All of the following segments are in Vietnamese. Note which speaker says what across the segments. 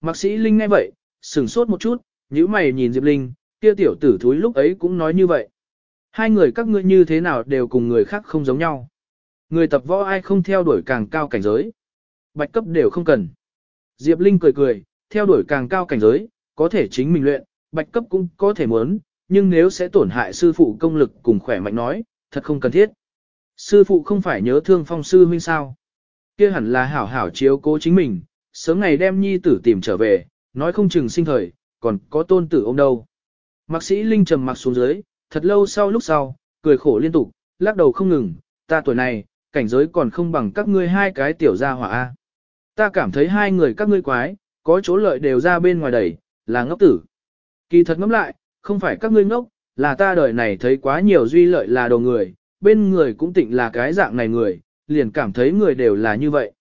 Speaker 1: Mạc sĩ Linh nghe vậy, sửng sốt một chút, nhíu mày nhìn Diệp Linh, kia tiểu tử thúi lúc ấy cũng nói như vậy. Hai người các ngươi như thế nào đều cùng người khác không giống nhau. Người tập võ ai không theo đuổi càng cao cảnh giới. Bạch cấp đều không cần. Diệp Linh cười cười, theo đuổi càng cao cảnh giới, có thể chính mình luyện, bạch cấp cũng có thể muốn, nhưng nếu sẽ tổn hại sư phụ công lực cùng khỏe mạnh nói, thật không cần thiết. Sư phụ không phải nhớ thương phong sư huynh sao. kia hẳn là hảo hảo chiếu cố chính mình, sớm ngày đem nhi tử tìm trở về, nói không chừng sinh thời, còn có tôn tử ông đâu. Mạc sĩ Linh trầm mặc xuống dưới, thật lâu sau lúc sau, cười khổ liên tục, lắc đầu không ngừng, ta tuổi này, cảnh giới còn không bằng các ngươi hai cái tiểu gia hỏa A. Ta cảm thấy hai người các ngươi quái, có chỗ lợi đều ra bên ngoài đẩy, là ngốc tử. Kỳ thật ngẫm lại, không phải các ngươi ngốc, là ta đời này thấy quá nhiều duy lợi là đồ người, bên người cũng tịnh là cái dạng này người, liền cảm thấy người đều là như vậy.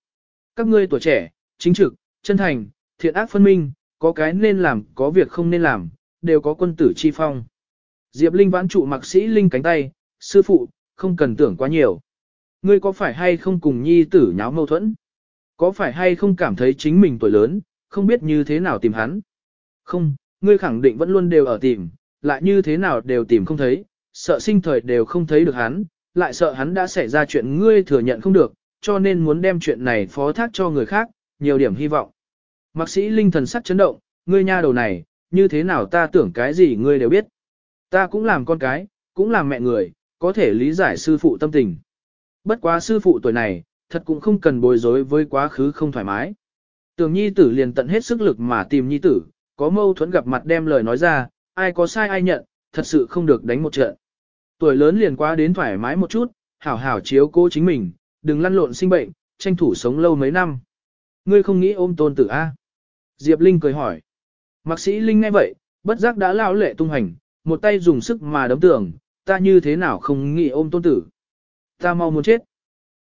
Speaker 1: Các ngươi tuổi trẻ, chính trực, chân thành, thiện ác phân minh, có cái nên làm, có việc không nên làm, đều có quân tử chi phong. Diệp Linh vãn trụ mặc sĩ Linh cánh tay, sư phụ, không cần tưởng quá nhiều. Ngươi có phải hay không cùng nhi tử nháo mâu thuẫn? Có phải hay không cảm thấy chính mình tuổi lớn, không biết như thế nào tìm hắn? Không, ngươi khẳng định vẫn luôn đều ở tìm, lại như thế nào đều tìm không thấy, sợ sinh thời đều không thấy được hắn, lại sợ hắn đã xảy ra chuyện ngươi thừa nhận không được, cho nên muốn đem chuyện này phó thác cho người khác, nhiều điểm hy vọng. Mạc sĩ linh thần sắc chấn động, ngươi nha đầu này, như thế nào ta tưởng cái gì ngươi đều biết. Ta cũng làm con cái, cũng làm mẹ người, có thể lý giải sư phụ tâm tình. Bất quá sư phụ tuổi này, thật cũng không cần bối rối với quá khứ không thoải mái. Tường nhi tử liền tận hết sức lực mà tìm nhi tử, có mâu thuẫn gặp mặt đem lời nói ra, ai có sai ai nhận, thật sự không được đánh một trận. Tuổi lớn liền quá đến thoải mái một chút, hảo hảo chiếu cố chính mình, đừng lăn lộn sinh bệnh, tranh thủ sống lâu mấy năm. Ngươi không nghĩ ôm tôn tử A. Diệp Linh cười hỏi. Mạc sĩ Linh nghe vậy, bất giác đã lao lệ tung hành, một tay dùng sức mà đấm tưởng, ta như thế nào không nghĩ ôm tôn tử. Ta mau muốn chết.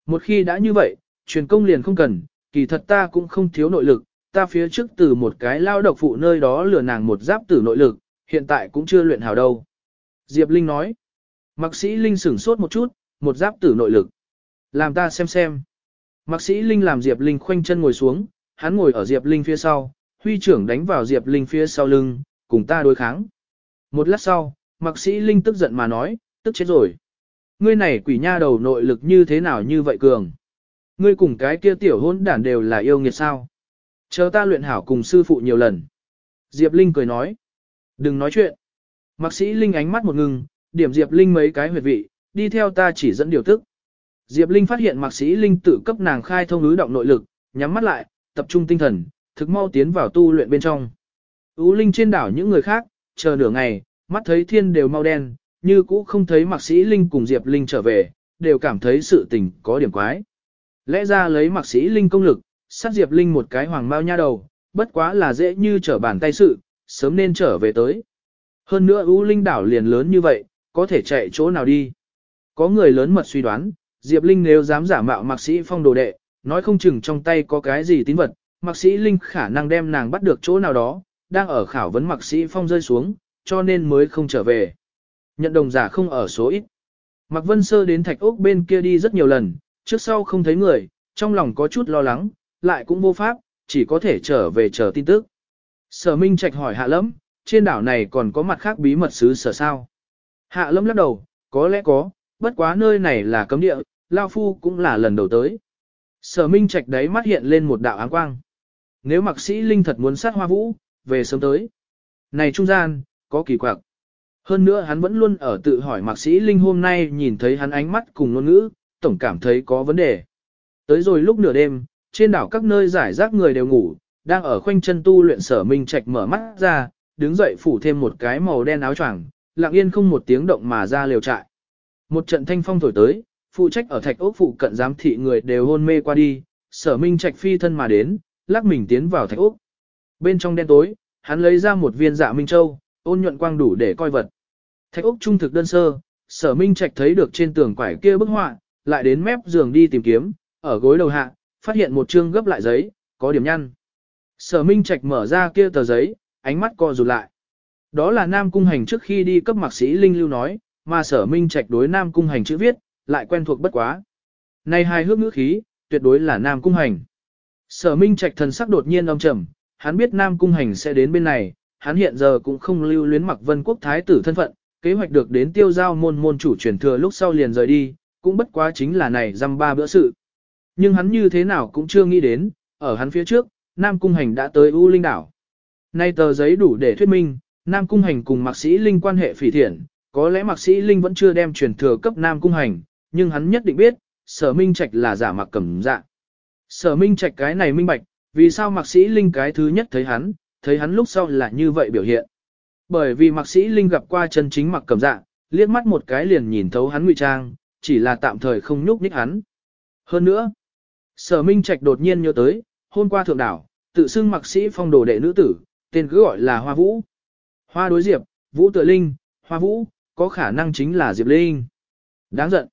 Speaker 1: Một khi đã như vậy, truyền công liền không cần, kỳ thật ta cũng không thiếu nội lực, ta phía trước từ một cái lao độc phụ nơi đó lừa nàng một giáp tử nội lực, hiện tại cũng chưa luyện hào đâu. Diệp Linh nói. Mạc sĩ Linh sửng sốt một chút, một giáp tử nội lực. Làm ta xem xem. Mạc sĩ Linh làm Diệp Linh khoanh chân ngồi xuống, hắn ngồi ở Diệp Linh phía sau, huy trưởng đánh vào Diệp Linh phía sau lưng, cùng ta đối kháng. Một lát sau, Mạc sĩ Linh tức giận mà nói, tức chết rồi. Ngươi này quỷ nha đầu nội lực như thế nào như vậy cường? Ngươi cùng cái kia tiểu hôn đản đều là yêu nghiệt sao? Chờ ta luyện hảo cùng sư phụ nhiều lần. Diệp Linh cười nói. Đừng nói chuyện. Mạc sĩ Linh ánh mắt một ngừng, điểm Diệp Linh mấy cái huyệt vị, đi theo ta chỉ dẫn điều tức. Diệp Linh phát hiện Mạc sĩ Linh tự cấp nàng khai thông ứ động nội lực, nhắm mắt lại, tập trung tinh thần, thực mau tiến vào tu luyện bên trong. Ú Linh trên đảo những người khác, chờ nửa ngày, mắt thấy thiên đều mau đen, như cũ không thấy Mạc sĩ Linh cùng Diệp Linh trở về, đều cảm thấy sự tình có điểm quái. Lẽ ra lấy Mạc sĩ Linh công lực, sát Diệp Linh một cái hoàng bao nha đầu, bất quá là dễ như trở bàn tay sự, sớm nên trở về tới. Hơn nữa U Linh đảo liền lớn như vậy, có thể chạy chỗ nào đi. Có người lớn mật suy đoán, Diệp Linh nếu dám giả mạo mạc sĩ phong đồ đệ, nói không chừng trong tay có cái gì tín vật, mạc sĩ Linh khả năng đem nàng bắt được chỗ nào đó, đang ở khảo vấn mạc sĩ phong rơi xuống, cho nên mới không trở về. Nhận đồng giả không ở số ít. Mạc Vân Sơ đến thạch ốc bên kia đi rất nhiều lần, trước sau không thấy người, trong lòng có chút lo lắng, lại cũng vô pháp, chỉ có thể trở về chờ tin tức. Sở Minh Trạch hỏi Hạ Lâm, trên đảo này còn có mặt khác bí mật sứ sở sao? Hạ Lâm lắc đầu, có lẽ có, bất quá nơi này là cấm địa, Lao Phu cũng là lần đầu tới. Sở Minh Trạch đấy mắt hiện lên một đạo áng quang. Nếu mặc sĩ Linh thật muốn sát hoa vũ, về sớm tới. Này trung gian, có kỳ quặc. Hơn nữa hắn vẫn luôn ở tự hỏi mạc sĩ Linh hôm nay nhìn thấy hắn ánh mắt cùng ngôn ngữ, tổng cảm thấy có vấn đề. Tới rồi lúc nửa đêm, trên đảo các nơi giải rác người đều ngủ, đang ở khoanh chân tu luyện sở minh trạch mở mắt ra, đứng dậy phủ thêm một cái màu đen áo choàng, lặng yên không một tiếng động mà ra liều trại. Một trận thanh phong thổi tới, phụ trách ở thạch ốc phụ cận giám thị người đều hôn mê qua đi, sở minh trạch phi thân mà đến, lắc mình tiến vào thạch ốc. Bên trong đen tối, hắn lấy ra một viên dạ minh châu, ôn nhuận quang đủ để coi vật. Thạch ốc trung thực đơn sơ, sở minh trạch thấy được trên tường quải kia bức họa, lại đến mép giường đi tìm kiếm, ở gối đầu hạ, phát hiện một chương gấp lại giấy, có điểm nhăn. Sở Minh Trạch mở ra kia tờ giấy, ánh mắt co rụt lại. Đó là Nam Cung Hành trước khi đi cấp mạc sĩ Linh Lưu nói, mà Sở Minh Trạch đối Nam Cung Hành chữ viết, lại quen thuộc bất quá. Này hai hước ngữ khí, tuyệt đối là Nam Cung Hành. Sở Minh Trạch thần sắc đột nhiên âm trầm, hắn biết Nam Cung Hành sẽ đến bên này, hắn hiện giờ cũng không lưu luyến mặc vân quốc thái tử thân phận, kế hoạch được đến tiêu giao môn môn chủ truyền thừa lúc sau liền rời đi, cũng bất quá chính là này dăm ba bữa sự. Nhưng hắn như thế nào cũng chưa nghĩ đến, ở hắn phía trước, Nam Cung Hành đã tới U Linh Đảo. Nay tờ giấy đủ để thuyết minh, Nam Cung Hành cùng Mạc Sĩ Linh quan hệ phỉ thiện, có lẽ Mạc Sĩ Linh vẫn chưa đem truyền thừa cấp Nam Cung Hành, nhưng hắn nhất định biết, Sở Minh Trạch là giả mặc cẩm dạ. Sở Minh Trạch cái này minh bạch, vì sao Mạc Sĩ Linh cái thứ nhất thấy hắn, thấy hắn lúc sau là như vậy biểu hiện. Bởi vì Mạc Sĩ Linh gặp qua chân chính mặc cẩm dạ, liếc mắt một cái liền nhìn thấu hắn ngụy trang, chỉ là tạm thời không nhúc nhích hắn. Hơn nữa, Sở Minh Trạch đột nhiên nhớ tới, hôm qua thượng đảo, tự xưng Mạc Sĩ phong đồ đệ nữ tử, tên cứ gọi là Hoa Vũ. Hoa đối Diệp, Vũ tự Linh, Hoa Vũ, có khả năng chính là Diệp Linh. Đáng giận.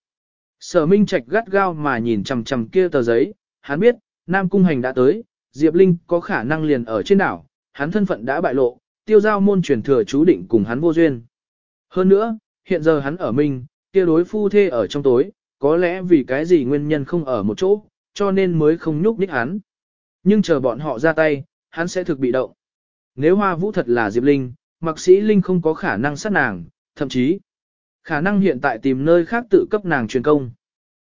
Speaker 1: Sở Minh Trạch gắt gao mà nhìn chằm chằm kia tờ giấy, hắn biết, Nam Cung Hành đã tới, Diệp Linh có khả năng liền ở trên đảo, hắn thân phận đã bại lộ, tiêu giao môn truyền thừa chú định cùng hắn vô duyên. Hơn nữa, hiện giờ hắn ở mình, kia đối phu thê ở trong tối, có lẽ vì cái gì nguyên nhân không ở một chỗ, cho nên mới không nhúc nhích hắn. Nhưng chờ bọn họ ra tay, hắn sẽ thực bị động. Nếu Hoa Vũ thật là Diệp Linh, Mạc Sĩ Linh không có khả năng sát nàng, thậm chí khả năng hiện tại tìm nơi khác tự cấp nàng truyền công.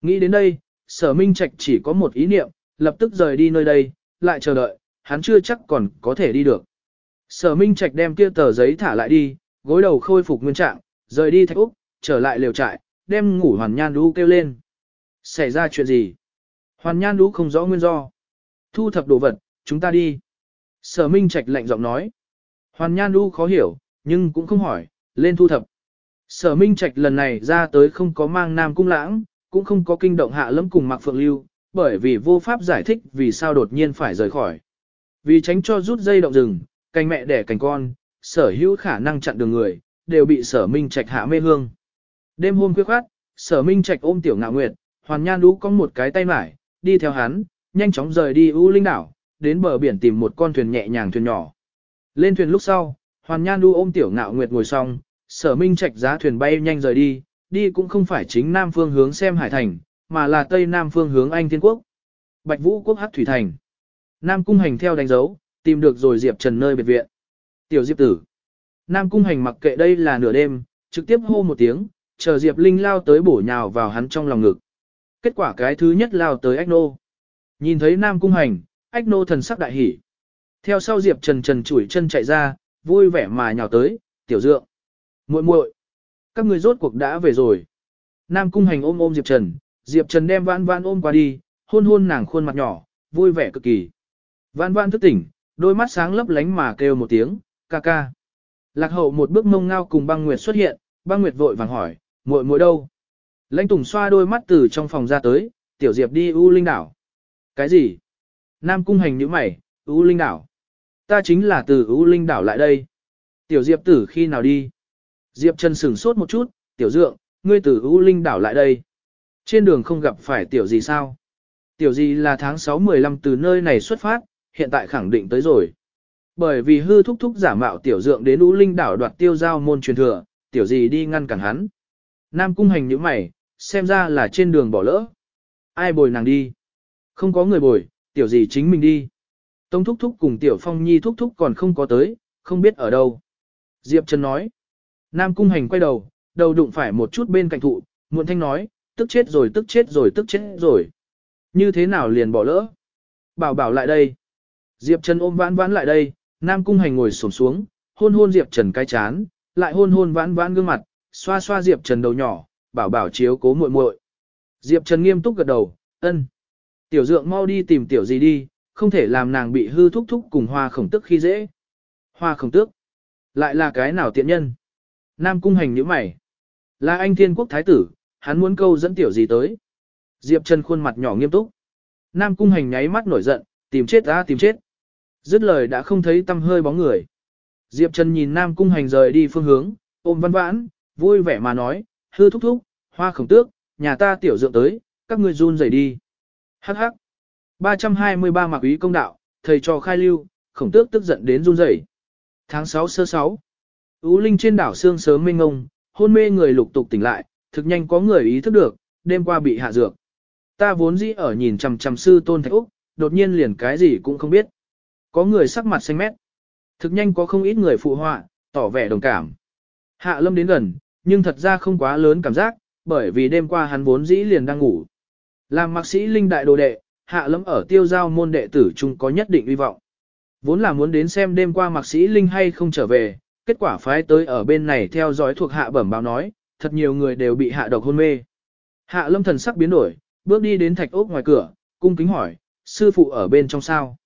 Speaker 1: Nghĩ đến đây, Sở Minh Trạch chỉ có một ý niệm, lập tức rời đi nơi đây, lại chờ đợi, hắn chưa chắc còn có thể đi được. Sở Minh Trạch đem kia tờ giấy thả lại đi, gối đầu khôi phục nguyên trạng, rời đi thạch úc, trở lại lều trại, đem ngủ hoàn nhan đu kêu lên. Xảy ra chuyện gì? Hoàn nhan đu không rõ nguyên do. Thu thập đồ vật, chúng ta đi. Sở Minh Trạch lạnh giọng nói. Hoàn nhan đu khó hiểu, nhưng cũng không hỏi, lên thu thập. Sở Minh Trạch lần này ra tới không có mang nam cung lãng, cũng không có kinh động hạ lẫm cùng Mạc Phượng Lưu, bởi vì vô pháp giải thích vì sao đột nhiên phải rời khỏi. Vì tránh cho rút dây động rừng, cành mẹ đẻ cành con, sở hữu khả năng chặn đường người, đều bị sở minh trạch hạ mê hương. Đêm hôm khuya khoát, sở minh trạch ôm tiểu ngạo nguyệt, hoàn nhan đũ có một cái tay mải, đi theo hắn, nhanh chóng rời đi U Linh đảo, đến bờ biển tìm một con thuyền nhẹ nhàng thuyền nhỏ. Lên thuyền lúc sau, hoàn nhan đu ôm tiểu ngạo nguyệt ngồi xong, sở minh trạch giá thuyền bay nhanh rời đi, đi cũng không phải chính nam phương hướng xem hải thành, mà là tây nam phương hướng Anh Thiên Quốc. Bạch Vũ Quốc hát Thủy Thành. Nam Cung Hành theo đánh dấu, tìm được rồi Diệp Trần nơi biệt viện. Tiểu Diệp tử. Nam Cung Hành mặc kệ đây là nửa đêm, trực tiếp hô một tiếng, chờ Diệp Linh lao tới bổ nhào vào hắn trong lòng ngực. Kết quả cái thứ nhất lao tới Ách Nô. Nhìn thấy Nam Cung Hành, Ách Nô thần sắc đại hỉ. Theo sau Diệp Trần Trần chủi chân chạy ra, vui vẻ mà nhào tới, tiểu dượng muội muội, các người rốt cuộc đã về rồi. Nam Cung Hành ôm ôm Diệp Trần, Diệp Trần đem Vãn Vãn ôm qua đi, hôn hôn nàng khuôn mặt nhỏ, vui vẻ cực kỳ. Vãn Vãn thức tỉnh, đôi mắt sáng lấp lánh mà kêu một tiếng, ca ca. Lạc hậu một bước mông ngao cùng băng nguyệt xuất hiện, băng nguyệt vội vàng hỏi, muội muội đâu? Lãnh Tùng xoa đôi mắt từ trong phòng ra tới, tiểu Diệp đi U Linh đảo. Cái gì? Nam cung hành nhíu mày, U Linh đảo. Ta chính là từ U Linh đảo lại đây. Tiểu Diệp tử khi nào đi? Diệp Trần sửng sốt một chút, tiểu dượng, ngươi từ U Linh đảo lại đây. Trên đường không gặp phải tiểu gì sao? Tiểu gì là tháng 6-15 từ nơi này xuất phát, hiện tại khẳng định tới rồi. Bởi vì hư thúc thúc giả mạo tiểu dượng đến U Linh đảo đoạt tiêu giao môn truyền thừa, tiểu gì đi ngăn cản hắn. Nam cung hành như mày, xem ra là trên đường bỏ lỡ. Ai bồi nàng đi? Không có người bồi, tiểu gì chính mình đi. Tông thúc thúc cùng tiểu phong nhi thúc thúc còn không có tới, không biết ở đâu. Diệp Trần nói. Nam cung hành quay đầu, đầu đụng phải một chút bên cạnh thụ, muộn thanh nói, tức chết rồi tức chết rồi tức chết rồi. Như thế nào liền bỏ lỡ? Bảo bảo lại đây. Diệp Trần ôm vãn vãn lại đây, Nam Cung Hành ngồi xổm xuống, hôn hôn Diệp Trần cái chán, lại hôn hôn vãn vãn gương mặt, xoa xoa Diệp Trần đầu nhỏ, bảo bảo chiếu cố muội muội. Diệp Trần nghiêm túc gật đầu, ân. Tiểu dượng mau đi tìm tiểu gì đi, không thể làm nàng bị hư thúc thúc cùng hoa khổng tức khi dễ. Hoa khổng tức, Lại là cái nào tiện nhân? Nam Cung Hành nhíu mày. Là anh thiên quốc thái tử, hắn muốn câu dẫn tiểu gì tới. Diệp Trần khuôn mặt nhỏ nghiêm túc. Nam Cung Hành nháy mắt nổi giận, tìm chết ra tìm chết. Dứt lời đã không thấy tâm hơi bóng người. Diệp Trần nhìn Nam Cung Hành rời đi phương hướng, ôm văn vãn, vui vẻ mà nói, hư thúc thúc, hoa khổng tước, nhà ta tiểu dượng tới, các ngươi run rẩy đi. Hắc hắc. 323 mạc ý công đạo, thầy trò khai lưu, khổng tước tức giận đến run rẩy. Tháng 6 sơ 6. Ú Linh trên đảo sương sớm mênh ngông, hôn mê người lục tục tỉnh lại, thực nhanh có người ý thức được, đêm qua bị hạ dược. Ta vốn dĩ ở nhìn chằm chằm sư tôn thạch Úc, đột nhiên liền cái gì cũng không biết. Có người sắc mặt xanh mét. Thực nhanh có không ít người phụ họa, tỏ vẻ đồng cảm. Hạ lâm đến gần, nhưng thật ra không quá lớn cảm giác, bởi vì đêm qua hắn vốn dĩ liền đang ngủ. Làm mạc sĩ linh đại đồ đệ, hạ lâm ở tiêu giao môn đệ tử chung có nhất định hy vọng. Vốn là muốn đến xem đêm qua mạc sĩ linh hay không trở về, kết quả phái tới ở bên này theo dõi thuộc hạ bẩm báo nói, thật nhiều người đều bị hạ độc hôn mê. Hạ lâm thần sắc biến đổi, bước đi đến thạch ốc ngoài cửa, cung kính hỏi, sư phụ ở bên trong sao.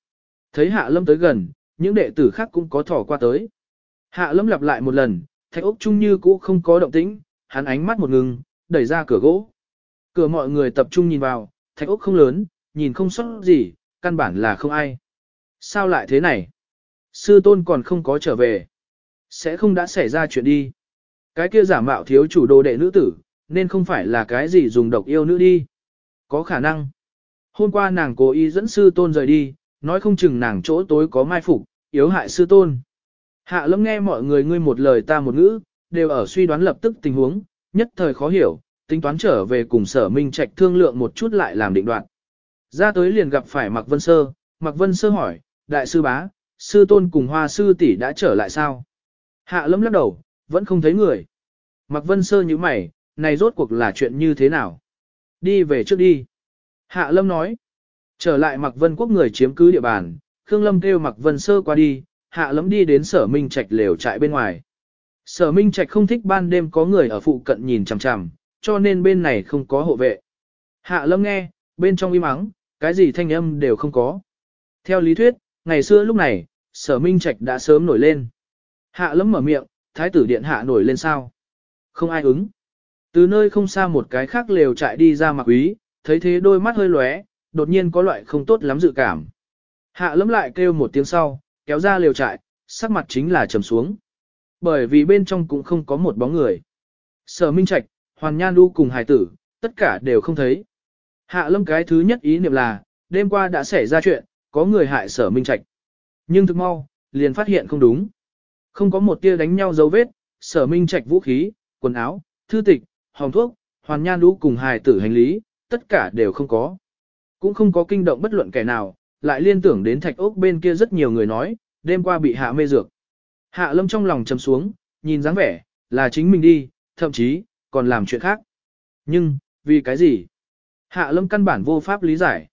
Speaker 1: Thấy hạ lâm tới gần, những đệ tử khác cũng có thỏ qua tới. Hạ lâm lặp lại một lần, thạch ốc chung như cũ không có động tĩnh, hắn ánh mắt một ngừng, đẩy ra cửa gỗ. Cửa mọi người tập trung nhìn vào, thạch ốc không lớn, nhìn không sót gì, căn bản là không ai. Sao lại thế này? Sư tôn còn không có trở về. Sẽ không đã xảy ra chuyện đi. Cái kia giả mạo thiếu chủ đồ đệ nữ tử, nên không phải là cái gì dùng độc yêu nữ đi. Có khả năng. Hôm qua nàng cố ý dẫn sư tôn rời đi, nói không chừng nàng chỗ tối có mai phục, yếu hại sư tôn. Hạ lâm nghe mọi người ngươi một lời ta một ngữ, đều ở suy đoán lập tức tình huống, nhất thời khó hiểu, tính toán trở về cùng sở minh trạch thương lượng một chút lại làm định đoạn. Ra tới liền gặp phải Mạc Vân Sơ, Mạc Vân Sơ hỏi, đại sư bá, sư tôn cùng hoa sư tỷ đã trở lại sao? Hạ lâm lắc đầu, vẫn không thấy người. Mạc Vân Sơ như mày, này rốt cuộc là chuyện như thế nào? Đi về trước đi. Hạ lâm nói, trở lại Mạc Vân quốc người chiếm cứ địa bàn, Khương Lâm kêu Mạc Vân Sơ qua đi, hạ lâm đi đến sở minh trạch lều trại bên ngoài. Sở minh trạch không thích ban đêm có người ở phụ cận nhìn chằm chằm, cho nên bên này không có hộ vệ. Hạ lâm nghe, bên trong im ắng, cái gì thanh âm đều không có. Theo lý thuyết, ngày xưa lúc này, sở minh trạch đã sớm nổi lên. Hạ lâm mở miệng, thái tử điện hạ nổi lên sao? Không ai ứng. Từ nơi không xa một cái khác lều chạy đi ra mặc quý, thấy thế đôi mắt hơi lóe, đột nhiên có loại không tốt lắm dự cảm. Hạ lâm lại kêu một tiếng sau, kéo ra lều trại, sắc mặt chính là trầm xuống. Bởi vì bên trong cũng không có một bóng người. Sở Minh Trạch, Hoàn Nhan Lu cùng hải tử, tất cả đều không thấy. Hạ lâm cái thứ nhất ý niệm là, đêm qua đã xảy ra chuyện, có người hại sở Minh Trạch. Nhưng thực mau, liền phát hiện không đúng. Không có một tia đánh nhau dấu vết, sở Minh Trạch vũ khí, quần áo, thư tịch, hồng thuốc, Hoàn Nhan lũ cùng hài tử hành lý, tất cả đều không có. Cũng không có kinh động bất luận kẻ nào, lại liên tưởng đến thạch ốc bên kia rất nhiều người nói, đêm qua bị hạ mê dược. Hạ lâm trong lòng chầm xuống, nhìn dáng vẻ, là chính mình đi, thậm chí, còn làm chuyện khác. Nhưng, vì cái gì? Hạ lâm căn bản vô pháp lý giải.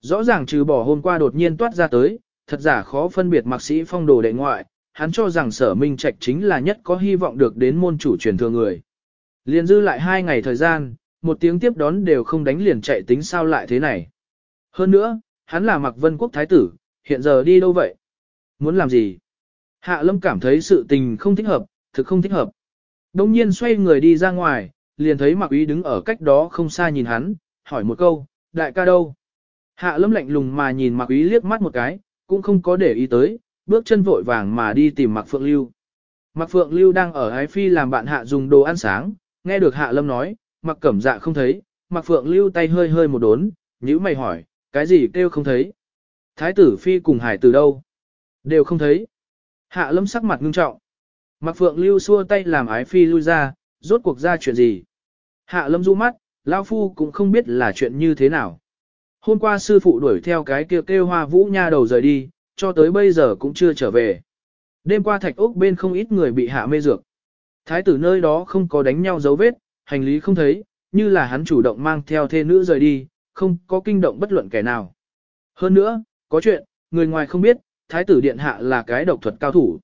Speaker 1: Rõ ràng trừ bỏ hôm qua đột nhiên toát ra tới, thật giả khó phân biệt mạc sĩ phong đồ đệ ngoại, hắn cho rằng sở minh trạch chính là nhất có hy vọng được đến môn chủ truyền thừa người. Liền dư lại hai ngày thời gian, một tiếng tiếp đón đều không đánh liền chạy tính sao lại thế này. Hơn nữa, hắn là mặc Vân Quốc Thái tử, hiện giờ đi đâu vậy? Muốn làm gì? Hạ Lâm cảm thấy sự tình không thích hợp, thực không thích hợp. Đông nhiên xoay người đi ra ngoài, liền thấy mặc Ý đứng ở cách đó không xa nhìn hắn, hỏi một câu, đại ca đâu? Hạ Lâm lạnh lùng mà nhìn mặc Ý liếc mắt một cái, cũng không có để ý tới, bước chân vội vàng mà đi tìm Mạc Phượng Lưu. Mạc Phượng Lưu đang ở Ái Phi làm bạn Hạ dùng đồ ăn sáng, nghe được Hạ Lâm nói, Mạc Cẩm Dạ không thấy, Mạc Phượng Lưu tay hơi hơi một đốn, nhíu mày hỏi, cái gì kêu không thấy? Thái tử phi cùng hải từ đâu? Đều không thấy. Hạ lâm sắc mặt ngưng trọng. Mạc Phượng lưu xua tay làm ái phi lui ra, rốt cuộc ra chuyện gì? Hạ lâm du mắt, Lao Phu cũng không biết là chuyện như thế nào. Hôm qua sư phụ đuổi theo cái kêu kêu hoa vũ nha đầu rời đi, cho tới bây giờ cũng chưa trở về. Đêm qua thạch ốc bên không ít người bị hạ mê dược. Thái tử nơi đó không có đánh nhau dấu vết, hành lý không thấy, như là hắn chủ động mang theo thê nữ rời đi, không có kinh động bất luận kẻ nào. Hơn nữa, có chuyện, người ngoài không biết, thái tử điện hạ là cái độc thuật cao thủ.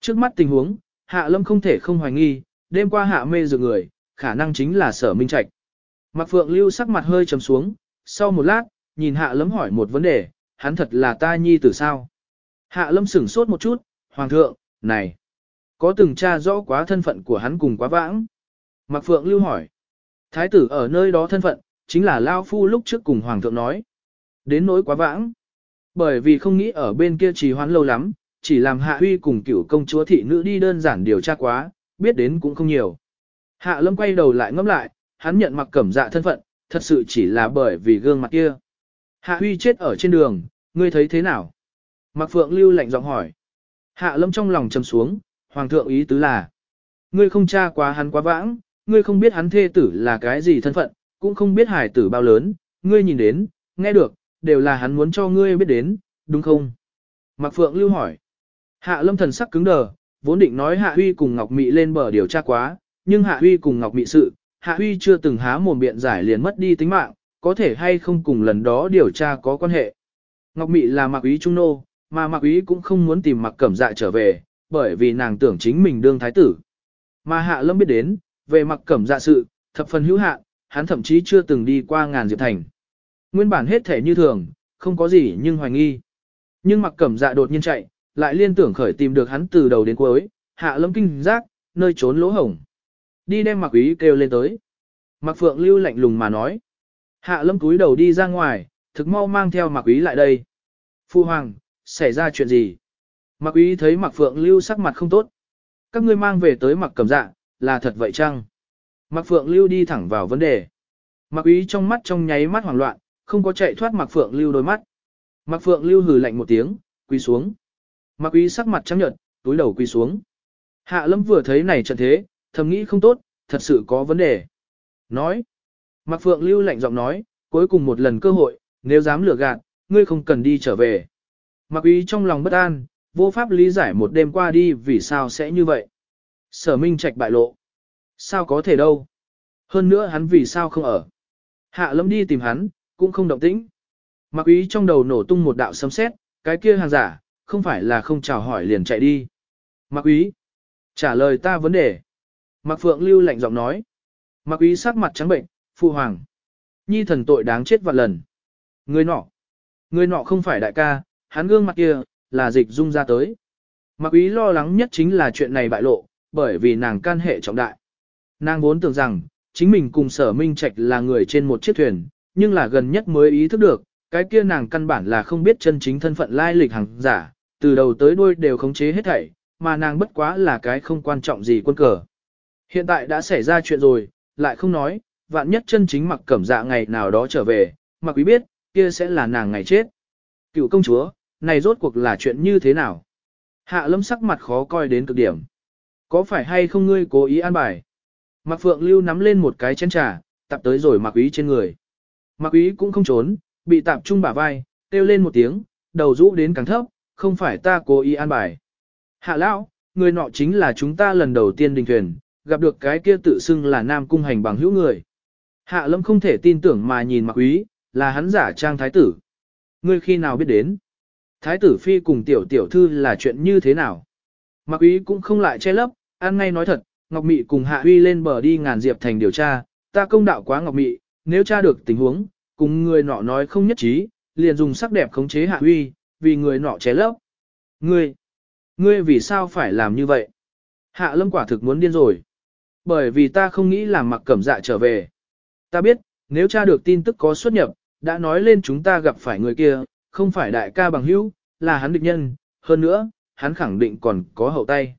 Speaker 1: Trước mắt tình huống, hạ lâm không thể không hoài nghi, đêm qua hạ mê dược người, khả năng chính là sở minh trạch. Mạc Phượng Lưu sắc mặt hơi trầm xuống, sau một lát, nhìn hạ lâm hỏi một vấn đề, hắn thật là ta nhi tử sao? Hạ lâm sửng sốt một chút, hoàng thượng, này, có từng tra rõ quá thân phận của hắn cùng quá vãng? Mạc Phượng Lưu hỏi, thái tử ở nơi đó thân phận, chính là Lao Phu lúc trước cùng Hoàng thượng nói. Đến nỗi quá vãng. Bởi vì không nghĩ ở bên kia trì hoãn lâu lắm, chỉ làm Hạ Huy cùng cựu công chúa thị nữ đi đơn giản điều tra quá, biết đến cũng không nhiều. Hạ Lâm quay đầu lại ngẫm lại, hắn nhận mặc cẩm dạ thân phận, thật sự chỉ là bởi vì gương mặt kia. Hạ Huy chết ở trên đường, ngươi thấy thế nào? Mạc Phượng Lưu lạnh giọng hỏi. Hạ Lâm trong lòng trầm xuống, Hoàng thượng ý tứ là. Ngươi không tra quá hắn quá vãng, ngươi không biết hắn thê tử là cái gì thân phận, cũng không biết hải tử bao lớn, ngươi nhìn đến, nghe được, đều là hắn muốn cho ngươi biết đến, đúng không? Mạc Phượng Lưu hỏi. Hạ Lâm thần sắc cứng đờ, vốn định nói Hạ Huy cùng Ngọc Mị lên bờ điều tra quá, nhưng Hạ Huy cùng Ngọc Mị sự, Hạ Huy chưa từng há mồm biện giải liền mất đi tính mạng, có thể hay không cùng lần đó điều tra có quan hệ. Ngọc Mị là Mạc Úy Trung Nô, mà Mạc Úy cũng không muốn tìm Mạc Cẩm Dạ trở về, bởi vì nàng tưởng chính mình đương thái tử. Mà Hạ Lâm biết đến, về Mạc Cẩm Dạ sự, thập phần hữu hạn, hắn thậm chí chưa từng đi qua ngàn diệp thành. Nguyên bản hết thể như thường, không có gì nhưng hoài nghi. Nhưng Mạc Cẩm Dạ đột nhiên chạy, lại liên tưởng khởi tìm được hắn từ đầu đến cuối, Hạ Lâm kinh giác, nơi trốn lỗ hổng. Đi đem Mạc Úy kêu lên tới. Mạc Phượng Lưu lạnh lùng mà nói. Hạ Lâm cúi đầu đi ra ngoài, thực mau mang theo Mạc quý lại đây. Phu Hoàng, xảy ra chuyện gì? Mạc quý thấy Mạc Phượng Lưu sắc mặt không tốt. Các ngươi mang về tới Mạc Cầm Dạ, là thật vậy chăng? Mạc Phượng Lưu đi thẳng vào vấn đề. Mạc quý trong mắt trong nháy mắt hoảng loạn, không có chạy thoát Mạc Phượng Lưu đôi mắt. Mạc Phượng Lưu hừ lạnh một tiếng, quỳ xuống. Mạc quý sắc mặt trắng nhợt, túi đầu quỳ xuống. Hạ Lâm vừa thấy này trận thế, thầm nghĩ không tốt, thật sự có vấn đề. Nói. Mạc Phượng Lưu lạnh giọng nói, cuối cùng một lần cơ hội, nếu dám lừa gạt, ngươi không cần đi trở về. Mạc Uy trong lòng bất an, vô pháp lý giải một đêm qua đi vì sao sẽ như vậy. Sở Minh Trạch bại lộ. Sao có thể đâu? Hơn nữa hắn vì sao không ở? Hạ Lâm đi tìm hắn, cũng không động tĩnh. Mạc Uy trong đầu nổ tung một đạo sấm sét, cái kia hàng giả, không phải là không chào hỏi liền chạy đi. Mạc Uy trả lời ta vấn đề. Mạc Phượng Lưu lạnh giọng nói. Mạc Uy sắc mặt trắng bệnh, phụ hoàng. Nhi thần tội đáng chết vạn lần. Người nọ. Người nọ không phải đại ca, hắn gương mặt kia, là dịch dung ra tới. Mặc ý lo lắng nhất chính là chuyện này bại lộ, bởi vì nàng can hệ trọng đại. Nàng vốn tưởng rằng, chính mình cùng sở minh trạch là người trên một chiếc thuyền, nhưng là gần nhất mới ý thức được, cái kia nàng căn bản là không biết chân chính thân phận lai lịch hàng giả, từ đầu tới đuôi đều khống chế hết thảy, mà nàng bất quá là cái không quan trọng gì quân cờ. Hiện tại đã xảy ra chuyện rồi, lại không nói, vạn nhất chân chính mặc cẩm dạ ngày nào đó trở về, mặc quý biết, kia sẽ là nàng ngày chết. Cựu công chúa, này rốt cuộc là chuyện như thế nào? Hạ lâm sắc mặt khó coi đến cực điểm. Có phải hay không ngươi cố ý an bài? Mạc Phượng Lưu nắm lên một cái chén trà, tập tới rồi Mạc quý trên người. Mạc quý cũng không trốn, bị tạp trung bả vai, kêu lên một tiếng, đầu rũ đến càng thấp, không phải ta cố ý an bài. Hạ lão, người nọ chính là chúng ta lần đầu tiên đình thuyền, gặp được cái kia tự xưng là nam cung hành bằng hữu người. Hạ lâm không thể tin tưởng mà nhìn mặc quý, là hắn giả trang thái tử. Ngươi khi nào biết đến? Thái tử phi cùng tiểu tiểu thư là chuyện như thế nào? Mặc quý cũng không lại che lấp, ăn ngay nói thật, Ngọc Mị cùng Hạ Huy lên bờ đi ngàn diệp thành điều tra, ta công đạo quá Ngọc Mị, nếu tra được tình huống, cùng người nọ nói không nhất trí, liền dùng sắc đẹp khống chế Hạ Huy, vì người nọ ché lấp. Ngươi, ngươi vì sao phải làm như vậy? Hạ Lâm quả thực muốn điên rồi. Bởi vì ta không nghĩ làm mặc cẩm dạ trở về. Ta biết, nếu tra được tin tức có xuất nhập, đã nói lên chúng ta gặp phải người kia, không phải đại ca bằng hữu, là hắn địch nhân, hơn nữa, hắn khẳng định còn có hậu tay.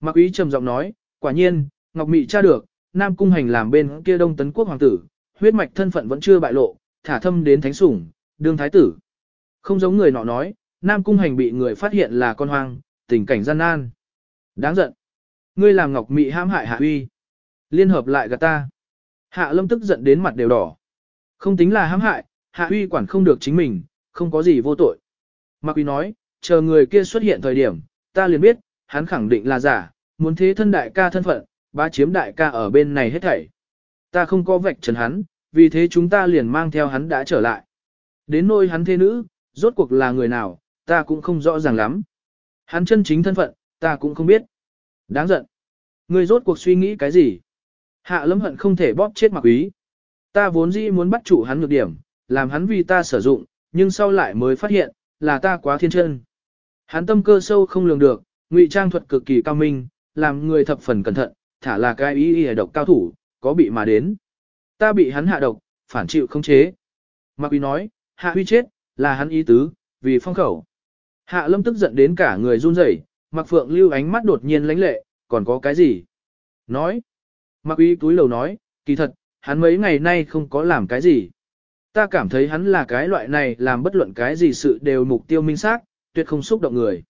Speaker 1: Mạc Ý trầm giọng nói, quả nhiên, Ngọc Mị tra được, Nam Cung Hành làm bên kia Đông Tấn Quốc Hoàng tử, huyết mạch thân phận vẫn chưa bại lộ, thả thâm đến thánh sủng, đương thái tử. Không giống người nọ nói, Nam Cung Hành bị người phát hiện là con hoang, tình cảnh gian nan. Đáng giận. Ngươi làm Ngọc Mị ham hại Hạ Uy. Liên hợp lại gạt ta. Hạ Lâm tức giận đến mặt đều đỏ. Không tính là hãm hại, Hạ Huy quản không được chính mình, không có gì vô tội. Mạc Uy nói, chờ người kia xuất hiện thời điểm, ta liền biết, hắn khẳng định là giả, muốn thế thân đại ca thân phận, ba chiếm đại ca ở bên này hết thảy. Ta không có vạch trần hắn, vì thế chúng ta liền mang theo hắn đã trở lại. Đến nôi hắn thế nữ, rốt cuộc là người nào, ta cũng không rõ ràng lắm. Hắn chân chính thân phận, ta cũng không biết. Đáng giận. người rốt cuộc suy nghĩ cái gì? Hạ lâm hận không thể bóp chết mặc quý. Ta vốn dĩ muốn bắt chủ hắn nhược điểm, làm hắn vì ta sử dụng, nhưng sau lại mới phát hiện, là ta quá thiên chân. Hắn tâm cơ sâu không lường được, ngụy trang thuật cực kỳ cao minh, làm người thập phần cẩn thận, thả là cái ý y độc cao thủ, có bị mà đến. Ta bị hắn hạ độc, phản chịu không chế. Mạc Uy nói, hạ huy chết, là hắn ý tứ, vì phong khẩu. Hạ lâm tức giận đến cả người run rẩy, Mạc Phượng lưu ánh mắt đột nhiên lánh lệ, còn có cái gì? Nói. Mạc Uy túi lầu nói, kỳ thật, hắn mấy ngày nay không có làm cái gì. Ta cảm thấy hắn là cái loại này làm bất luận cái gì sự đều mục tiêu minh xác, tuyệt không xúc động người.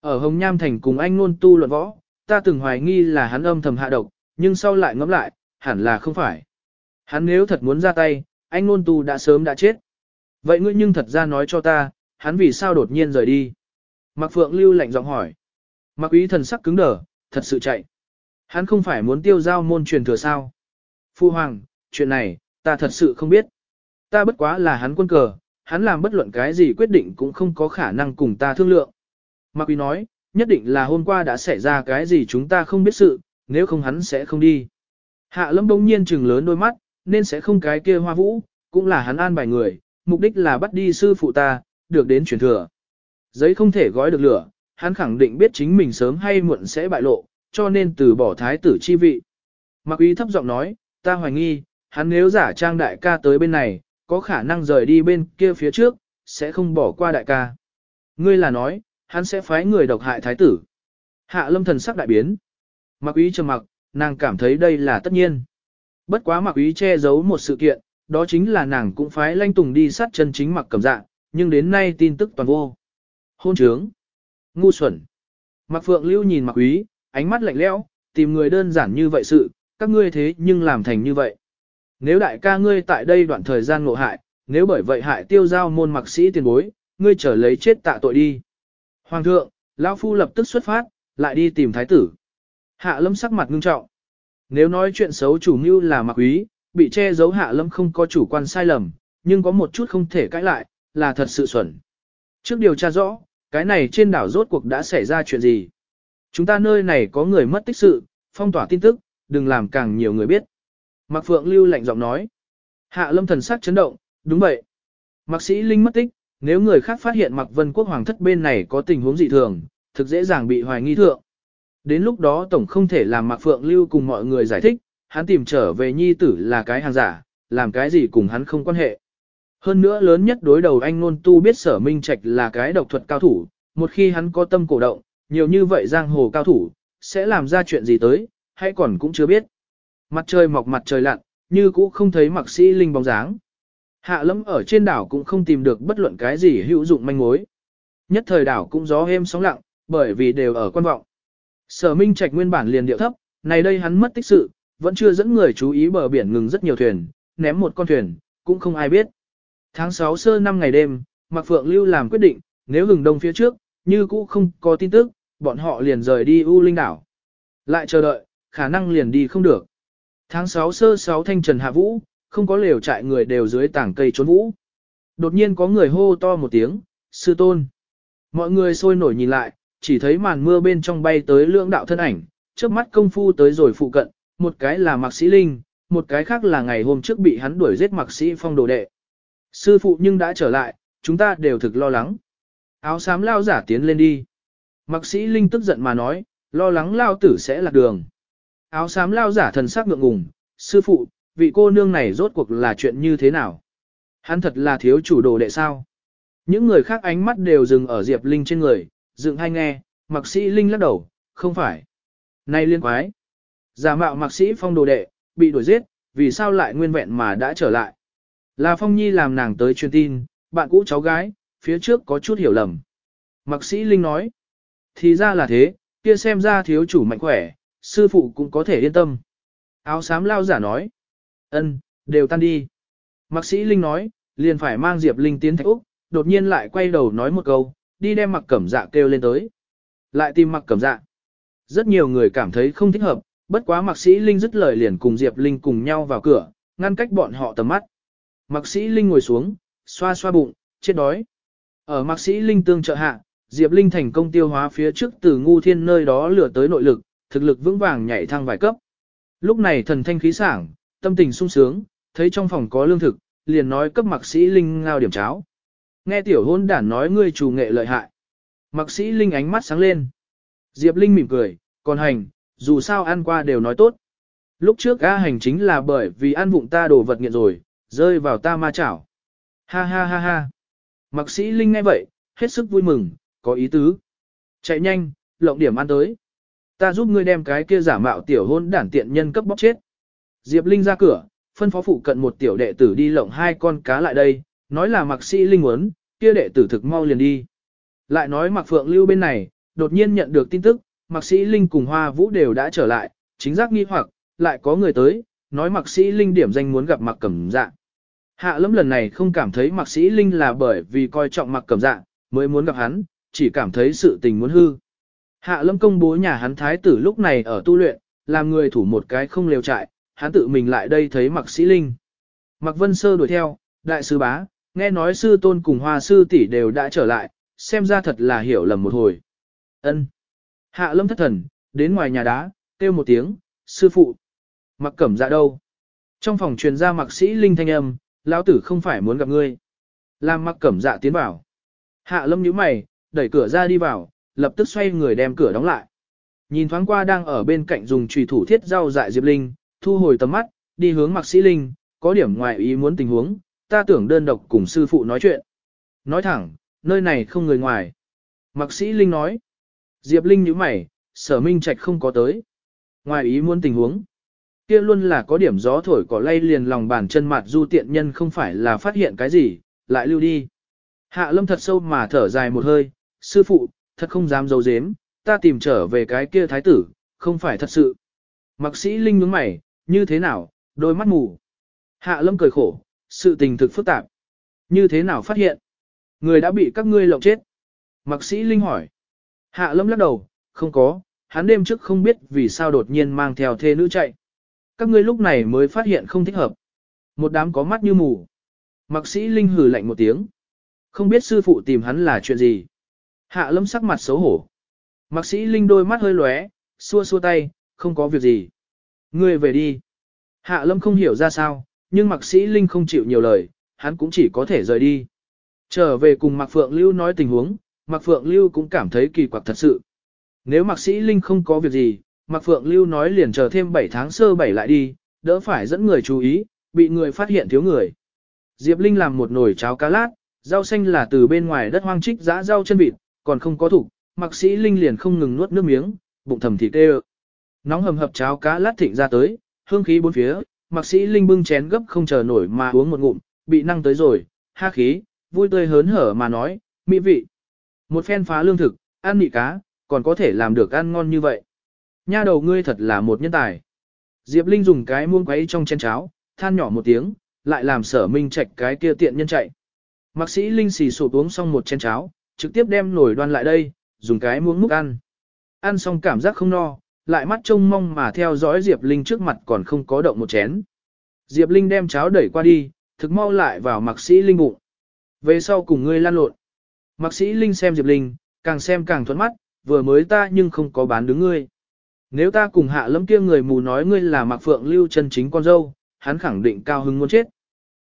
Speaker 1: Ở Hồng Nham Thành cùng anh luôn tu luận võ, ta từng hoài nghi là hắn âm thầm hạ độc, nhưng sau lại ngẫm lại, hẳn là không phải. Hắn nếu thật muốn ra tay, anh luôn tu đã sớm đã chết. Vậy ngươi nhưng thật ra nói cho ta, hắn vì sao đột nhiên rời đi. Mạc Phượng Lưu lạnh giọng hỏi. Mạc Úy thần sắc cứng đờ, thật sự chạy. Hắn không phải muốn tiêu giao môn truyền thừa sao? Phu Hoàng, chuyện này, ta thật sự không biết. Ta bất quá là hắn quân cờ, hắn làm bất luận cái gì quyết định cũng không có khả năng cùng ta thương lượng. Mạc Úy nói, nhất định là hôm qua đã xảy ra cái gì chúng ta không biết sự, nếu không hắn sẽ không đi. Hạ lâm đông nhiên trừng lớn đôi mắt, nên sẽ không cái kia hoa vũ, cũng là hắn an bài người, mục đích là bắt đi sư phụ ta, được đến truyền thừa. Giấy không thể gói được lửa, hắn khẳng định biết chính mình sớm hay muộn sẽ bại lộ, cho nên từ bỏ thái tử chi vị. Mạc Uy thấp giọng nói, ta hoài nghi, hắn nếu giả trang đại ca tới bên này, có khả năng rời đi bên kia phía trước, sẽ không bỏ qua đại ca. Ngươi là nói, hắn sẽ phái người độc hại thái tử. Hạ lâm thần sắc đại biến. Mạc Uy trầm mặc, nàng cảm thấy đây là tất nhiên. Bất quá Mạc Uy che giấu một sự kiện, đó chính là nàng cũng phái lanh tùng đi sát chân chính mặc cầm dạng, nhưng đến nay tin tức toàn vô. Hôn trướng. Ngu xuẩn. Mạc Phượng Lưu nhìn Mạc Uy ánh mắt lạnh lẽo, tìm người đơn giản như vậy sự, các ngươi thế nhưng làm thành như vậy. Nếu đại ca ngươi tại đây đoạn thời gian ngộ hại, nếu bởi vậy hại tiêu giao môn mặc sĩ tiền bối, ngươi trở lấy chết tạ tội đi. Hoàng thượng, lão phu lập tức xuất phát, lại đi tìm thái tử. Hạ lâm sắc mặt ngưng trọng. Nếu nói chuyện xấu chủ mưu là mặc quý, bị che giấu hạ lâm không có chủ quan sai lầm, nhưng có một chút không thể cãi lại, là thật sự xuẩn. Trước điều tra rõ, cái này trên đảo rốt cuộc đã xảy ra chuyện gì? Chúng ta nơi này có người mất tích sự, phong tỏa tin tức, đừng làm càng nhiều người biết. Mạc Phượng Lưu lạnh giọng nói. Hạ lâm thần sắc chấn động, đúng vậy. Mạc sĩ Linh mất tích, nếu người khác phát hiện Mạc Vân Quốc Hoàng thất bên này có tình huống dị thường, thực dễ dàng bị hoài nghi thượng. Đến lúc đó Tổng không thể làm Mạc Phượng Lưu cùng mọi người giải thích, hắn tìm trở về nhi tử là cái hàng giả, làm cái gì cùng hắn không quan hệ. Hơn nữa lớn nhất đối đầu anh nôn tu biết sở minh trạch là cái độc thuật cao thủ, một khi hắn có tâm cổ động, nhiều như vậy giang hồ cao thủ, sẽ làm ra chuyện gì tới, hay còn cũng chưa biết. Mặt trời mọc mặt trời lặn, như cũ không thấy mặc sĩ linh bóng dáng. Hạ lẫm ở trên đảo cũng không tìm được bất luận cái gì hữu dụng manh mối. Nhất thời đảo cũng gió êm sóng lặng, bởi vì đều ở quan vọng. Sở Minh Trạch nguyên bản liền điệu thấp, này đây hắn mất tích sự, vẫn chưa dẫn người chú ý bờ biển ngừng rất nhiều thuyền, ném một con thuyền, cũng không ai biết. Tháng 6 sơ năm ngày đêm, Mạc Phượng Lưu làm quyết định, nếu hừng đông phía trước, như cũ không có tin tức, bọn họ liền rời đi U Linh đảo. Lại chờ đợi, khả năng liền đi không được. Tháng 6 sơ 6 thanh trần hạ vũ, không có lều trại người đều dưới tảng cây trốn vũ. Đột nhiên có người hô to một tiếng, sư tôn. Mọi người sôi nổi nhìn lại, chỉ thấy màn mưa bên trong bay tới lưỡng đạo thân ảnh, trước mắt công phu tới rồi phụ cận, một cái là Mạc Sĩ Linh, một cái khác là ngày hôm trước bị hắn đuổi giết Mạc Sĩ Phong đồ đệ. Sư phụ nhưng đã trở lại, chúng ta đều thực lo lắng. Áo xám lao giả tiến lên đi. Mạc Sĩ Linh tức giận mà nói, lo lắng lao tử sẽ lạc đường. Áo xám lao giả thần sắc ngượng ngùng, sư phụ, vị cô nương này rốt cuộc là chuyện như thế nào? Hắn thật là thiếu chủ đồ đệ sao? Những người khác ánh mắt đều dừng ở Diệp Linh trên người, dựng hay nghe, Mạc Sĩ Linh lắc đầu, không phải. Này liên quái. Giả mạo Mạc Sĩ Phong đồ đệ, bị đuổi giết, vì sao lại nguyên vẹn mà đã trở lại? Là Phong Nhi làm nàng tới truyền tin, bạn cũ cháu gái, phía trước có chút hiểu lầm. Mạc sĩ Linh nói, thì ra là thế, kia xem ra thiếu chủ mạnh khỏe, sư phụ cũng có thể yên tâm. Áo xám lao giả nói, ân, đều tan đi. Mạc sĩ Linh nói, liền phải mang Diệp Linh tiến thạch Úc, đột nhiên lại quay đầu nói một câu, đi đem mặc cẩm dạ kêu lên tới. Lại tìm mặc cẩm dạ. Rất nhiều người cảm thấy không thích hợp, bất quá mạc sĩ Linh dứt lời liền cùng Diệp Linh cùng nhau vào cửa, ngăn cách bọn họ tầm mắt. Mạc sĩ Linh ngồi xuống, xoa xoa bụng, chết đói. Ở mạc sĩ Linh tương trợ hạ, Diệp Linh thành công tiêu hóa phía trước từ ngu thiên nơi đó lửa tới nội lực, thực lực vững vàng nhảy thăng vài cấp. Lúc này thần thanh khí sảng, tâm tình sung sướng, thấy trong phòng có lương thực, liền nói cấp mạc sĩ Linh ngao điểm cháo. Nghe tiểu hôn đản nói ngươi chủ nghệ lợi hại. Mạc sĩ Linh ánh mắt sáng lên. Diệp Linh mỉm cười, còn hành, dù sao ăn qua đều nói tốt. Lúc trước A hành chính là bởi vì ăn vụng ta đồ vật nghiện rồi, rơi vào ta ma chảo. Ha ha ha ha. Mạc sĩ Linh nghe vậy, hết sức vui mừng, có ý tứ. Chạy nhanh, lộng điểm ăn tới. Ta giúp ngươi đem cái kia giả mạo tiểu hôn đản tiện nhân cấp bóc chết. Diệp Linh ra cửa, phân phó phụ cận một tiểu đệ tử đi lộng hai con cá lại đây, nói là Mặc sĩ Linh muốn, kia đệ tử thực mau liền đi. Lại nói Mặc Phượng Lưu bên này, đột nhiên nhận được tin tức, Mặc sĩ Linh cùng Hoa Vũ đều đã trở lại, chính giác nghi hoặc, lại có người tới, nói Mặc sĩ Linh điểm danh muốn gặp Mặc Cẩm Dạ. Hạ lâm lần này không cảm thấy Mặc sĩ Linh là bởi vì coi trọng Mặc Cẩm Dạ, mới muốn gặp hắn, chỉ cảm thấy sự tình muốn hư. Hạ lâm công bố nhà hắn thái tử lúc này ở tu luyện, làm người thủ một cái không liều trại, hắn tự mình lại đây thấy mặc sĩ linh. Mặc vân sơ đuổi theo, đại sư bá, nghe nói sư tôn cùng hoa sư tỷ đều đã trở lại, xem ra thật là hiểu lầm một hồi. ân Hạ lâm thất thần, đến ngoài nhà đá, kêu một tiếng, sư phụ. Mặc cẩm dạ đâu? Trong phòng truyền ra mặc sĩ linh thanh âm, lão tử không phải muốn gặp ngươi. Làm mặc cẩm dạ tiến vào. Hạ lâm nhíu mày, đẩy cửa ra đi vào, lập tức xoay người đem cửa đóng lại. Nhìn thoáng qua đang ở bên cạnh dùng chùy thủ thiết rau dại Diệp Linh, thu hồi tầm mắt, đi hướng mặc sĩ Linh, có điểm ngoài ý muốn tình huống, ta tưởng đơn độc cùng sư phụ nói chuyện. Nói thẳng, nơi này không người ngoài. Mặc sĩ Linh nói. Diệp Linh nhíu mày, sở minh trạch không có tới. Ngoài ý muốn tình huống. Kia luôn là có điểm gió thổi cỏ lay liền lòng bàn chân mặt du tiện nhân không phải là phát hiện cái gì, lại lưu đi. Hạ lâm thật sâu mà thở dài một hơi, sư phụ, thật không dám giấu dếm, ta tìm trở về cái kia thái tử, không phải thật sự. Mặc sĩ Linh nhướng mày, như thế nào, đôi mắt mù. Hạ lâm cười khổ, sự tình thực phức tạp. Như thế nào phát hiện? Người đã bị các ngươi lộng chết. Mặc sĩ Linh hỏi. Hạ lâm lắc đầu, không có, hắn đêm trước không biết vì sao đột nhiên mang theo thê nữ chạy. Các ngươi lúc này mới phát hiện không thích hợp. Một đám có mắt như mù. Mặc sĩ Linh hừ lạnh một tiếng. Không biết sư phụ tìm hắn là chuyện gì. Hạ lâm sắc mặt xấu hổ. Mặc sĩ Linh đôi mắt hơi lóe, xua xua tay, không có việc gì. Ngươi về đi. Hạ lâm không hiểu ra sao, nhưng mặc sĩ Linh không chịu nhiều lời, hắn cũng chỉ có thể rời đi. Trở về cùng Mạc Phượng Lưu nói tình huống, Mạc Phượng Lưu cũng cảm thấy kỳ quặc thật sự. Nếu Mạc sĩ Linh không có việc gì, Mạc Phượng Lưu nói liền chờ thêm 7 tháng sơ 7 lại đi, đỡ phải dẫn người chú ý, bị người phát hiện thiếu người. Diệp Linh làm một nồi cháo cá lát, rau xanh là từ bên ngoài đất hoang trích giã rau chân vịt, còn không có thủ, Mạc sĩ Linh liền không ngừng nuốt nước miếng, bụng thầm thịt tê Nóng hầm hập cháo cá lát thịnh ra tới, hương khí bốn phía, Mạc sĩ Linh bưng chén gấp không chờ nổi mà uống một ngụm, bị năng tới rồi, ha khí, vui tươi hớn hở mà nói, mỹ vị. Một phen phá lương thực, ăn mị cá, còn có thể làm được ăn ngon như vậy. Nha đầu ngươi thật là một nhân tài. Diệp Linh dùng cái muông quấy trong chén cháo, than nhỏ một tiếng, lại làm sở minh trạch cái kia tiện nhân chạy. Mạc sĩ Linh xì sụp uống xong một chén cháo, trực tiếp đem nổi đoan lại đây, dùng cái muỗng múc ăn. Ăn xong cảm giác không no, lại mắt trông mong mà theo dõi Diệp Linh trước mặt còn không có động một chén. Diệp Linh đem cháo đẩy qua đi, thực mau lại vào Mạc sĩ Linh bụng. Về sau cùng ngươi lan lộn. Mạc sĩ Linh xem Diệp Linh, càng xem càng thuẫn mắt, vừa mới ta nhưng không có bán đứng ngươi. Nếu ta cùng hạ lâm kia người mù nói ngươi là Mạc Phượng Lưu chân chính con dâu, hắn khẳng định cao hứng muốn chết.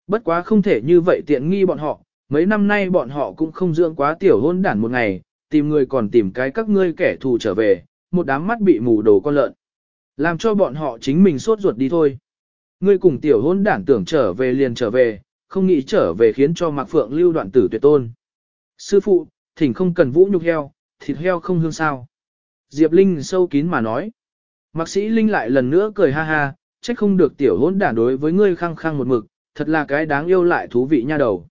Speaker 1: Bất quá không thể như vậy tiện nghi bọn họ, mấy năm nay bọn họ cũng không dưỡng quá tiểu hôn đản một ngày, tìm người còn tìm cái các ngươi kẻ thù trở về, một đám mắt bị mù đồ con lợn. Làm cho bọn họ chính mình sốt ruột đi thôi. Ngươi cùng tiểu hôn đản tưởng trở về liền trở về, không nghĩ trở về khiến cho Mạc Phượng lưu đoạn tử tuyệt tôn. Sư phụ, thỉnh không cần vũ nhục heo, thịt heo không hương sao. Diệp Linh sâu kín mà nói. Mạc sĩ Linh lại lần nữa cười ha ha, trách không được tiểu hôn đản đối với ngươi khăng khăng một mực, thật là cái đáng yêu lại thú vị nha đầu.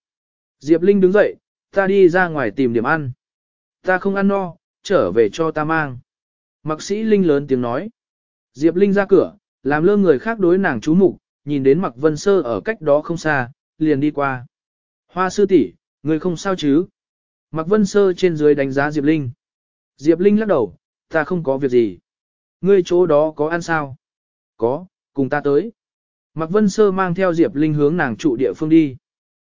Speaker 1: Diệp Linh đứng dậy, ta đi ra ngoài tìm điểm ăn. Ta không ăn no, trở về cho ta mang. Mạc sĩ Linh lớn tiếng nói. Diệp Linh ra cửa, làm lơ người khác đối nàng chú mục, nhìn đến Mạc Vân Sơ ở cách đó không xa, liền đi qua. Hoa sư tỷ, người không sao chứ? Mạc Vân Sơ trên dưới đánh giá Diệp Linh. Diệp Linh lắc đầu, ta không có việc gì. Ngươi chỗ đó có ăn sao? Có, cùng ta tới. Mạc Vân Sơ mang theo Diệp Linh hướng nàng trụ địa phương đi.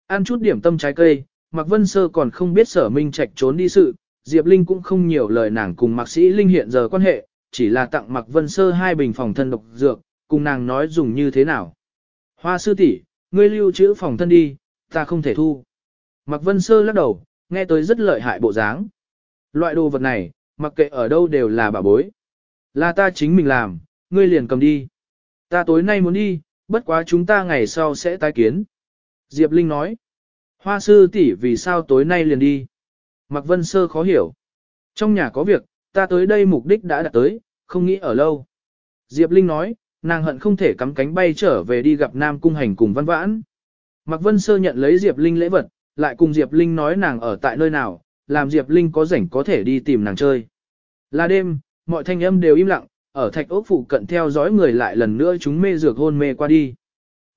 Speaker 1: Ăn chút điểm tâm trái cây, Mạc Vân Sơ còn không biết sở minh trạch trốn đi sự, Diệp Linh cũng không nhiều lời nàng cùng Mạc Sĩ Linh hiện giờ quan hệ, chỉ là tặng Mạc Vân Sơ hai bình phòng thân độc dược, cùng nàng nói dùng như thế nào. Hoa sư tỷ, ngươi lưu trữ phòng thân đi, ta không thể thu. Mạc Vân Sơ lắc đầu, nghe tới rất lợi hại bộ dáng. Loại đồ vật này, mặc kệ ở đâu đều là bà bối. Là ta chính mình làm, ngươi liền cầm đi. Ta tối nay muốn đi, bất quá chúng ta ngày sau sẽ tái kiến. Diệp Linh nói. Hoa sư tỷ vì sao tối nay liền đi? Mạc Vân Sơ khó hiểu. Trong nhà có việc, ta tới đây mục đích đã đạt tới, không nghĩ ở lâu. Diệp Linh nói, nàng hận không thể cắm cánh bay trở về đi gặp Nam Cung Hành cùng Văn Vãn. Mạc Vân Sơ nhận lấy Diệp Linh lễ vật, lại cùng Diệp Linh nói nàng ở tại nơi nào, làm Diệp Linh có rảnh có thể đi tìm nàng chơi. Là đêm, mọi thanh âm đều im lặng, ở thạch ốc phụ cận theo dõi người lại lần nữa chúng mê dược hôn mê qua đi.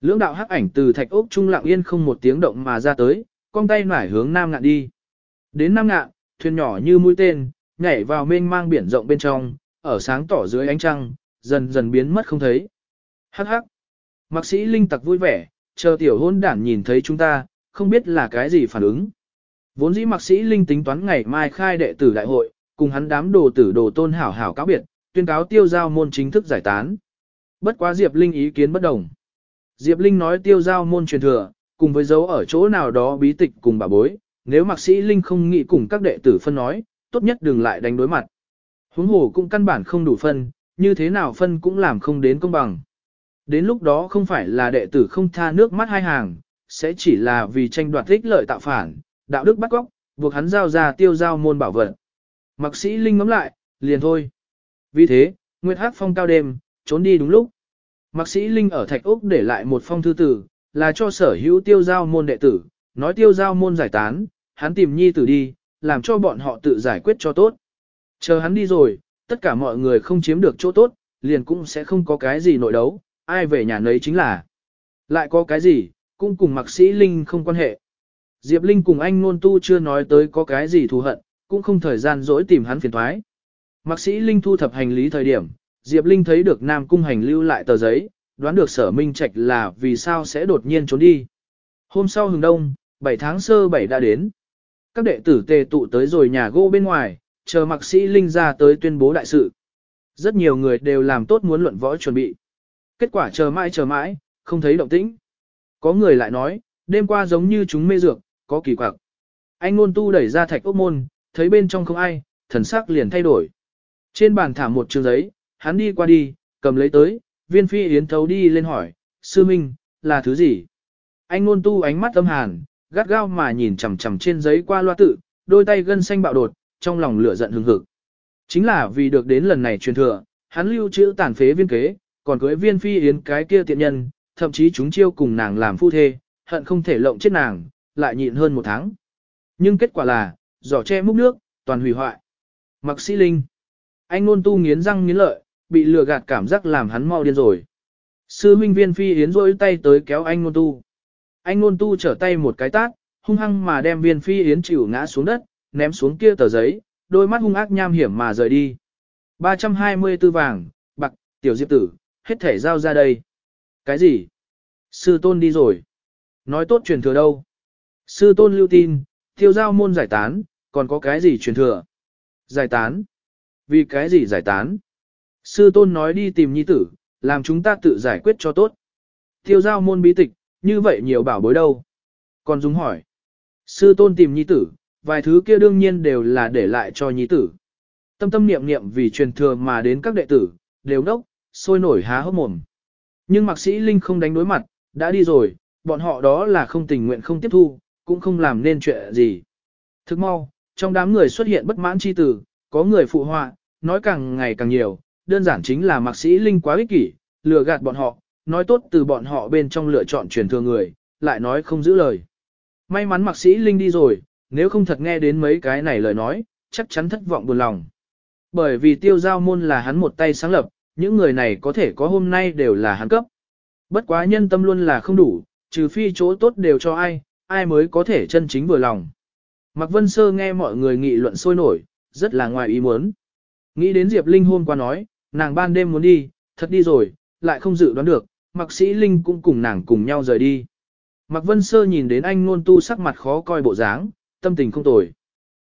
Speaker 1: Lưỡng đạo hắc ảnh từ thạch ốc trung lặng yên không một tiếng động mà ra tới, cong tay nải hướng nam ngạn đi. Đến nam ngạn, thuyền nhỏ như mũi tên, nhảy vào mênh mang biển rộng bên trong, ở sáng tỏ dưới ánh trăng, dần dần biến mất không thấy. Hắc hắc. Mạc sĩ Linh tặc vui vẻ, chờ tiểu hôn đản nhìn thấy chúng ta, không biết là cái gì phản ứng. Vốn dĩ mạc sĩ Linh tính toán ngày mai khai đệ tử đại hội, cùng hắn đám đồ tử đồ tôn hảo hảo cáo biệt, tuyên cáo tiêu giao môn chính thức giải tán. Bất quá Diệp Linh ý kiến bất đồng. Diệp Linh nói tiêu giao môn truyền thừa, cùng với dấu ở chỗ nào đó bí tịch cùng bà bối, nếu mạc sĩ Linh không nghĩ cùng các đệ tử phân nói, tốt nhất đừng lại đánh đối mặt. Huống hồ cũng căn bản không đủ phân, như thế nào phân cũng làm không đến công bằng. Đến lúc đó không phải là đệ tử không tha nước mắt hai hàng, sẽ chỉ là vì tranh đoạt ích lợi tạo phản, đạo đức bắt góc, buộc hắn giao ra tiêu giao môn bảo vật. Mạc sĩ Linh ngắm lại, liền thôi. Vì thế, Nguyệt Hắc phong cao đêm, trốn đi đúng lúc. Mạc sĩ Linh ở Thạch Úc để lại một phong thư tử, là cho sở hữu tiêu giao môn đệ tử, nói tiêu giao môn giải tán, hắn tìm nhi tử đi, làm cho bọn họ tự giải quyết cho tốt. Chờ hắn đi rồi, tất cả mọi người không chiếm được chỗ tốt, liền cũng sẽ không có cái gì nội đấu, ai về nhà nấy chính là. Lại có cái gì, cũng cùng mạc sĩ Linh không quan hệ. Diệp Linh cùng anh nôn tu chưa nói tới có cái gì thù hận, cũng không thời gian dỗi tìm hắn phiền thoái. Mạc sĩ Linh thu thập hành lý thời điểm, Diệp Linh thấy được Nam Cung hành lưu lại tờ giấy, đoán được sở minh trạch là vì sao sẽ đột nhiên trốn đi. Hôm sau hừng đông, 7 tháng sơ 7 đã đến. Các đệ tử tề tụ tới rồi nhà gỗ bên ngoài, chờ mạc sĩ Linh ra tới tuyên bố đại sự. Rất nhiều người đều làm tốt muốn luận võ chuẩn bị. Kết quả chờ mãi chờ mãi, không thấy động tĩnh. Có người lại nói, đêm qua giống như chúng mê dược, có kỳ quặc. Anh ngôn tu đẩy ra thạch ốc môn, thấy bên trong không ai, thần sắc liền thay đổi. Trên bàn thả một trường giấy, hắn đi qua đi, cầm lấy tới, viên phi yến thấu đi lên hỏi, sư minh, là thứ gì? Anh ngôn tu ánh mắt âm hàn, gắt gao mà nhìn chằm chằm trên giấy qua loa tự, đôi tay gân xanh bạo đột, trong lòng lửa giận hừng hực. Chính là vì được đến lần này truyền thừa, hắn lưu trữ tàn phế viên kế, còn cưới viên phi yến cái kia tiện nhân, thậm chí chúng chiêu cùng nàng làm phu thê, hận không thể lộng chết nàng, lại nhịn hơn một tháng. Nhưng kết quả là, giỏ che múc nước, toàn hủy hoại. Mặc sĩ linh. Anh ngôn tu nghiến răng nghiến lợi, bị lừa gạt cảm giác làm hắn mau điên rồi. Sư minh viên phi yến rôi tay tới kéo anh ngôn tu. Anh ngôn tu trở tay một cái tát, hung hăng mà đem viên phi yến chịu ngã xuống đất, ném xuống kia tờ giấy, đôi mắt hung ác nham hiểm mà rời đi. 324 vàng, bạc, tiểu diệp tử, hết thể giao ra đây. Cái gì? Sư tôn đi rồi. Nói tốt truyền thừa đâu? Sư tôn lưu tin, tiêu giao môn giải tán, còn có cái gì truyền thừa? Giải tán? Vì cái gì giải tán? Sư tôn nói đi tìm nhi tử, làm chúng ta tự giải quyết cho tốt. Tiêu giao môn bí tịch, như vậy nhiều bảo bối đâu? Còn Dung hỏi. Sư tôn tìm nhi tử, vài thứ kia đương nhiên đều là để lại cho nhi tử. Tâm tâm niệm niệm vì truyền thừa mà đến các đệ tử, đều đốc, sôi nổi há hốc mồm. Nhưng mạc sĩ Linh không đánh đối mặt, đã đi rồi, bọn họ đó là không tình nguyện không tiếp thu, cũng không làm nên chuyện gì. Thức mau, trong đám người xuất hiện bất mãn chi tử, có người phụ họa, nói càng ngày càng nhiều, đơn giản chính là mạc sĩ Linh quá ích kỷ, lừa gạt bọn họ, nói tốt từ bọn họ bên trong lựa chọn truyền thừa người, lại nói không giữ lời. May mắn mạc sĩ Linh đi rồi, nếu không thật nghe đến mấy cái này lời nói, chắc chắn thất vọng buồn lòng. Bởi vì tiêu giao môn là hắn một tay sáng lập, những người này có thể có hôm nay đều là hắn cấp. Bất quá nhân tâm luôn là không đủ, trừ phi chỗ tốt đều cho ai, ai mới có thể chân chính vừa lòng. Mạc Vân Sơ nghe mọi người nghị luận sôi nổi, rất là ngoài ý muốn. Nghĩ đến Diệp Linh hôm qua nói, nàng ban đêm muốn đi, thật đi rồi, lại không dự đoán được, Mạc Sĩ Linh cũng cùng nàng cùng nhau rời đi. Mạc Vân Sơ nhìn đến anh nôn tu sắc mặt khó coi bộ dáng, tâm tình không tồi.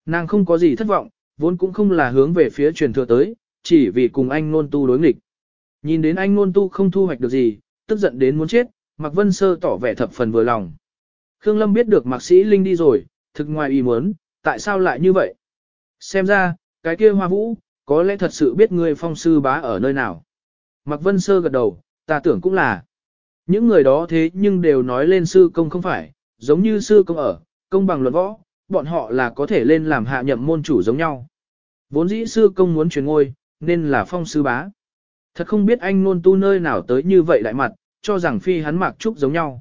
Speaker 1: Nàng không có gì thất vọng, vốn cũng không là hướng về phía truyền thừa tới, chỉ vì cùng anh nôn tu đối nghịch. Nhìn đến anh nôn tu không thu hoạch được gì, tức giận đến muốn chết, Mạc Vân Sơ tỏ vẻ thập phần vừa lòng. Khương Lâm biết được Mạc Sĩ Linh đi rồi, thực ngoài ý muốn, tại sao lại như vậy? Xem ra, cái kia hoa vũ, có lẽ thật sự biết người phong sư bá ở nơi nào. Mạc Vân Sơ gật đầu, ta tưởng cũng là. Những người đó thế nhưng đều nói lên sư công không phải, giống như sư công ở, công bằng luận võ, bọn họ là có thể lên làm hạ nhậm môn chủ giống nhau. Vốn dĩ sư công muốn chuyển ngôi, nên là phong sư bá. Thật không biết anh nôn tu nơi nào tới như vậy đại mặt, cho rằng phi hắn mặc trúc giống nhau.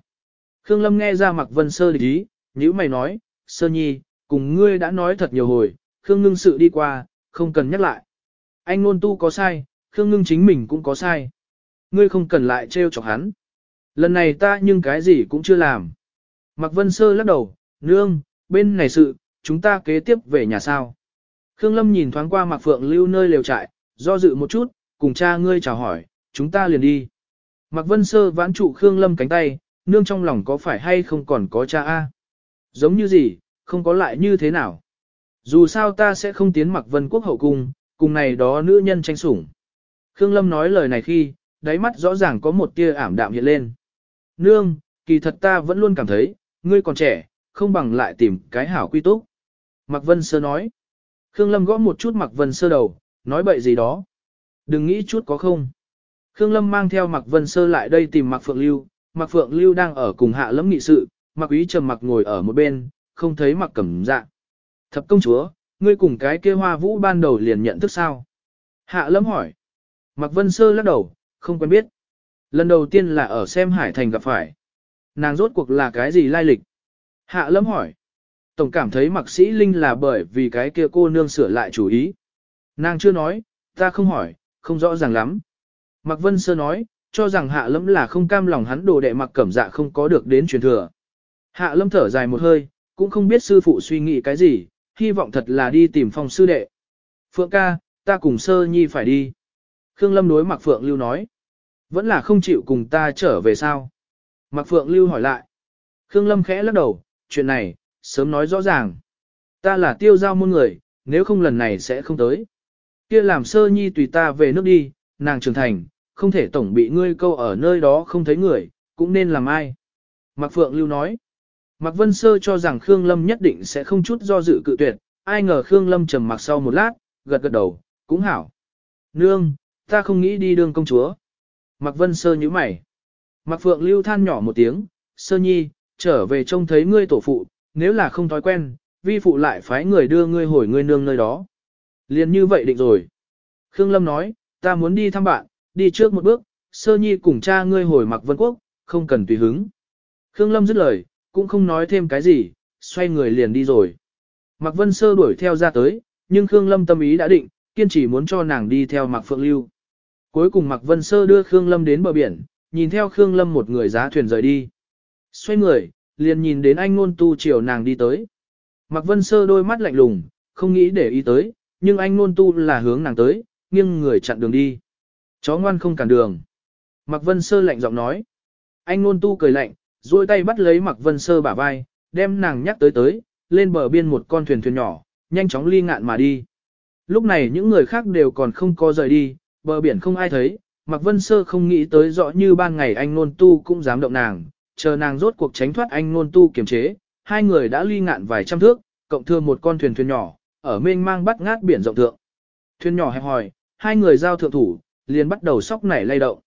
Speaker 1: Khương Lâm nghe ra Mạc vân sơ lý ý, nhữ mày nói, sơ nhi, cùng ngươi đã nói thật nhiều hồi, Khương ngưng sự đi qua, không cần nhắc lại. Anh nôn tu có sai, Khương ngưng chính mình cũng có sai. Ngươi không cần lại trêu chọc hắn. Lần này ta nhưng cái gì cũng chưa làm. Mặc vân sơ lắc đầu, nương, bên này sự, chúng ta kế tiếp về nhà sao. Khương Lâm nhìn thoáng qua Mạc Phượng Lưu nơi lều trại, do dự một chút, cùng cha ngươi chào hỏi, chúng ta liền đi. Mạc Vân Sơ vãn trụ Khương Lâm cánh tay, nương trong lòng có phải hay không còn có cha A. Giống như gì, không có lại như thế nào. Dù sao ta sẽ không tiến Mạc Vân Quốc hậu cung, cùng này đó nữ nhân tranh sủng. Khương Lâm nói lời này khi, đáy mắt rõ ràng có một tia ảm đạm hiện lên. Nương, kỳ thật ta vẫn luôn cảm thấy, ngươi còn trẻ, không bằng lại tìm cái hảo quy túc. Mạc Vân Sơ nói. Khương Lâm gõ một chút Mạc Vân Sơ đầu, nói bậy gì đó. Đừng nghĩ chút có không. Khương Lâm mang theo Mạc Vân Sơ lại đây tìm Mạc Phượng Lưu, Mạc Phượng Lưu đang ở cùng hạ lâm nghị sự, Mạc quý trầm mặc ngồi ở một bên, không thấy Mạc Cẩm Dạ. Thập công chúa, ngươi cùng cái kia hoa vũ ban đầu liền nhận thức sao? Hạ lẫm hỏi. Mạc Vân Sơ lắc đầu, không quen biết. Lần đầu tiên là ở xem Hải Thành gặp phải. Nàng rốt cuộc là cái gì lai lịch? Hạ lâm hỏi. Tổng cảm thấy mặc sĩ Linh là bởi vì cái kia cô nương sửa lại chủ ý. Nàng chưa nói, ta không hỏi, không rõ ràng lắm. Mạc Vân Sơ nói, cho rằng hạ lâm là không cam lòng hắn đồ đệ mặc cẩm dạ không có được đến truyền thừa. Hạ lâm thở dài một hơi, cũng không biết sư phụ suy nghĩ cái gì, hy vọng thật là đi tìm phong sư đệ. Phượng ca, ta cùng sơ nhi phải đi. Khương Lâm đối Mạc Phượng Lưu nói. Vẫn là không chịu cùng ta trở về sao? Mạc Phượng Lưu hỏi lại. Khương Lâm khẽ lắc đầu, chuyện này, sớm nói rõ ràng. Ta là tiêu giao môn người, nếu không lần này sẽ không tới. Kia làm sơ nhi tùy ta về nước đi, nàng trưởng thành, không thể tổng bị ngươi câu ở nơi đó không thấy người, cũng nên làm ai. Mạc Phượng Lưu nói. Mạc Vân Sơ cho rằng Khương Lâm nhất định sẽ không chút do dự cự tuyệt, ai ngờ Khương Lâm trầm mặc sau một lát, gật gật đầu, cũng hảo. Nương, ta không nghĩ đi đường công chúa. Mạc Vân Sơ nhíu mày. Mạc Phượng Lưu than nhỏ một tiếng, Sơ Nhi, trở về trông thấy ngươi tổ phụ, nếu là không thói quen, vi phụ lại phái người đưa ngươi hồi ngươi nương nơi đó. Liền như vậy định rồi. Khương Lâm nói, ta muốn đi thăm bạn, đi trước một bước, Sơ Nhi cùng cha ngươi hồi Mạc Vân Quốc, không cần tùy hứng. Khương Lâm dứt lời, cũng không nói thêm cái gì, xoay người liền đi rồi. Mạc Vân Sơ đuổi theo ra tới, nhưng Khương Lâm tâm ý đã định, kiên trì muốn cho nàng đi theo Mạc Phượng Lưu. Cuối cùng Mạc Vân Sơ đưa Khương Lâm đến bờ biển, nhìn theo Khương Lâm một người giá thuyền rời đi. Xoay người, liền nhìn đến anh ngôn tu chiều nàng đi tới. Mạc Vân Sơ đôi mắt lạnh lùng, không nghĩ để ý tới, nhưng anh ngôn tu là hướng nàng tới, nghiêng người chặn đường đi. Chó ngoan không cản đường. Mạc Vân Sơ lạnh giọng nói. Anh ngôn tu cười lạnh, duỗi tay bắt lấy Mạc Vân Sơ bả vai, đem nàng nhắc tới tới, lên bờ biên một con thuyền thuyền nhỏ, nhanh chóng ly ngạn mà đi. Lúc này những người khác đều còn không có rời đi, bờ biển không ai thấy, Mạc Vân Sơ không nghĩ tới rõ như ban ngày anh nôn tu cũng dám động nàng, chờ nàng rốt cuộc tránh thoát anh nôn tu kiềm chế, hai người đã ly ngạn vài trăm thước, cộng thương một con thuyền thuyền nhỏ, ở mênh mang bắt ngát biển rộng thượng. Thuyền nhỏ hẹp hòi, hai người giao thượng thủ, liền bắt đầu sóc nảy lay động.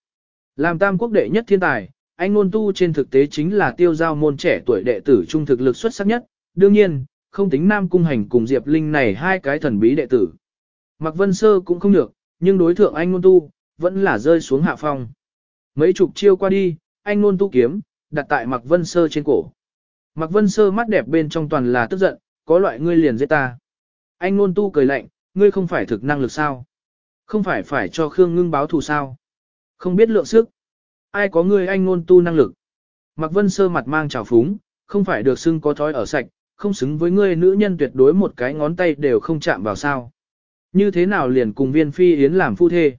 Speaker 1: Làm tam quốc đệ nhất thiên tài, anh nôn tu trên thực tế chính là tiêu giao môn trẻ tuổi đệ tử trung thực lực xuất sắc nhất, đương nhiên, không tính Nam Cung Hành cùng Diệp Linh này hai cái thần bí đệ tử. Mạc Vân Sơ cũng không được, nhưng đối thượng anh nôn tu, vẫn là rơi xuống hạ phong. Mấy chục chiêu qua đi, anh nôn tu kiếm, đặt tại Mạc Vân Sơ trên cổ. Mạc Vân Sơ mắt đẹp bên trong toàn là tức giận, có loại ngươi liền giết ta. Anh nôn tu cười lạnh, ngươi không phải thực năng lực sao? Không phải phải cho Khương ngưng báo thù sao? Không biết lượng sức. Ai có ngươi anh nôn tu năng lực? Mạc Vân Sơ mặt mang trào phúng, không phải được xưng có thói ở sạch, không xứng với ngươi nữ nhân tuyệt đối một cái ngón tay đều không chạm vào sao. Như thế nào liền cùng viên phi yến làm phu thê?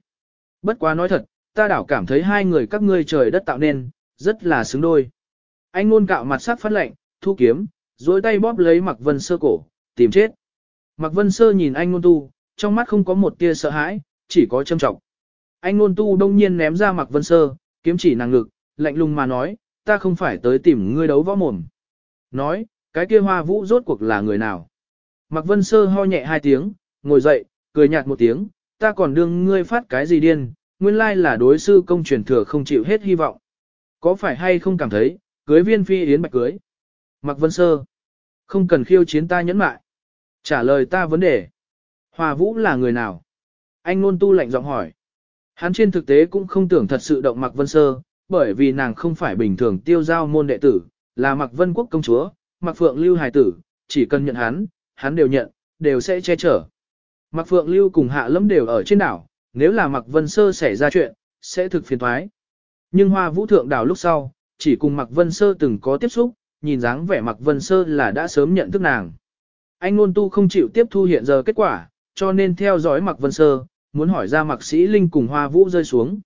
Speaker 1: Bất quá nói thật, ta đảo cảm thấy hai người các ngươi trời đất tạo nên, rất là xứng đôi. Anh ngôn cạo mặt sắc phát lệnh, thu kiếm, dối tay bóp lấy Mạc Vân Sơ cổ, tìm chết. Mạc Vân Sơ nhìn anh ngôn tu, trong mắt không có một tia sợ hãi, chỉ có châm trọng. Anh ngôn tu đông nhiên ném ra Mạc Vân Sơ, kiếm chỉ nàng ngực, lạnh lùng mà nói, ta không phải tới tìm ngươi đấu võ mồm. Nói, cái kia hoa vũ rốt cuộc là người nào? Mạc Vân Sơ ho nhẹ hai tiếng, ngồi dậy, cười nhạt một tiếng, ta còn đương ngươi phát cái gì điên, nguyên lai là đối sư công truyền thừa không chịu hết hy vọng. Có phải hay không cảm thấy, cưới viên phi yến bạch cưới? Mặc vân sơ, không cần khiêu chiến ta nhẫn mại. Trả lời ta vấn đề. Hoa vũ là người nào? Anh ngôn tu lạnh giọng hỏi. Hắn trên thực tế cũng không tưởng thật sự động Mặc Vân Sơ, bởi vì nàng không phải bình thường tiêu giao môn đệ tử, là Mặc Vân Quốc công chúa, Mặc Phượng Lưu hài tử, chỉ cần nhận hắn, hắn đều nhận, đều sẽ che chở. Mạc Phượng Lưu cùng Hạ Lâm đều ở trên đảo, nếu là Mạc Vân Sơ xảy ra chuyện, sẽ thực phiền thoái. Nhưng Hoa Vũ Thượng đảo lúc sau, chỉ cùng Mạc Vân Sơ từng có tiếp xúc, nhìn dáng vẻ Mạc Vân Sơ là đã sớm nhận thức nàng. Anh Nôn tu không chịu tiếp thu hiện giờ kết quả, cho nên theo dõi Mạc Vân Sơ, muốn hỏi ra Mạc Sĩ Linh cùng Hoa Vũ rơi xuống.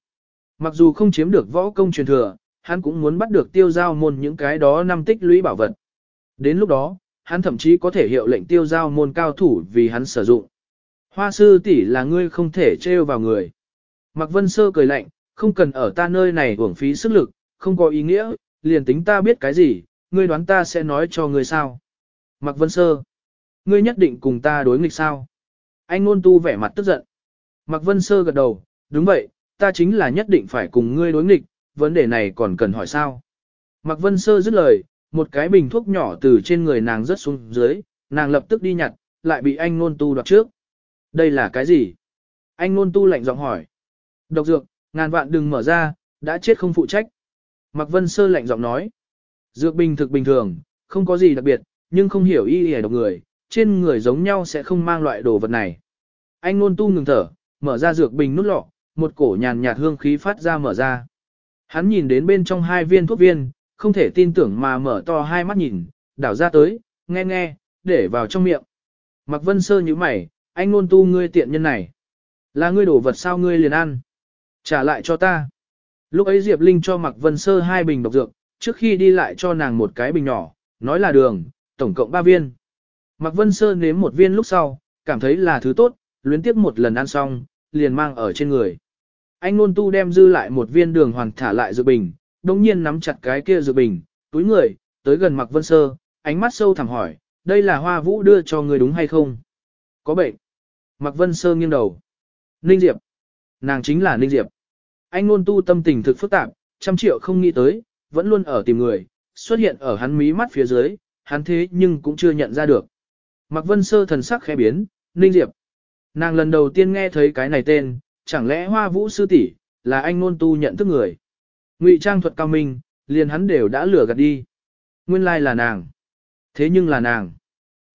Speaker 1: Mặc dù không chiếm được võ công truyền thừa, hắn cũng muốn bắt được tiêu giao môn những cái đó năm tích lũy bảo vật. Đến lúc đó, hắn thậm chí có thể hiệu lệnh tiêu giao môn cao thủ vì hắn sử dụng. Hoa sư tỷ là ngươi không thể trêu vào người. Mạc Vân Sơ cười lạnh, không cần ở ta nơi này uổng phí sức lực, không có ý nghĩa, liền tính ta biết cái gì, ngươi đoán ta sẽ nói cho ngươi sao. Mạc Vân Sơ, ngươi nhất định cùng ta đối nghịch sao? Anh ngôn tu vẻ mặt tức giận. Mạc Vân Sơ gật đầu, đúng vậy, ta chính là nhất định phải cùng ngươi đối nghịch, vấn đề này còn cần hỏi sao. Mạc Vân Sơ dứt lời, một cái bình thuốc nhỏ từ trên người nàng rớt xuống dưới, nàng lập tức đi nhặt, lại bị anh Nôn tu đoạt trước. Đây là cái gì? Anh Nôn tu lạnh giọng hỏi. Độc dược, ngàn vạn đừng mở ra, đã chết không phụ trách. Mạc Vân Sơ lạnh giọng nói. Dược bình thực bình thường, không có gì đặc biệt, nhưng không hiểu y y độc người, trên người giống nhau sẽ không mang loại đồ vật này. Anh Nôn tu ngừng thở, mở ra dược bình nút lọ, một cổ nhàn nhạt hương khí phát ra mở ra. Hắn nhìn đến bên trong hai viên thuốc viên, không thể tin tưởng mà mở to hai mắt nhìn, đảo ra tới, nghe nghe, để vào trong miệng. Mặc vân sơ như mày, anh ngôn tu ngươi tiện nhân này. Là ngươi đổ vật sao ngươi liền ăn. Trả lại cho ta. Lúc ấy Diệp Linh cho Mặc vân sơ hai bình độc dược, trước khi đi lại cho nàng một cái bình nhỏ, nói là đường, tổng cộng ba viên. Mặc vân sơ nếm một viên lúc sau, cảm thấy là thứ tốt, luyến tiếp một lần ăn xong, liền mang ở trên người. Anh nôn tu đem dư lại một viên đường hoàn thả lại dự bình, đồng nhiên nắm chặt cái kia dự bình, túi người, tới gần Mặc Vân Sơ, ánh mắt sâu thẳm hỏi, đây là hoa vũ đưa cho người đúng hay không? Có bệnh. Mặc Vân Sơ nghiêng đầu. Ninh Diệp. Nàng chính là Ninh Diệp. Anh nôn tu tâm tình thực phức tạp, trăm triệu không nghĩ tới, vẫn luôn ở tìm người, xuất hiện ở hắn mí mắt phía dưới, hắn thế nhưng cũng chưa nhận ra được. Mạc Vân Sơ thần sắc khẽ biến, Ninh Diệp. Nàng lần đầu tiên nghe thấy cái này tên, chẳng lẽ hoa vũ sư tỷ là anh nôn tu nhận thức người. Ngụy trang thuật cao minh, liền hắn đều đã lừa gạt đi. Nguyên lai là nàng. Thế nhưng là nàng.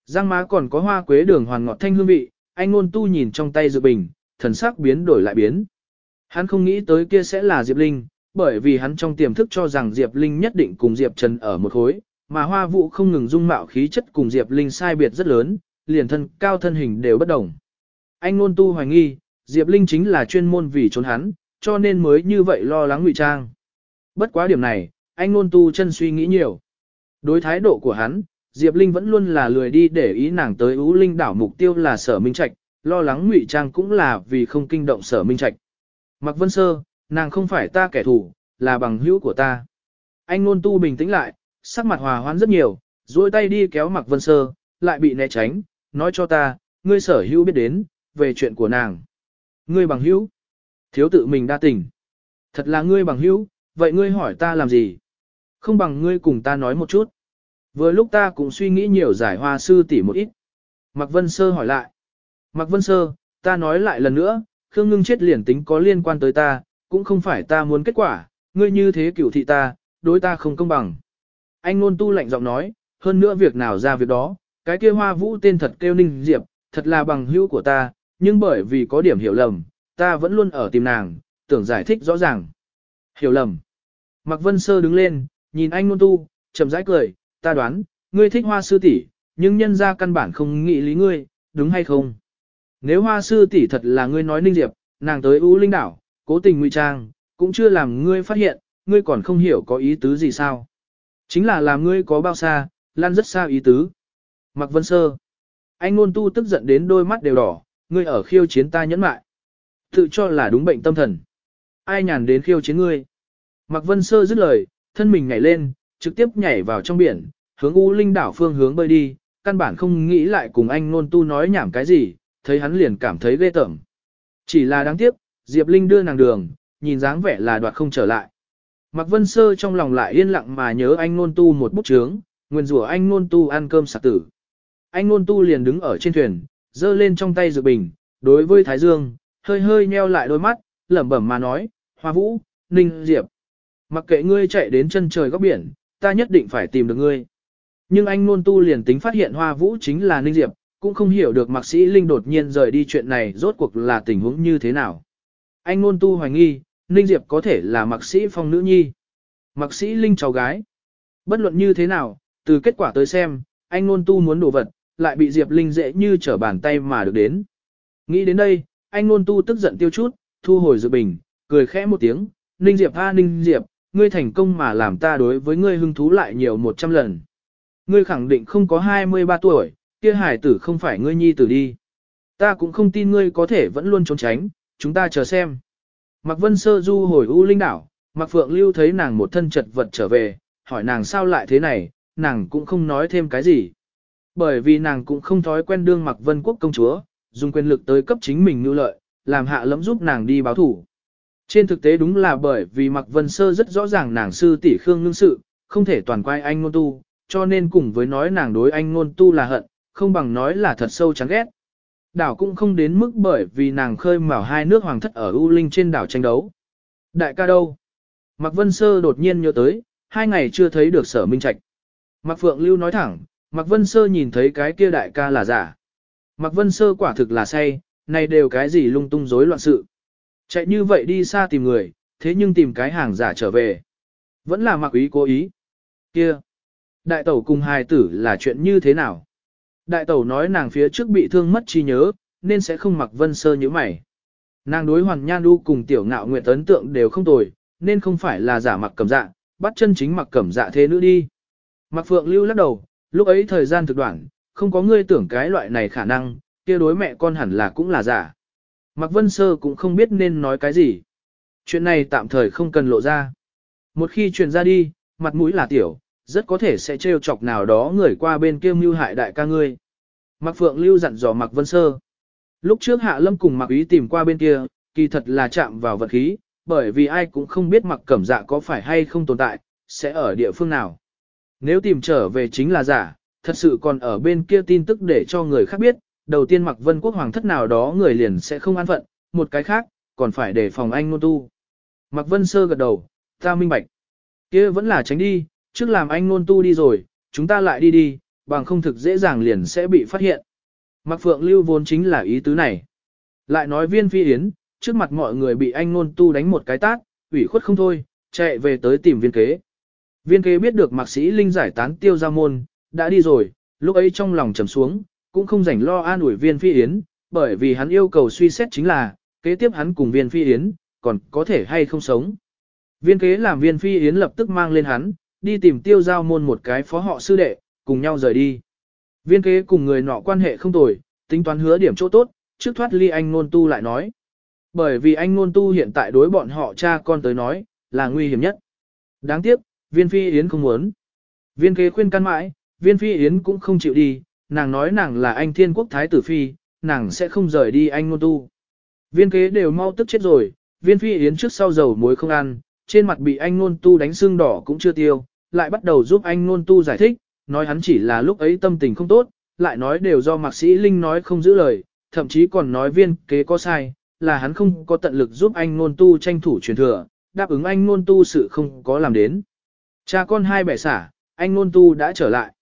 Speaker 1: Giang má còn có hoa quế đường hoàn ngọt thanh hương vị, anh nôn tu nhìn trong tay dự bình, thần sắc biến đổi lại biến. Hắn không nghĩ tới kia sẽ là Diệp Linh, bởi vì hắn trong tiềm thức cho rằng Diệp Linh nhất định cùng Diệp Trần ở một khối, mà hoa vũ không ngừng dung mạo khí chất cùng Diệp Linh sai biệt rất lớn, liền thân cao thân hình đều bất đồng. Anh nôn tu hoài nghi, Diệp Linh chính là chuyên môn vì trốn hắn, cho nên mới như vậy lo lắng ngụy trang. Bất quá điểm này, anh nôn tu chân suy nghĩ nhiều. Đối thái độ của hắn, Diệp Linh vẫn luôn là lười đi để ý nàng tới Ú Linh đảo mục tiêu là sở minh trạch, lo lắng ngụy trang cũng là vì không kinh động sở minh trạch. Mặc vân sơ, nàng không phải ta kẻ thù, là bằng hữu của ta. Anh nôn tu bình tĩnh lại, sắc mặt hòa hoãn rất nhiều, duỗi tay đi kéo mặc vân sơ, lại bị né tránh, nói cho ta, ngươi sở hữu biết đến, về chuyện của nàng. Ngươi bằng hữu. Thiếu tự mình đa tình. Thật là ngươi bằng hữu, vậy ngươi hỏi ta làm gì? Không bằng ngươi cùng ta nói một chút. Vừa lúc ta cũng suy nghĩ nhiều giải hoa sư tỷ một ít. Mạc Vân Sơ hỏi lại. Mạc Vân Sơ, ta nói lại lần nữa, Khương Ngưng chết liền tính có liên quan tới ta, cũng không phải ta muốn kết quả, ngươi như thế cửu thị ta, đối ta không công bằng. Anh ngôn tu lạnh giọng nói, hơn nữa việc nào ra việc đó, cái kia hoa vũ tên thật kêu ninh diệp, thật là bằng hữu của ta, nhưng bởi vì có điểm hiểu lầm, ta vẫn luôn ở tìm nàng, tưởng giải thích rõ ràng. Hiểu lầm. Mạc Vân Sơ đứng lên, nhìn anh nôn tu, chậm rãi cười, ta đoán, ngươi thích hoa sư tỷ, nhưng nhân ra căn bản không nghĩ lý ngươi, đúng hay không? Nếu hoa sư tỷ thật là ngươi nói ninh diệp, nàng tới U Linh đảo, cố tình ngụy trang, cũng chưa làm ngươi phát hiện, ngươi còn không hiểu có ý tứ gì sao? Chính là làm ngươi có bao xa, lan rất xa ý tứ. Mạc Vân Sơ. Anh nôn tu tức giận đến đôi mắt đều đỏ, ngươi ở khiêu chiến ta nhẫn mại. Tự cho là đúng bệnh tâm thần. Ai nhàn đến khiêu chiến ngươi. Mạc Vân Sơ dứt lời, thân mình nhảy lên, trực tiếp nhảy vào trong biển, hướng U Linh đảo phương hướng bơi đi, căn bản không nghĩ lại cùng anh nôn tu nói nhảm cái gì, thấy hắn liền cảm thấy ghê tởm. Chỉ là đáng tiếc, Diệp Linh đưa nàng đường, nhìn dáng vẻ là đoạt không trở lại. Mạc Vân Sơ trong lòng lại yên lặng mà nhớ anh nôn tu một bút chướng, nguyên rủa anh nôn tu ăn cơm sạc tử. Anh nôn tu liền đứng ở trên thuyền, giơ lên trong tay dược bình, đối với Thái Dương, hơi hơi nheo lại đôi mắt, lẩm bẩm mà nói, Hoa Vũ, Ninh Diệp. Mặc kệ ngươi chạy đến chân trời góc biển, ta nhất định phải tìm được ngươi. Nhưng anh nôn tu liền tính phát hiện Hoa Vũ chính là Ninh Diệp, cũng không hiểu được mạc sĩ Linh đột nhiên rời đi chuyện này rốt cuộc là tình huống như thế nào. Anh nôn tu hoài nghi, Ninh Diệp có thể là mạc sĩ phong nữ nhi. Mạc sĩ Linh cháu gái. Bất luận như thế nào, từ kết quả tới xem, anh nôn tu muốn đổ vật, lại bị Diệp Linh dễ như trở bàn tay mà được đến. Nghĩ đến đây, anh ngôn tu tức giận tiêu chút, thu hồi dự bình, cười khẽ một tiếng, Ninh Diệp ha Ninh Diệp, ngươi thành công mà làm ta đối với ngươi hứng thú lại nhiều 100 lần. Ngươi khẳng định không có 23 tuổi, kia hải tử không phải ngươi nhi tử đi. Ta cũng không tin ngươi có thể vẫn luôn trốn tránh, chúng ta chờ xem. Mạc Vân Sơ du hồi U Linh đảo, Mạc Phượng Lưu thấy nàng một thân chật vật trở về, hỏi nàng sao lại thế này, nàng cũng không nói thêm cái gì. Bởi vì nàng cũng không thói quen đương mặc Vân Quốc công chúa, dùng quyền lực tới cấp chính mình nưu lợi, làm hạ lẫm giúp nàng đi báo thủ. Trên thực tế đúng là bởi vì Mạc Vân Sơ rất rõ ràng nàng sư tỷ Khương Ngưng Sự, không thể toàn quay anh ngôn tu, cho nên cùng với nói nàng đối anh ngôn tu là hận, không bằng nói là thật sâu chán ghét. Đảo cũng không đến mức bởi vì nàng khơi mào hai nước hoàng thất ở U Linh trên đảo tranh đấu. Đại ca đâu? Mạc Vân Sơ đột nhiên nhớ tới, hai ngày chưa thấy được sở minh trạch. Mạc Phượng Lưu nói thẳng, Mạc Vân Sơ nhìn thấy cái kia đại ca là giả. Mạc Vân Sơ quả thực là say, này đều cái gì lung tung rối loạn sự. Chạy như vậy đi xa tìm người, thế nhưng tìm cái hàng giả trở về. Vẫn là Mạc Ý cố ý. Kia! Đại tẩu cùng hài tử là chuyện như thế nào? Đại tẩu nói nàng phía trước bị thương mất trí nhớ, nên sẽ không Mạc vân sơ như mày. Nàng đối hoàn nhan đu cùng tiểu ngạo nguyện ấn tượng đều không tồi, nên không phải là giả mặc cẩm dạ, bắt chân chính mặc cẩm dạ thế nữ đi. Mặc phượng lưu lắc đầu, lúc ấy thời gian thực đoạn, không có ngươi tưởng cái loại này khả năng, kia đối mẹ con hẳn là cũng là giả. Mặc vân sơ cũng không biết nên nói cái gì. Chuyện này tạm thời không cần lộ ra. Một khi truyền ra đi, mặt mũi là tiểu, rất có thể sẽ trêu chọc nào đó người qua bên kia mưu hại đại ca ngươi. Mạc Phượng Lưu dặn dò Mạc Vân Sơ. Lúc trước Hạ Lâm cùng Mạc Ý tìm qua bên kia, kỳ thật là chạm vào vật khí, bởi vì ai cũng không biết Mạc Cẩm Dạ có phải hay không tồn tại, sẽ ở địa phương nào. Nếu tìm trở về chính là giả, thật sự còn ở bên kia tin tức để cho người khác biết, đầu tiên mặc Vân Quốc Hoàng thất nào đó người liền sẽ không an phận, một cái khác, còn phải để phòng anh ngôn tu. Mặc Vân Sơ gật đầu, ta minh bạch. kia vẫn là tránh đi, trước làm anh nôn tu đi rồi, chúng ta lại đi đi, bằng không thực dễ dàng liền sẽ bị phát hiện. Mặc Phượng Lưu vốn chính là ý tứ này. Lại nói viên phi yến, trước mặt mọi người bị anh nôn tu đánh một cái tát, ủy khuất không thôi, chạy về tới tìm viên kế. Viên kế biết được mạc sĩ Linh giải tán tiêu ra môn, đã đi rồi, lúc ấy trong lòng trầm xuống, cũng không rảnh lo an ủi viên phi yến, bởi vì hắn yêu cầu suy xét chính là, kế tiếp hắn cùng viên phi yến, còn có thể hay không sống. Viên kế làm viên phi yến lập tức mang lên hắn, đi tìm tiêu giao môn một cái phó họ sư đệ, cùng nhau rời đi. Viên kế cùng người nọ quan hệ không tồi, tính toán hứa điểm chỗ tốt, trước thoát ly anh nôn tu lại nói. Bởi vì anh nôn tu hiện tại đối bọn họ cha con tới nói, là nguy hiểm nhất. Đáng tiếc, viên phi yến không muốn. Viên kế khuyên can mãi, viên phi yến cũng không chịu đi, nàng nói nàng là anh thiên quốc thái tử phi, nàng sẽ không rời đi anh nôn tu. Viên kế đều mau tức chết rồi, viên phi yến trước sau dầu muối không ăn, trên mặt bị anh nôn tu đánh sưng đỏ cũng chưa tiêu, lại bắt đầu giúp anh nôn tu giải thích, nói hắn chỉ là lúc ấy tâm tình không tốt, lại nói đều do mạc sĩ Linh nói không giữ lời, thậm chí còn nói viên kế có sai, là hắn không có tận lực giúp anh nôn tu tranh thủ truyền thừa, đáp ứng anh nôn tu sự không có làm đến. Cha con hai bẻ xả, anh nôn tu đã trở lại.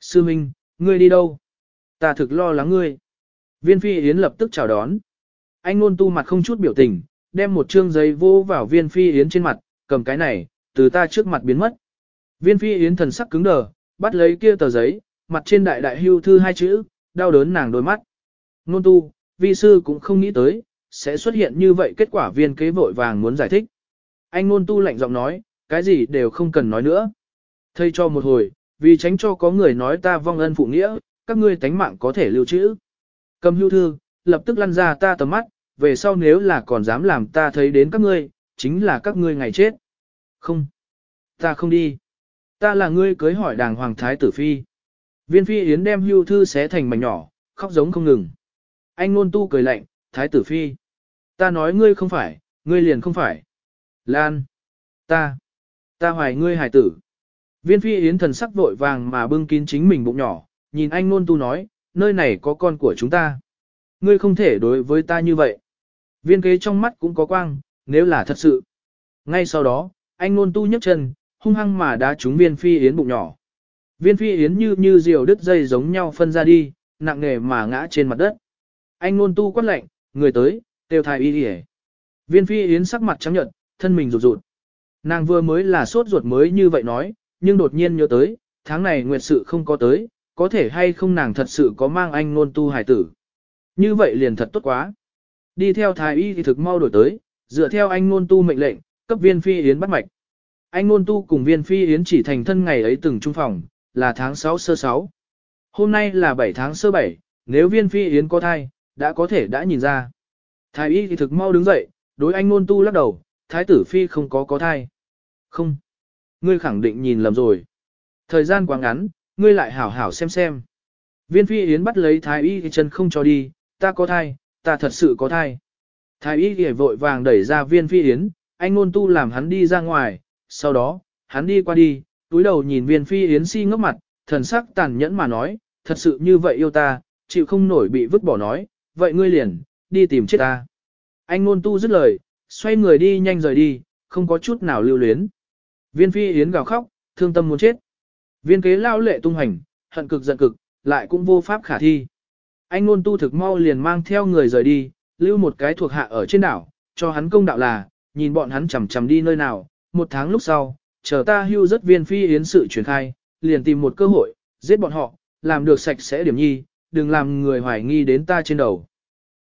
Speaker 1: Sư Minh, ngươi đi đâu? Ta thực lo lắng ngươi. Viên phi yến lập tức chào đón. Anh nôn tu mặt không chút biểu tình, đem một trương giấy vô vào viên phi yến trên mặt, cầm cái này, từ ta trước mặt biến mất. Viên phi yến thần sắc cứng đờ, bắt lấy kia tờ giấy, mặt trên đại đại hưu thư hai chữ, đau đớn nàng đôi mắt. Nôn tu, vi sư cũng không nghĩ tới, sẽ xuất hiện như vậy kết quả viên kế vội vàng muốn giải thích. Anh nôn tu lạnh giọng nói, cái gì đều không cần nói nữa. Thầy cho một hồi, vì tránh cho có người nói ta vong ân phụ nghĩa, các ngươi tánh mạng có thể lưu trữ. Cầm hưu thư, lập tức lăn ra ta tầm mắt, về sau nếu là còn dám làm ta thấy đến các ngươi, chính là các ngươi ngày chết. Không, ta không đi. Ta là ngươi cưới hỏi đàng hoàng thái tử phi. Viên phi yến đem hưu thư xé thành mảnh nhỏ, khóc giống không ngừng. Anh ngôn tu cười lạnh, thái tử phi. Ta nói ngươi không phải, ngươi liền không phải. Lan. Ta. Ta hoài ngươi hài tử. Viên phi yến thần sắc vội vàng mà bưng kín chính mình bụng nhỏ, nhìn anh nôn tu nói, nơi này có con của chúng ta. Ngươi không thể đối với ta như vậy. Viên kế trong mắt cũng có quang, nếu là thật sự. Ngay sau đó, anh nôn tu nhấc chân, hung hăng mà đá trúng viên phi yến bụng nhỏ. Viên phi yến như như diều đứt dây giống nhau phân ra đi, nặng nề mà ngã trên mặt đất. Anh nôn tu quát lệnh, người tới, tiêu thai y đi Viên phi yến sắc mặt trắng nhợt, thân mình rụt rụt. Nàng vừa mới là sốt ruột mới như vậy nói, nhưng đột nhiên nhớ tới, tháng này nguyệt sự không có tới, có thể hay không nàng thật sự có mang anh nôn tu Hải tử. Như vậy liền thật tốt quá. Đi theo thái y thì thực mau đổi tới, dựa theo anh nôn tu mệnh lệnh, cấp viên phi yến bắt mạch. Anh nôn tu cùng viên phi yến chỉ thành thân ngày ấy từng trung phòng, là tháng 6 sơ 6. Hôm nay là 7 tháng sơ 7, nếu viên phi yến có thai, đã có thể đã nhìn ra. Thái y thì thực mau đứng dậy, đối anh nôn tu lắc đầu, thái tử phi không có có thai. Không. Ngươi khẳng định nhìn lầm rồi. Thời gian quá ngắn, ngươi lại hảo hảo xem xem. Viên phi yến bắt lấy thái y thì chân không cho đi, ta có thai, ta thật sự có thai. Thái y thì vội vàng đẩy ra viên phi yến, anh ngôn tu làm hắn đi ra ngoài, sau đó, hắn đi qua đi, túi đầu nhìn viên phi yến si ngốc mặt, thần sắc tàn nhẫn mà nói, thật sự như vậy yêu ta, chịu không nổi bị vứt bỏ nói, vậy ngươi liền, đi tìm chết ta. Anh ngôn tu dứt lời, xoay người đi nhanh rời đi, không có chút nào lưu luyến. Viên phi yến gào khóc, thương tâm muốn chết. Viên kế lao lệ tung hành, hận cực giận cực, lại cũng vô pháp khả thi. Anh ngôn tu thực mau liền mang theo người rời đi, lưu một cái thuộc hạ ở trên đảo, cho hắn công đạo là, nhìn bọn hắn chầm chầm đi nơi nào, một tháng lúc sau, chờ ta hưu rất viên phi yến sự truyền khai, liền tìm một cơ hội, giết bọn họ, làm được sạch sẽ điểm nhi, đừng làm người hoài nghi đến ta trên đầu.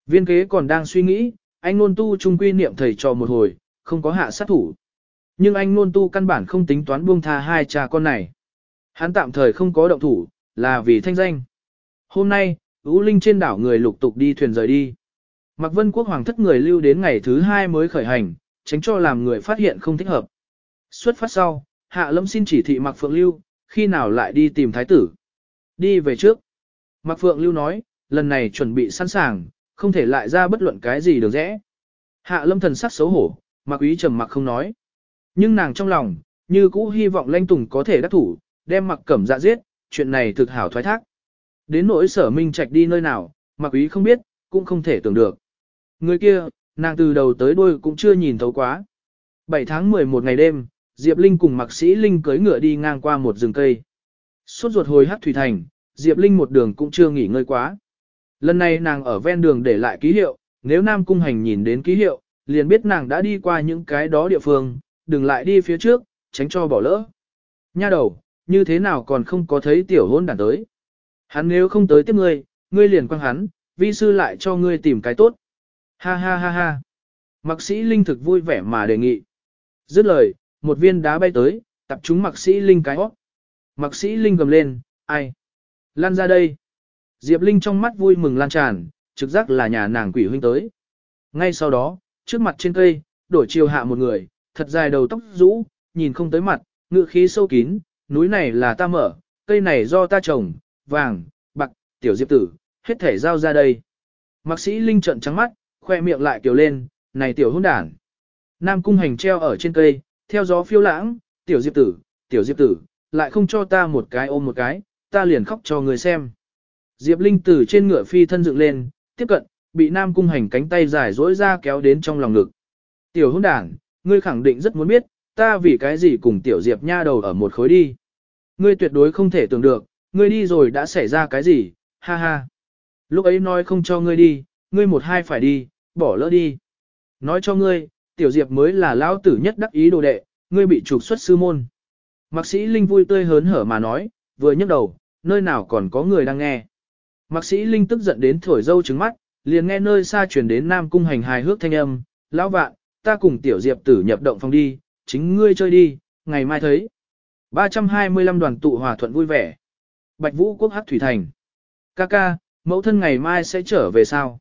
Speaker 1: Viên kế còn đang suy nghĩ, anh nôn tu trung quy niệm thầy trò một hồi, không có hạ sát thủ. Nhưng anh nôn tu căn bản không tính toán buông tha hai cha con này. Hắn tạm thời không có động thủ, là vì thanh danh. Hôm nay, Ú Linh trên đảo người lục tục đi thuyền rời đi. Mạc Vân Quốc Hoàng thất người lưu đến ngày thứ hai mới khởi hành, tránh cho làm người phát hiện không thích hợp. Xuất phát sau, Hạ Lâm xin chỉ thị Mạc Phượng Lưu, khi nào lại đi tìm thái tử. Đi về trước. Mạc Phượng Lưu nói, lần này chuẩn bị sẵn sàng, không thể lại ra bất luận cái gì được rẽ. Hạ Lâm thần sắc xấu hổ, mặc ý trầm mặc không nói. Nhưng nàng trong lòng, như cũ hy vọng Lanh Tùng có thể đắc thủ, đem mặc Cẩm dạ giết, chuyện này thực hảo thoái thác. Đến nỗi sở minh trạch đi nơi nào, mặc ý không biết, cũng không thể tưởng được. Người kia, nàng từ đầu tới đuôi cũng chưa nhìn thấu quá. 7 tháng 11 ngày đêm, Diệp Linh cùng Mạc Sĩ Linh cưỡi ngựa đi ngang qua một rừng cây. Suốt ruột hồi hát thủy thành, Diệp Linh một đường cũng chưa nghỉ ngơi quá. Lần này nàng ở ven đường để lại ký hiệu, nếu Nam Cung Hành nhìn đến ký hiệu, liền biết nàng đã đi qua những cái đó địa phương, đừng lại đi phía trước, tránh cho bỏ lỡ. Nha đầu, như thế nào còn không có thấy tiểu hôn đàn tới. Hắn nếu không tới tiếp ngươi, ngươi liền quăng hắn, vi sư lại cho ngươi tìm cái tốt. Ha ha ha ha. Mạc sĩ Linh thực vui vẻ mà đề nghị. Dứt lời, một viên đá bay tới, tập trúng mạc sĩ Linh cái hót. Mạc sĩ Linh gầm lên, ai? Lan ra đây. Diệp Linh trong mắt vui mừng lan tràn, trực giác là nhà nàng quỷ huynh tới. Ngay sau đó, trước mặt trên cây, đổi chiều hạ một người, thật dài đầu tóc rũ, nhìn không tới mặt, ngựa khí sâu kín, núi này là ta mở, cây này do ta trồng, vàng, bạc, tiểu diệp tử, hết thể giao ra đây. Mạc sĩ Linh trận trắng mắt, khoe miệng lại kiểu lên, này tiểu hôn đản. Nam cung hành treo ở trên cây, theo gió phiêu lãng, tiểu diệp tử, tiểu diệp tử, lại không cho ta một cái ôm một cái, ta liền khóc cho người xem. Diệp Linh từ trên ngựa phi thân dựng lên, tiếp cận, bị Nam cung hành cánh tay dài dỗi ra kéo đến trong lòng ngực. Tiểu hôn đản, ngươi khẳng định rất muốn biết, ta vì cái gì cùng tiểu diệp nha đầu ở một khối đi. Ngươi tuyệt đối không thể tưởng được, ngươi đi rồi đã xảy ra cái gì, ha ha. Lúc ấy nói không cho ngươi đi, ngươi một hai phải đi, bỏ lỡ đi. Nói cho ngươi, tiểu diệp mới là lão tử nhất đắc ý đồ đệ, ngươi bị trục xuất sư môn. Mạc sĩ Linh vui tươi hớn hở mà nói, vừa nhấc đầu, nơi nào còn có người đang nghe. Mạc sĩ Linh tức giận đến thổi dâu trứng mắt, liền nghe nơi xa chuyển đến Nam Cung hành hài hước thanh âm, lão vạn, ta cùng tiểu diệp tử nhập động phòng đi, chính ngươi chơi đi, ngày mai thấy. 325 đoàn tụ hòa thuận vui vẻ. Bạch Vũ Quốc Hắc Thủy Thành. Ca ca, mẫu thân ngày mai sẽ trở về sao?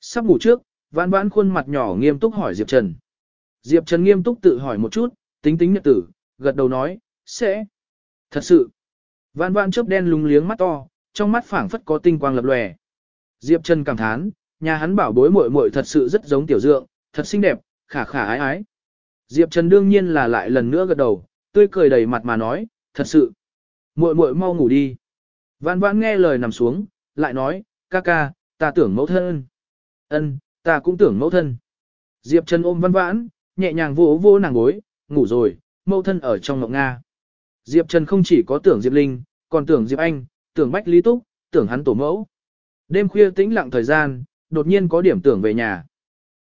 Speaker 1: Sắp ngủ trước, vãn vãn khuôn mặt nhỏ nghiêm túc hỏi Diệp Trần. Diệp Trần nghiêm túc tự hỏi một chút, tính tính nhật tử, gật đầu nói, sẽ. Thật sự. Vãn vãn chớp đen lúng liếng mắt to, trong mắt phảng phất có tinh quang lập lòe. Diệp Trần cảm thán, nhà hắn bảo bối muội muội thật sự rất giống tiểu dượng, thật xinh đẹp, khả khả ái ái. Diệp Trần đương nhiên là lại lần nữa gật đầu, tươi cười đầy mặt mà nói, thật sự. muội muội mau ngủ đi. Vãn vãn nghe lời nằm xuống, lại nói, ca ca, ta tưởng mẫu thân. Ân, ta cũng tưởng mẫu thân. Diệp Trần ôm văn vãn, nhẹ nhàng vỗ vỗ nàng gối, ngủ rồi, mẫu thân ở trong ngọc Nga. Diệp Trần không chỉ có tưởng Diệp Linh, còn tưởng Diệp Anh, tưởng Bách Lý Túc, tưởng hắn tổ mẫu. Đêm khuya tĩnh lặng thời gian, đột nhiên có điểm tưởng về nhà.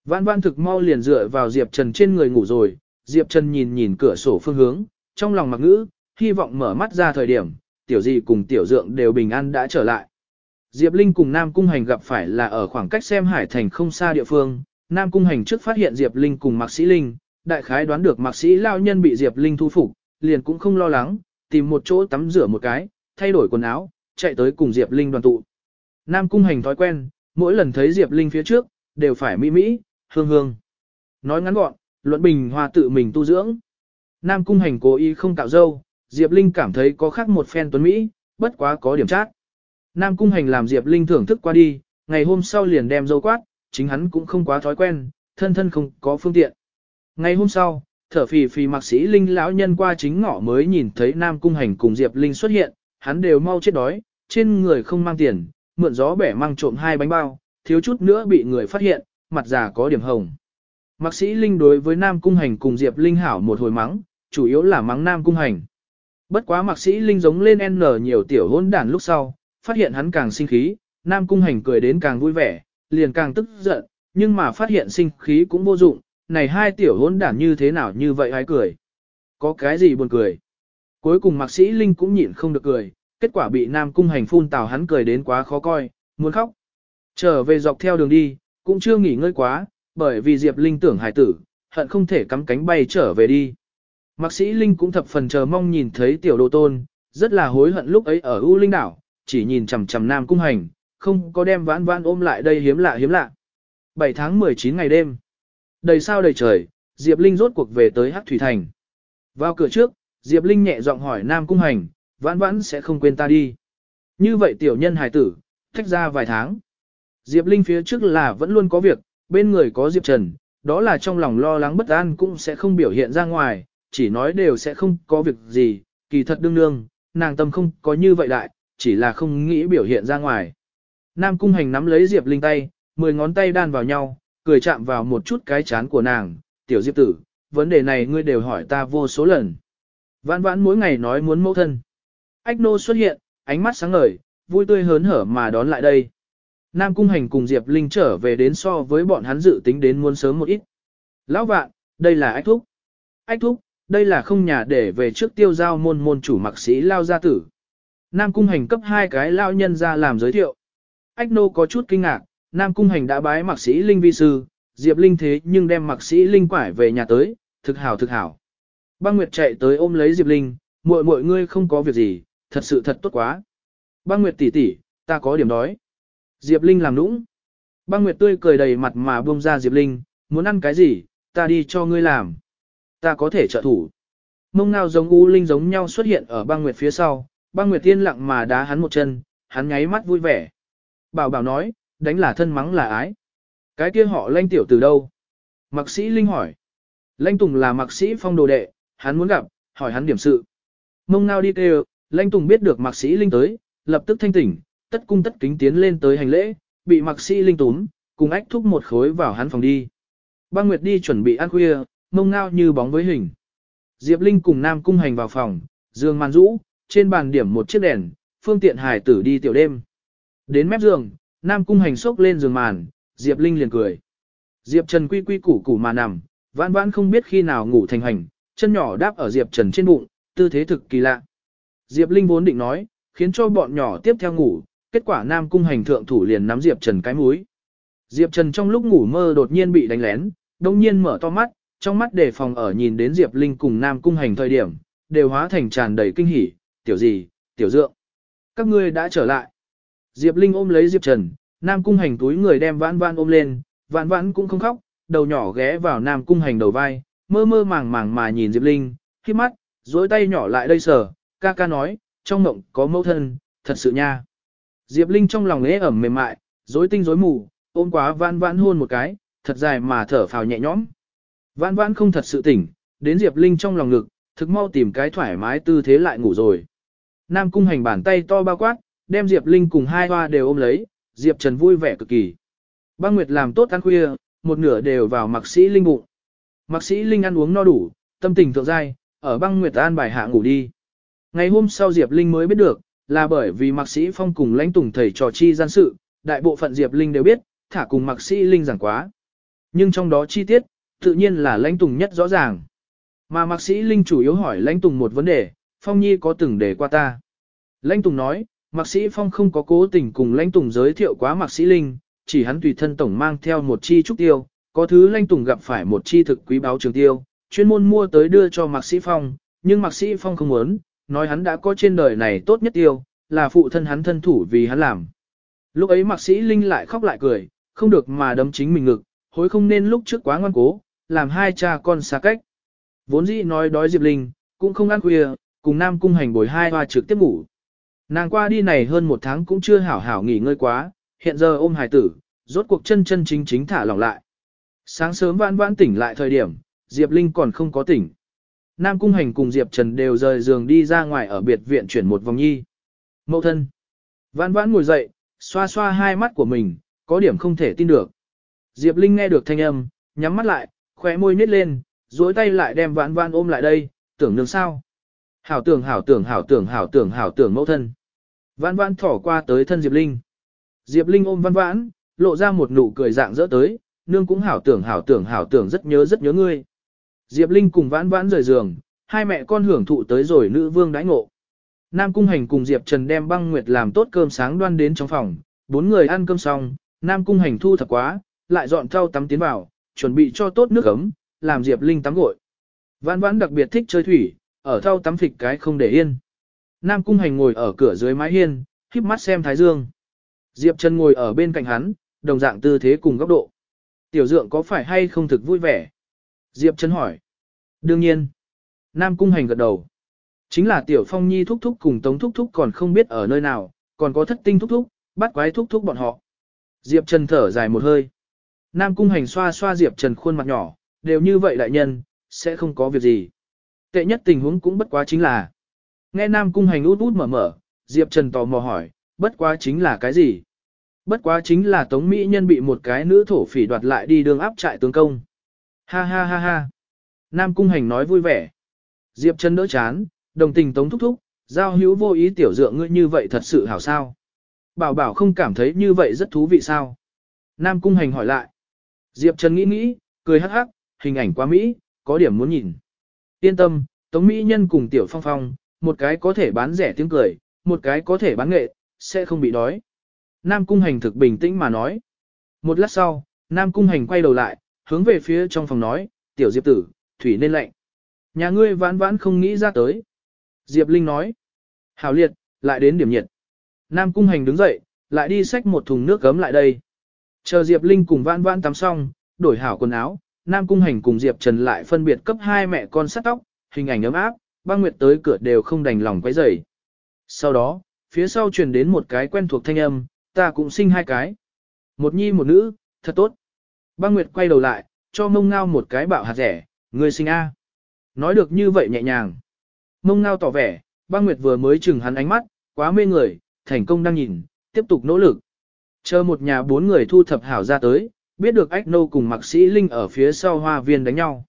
Speaker 1: Vãn vãn thực mau liền dựa vào Diệp Trần trên người ngủ rồi, Diệp Trần nhìn nhìn cửa sổ phương hướng, trong lòng mặc ngữ, hy vọng mở mắt ra thời điểm, tiểu gì cùng tiểu dượng đều bình an đã trở lại. Diệp Linh cùng Nam Cung Hành gặp phải là ở khoảng cách xem Hải Thành không xa địa phương, Nam Cung Hành trước phát hiện Diệp Linh cùng Mạc Sĩ Linh, đại khái đoán được Mạc Sĩ lao nhân bị Diệp Linh thu phục, liền cũng không lo lắng, tìm một chỗ tắm rửa một cái, thay đổi quần áo, chạy tới cùng Diệp Linh đoàn tụ. Nam Cung Hành thói quen, mỗi lần thấy Diệp Linh phía trước, đều phải mỹ mỹ, hương hương. Nói ngắn gọn, luận bình hoa tự mình tu dưỡng. Nam Cung Hành cố ý không cạo dâu, Diệp Linh cảm thấy có khác một phen tuấn Mỹ, bất quá có điểm chát. Nam Cung Hành làm Diệp Linh thưởng thức qua đi, ngày hôm sau liền đem dâu quát, chính hắn cũng không quá thói quen, thân thân không có phương tiện. Ngày hôm sau, thở phì phì mạc sĩ Linh lão nhân qua chính ngõ mới nhìn thấy Nam Cung Hành cùng Diệp Linh xuất hiện, hắn đều mau chết đói, trên người không mang tiền, mượn gió bẻ mang trộm hai bánh bao, thiếu chút nữa bị người phát hiện, mặt già có điểm hồng. Mạc sĩ Linh đối với Nam Cung Hành cùng Diệp Linh hảo một hồi mắng, chủ yếu là mắng Nam Cung Hành. Bất quá Mạc sĩ Linh giống lên N nhiều tiểu hôn đản lúc sau, phát hiện hắn càng sinh khí, Nam Cung Hành cười đến càng vui vẻ, liền càng tức giận, nhưng mà phát hiện sinh khí cũng vô dụng, này hai tiểu hôn đản như thế nào như vậy hái cười. Có cái gì buồn cười. Cuối cùng Mạc sĩ Linh cũng nhịn không được cười, kết quả bị Nam Cung Hành phun tào hắn cười đến quá khó coi, muốn khóc. Trở về dọc theo đường đi, cũng chưa nghỉ ngơi quá, bởi vì Diệp Linh tưởng hải tử, hận không thể cắm cánh bay trở về đi. Mạc sĩ Linh cũng thập phần chờ mong nhìn thấy tiểu đồ tôn, rất là hối hận lúc ấy ở U Linh đảo, chỉ nhìn chằm chằm Nam Cung Hành, không có đem vãn vãn ôm lại đây hiếm lạ hiếm lạ. 7 tháng 19 ngày đêm. Đầy sao đầy trời, Diệp Linh rốt cuộc về tới Hắc Thủy Thành. Vào cửa trước, Diệp Linh nhẹ giọng hỏi Nam Cung Hành, vãn vãn sẽ không quên ta đi. Như vậy tiểu nhân hài tử, thách ra vài tháng. Diệp Linh phía trước là vẫn luôn có việc, bên người có Diệp Trần, đó là trong lòng lo lắng bất an cũng sẽ không biểu hiện ra ngoài, chỉ nói đều sẽ không có việc gì, kỳ thật đương đương, nàng tâm không có như vậy đại, chỉ là không nghĩ biểu hiện ra ngoài. Nam Cung Hành nắm lấy Diệp Linh tay, mười ngón tay đan vào nhau, cười chạm vào một chút cái chán của nàng, tiểu Diệp tử, vấn đề này ngươi đều hỏi ta vô số lần. Vãn vãn mỗi ngày nói muốn mẫu thân. Ách nô xuất hiện, ánh mắt sáng ngời, vui tươi hớn hở mà đón lại đây. Nam Cung Hành cùng Diệp Linh trở về đến so với bọn hắn dự tính đến muốn sớm một ít. Lão vạn, đây là ách thúc. Ách thúc, đây là không nhà để về trước tiêu giao môn môn chủ mặc sĩ lao gia tử. Nam Cung Hành cấp hai cái lao nhân ra làm giới thiệu. Ách nô có chút kinh ngạc, Nam Cung Hành đã bái mặc sĩ Linh vi sư, Diệp Linh thế nhưng đem mặc sĩ Linh quải về nhà tới, thực hảo thực hảo. Băng Nguyệt chạy tới ôm lấy Diệp Linh, muội muội ngươi không có việc gì, thật sự thật tốt quá. Băng Nguyệt tỷ tỷ, ta có điểm đói. Diệp Linh làm nũng. Băng Nguyệt tươi cười đầy mặt mà buông ra Diệp Linh, muốn ăn cái gì, ta đi cho ngươi làm. Ta có thể trợ thủ. Mông ngao giống U Linh giống nhau xuất hiện ở băng Nguyệt phía sau, băng Nguyệt tiên lặng mà đá hắn một chân, hắn nháy mắt vui vẻ. Bảo bảo nói, đánh là thân mắng là ái. Cái kia họ lanh tiểu từ đâu? Mạc sĩ Linh hỏi. Lanh Tùng là mạc sĩ phong đồ đệ, hắn muốn gặp, hỏi hắn điểm sự. Mông ngao đi kêu, Lanh Tùng biết được mạc sĩ Linh tới, lập tức thanh tỉnh, tất cung tất kính tiến lên tới hành lễ, bị mạc sĩ Linh túm, cùng ách thúc một khối vào hắn phòng đi. Băng Nguyệt đi chuẩn bị ăn khuya, mông ngao như bóng với hình. Diệp Linh cùng Nam Cung Hành vào phòng, giường màn rũ, trên bàn điểm một chiếc đèn, phương tiện hải tử đi tiểu đêm. Đến mép giường, Nam Cung Hành xốc lên giường màn, Diệp Linh liền cười. Diệp Trần quy quy củ củ mà nằm, vãn vãn không biết khi nào ngủ thành hành, chân nhỏ đáp ở Diệp Trần trên bụng, tư thế thực kỳ lạ. Diệp Linh vốn định nói, khiến cho bọn nhỏ tiếp theo ngủ, kết quả Nam Cung Hành thượng thủ liền nắm Diệp Trần cái mũi. Diệp Trần trong lúc ngủ mơ đột nhiên bị đánh lén, đồng nhiên mở to mắt, trong mắt đề phòng ở nhìn đến Diệp Linh cùng Nam Cung Hành thời điểm, đều hóa thành tràn đầy kinh hỉ, tiểu gì, tiểu dượng. Các ngươi đã trở lại. Diệp Linh ôm lấy Diệp Trần, Nam Cung Hành túi người đem vãn vãn ôm lên, vãn vãn cũng không khóc, đầu nhỏ ghé vào Nam Cung Hành đầu vai, mơ mơ màng màng mà nhìn Diệp Linh, khi mắt, dối tay nhỏ lại đây sờ, ca ca nói, trong mộng có mẫu thân, thật sự nha. Diệp Linh trong lòng ế ẩm mềm mại, rối tinh rối mù, ôm quá vãn vãn hôn một cái, thật dài mà thở phào nhẹ nhõm. Vãn vãn không thật sự tỉnh, đến Diệp Linh trong lòng ngực, thực mau tìm cái thoải mái tư thế lại ngủ rồi. Nam cung hành bàn tay to bao quát, đem Diệp Linh cùng hai hoa đều ôm lấy, Diệp Trần vui vẻ cực kỳ. Băng Nguyệt làm tốt ăn khuya, một nửa đều vào mặc sĩ Linh bụng. Mạc sĩ Linh ăn uống no đủ, tâm tình thượng dai, ở băng Nguyệt an bài hạ ngủ đi. Ngày hôm sau Diệp Linh mới biết được, là bởi vì Mạc sĩ Phong cùng lãnh tùng thầy trò chi gian sự, đại bộ phận Diệp Linh đều biết, thả cùng Mạc sĩ Linh giảng quá. Nhưng trong đó chi tiết, tự nhiên là lãnh tùng nhất rõ ràng. Mà Mạc sĩ Linh chủ yếu hỏi lãnh tùng một vấn đề, Phong Nhi có từng để qua ta. Lãnh Tùng nói, Mạc Sĩ Phong không có cố tình cùng Lãnh Tùng giới thiệu quá Mạc Sĩ Linh, chỉ hắn tùy thân tổng mang theo một chi trúc tiêu, có thứ lanh Tùng gặp phải một chi thực quý báo trường tiêu, chuyên môn mua tới đưa cho Mạc Sĩ Phong, nhưng Mạc Sĩ Phong không muốn, nói hắn đã có trên đời này tốt nhất tiêu, là phụ thân hắn thân thủ vì hắn làm. Lúc ấy Mạc Sĩ Linh lại khóc lại cười, không được mà đấm chính mình ngực, hối không nên lúc trước quá ngoan cố, làm hai cha con xa cách. Vốn dĩ nói đói Diệp Linh, cũng không ăn khuya, cùng Nam Cung hành bồi hai hoa trực tiếp ngủ. Nàng qua đi này hơn một tháng cũng chưa hảo hảo nghỉ ngơi quá, hiện giờ ôm hài tử, rốt cuộc chân chân chính chính thả lỏng lại. Sáng sớm vãn vãn tỉnh lại thời điểm, Diệp Linh còn không có tỉnh. Nam Cung Hành cùng Diệp Trần đều rời giường đi ra ngoài ở biệt viện chuyển một vòng nhi. Mậu thân. Vãn vãn ngồi dậy, xoa xoa hai mắt của mình, có điểm không thể tin được. Diệp Linh nghe được thanh âm, nhắm mắt lại, khóe môi nhếch lên, duỗi tay lại đem vãn vãn ôm lại đây, tưởng nương sao. Hảo tưởng hảo tưởng hảo tưởng hảo tưởng hảo tưởng mẫu thân. Vãn vãn thỏ qua tới thân Diệp Linh. Diệp Linh ôm vãn vãn, lộ ra một nụ cười dạng dỡ tới, nương cũng hảo tưởng hảo tưởng hảo tưởng rất nhớ rất nhớ ngươi. Diệp Linh cùng vãn vãn rời giường, hai mẹ con hưởng thụ tới rồi nữ vương đãi ngộ. Nam Cung Hành cùng Diệp Trần đem băng nguyệt làm tốt cơm sáng đoan đến trong phòng, bốn người ăn cơm xong, Nam Cung Hành thu thật quá, lại dọn thau tắm tiến vào, chuẩn bị cho tốt nước ấm, làm Diệp Linh tắm gội. Vãn vãn đặc biệt thích chơi thủy, ở thau tắm phịch cái không để yên. Nam Cung Hành ngồi ở cửa dưới mái hiên, híp mắt xem Thái Dương. Diệp Trần ngồi ở bên cạnh hắn, đồng dạng tư thế cùng góc độ. Tiểu dượng có phải hay không thực vui vẻ? Diệp Trần hỏi. Đương nhiên. Nam Cung Hành gật đầu. Chính là Tiểu Phong Nhi thúc thúc cùng Tống thúc thúc còn không biết ở nơi nào, còn có thất tinh thúc thúc, bắt quái thúc thúc bọn họ. Diệp Trần thở dài một hơi. Nam Cung Hành xoa xoa Diệp Trần khuôn mặt nhỏ, đều như vậy đại nhân, sẽ không có việc gì. Tệ nhất tình huống cũng bất quá chính là. Nghe Nam Cung Hành út út mở mở, Diệp Trần tò mò hỏi, bất quá chính là cái gì? Bất quá chính là Tống Mỹ Nhân bị một cái nữ thổ phỉ đoạt lại đi đường áp trại tướng công. Ha ha ha ha. Nam Cung Hành nói vui vẻ. Diệp Trần đỡ chán, đồng tình Tống thúc thúc, giao hữu vô ý tiểu dựa ngươi như vậy thật sự hảo sao. Bảo bảo không cảm thấy như vậy rất thú vị sao. Nam Cung Hành hỏi lại. Diệp Trần nghĩ nghĩ, cười hắc hắc, hình ảnh quá Mỹ, có điểm muốn nhìn. Yên tâm, Tống Mỹ Nhân cùng Tiểu Phong Phong, một cái có thể bán rẻ tiếng cười, một cái có thể bán nghệ, sẽ không bị đói. Nam Cung Hành thực bình tĩnh mà nói. Một lát sau, Nam Cung Hành quay đầu lại, hướng về phía trong phòng nói, Tiểu Diệp tử, thủy nên lạnh. Nhà ngươi vãn vãn không nghĩ ra tới. Diệp Linh nói. Hảo liệt, lại đến điểm nhiệt. Nam Cung Hành đứng dậy, lại đi xách một thùng nước gấm lại đây. Chờ Diệp Linh cùng vãn vãn tắm xong, đổi hảo quần áo, Nam Cung Hành cùng Diệp Trần lại phân biệt cấp hai mẹ con sắt tóc, hình ảnh ấm áp, băng nguyệt tới cửa đều không đành lòng quấy rầy. Sau đó, phía sau truyền đến một cái quen thuộc thanh âm, ta cũng sinh hai cái. Một nhi một nữ, thật tốt. Băng Nguyệt quay đầu lại, cho mông ngao một cái bạo hạt rẻ, người sinh A. Nói được như vậy nhẹ nhàng. Mông ngao tỏ vẻ, băng Nguyệt vừa mới chừng hắn ánh mắt, quá mê người, thành công đang nhìn, tiếp tục nỗ lực. Chờ một nhà bốn người thu thập hảo ra tới, biết được ách nô cùng mạc sĩ Linh ở phía sau hoa viên đánh nhau.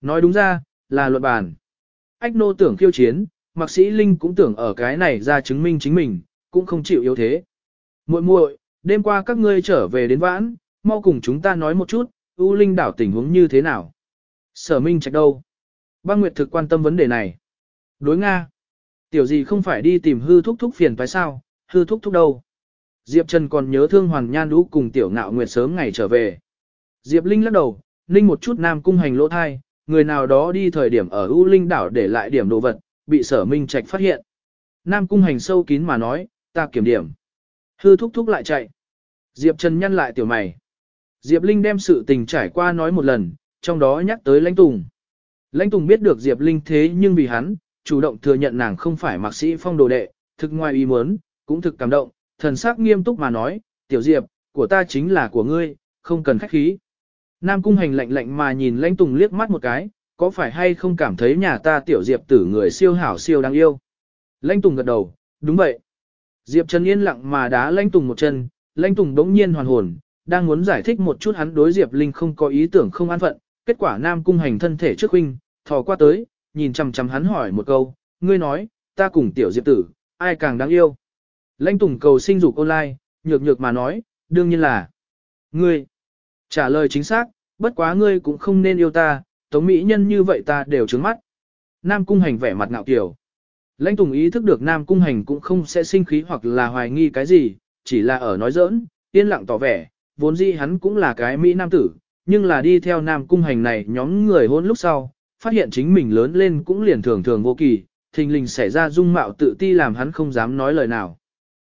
Speaker 1: Nói đúng ra, là luận bàn. Ách nô tưởng khiêu chiến, mạc sĩ Linh cũng tưởng ở cái này ra chứng minh chính mình, cũng không chịu yếu thế muội muội, đêm qua các ngươi trở về đến vãn, mau cùng chúng ta nói một chút, U Linh đảo tình huống như thế nào. Sở Minh Trạch đâu? Băng Nguyệt thực quan tâm vấn đề này. Đối Nga. Tiểu gì không phải đi tìm hư thúc thúc phiền phải sao, hư thúc thúc đâu. Diệp Trần còn nhớ thương Hoàn Nhan Lũ cùng Tiểu Ngạo Nguyệt sớm ngày trở về. Diệp Linh lắc đầu, Linh một chút nam cung hành lỗ thai, người nào đó đi thời điểm ở U Linh đảo để lại điểm đồ vật, bị sở minh trạch phát hiện. Nam cung hành sâu kín mà nói, ta kiểm điểm. Hư thúc thúc lại chạy. Diệp Trần nhăn lại tiểu mày. Diệp Linh đem sự tình trải qua nói một lần, trong đó nhắc tới Lãnh Tùng. Lãnh Tùng biết được Diệp Linh thế nhưng vì hắn, chủ động thừa nhận nàng không phải mạc sĩ phong đồ đệ, thực ngoài ý muốn, cũng thực cảm động, thần sắc nghiêm túc mà nói, tiểu Diệp, của ta chính là của ngươi, không cần khách khí. Nam Cung Hành lạnh lạnh mà nhìn Lãnh Tùng liếc mắt một cái, có phải hay không cảm thấy nhà ta tiểu Diệp tử người siêu hảo siêu đáng yêu. Lãnh Tùng gật đầu, đúng vậy. Diệp Trần yên lặng mà đá Lãnh Tùng một chân, Lãnh Tùng đống nhiên hoàn hồn, đang muốn giải thích một chút hắn đối Diệp Linh không có ý tưởng không an phận, kết quả Nam Cung Hành thân thể trước huynh, thò qua tới, nhìn chằm chằm hắn hỏi một câu, ngươi nói, ta cùng tiểu Diệp tử, ai càng đáng yêu. Lãnh Tùng cầu sinh dục online, nhược nhược mà nói, đương nhiên là ngươi. Trả lời chính xác, bất quá ngươi cũng không nên yêu ta, tống mỹ nhân như vậy ta đều trướng mắt. Nam Cung Hành vẻ mặt ngạo kiểu. Lãnh Tùng ý thức được Nam Cung Hành cũng không sẽ sinh khí hoặc là hoài nghi cái gì, chỉ là ở nói giỡn, yên lặng tỏ vẻ, vốn dĩ hắn cũng là cái Mỹ Nam tử, nhưng là đi theo Nam Cung Hành này nhóm người hôn lúc sau, phát hiện chính mình lớn lên cũng liền thường thường vô kỳ, thình lình xảy ra dung mạo tự ti làm hắn không dám nói lời nào.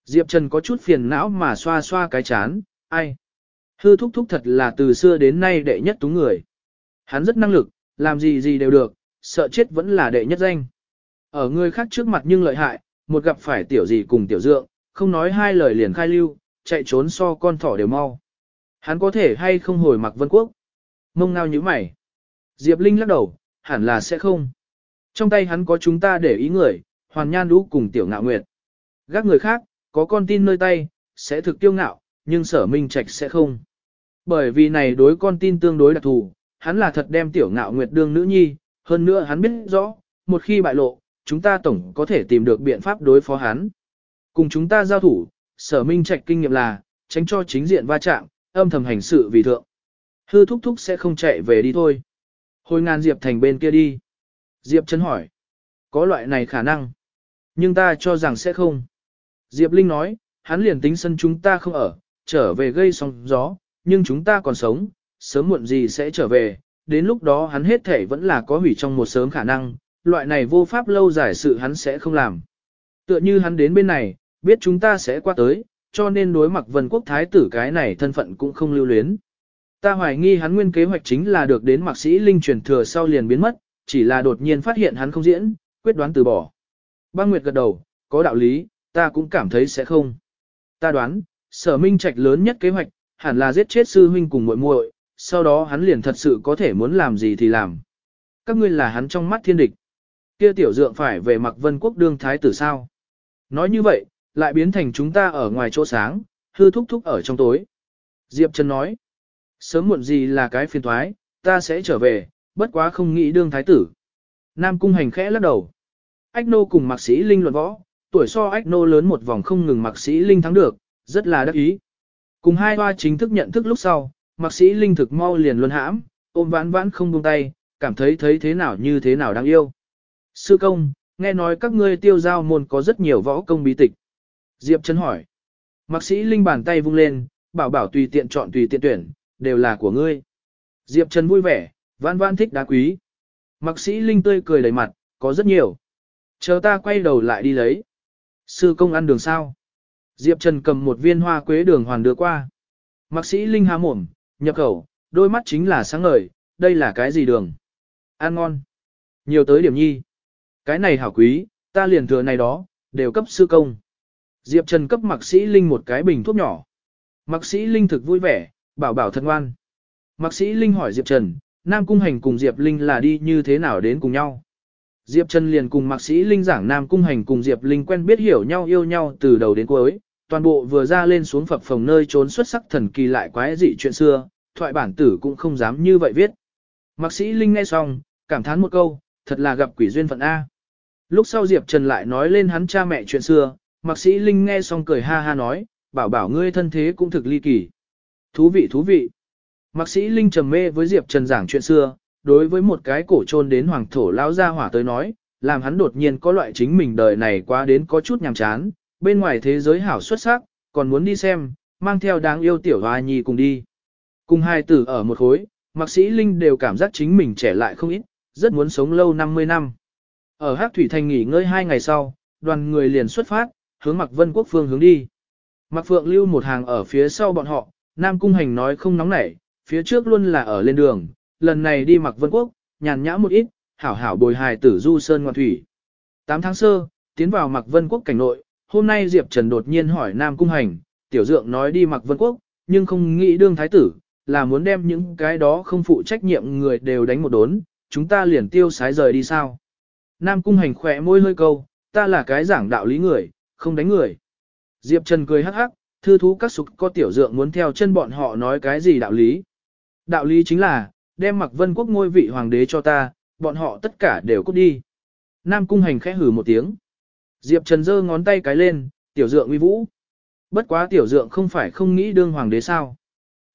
Speaker 1: Diệp Trần có chút phiền não mà xoa xoa cái chán, ai? Hư thúc thúc thật là từ xưa đến nay đệ nhất túng người. Hắn rất năng lực, làm gì gì đều được, sợ chết vẫn là đệ nhất danh. Ở người khác trước mặt nhưng lợi hại, một gặp phải tiểu gì cùng tiểu dượng, không nói hai lời liền khai lưu, chạy trốn so con thỏ đều mau. Hắn có thể hay không hồi mặc vân quốc? Mông ngao như mày. Diệp Linh lắc đầu, hẳn là sẽ không. Trong tay hắn có chúng ta để ý người, hoàn nhan đũ cùng tiểu ngạo nguyệt. Gác người khác, có con tin nơi tay, sẽ thực tiêu ngạo, nhưng sở minh trạch sẽ không. Bởi vì này đối con tin tương đối đặc thù, hắn là thật đem tiểu ngạo nguyệt đương nữ nhi, hơn nữa hắn biết rõ, một khi bại lộ, chúng ta tổng có thể tìm được biện pháp đối phó hắn. Cùng chúng ta giao thủ, sở minh trạch kinh nghiệm là, tránh cho chính diện va chạm, âm thầm hành sự vì thượng. Hư thúc thúc sẽ không chạy về đi thôi. Hồi ngàn Diệp thành bên kia đi. Diệp chân hỏi. Có loại này khả năng. Nhưng ta cho rằng sẽ không. Diệp Linh nói, hắn liền tính sân chúng ta không ở, trở về gây sóng gió, nhưng chúng ta còn sống, sớm muộn gì sẽ trở về, đến lúc đó hắn hết thể vẫn là có hủy trong một sớm khả năng, loại này vô pháp lâu dài sự hắn sẽ không làm. Tựa như hắn đến bên này, biết chúng ta sẽ qua tới, cho nên đối mặt vân quốc thái tử cái này thân phận cũng không lưu luyến. Ta hoài nghi hắn nguyên kế hoạch chính là được đến mạc sĩ linh truyền thừa sau liền biến mất, chỉ là đột nhiên phát hiện hắn không diễn, quyết đoán từ bỏ. Băng Nguyệt gật đầu, có đạo lý, ta cũng cảm thấy sẽ không. Ta đoán, sở minh trạch lớn nhất kế hoạch, hẳn là giết chết sư huynh cùng muội muội, sau đó hắn liền thật sự có thể muốn làm gì thì làm. Các ngươi là hắn trong mắt thiên địch. Kia tiểu dượng phải về mặc vân quốc đương thái tử sao. Nói như vậy, lại biến thành chúng ta ở ngoài chỗ sáng, hư thúc thúc ở trong tối. Diệp Trần nói, sớm muộn gì là cái phiền thoái, ta sẽ trở về, bất quá không nghĩ đương thái tử. Nam cung hành khẽ lắc đầu. Ách nô cùng mạc sĩ Linh luận võ, tuổi so ách nô lớn một vòng không ngừng mạc sĩ Linh thắng được, rất là đắc ý. Cùng hai hoa chính thức nhận thức lúc sau, mạc sĩ Linh thực mau liền luân hãm, ôm vãn vãn không buông tay, cảm thấy thấy thế nào như thế nào đáng yêu. Sư công, nghe nói các ngươi tiêu giao môn có rất nhiều võ công bí tịch. Diệp Trấn hỏi. Mạc sĩ Linh bàn tay vung lên, bảo bảo tùy tiện chọn tùy tiện tuyển, đều là của ngươi. Diệp Trần vui vẻ, vãn vãn thích đá quý. Mạc sĩ Linh tươi cười đầy mặt, có rất nhiều. Chờ ta quay đầu lại đi lấy. Sư công ăn đường sao? Diệp Trần cầm một viên hoa quế đường hoàn đưa qua. Mạc sĩ Linh há mồm, nhập khẩu, đôi mắt chính là sáng ngời, đây là cái gì đường? Ăn ngon. Nhiều tới điểm nhi. Cái này hảo quý, ta liền thừa này đó, đều cấp sư công. Diệp Trần cấp Mạc sĩ Linh một cái bình thuốc nhỏ. Mạc sĩ Linh thực vui vẻ, bảo bảo thân ngoan. Mạc sĩ Linh hỏi Diệp Trần, Nam Cung Hành cùng Diệp Linh là đi như thế nào đến cùng nhau. Diệp Trần liền cùng Mạc sĩ Linh giảng Nam Cung Hành cùng Diệp Linh quen biết hiểu nhau yêu nhau từ đầu đến cuối, toàn bộ vừa ra lên xuống phập phòng nơi trốn xuất sắc thần kỳ lại quái dị chuyện xưa, thoại bản tử cũng không dám như vậy viết. Mạc sĩ Linh nghe xong, cảm thán một câu, thật là gặp quỷ duyên phận A. Lúc sau Diệp Trần lại nói lên hắn cha mẹ chuyện xưa, Mạc sĩ Linh nghe xong cười ha ha nói, bảo bảo ngươi thân thế cũng thực ly kỳ. Thú vị thú vị. Mạc sĩ Linh trầm mê với Diệp Trần giảng chuyện xưa, đối với một cái cổ trôn đến hoàng thổ lão gia hỏa tới nói, làm hắn đột nhiên có loại chính mình đời này quá đến có chút nhàm chán, bên ngoài thế giới hảo xuất sắc, còn muốn đi xem, mang theo đáng yêu tiểu hoa nhi cùng đi. Cùng hai tử ở một khối, Mạc sĩ Linh đều cảm giác chính mình trẻ lại không ít, rất muốn sống lâu 50 năm. Ở Hắc Thủy Thành nghỉ ngơi hai ngày sau, đoàn người liền xuất phát, hướng Mạc Vân Quốc phương hướng đi. Mạc Phượng lưu một hàng ở phía sau bọn họ, Nam Cung Hành nói không nóng nảy, phía trước luôn là ở lên đường, lần này đi Mạc Vân Quốc, nhàn nhã một ít, hảo hảo bồi hài tử du sơn ngoạn thủy. 8 tháng sơ, tiến vào Mạc Vân Quốc cảnh nội, hôm nay Diệp Trần đột nhiên hỏi Nam Cung Hành, tiểu dượng nói đi Mạc Vân Quốc, nhưng không nghĩ đương thái tử, là muốn đem những cái đó không phụ trách nhiệm người đều đánh một đốn, chúng ta liền tiêu sái rời đi sao. Nam Cung Hành khỏe môi hơi câu, ta là cái giảng đạo lý người, không đánh người. Diệp Trần cười hắc hắc, thư thú các sục có tiểu dượng muốn theo chân bọn họ nói cái gì đạo lý. Đạo lý chính là, đem mặc vân quốc ngôi vị hoàng đế cho ta, bọn họ tất cả đều cút đi. Nam cung hành khẽ hử một tiếng. Diệp Trần giơ ngón tay cái lên, tiểu dượng uy vũ. Bất quá tiểu dượng không phải không nghĩ đương hoàng đế sao.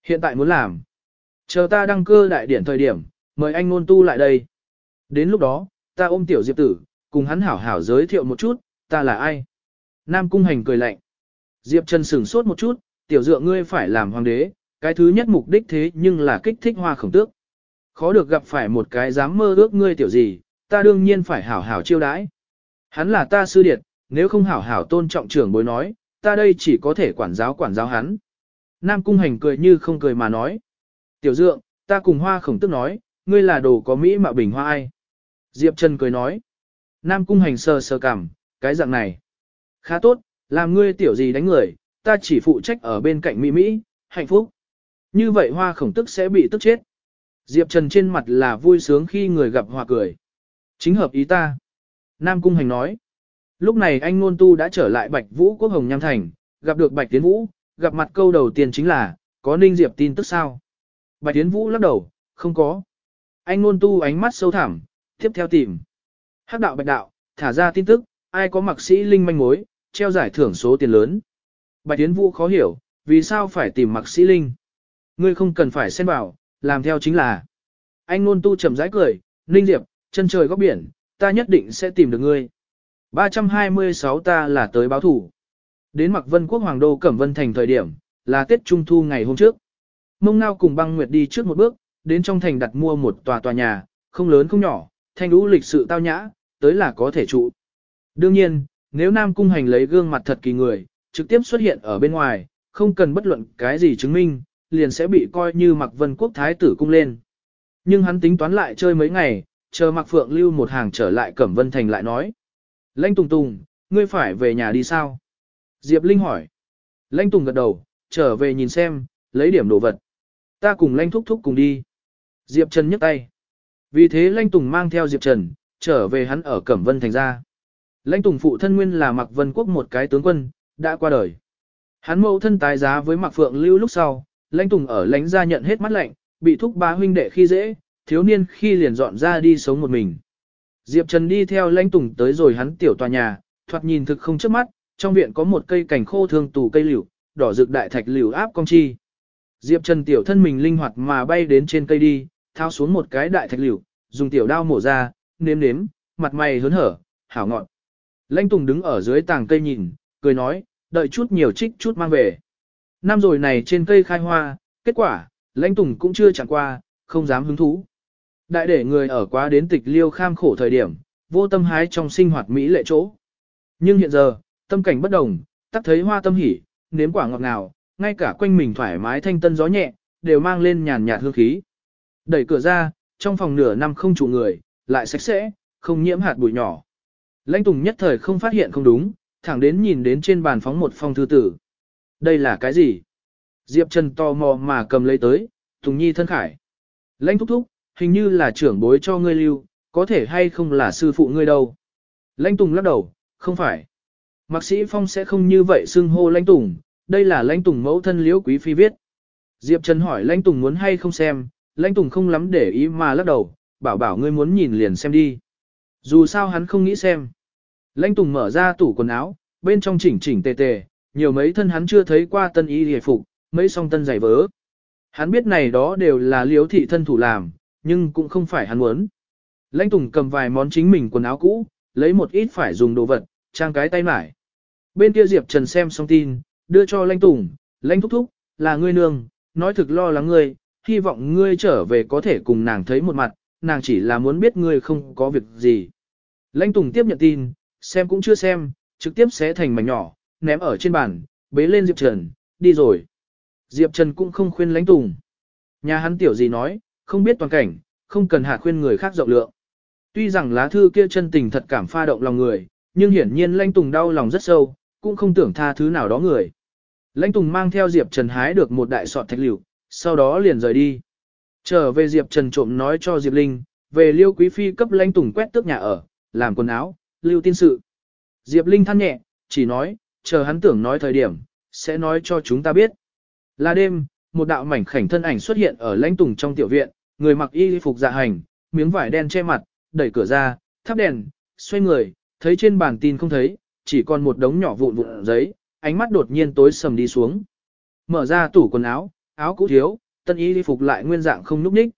Speaker 1: Hiện tại muốn làm. Chờ ta đăng cơ đại điển thời điểm, mời anh ngôn tu lại đây. Đến lúc đó, ta ôm tiểu diệp tử, cùng hắn hảo hảo giới thiệu một chút, ta là ai. Nam Cung Hành cười lạnh. Diệp Trần sửng sốt một chút, tiểu dượng ngươi phải làm hoàng đế, cái thứ nhất mục đích thế nhưng là kích thích hoa khổng tước. Khó được gặp phải một cái dám mơ ước ngươi tiểu gì, ta đương nhiên phải hảo hảo chiêu đãi. Hắn là ta sư điệt, nếu không hảo hảo tôn trọng trưởng bối nói, ta đây chỉ có thể quản giáo quản giáo hắn. Nam Cung Hành cười như không cười mà nói. Tiểu dượng, ta cùng hoa khổng tức nói, ngươi là đồ có Mỹ mạo bình hoa ai. Diệp Trần cười nói. Nam Cung Hành sờ sờ cảm, cái dạng này. Khá tốt, làm ngươi tiểu gì đánh người, ta chỉ phụ trách ở bên cạnh Mỹ Mỹ, hạnh phúc. Như vậy hoa khổng tức sẽ bị tức chết. Diệp Trần trên mặt là vui sướng khi người gặp hoa cười. Chính hợp ý ta. Nam Cung Hành nói. Lúc này anh Nôn Tu đã trở lại Bạch Vũ Quốc Hồng Nham Thành, gặp được Bạch Tiến Vũ, gặp mặt câu đầu tiên chính là, có Ninh Diệp tin tức sao? Bạch Tiến Vũ lắc đầu, không có. Anh Nôn Tu ánh mắt sâu thẳm, tiếp theo tìm. Hắc đạo Bạch đạo, thả ra tin tức, ai có mặc sĩ Linh manh mối, treo giải thưởng số tiền lớn. Bạch Tiến Vũ khó hiểu, vì sao phải tìm mặc sĩ Linh? Ngươi không cần phải xen vào, làm theo chính là. Anh Nôn Tu chậm rãi cười, Ninh Diệp, chân trời góc biển, ta nhất định sẽ tìm được ngươi. 326 ta là tới báo thủ. Đến mặc vân quốc hoàng đô Cẩm Vân Thành thời điểm, là Tết Trung Thu ngày hôm trước. Mông Ngao cùng băng nguyệt đi trước một bước, đến trong thành đặt mua một tòa tòa nhà, không lớn không nhỏ, thanh lũ lịch sự tao nhã, tới là có thể trụ. Đương nhiên, nếu Nam Cung Hành lấy gương mặt thật kỳ người, trực tiếp xuất hiện ở bên ngoài, không cần bất luận cái gì chứng minh, liền sẽ bị coi như mặc vân quốc thái tử cung lên. Nhưng hắn tính toán lại chơi mấy ngày, chờ mặc phượng lưu một hàng trở lại Cẩm Vân Thành lại nói. Lanh Tùng Tùng, ngươi phải về nhà đi sao? Diệp Linh hỏi. Lanh Tùng gật đầu, trở về nhìn xem, lấy điểm đồ vật. Ta cùng Lanh Thúc Thúc cùng đi. Diệp Trần nhấc tay. Vì thế Lãnh Tùng mang theo Diệp Trần, trở về hắn ở Cẩm Vân thành ra. Lãnh Tùng phụ thân nguyên là Mạc Vân Quốc một cái tướng quân, đã qua đời. Hắn mẫu thân tái giá với Mạc Phượng Lưu lúc sau, Lãnh Tùng ở lãnh gia nhận hết mắt lạnh, bị thúc bá huynh đệ khi dễ, thiếu niên khi liền dọn ra đi sống một mình. Diệp Trần đi theo Lãnh Tùng tới rồi hắn tiểu tòa nhà, thoạt nhìn thực không trước mắt, trong viện có một cây cảnh khô thương tù cây liễu, đỏ rực đại thạch liễu áp công chi. Diệp Trần tiểu thân mình linh hoạt mà bay đến trên cây đi, thao xuống một cái đại thạch liễu, dùng tiểu đao mổ ra, nếm nếm, mặt mày hớn hở, hảo ngọn. Lãnh Tùng đứng ở dưới tàng cây nhìn, cười nói, đợi chút nhiều trích chút mang về. Năm rồi này trên cây khai hoa, kết quả, Lãnh Tùng cũng chưa chẳng qua, không dám hứng thú. Đại để người ở quá đến tịch liêu kham khổ thời điểm, vô tâm hái trong sinh hoạt Mỹ lệ chỗ. Nhưng hiện giờ, tâm cảnh bất đồng, tắt thấy hoa tâm hỉ, nếm quả ngọt ngào, ngay cả quanh mình thoải mái thanh tân gió nhẹ, đều mang lên nhàn nhạt hương khí. Đẩy cửa ra, trong phòng nửa năm không chủ người, lại sạch sẽ, không nhiễm hạt bụi nhỏ. Lãnh Tùng nhất thời không phát hiện không đúng, thẳng đến nhìn đến trên bàn phóng một phong thư tử. Đây là cái gì? Diệp Trần tò mò mà cầm lấy tới, Tùng Nhi thân khải. Lãnh thúc thúc, hình như là trưởng bối cho ngươi lưu, có thể hay không là sư phụ ngươi đâu. Lãnh Tùng lắc đầu, không phải. Mạc sĩ Phong sẽ không như vậy xưng hô Lãnh Tùng, đây là Lãnh Tùng mẫu thân liễu quý phi viết. Diệp Trần hỏi Lãnh Tùng muốn hay không xem, Lãnh Tùng không lắm để ý mà lắc đầu, bảo bảo ngươi muốn nhìn liền xem đi. Dù sao hắn không nghĩ xem. Lãnh Tùng mở ra tủ quần áo, bên trong chỉnh chỉnh tề tề, nhiều mấy thân hắn chưa thấy qua tân y hề phục, mấy song tân giày vớ. Hắn biết này đó đều là liếu thị thân thủ làm, nhưng cũng không phải hắn muốn. Lãnh Tùng cầm vài món chính mình quần áo cũ, lấy một ít phải dùng đồ vật, trang cái tay mải. Bên kia Diệp Trần xem xong tin, đưa cho Lãnh Tùng, Lãnh Thúc Thúc, là ngươi nương, nói thực lo lắng ngươi, hy vọng ngươi trở về có thể cùng nàng thấy một mặt, nàng chỉ là muốn biết ngươi không có việc gì. Lãnh Tùng tiếp nhận tin, xem cũng chưa xem, trực tiếp xé thành mảnh nhỏ, ném ở trên bàn, bế lên Diệp Trần, đi rồi. Diệp Trần cũng không khuyên Lãnh Tùng. Nhà hắn tiểu gì nói, không biết toàn cảnh, không cần hạ khuyên người khác rộng lượng. Tuy rằng lá thư kia chân tình thật cảm pha động lòng người, nhưng hiển nhiên Lãnh Tùng đau lòng rất sâu, cũng không tưởng tha thứ nào đó người. Lãnh Tùng mang theo Diệp Trần hái được một đại sọt thạch liệu, sau đó liền rời đi. Trở về Diệp Trần trộm nói cho Diệp Linh, về Liêu Quý Phi cấp Lãnh Tùng quét tước nhà ở, làm quần áo, lưu tin sự. Diệp Linh than nhẹ, chỉ nói, chờ hắn tưởng nói thời điểm, sẽ nói cho chúng ta biết. Là đêm, một đạo mảnh khảnh thân ảnh xuất hiện ở Lãnh Tùng trong tiểu viện, người mặc y phục dạ hành, miếng vải đen che mặt, đẩy cửa ra, thắp đèn, xoay người, thấy trên bàn tin không thấy, chỉ còn một đống nhỏ vụn vụn giấy, ánh mắt đột nhiên tối sầm đi xuống. Mở ra tủ quần áo, áo cũ thiếu, tân y đi phục lại nguyên dạng không núp ních.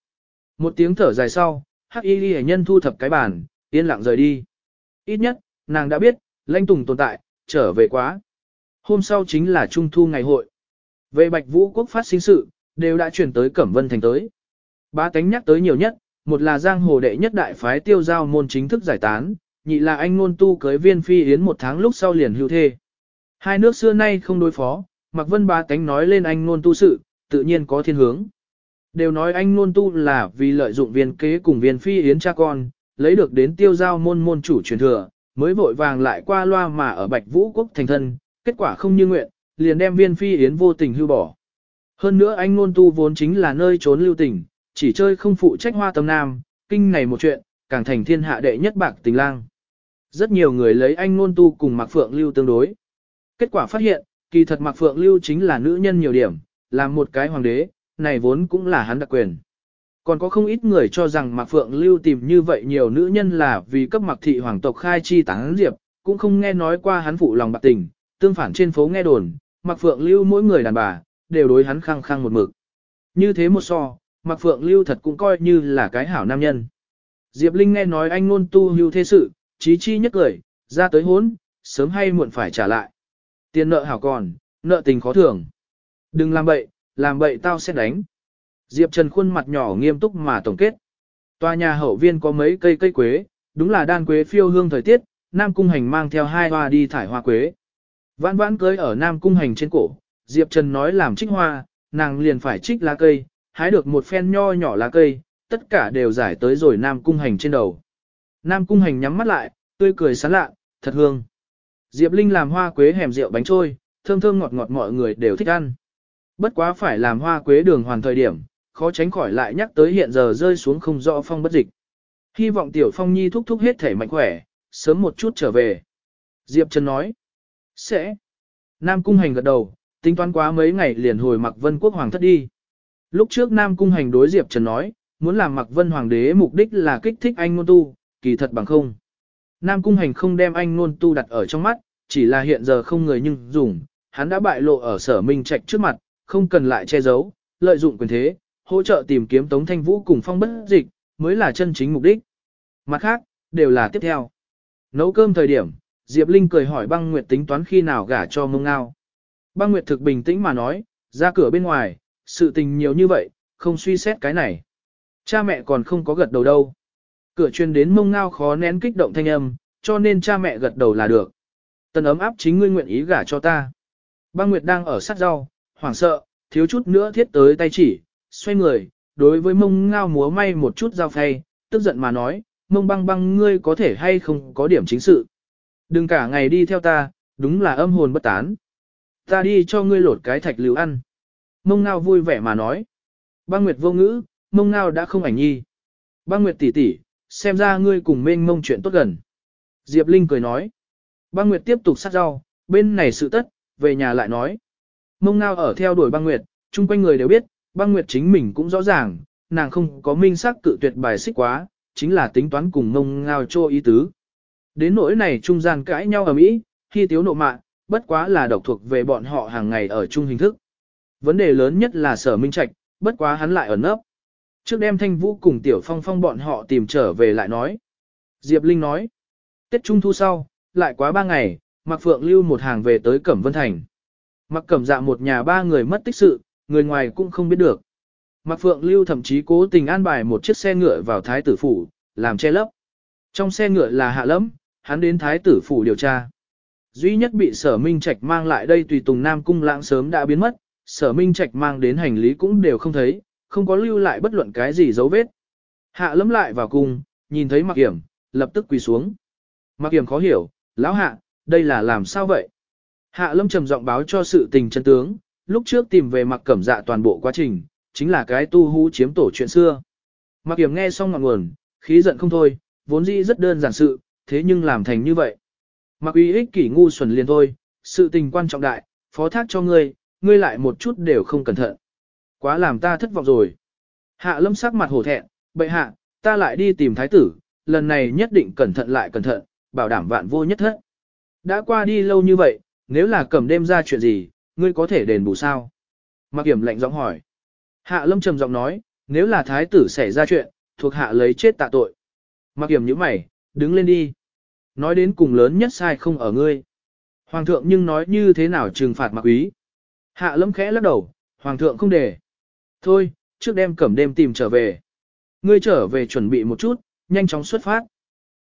Speaker 1: Một tiếng thở dài sau, hắc y nhân thu thập cái bàn, yên lặng rời đi. ít nhất, nàng đã biết, lãnh tùng tồn tại, trở về quá. Hôm sau chính là Trung thu ngày hội. Về Bạch Vũ Quốc phát sinh sự, đều đã chuyển tới Cẩm Vân Thành tới. Ba tánh nhắc tới nhiều nhất, một là giang hồ đệ nhất đại phái tiêu giao môn chính thức giải tán, nhị là anh ngôn tu cưới viên phi yến một tháng lúc sau liền hưu thê. Hai nước xưa nay không đối phó, Mạc Vân ba tánh nói lên anh ngôn tu sự, tự nhiên có thiên hướng. Đều nói anh Nôn tu là vì lợi dụng viên kế cùng viên phi yến cha con, lấy được đến tiêu giao môn môn chủ truyền thừa, mới vội vàng lại qua loa mà ở Bạch Vũ Quốc thành thân, kết quả không như nguyện, liền đem viên phi yến vô tình hưu bỏ. Hơn nữa anh Nôn tu vốn chính là nơi trốn lưu tình, chỉ chơi không phụ trách hoa tâm nam, kinh này một chuyện, càng thành thiên hạ đệ nhất bạc tình lang. Rất nhiều người lấy anh Nôn tu cùng Mạc Phượng Lưu tương đối. Kết quả phát hiện, kỳ thật Mạc Phượng Lưu chính là nữ nhân nhiều điểm, làm một cái hoàng đế, này vốn cũng là hắn đặc quyền. Còn có không ít người cho rằng Mạc Phượng Lưu tìm như vậy nhiều nữ nhân là vì cấp Mạc thị hoàng tộc khai chi tán diệp, cũng không nghe nói qua hắn phụ lòng bạc tình, tương phản trên phố nghe đồn, Mạc Phượng Lưu mỗi người đàn bà, đều đối hắn khăng khăng một mực. Như thế một so, Mạc Phượng Lưu thật cũng coi như là cái hảo nam nhân. Diệp Linh nghe nói anh ngôn tu hưu thế sự, trí chi nhất cười, ra tới hốn, sớm hay muộn phải trả lại. Tiền nợ hảo còn, nợ tình khó thường. Đừng làm bậy, làm bậy tao sẽ đánh. Diệp Trần khuôn mặt nhỏ nghiêm túc mà tổng kết. Tòa nhà hậu viên có mấy cây cây quế, đúng là đan quế phiêu hương thời tiết, Nam Cung Hành mang theo hai hoa đi thải hoa quế. Vãn vãn cưới ở Nam Cung Hành trên cổ, Diệp Trần nói làm trích hoa, nàng liền phải trích lá cây, hái được một phen nho nhỏ lá cây, tất cả đều giải tới rồi Nam Cung Hành trên đầu. Nam Cung Hành nhắm mắt lại, tươi cười sán lạ, thật hương. Diệp Linh làm hoa quế hẻm rượu bánh trôi, thơm thơm ngọt ngọt mọi người đều thích ăn. Bất quá phải làm hoa quế đường hoàn thời điểm, khó tránh khỏi lại nhắc tới hiện giờ rơi xuống không rõ phong bất dịch. Hy vọng tiểu phong nhi thúc thúc hết thể mạnh khỏe, sớm một chút trở về. Diệp Trần nói, sẽ. Nam Cung Hành gật đầu, tính toán quá mấy ngày liền hồi mặc vân quốc hoàng thất đi. Lúc trước Nam Cung Hành đối Diệp Trần nói, muốn làm mặc vân hoàng đế mục đích là kích thích anh ngôn tu, kỳ thật bằng không. Nam Cung Hành không đem anh ngôn tu đặt ở trong mắt, chỉ là hiện giờ không người nhưng dùng, hắn đã bại lộ ở sở minh trạch trước mặt, không cần lại che giấu, lợi dụng quyền thế, hỗ trợ tìm kiếm Tống Thanh Vũ cùng phong bất dịch, mới là chân chính mục đích. Mặt khác, đều là tiếp theo. Nấu cơm thời điểm, Diệp Linh cười hỏi băng nguyệt tính toán khi nào gả cho mông ngao. Băng nguyệt thực bình tĩnh mà nói, ra cửa bên ngoài, sự tình nhiều như vậy, không suy xét cái này. Cha mẹ còn không có gật đầu đâu. Cửa chuyên đến mông ngao khó nén kích động thanh âm, cho nên cha mẹ gật đầu là được. Tần ấm áp chính ngươi nguyện ý gả cho ta. Băng Nguyệt đang ở sát rau, hoảng sợ, thiếu chút nữa thiết tới tay chỉ, xoay người, đối với mông ngao múa may một chút dao phay, tức giận mà nói, mông băng băng ngươi có thể hay không có điểm chính sự. Đừng cả ngày đi theo ta, đúng là âm hồn bất tán. Ta đi cho ngươi lột cái thạch lưu ăn. Mông ngao vui vẻ mà nói. Băng Nguyệt vô ngữ, mông ngao đã không ảnh nhi. Băng Nguyệt tỷ tỷ, xem ra ngươi cùng mênh mông chuyện tốt gần. Diệp Linh cười nói. Băng Nguyệt tiếp tục sát rau, bên này sự tất, về nhà lại nói. Mông ngao ở theo đuổi băng Nguyệt, chung quanh người đều biết, băng Nguyệt chính mình cũng rõ ràng, nàng không có minh sắc cự tuyệt bài xích quá, chính là tính toán cùng mông ngao cho ý tứ. Đến nỗi này trung gian cãi nhau ở Mỹ, khi tiếu nộ mạng, bất quá là độc thuộc về bọn họ hàng ngày ở chung hình thức. Vấn đề lớn nhất là sở minh trạch, bất quá hắn lại ở nấp. Trước đêm thanh vũ cùng tiểu phong phong bọn họ tìm trở về lại nói. Diệp Linh nói, Tết Trung Thu sau, lại quá ba ngày, Mạc Phượng lưu một hàng về tới Cẩm Vân Thành. Mạc Cẩm dạ một nhà ba người mất tích sự, người ngoài cũng không biết được. Mạc Phượng lưu thậm chí cố tình an bài một chiếc xe ngựa vào Thái tử phủ, làm che lấp. Trong xe ngựa là hạ lẫm, hắn đến Thái tử phủ điều tra. Duy nhất bị sở minh trạch mang lại đây tùy tùng Nam Cung lãng sớm đã biến mất, sở minh trạch mang đến hành lý cũng đều không thấy, không có lưu lại bất luận cái gì dấu vết. Hạ lẫm lại vào cung, nhìn thấy mặc hiểm, lập tức quỳ xuống. Mặc hiểm khó hiểu, lão hạ, đây là làm sao vậy? Hạ lâm trầm giọng báo cho sự tình chân tướng, lúc trước tìm về mặc cẩm dạ toàn bộ quá trình, chính là cái tu hú chiếm tổ chuyện xưa. Mặc hiểm nghe xong ngọn nguồn, khí giận không thôi, vốn dĩ rất đơn giản sự, thế nhưng làm thành như vậy. Mặc uy ích kỷ ngu xuẩn liền thôi, sự tình quan trọng đại, phó thác cho ngươi, ngươi lại một chút đều không cẩn thận. Quá làm ta thất vọng rồi. Hạ lâm sắc mặt hổ thẹn, bệ hạ, ta lại đi tìm thái tử, lần này nhất định cẩn thận lại cẩn thận, bảo đảm vạn vô nhất hết. Đã qua đi lâu như vậy, nếu là cầm đêm ra chuyện gì, ngươi có thể đền bù sao? Mặc kiểm lạnh giọng hỏi. Hạ lâm trầm giọng nói, nếu là thái tử xảy ra chuyện, thuộc hạ lấy chết tạ tội. Mặc kiểm nhíu mày, đứng lên đi. nói đến cùng lớn nhất sai không ở ngươi. Hoàng thượng nhưng nói như thế nào trừng phạt mặc ý. Hạ lâm khẽ lắc đầu, hoàng thượng không để. Thôi, trước đêm cẩm đêm tìm trở về. Ngươi trở về chuẩn bị một chút, nhanh chóng xuất phát.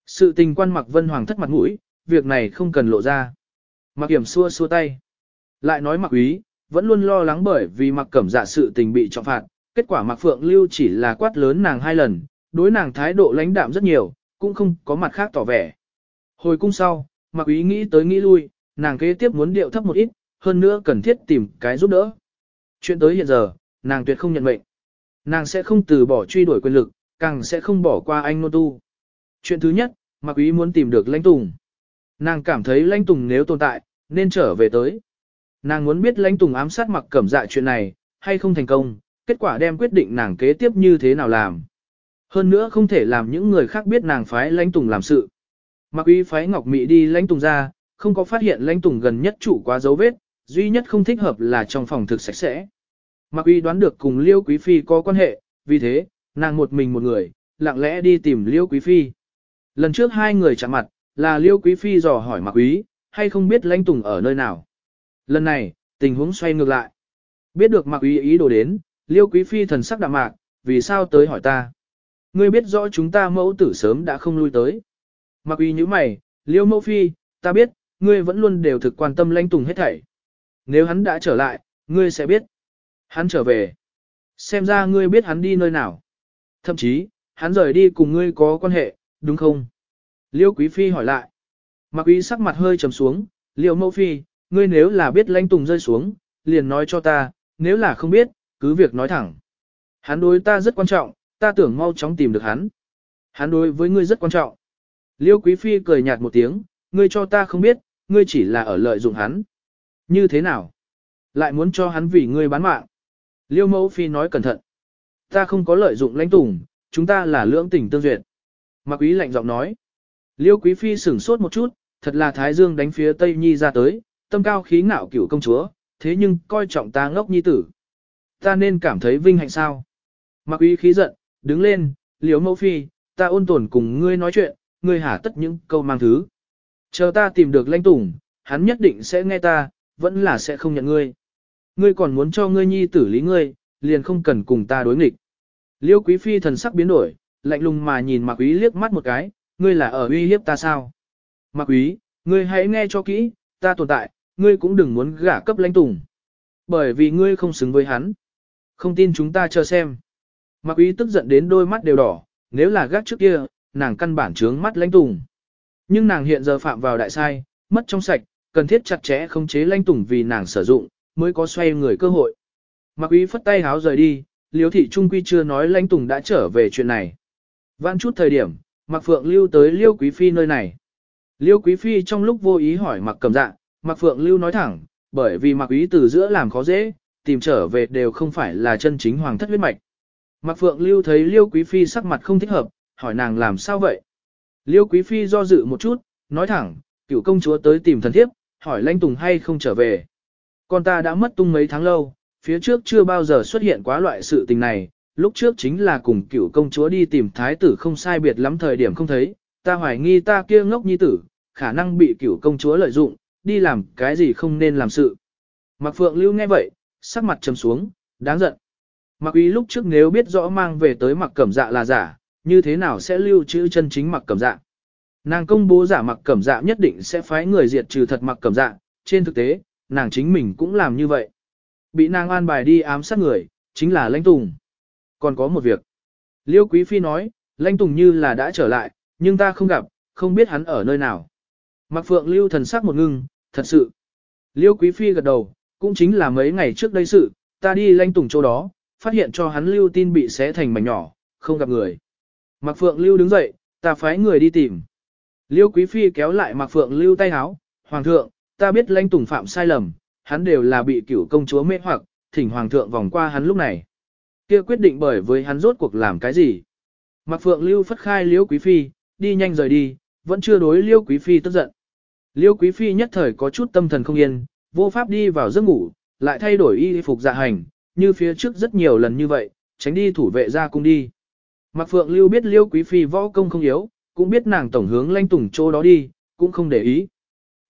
Speaker 1: Sự tình quan mặc vân hoàng thất mặt mũi, việc này không cần lộ ra. Mặc kiểm xua xua tay. Lại nói mặc quý vẫn luôn lo lắng bởi vì mặc cẩm dạ sự tình bị trọng phạt. Kết quả mặc phượng lưu chỉ là quát lớn nàng hai lần, đối nàng thái độ lãnh đạm rất nhiều, cũng không có mặt khác tỏ vẻ. Hồi cung sau, mặc ý nghĩ tới nghĩ lui, nàng kế tiếp muốn điệu thấp một ít, hơn nữa cần thiết tìm cái giúp đỡ. Chuyện tới hiện giờ, nàng tuyệt không nhận mệnh. Nàng sẽ không từ bỏ truy đuổi quyền lực, càng sẽ không bỏ qua anh nô tu. Chuyện thứ nhất, mặc ý muốn tìm được lãnh tùng. Nàng cảm thấy lãnh tùng nếu tồn tại, nên trở về tới. Nàng muốn biết lãnh tùng ám sát mặc cẩm dạ chuyện này, hay không thành công, kết quả đem quyết định nàng kế tiếp như thế nào làm. Hơn nữa không thể làm những người khác biết nàng phái lãnh tùng làm sự. Mặc uy phái Ngọc Mị đi lãnh tùng ra, không có phát hiện lãnh tùng gần nhất chủ quá dấu vết, duy nhất không thích hợp là trong phòng thực sạch sẽ. Mặc uy đoán được cùng Liêu Quý Phi có quan hệ, vì thế, nàng một mình một người, lặng lẽ đi tìm Liêu Quý Phi. Lần trước hai người chạm mặt, là Liêu Quý Phi dò hỏi Mạc Quý, hay không biết lãnh tùng ở nơi nào. Lần này, tình huống xoay ngược lại. Biết được Mạc Quý ý đồ đến, Liêu Quý Phi thần sắc đạm mạc, vì sao tới hỏi ta. Ngươi biết rõ chúng ta mẫu tử sớm đã không lui tới. Mạc Quý như mày, Liêu mẫu phi, ta biết, ngươi vẫn luôn đều thực quan tâm lãnh tùng hết thảy. Nếu hắn đã trở lại, ngươi sẽ biết. Hắn trở về. Xem ra ngươi biết hắn đi nơi nào. Thậm chí, hắn rời đi cùng ngươi có quan hệ, đúng không? Liêu Quý Phi hỏi lại. Mạc Quý sắc mặt hơi trầm xuống, Liêu Mẫu Phi, ngươi nếu là biết lãnh tùng rơi xuống, liền nói cho ta, nếu là không biết, cứ việc nói thẳng. Hắn đối ta rất quan trọng, ta tưởng mau chóng tìm được hắn. Hắn đối với ngươi rất quan trọng. Liêu Quý Phi cười nhạt một tiếng, ngươi cho ta không biết, ngươi chỉ là ở lợi dụng hắn. Như thế nào? Lại muốn cho hắn vì ngươi bán mạng. Liêu Mẫu Phi nói cẩn thận. Ta không có lợi dụng lãnh tùng, chúng ta là lưỡng tình tương duyệt. Mạc Quý lạnh giọng nói. Liêu Quý Phi sửng sốt một chút, thật là Thái Dương đánh phía Tây Nhi ra tới, tâm cao khí ngạo cửu công chúa, thế nhưng coi trọng ta ngốc nhi tử. Ta nên cảm thấy vinh hạnh sao? Mạc Quý khí giận, đứng lên, Liêu Mẫu Phi, ta ôn tồn cùng ngươi nói chuyện, ngươi hả tất những câu mang thứ. Chờ ta tìm được lãnh tùng, hắn nhất định sẽ nghe ta, vẫn là sẽ không nhận ngươi. Ngươi còn muốn cho ngươi nhi tử lý ngươi, liền không cần cùng ta đối nghịch. Liêu Quý Phi thần sắc biến đổi, lạnh lùng mà nhìn Mạc Quý liếc mắt một cái, ngươi là ở uy hiếp ta sao? Mạc Quý, ngươi hãy nghe cho kỹ, ta tồn tại, ngươi cũng đừng muốn gả cấp lãnh tùng. Bởi vì ngươi không xứng với hắn. Không tin chúng ta chờ xem. Mạc Quý tức giận đến đôi mắt đều đỏ, nếu là gác trước kia, nàng căn bản trướng mắt lãnh tùng. Nhưng nàng hiện giờ phạm vào đại sai, mất trong sạch, cần thiết chặt chẽ không chế lãnh tùng vì nàng sử dụng, mới có xoay người cơ hội. Mạc Quý phất tay háo rời đi, Liễu thị trung quy chưa nói lãnh tùng đã trở về chuyện này. Vãn chút thời điểm, Mạc Phượng Lưu tới Liêu Quý Phi nơi này. Liêu Quý Phi trong lúc vô ý hỏi Mạc Cẩm Dạ, Mạc Phượng Lưu nói thẳng, bởi vì Mạc Quý từ giữa làm khó dễ, tìm trở về đều không phải là chân chính hoàng thất huyết mạch. Mạc Phượng Lưu thấy Liêu Quý Phi sắc mặt không thích hợp, hỏi nàng làm sao vậy. Liêu Quý Phi do dự một chút, nói thẳng, cựu công chúa tới tìm thần thiếp, hỏi lãnh tùng hay không trở về. Con ta đã mất tung mấy tháng lâu, phía trước chưa bao giờ xuất hiện quá loại sự tình này, lúc trước chính là cùng cựu công chúa đi tìm thái tử không sai biệt lắm thời điểm không thấy, ta hoài nghi ta kia ngốc nhi tử, khả năng bị cựu công chúa lợi dụng, đi làm cái gì không nên làm sự. Mạc Phượng Lưu nghe vậy, sắc mặt trầm xuống, đáng giận. Mạc Ý lúc trước nếu biết rõ mang về tới mặc cẩm dạ là giả, như thế nào sẽ lưu trữ chân chính mặc cẩm dạ. Nàng công bố giả mặc cẩm dạ nhất định sẽ phái người diệt trừ thật mặc cẩm dạ, trên thực tế, nàng chính mình cũng làm như vậy. Bị nàng an bài đi ám sát người, chính là lãnh tùng. Còn có một việc. Liêu Quý Phi nói, Lanh tùng như là đã trở lại, nhưng ta không gặp, không biết hắn ở nơi nào. Mạc Phượng Lưu thần sắc một ngưng, thật sự. Liêu Quý Phi gật đầu, cũng chính là mấy ngày trước đây sự, ta đi Lanh tùng chỗ đó, phát hiện cho hắn lưu tin bị xé thành mảnh nhỏ, không gặp người. Mạc Phượng Lưu đứng dậy, ta phái người đi tìm. Liêu Quý Phi kéo lại Mạc Phượng Lưu tay háo, Hoàng thượng, ta biết Lanh tùng phạm sai lầm, hắn đều là bị cửu công chúa mê hoặc, thỉnh Hoàng thượng vòng qua hắn lúc này kia quyết định bởi với hắn rốt cuộc làm cái gì. Mạc Phượng Lưu phất khai Liễu Quý Phi, đi nhanh rời đi, vẫn chưa đối Liễu Quý Phi tức giận. Liễu Quý Phi nhất thời có chút tâm thần không yên, vô pháp đi vào giấc ngủ, lại thay đổi y phục dạ hành, như phía trước rất nhiều lần như vậy, tránh đi thủ vệ ra cung đi. Mạc Phượng Lưu biết Liễu Quý Phi võ công không yếu, cũng biết nàng tổng hướng lanh tùng chỗ đó đi, cũng không để ý.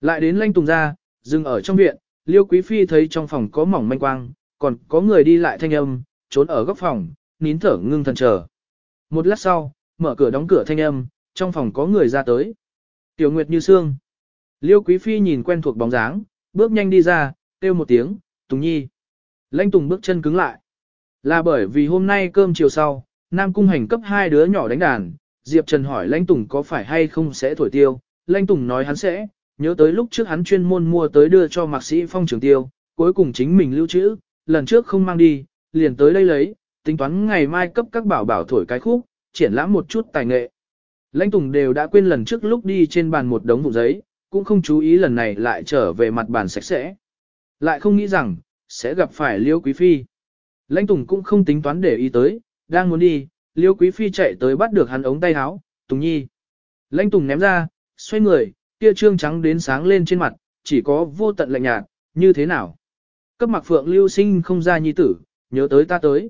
Speaker 1: Lại đến Lanh Tùng ra, dừng ở trong viện, Liêu Quý Phi thấy trong phòng có mỏng manh quang, còn có người đi lại thanh âm, trốn ở góc phòng, nín thở ngưng thần chờ. Một lát sau, mở cửa đóng cửa thanh âm, trong phòng có người ra tới. Tiểu Nguyệt như sương. Liêu Quý Phi nhìn quen thuộc bóng dáng, bước nhanh đi ra, kêu một tiếng, Tùng Nhi. Lanh Tùng bước chân cứng lại. Là bởi vì hôm nay cơm chiều sau, Nam Cung hành cấp hai đứa nhỏ đánh đàn, Diệp Trần hỏi Lanh Tùng có phải hay không sẽ thổi tiêu, Lanh Tùng nói hắn sẽ, nhớ tới lúc trước hắn chuyên môn mua tới đưa cho mạc sĩ phong trường tiêu, cuối cùng chính mình lưu trữ, lần trước không mang đi, liền tới đây lấy, tính toán ngày mai cấp các bảo bảo thổi cái khúc, triển lãm một chút tài nghệ. Lãnh Tùng đều đã quên lần trước lúc đi trên bàn một đống vụ giấy, cũng không chú ý lần này lại trở về mặt bàn sạch sẽ. Lại không nghĩ rằng, sẽ gặp phải Liêu Quý Phi. Lãnh Tùng cũng không tính toán để ý tới, đang muốn đi, Liêu Quý Phi chạy tới bắt được hắn ống tay áo, Tùng Nhi. Lãnh Tùng ném ra, xoay người, kia trương trắng đến sáng lên trên mặt, chỉ có vô tận lạnh nhạt, như thế nào? Cấp mặc phượng lưu sinh không ra nhi tử, nhớ tới ta tới.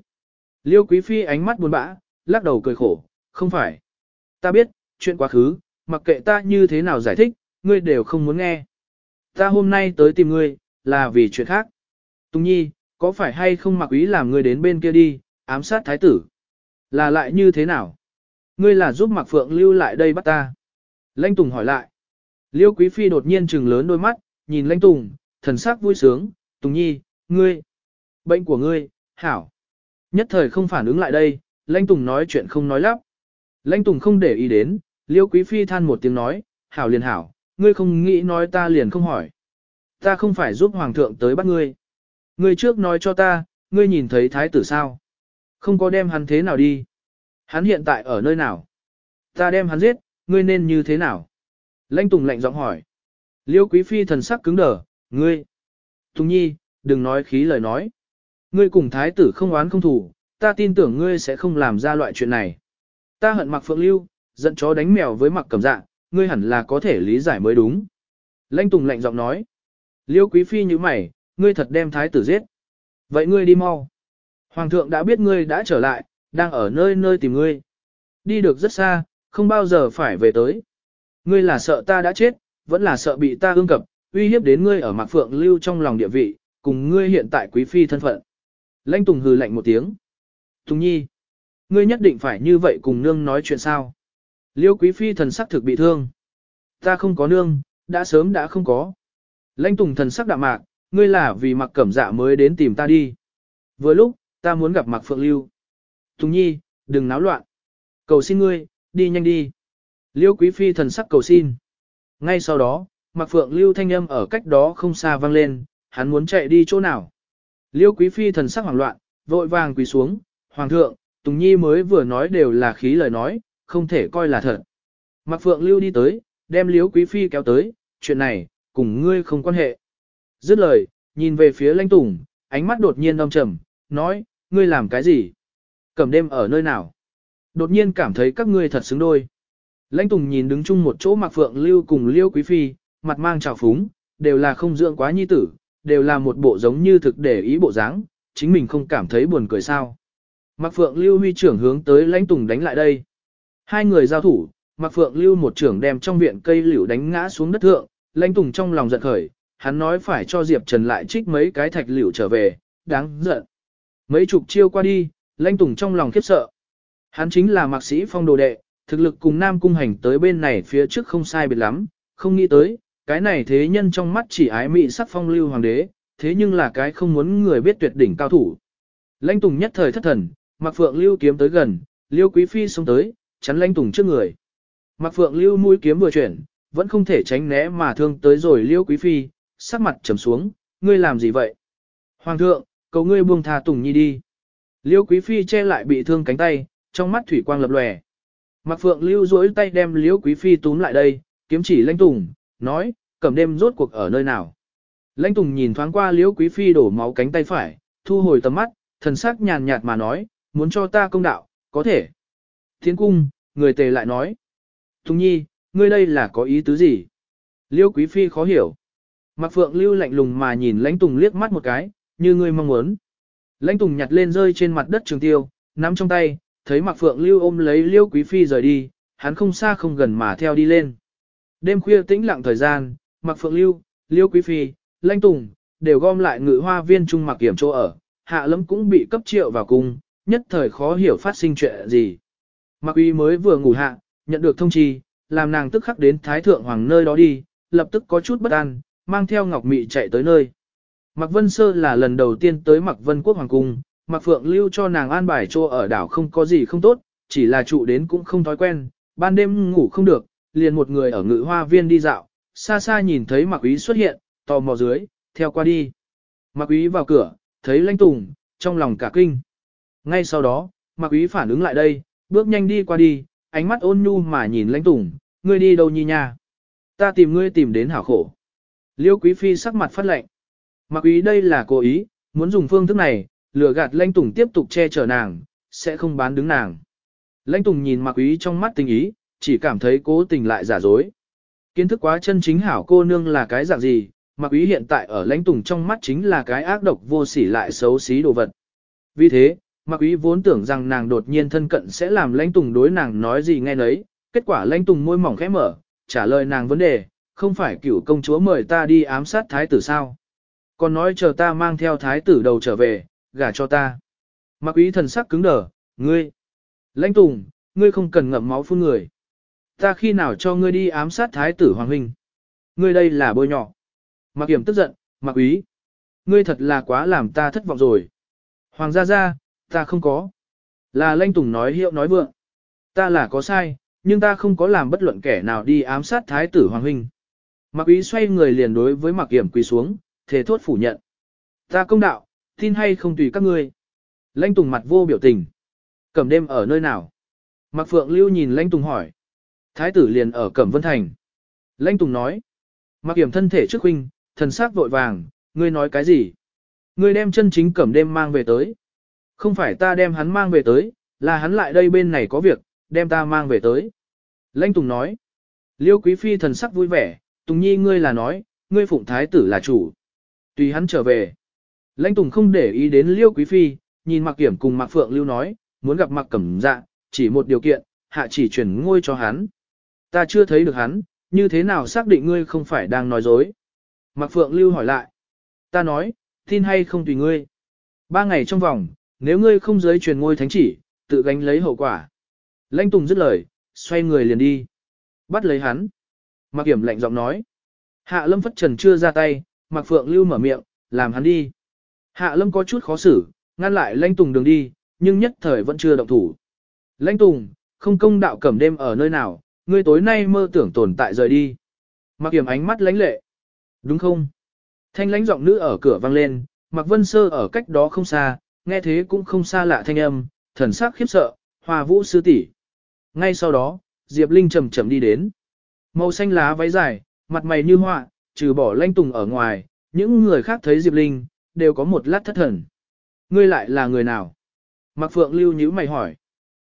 Speaker 1: Liêu Quý Phi ánh mắt buồn bã, lắc đầu cười khổ, không phải. Ta biết, chuyện quá khứ, mặc kệ ta như thế nào giải thích, ngươi đều không muốn nghe. Ta hôm nay tới tìm ngươi, là vì chuyện khác. Tùng Nhi, có phải hay không mặc ý làm ngươi đến bên kia đi, ám sát thái tử? Là lại như thế nào? Ngươi là giúp mặc phượng lưu lại đây bắt ta. Lanh Tùng hỏi lại. Liêu Quý Phi đột nhiên trừng lớn đôi mắt, nhìn Lanh Tùng, thần sắc vui sướng, Tùng Nhi, ngươi, bệnh của ngươi, hảo. Nhất thời không phản ứng lại đây, Lãnh Tùng nói chuyện không nói lắp. Lãnh Tùng không để ý đến, Liêu Quý Phi than một tiếng nói, hảo liền hảo, ngươi không nghĩ nói ta liền không hỏi. Ta không phải giúp Hoàng thượng tới bắt ngươi. Ngươi trước nói cho ta, ngươi nhìn thấy thái tử sao? Không có đem hắn thế nào đi. Hắn hiện tại ở nơi nào? Ta đem hắn giết, ngươi nên như thế nào? Lãnh Tùng lạnh giọng hỏi. Liêu Quý Phi thần sắc cứng đờ, ngươi. Tùng Nhi, đừng nói khí lời nói. Ngươi cùng thái tử không oán không thủ, ta tin tưởng ngươi sẽ không làm ra loại chuyện này. Ta hận mặc phượng lưu, giận chó đánh mèo với mặc cầm dạ, ngươi hẳn là có thể lý giải mới đúng. Lanh Tùng lạnh giọng nói. Liêu Quý Phi như mày, ngươi thật đem thái tử giết. Vậy ngươi đi mau. Hoàng thượng đã biết ngươi đã trở lại, đang ở nơi nơi tìm ngươi. Đi được rất xa, không bao giờ phải về tới. Ngươi là sợ ta đã chết, vẫn là sợ bị ta ương cập, uy hiếp đến ngươi ở Mạc Phượng lưu trong lòng địa vị, cùng ngươi hiện tại quý phi thân phận. Lãnh Tùng hừ lạnh một tiếng. Tùng Nhi, ngươi nhất định phải như vậy cùng nương nói chuyện sao? Liêu quý phi thần sắc thực bị thương. Ta không có nương, đã sớm đã không có. Lãnh Tùng thần sắc đạm mạc, ngươi là vì mặc cẩm dạ mới đến tìm ta đi. Vừa lúc, ta muốn gặp mặc phượng lưu. Tùng Nhi, đừng náo loạn. Cầu xin ngươi, đi nhanh đi. Liêu quý phi thần sắc cầu xin. Ngay sau đó, mặc phượng lưu thanh âm ở cách đó không xa vang lên, hắn muốn chạy đi chỗ nào. Liêu quý phi thần sắc hoảng loạn, vội vàng quỳ xuống, Hoàng thượng, Tùng Nhi mới vừa nói đều là khí lời nói, không thể coi là thật. Mặc phượng lưu đi tới, đem liêu quý phi kéo tới, chuyện này, cùng ngươi không quan hệ. Dứt lời, nhìn về phía lãnh tùng, ánh mắt đột nhiên âm trầm, nói, ngươi làm cái gì? Cầm đêm ở nơi nào? Đột nhiên cảm thấy các ngươi thật xứng đôi. Lãnh tùng nhìn đứng chung một chỗ mặc phượng lưu cùng liêu quý phi, mặt mang trào phúng, đều là không dưỡng quá nhi tử, đều là một bộ giống như thực để ý bộ dáng, chính mình không cảm thấy buồn cười sao. Mạc Phượng Lưu huy trưởng hướng tới lãnh tùng đánh lại đây. Hai người giao thủ, Mạc Phượng Lưu một trưởng đem trong viện cây liễu đánh ngã xuống đất thượng, lãnh tùng trong lòng giận khởi, hắn nói phải cho Diệp Trần lại trích mấy cái thạch liễu trở về, đáng giận. Mấy chục chiêu qua đi, lãnh tùng trong lòng khiếp sợ. Hắn chính là mạc sĩ phong đồ đệ, thực lực cùng Nam Cung hành tới bên này phía trước không sai biệt lắm, không nghĩ tới, cái này thế nhân trong mắt chỉ ái mị sắc phong lưu hoàng đế, thế nhưng là cái không muốn người biết tuyệt đỉnh cao thủ. Lãnh Tùng nhất thời thất thần, Mạc Phượng Lưu kiếm tới gần, Liêu Quý Phi xông tới, chắn Lãnh Tùng trước người. Mạc Phượng Lưu mũi kiếm vừa chuyển, vẫn không thể tránh né mà thương tới rồi Liêu Quý Phi, sắc mặt trầm xuống, ngươi làm gì vậy? Hoàng thượng, cầu ngươi buông tha Tùng Nhi đi. Liêu Quý Phi che lại bị thương cánh tay, trong mắt thủy quang lập lòe. Mạc Phượng Lưu duỗi tay đem Liêu Quý Phi túm lại đây, kiếm chỉ Lãnh Tùng, nói, cầm đêm rốt cuộc ở nơi nào. Lãnh Tùng nhìn thoáng qua liễu Quý Phi đổ máu cánh tay phải, thu hồi tầm mắt, thần sắc nhàn nhạt mà nói, muốn cho ta công đạo, có thể. Thiên cung, người tề lại nói. Tùng nhi, ngươi đây là có ý tứ gì? Liêu quý phi khó hiểu. Mạc Phượng lưu lạnh lùng mà nhìn lãnh tùng liếc mắt một cái, như ngươi mong muốn. Lãnh tùng nhặt lên rơi trên mặt đất trường tiêu, nắm trong tay, thấy Mạc Phượng lưu ôm lấy liêu quý phi rời đi, hắn không xa không gần mà theo đi lên. Đêm khuya tĩnh lặng thời gian, Mạc Phượng Lưu, Liêu Quý Phi, Lanh Tùng, đều gom lại ngự hoa viên trung mặc kiểm chỗ ở, hạ lâm cũng bị cấp triệu vào cung, nhất thời khó hiểu phát sinh chuyện gì. Mạc Uy mới vừa ngủ hạ, nhận được thông chi, làm nàng tức khắc đến Thái Thượng Hoàng nơi đó đi, lập tức có chút bất an, mang theo Ngọc Mị chạy tới nơi. Mạc Vân Sơ là lần đầu tiên tới Mạc Vân Quốc Hoàng Cung, Mạc Phượng lưu cho nàng an bài chỗ ở đảo không có gì không tốt, chỉ là trụ đến cũng không thói quen, ban đêm ngủ không được, liền một người ở ngự hoa viên đi dạo, xa xa nhìn thấy Mạc Quý xuất hiện, tò mò dưới, theo qua đi. Mạc Quý vào cửa, thấy Lãnh Tùng, trong lòng cả kinh. Ngay sau đó, Mạc Quý phản ứng lại đây, bước nhanh đi qua đi, ánh mắt ôn nhu mà nhìn Lãnh Tùng, ngươi đi đâu nhi nha? Ta tìm ngươi tìm đến hảo khổ. Liêu Quý Phi sắc mặt phát lạnh, Mạc Quý đây là cố ý, muốn dùng phương thức này, lừa gạt Lãnh Tùng tiếp tục che chở nàng, sẽ không bán đứng nàng. Lãnh Tùng nhìn Mạc Quý trong mắt tình ý, chỉ cảm thấy cố tình lại giả dối. Kiến thức quá chân chính hảo cô nương là cái dạng gì, mặc ý hiện tại ở Lãnh Tùng trong mắt chính là cái ác độc vô sỉ lại xấu xí đồ vật. Vì thế, mặc ý vốn tưởng rằng nàng đột nhiên thân cận sẽ làm Lãnh Tùng đối nàng nói gì nghe nấy, kết quả Lãnh Tùng môi mỏng khẽ mở, trả lời nàng vấn đề, không phải cửu công chúa mời ta đi ám sát thái tử sao? Còn nói chờ ta mang theo thái tử đầu trở về, gả cho ta. mặc ý thần sắc cứng đờ, ngươi. Lãnh Tùng, ngươi không cần ngậm máu phun người. Ta khi nào cho ngươi đi ám sát thái tử Hoàng Huynh? Ngươi đây là bôi nhỏ. Mạc Kiểm tức giận, Mạc Úy. Ngươi thật là quá làm ta thất vọng rồi. Hoàng gia gia, ta không có. Là Lanh Tùng nói hiệu nói vượng. Ta là có sai, nhưng ta không có làm bất luận kẻ nào đi ám sát thái tử Hoàng Huynh. Mạc Úy xoay người liền đối với Mạc Kiểm quỳ xuống, thề thốt phủ nhận. Ta công đạo, tin hay không tùy các ngươi. Lanh Tùng mặt vô biểu tình. Cẩm đêm ở nơi nào? Mạc Phượng Lưu nhìn Lanh Tùng hỏi. Thái tử liền ở Cẩm Vân Thành. Lãnh Tùng nói. Mặc Kiểm thân thể trước huynh, thần sắc vội vàng, ngươi nói cái gì? Ngươi đem chân chính Cẩm đêm mang về tới. Không phải ta đem hắn mang về tới, là hắn lại đây bên này có việc, đem ta mang về tới. Lãnh Tùng nói. Liêu Quý Phi thần sắc vui vẻ, Tùng Nhi ngươi là nói, ngươi phụng thái tử là chủ. Tùy hắn trở về. Lãnh Tùng không để ý đến Liêu Quý Phi, nhìn Mạc Kiểm cùng Mạc Phượng Lưu nói, muốn gặp Mạc Cẩm Dạ, chỉ một điều kiện, hạ chỉ chuyển ngôi cho hắn. Ta chưa thấy được hắn, như thế nào xác định ngươi không phải đang nói dối? Mạc Phượng Lưu hỏi lại. Ta nói, tin hay không tùy ngươi. Ba ngày trong vòng, nếu ngươi không giới truyền ngôi thánh chỉ, tự gánh lấy hậu quả. Lanh Tùng dứt lời, xoay người liền đi. Bắt lấy hắn. Mạc Kiểm lạnh giọng nói. Hạ Lâm Phất Trần chưa ra tay, Mạc Phượng Lưu mở miệng, làm hắn đi. Hạ Lâm có chút khó xử, ngăn lại Lanh Tùng đường đi, nhưng nhất thời vẫn chưa động thủ. Lanh Tùng, không công đạo cẩm đêm ở nơi nào, ngươi tối nay mơ tưởng tồn tại rời đi. Mặc hiểm ánh mắt lãnh lệ. Đúng không? Thanh lãnh giọng nữ ở cửa vang lên, Mạc Vân Sơ ở cách đó không xa, nghe thế cũng không xa lạ thanh âm, thần sắc khiếp sợ, hòa vũ sư tỷ. Ngay sau đó, Diệp Linh chậm chậm đi đến. Màu xanh lá váy dài, mặt mày như họa, trừ bỏ lanh tùng ở ngoài, những người khác thấy Diệp Linh, đều có một lát thất thần. Ngươi lại là người nào? Mạc Phượng lưu nhíu mày hỏi.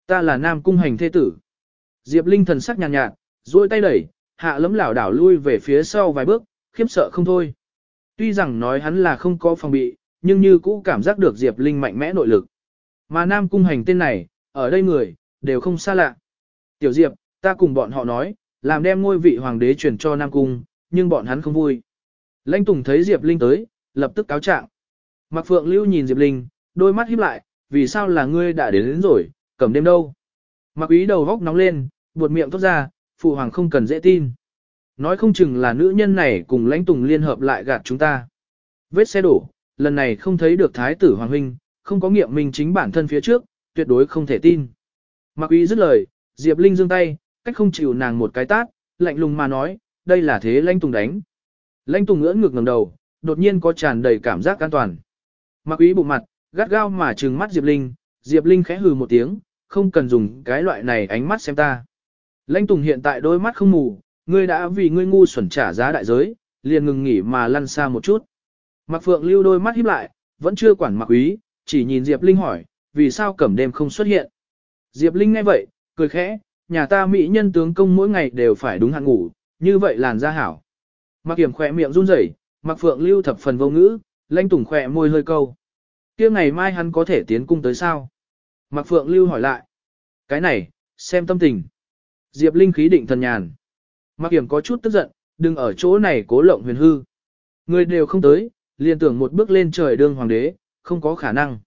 Speaker 1: Ta là Nam Cung hành thế tử. Diệp Linh thần sắc nhàn nhạt, nhạt duỗi tay đẩy, hạ lấm lảo đảo lui về phía sau vài bước, khiếp sợ không thôi. Tuy rằng nói hắn là không có phòng bị, nhưng như cũ cảm giác được Diệp Linh mạnh mẽ nội lực. Mà Nam Cung hành tên này, ở đây người, đều không xa lạ. Tiểu Diệp, ta cùng bọn họ nói, làm đem ngôi vị hoàng đế truyền cho Nam Cung, nhưng bọn hắn không vui. Lãnh Tùng thấy Diệp Linh tới, lập tức cáo trạng. Mạc Phượng Lưu nhìn Diệp Linh, đôi mắt híp lại, vì sao là ngươi đã đến, đến rồi, cầm đêm đâu. Mạc Ý đầu góc nóng lên, buột miệng thốt ra, phụ hoàng không cần dễ tin. Nói không chừng là nữ nhân này cùng Lãnh Tùng liên hợp lại gạt chúng ta. Vết xe đổ, lần này không thấy được thái tử hoàng huynh, không có nghiệm minh chính bản thân phía trước, tuyệt đối không thể tin. Mạc Ý dứt lời, Diệp Linh giương tay, cách không chịu nàng một cái tát, lạnh lùng mà nói, đây là thế lãnh tùng đánh. Lãnh tùng ngưỡng ngược ngẩng đầu, đột nhiên có tràn đầy cảm giác an toàn. Mặc ý bụng mặt, gắt gao mà trừng mắt Diệp Linh, Diệp Linh khẽ hừ một tiếng, không cần dùng cái loại này ánh mắt xem ta. Lãnh tùng hiện tại đôi mắt không mù, ngươi đã vì ngươi ngu xuẩn trả giá đại giới, liền ngừng nghỉ mà lăn xa một chút. Mặc phượng lưu đôi mắt híp lại, vẫn chưa quản mặc ý, chỉ nhìn Diệp Linh hỏi, vì sao cẩm đêm không xuất hiện. Diệp Linh nghe vậy, cười khẽ, nhà ta mỹ nhân tướng công mỗi ngày đều phải đúng hạn ngủ, như vậy làn da hảo. Mặc Kiểm khỏe miệng run rẩy, Mặc Phượng Lưu thập phần vô ngữ, Lãnh Tùng khỏe môi hơi câu. Kia ngày mai hắn có thể tiến cung tới sao? Mặc Phượng Lưu hỏi lại. Cái này, xem tâm tình. Diệp Linh khí định thần nhàn. Mạc Kiểm có chút tức giận, đừng ở chỗ này cố lộng huyền hư. Người đều không tới, liền tưởng một bước lên trời đương hoàng đế, không có khả năng.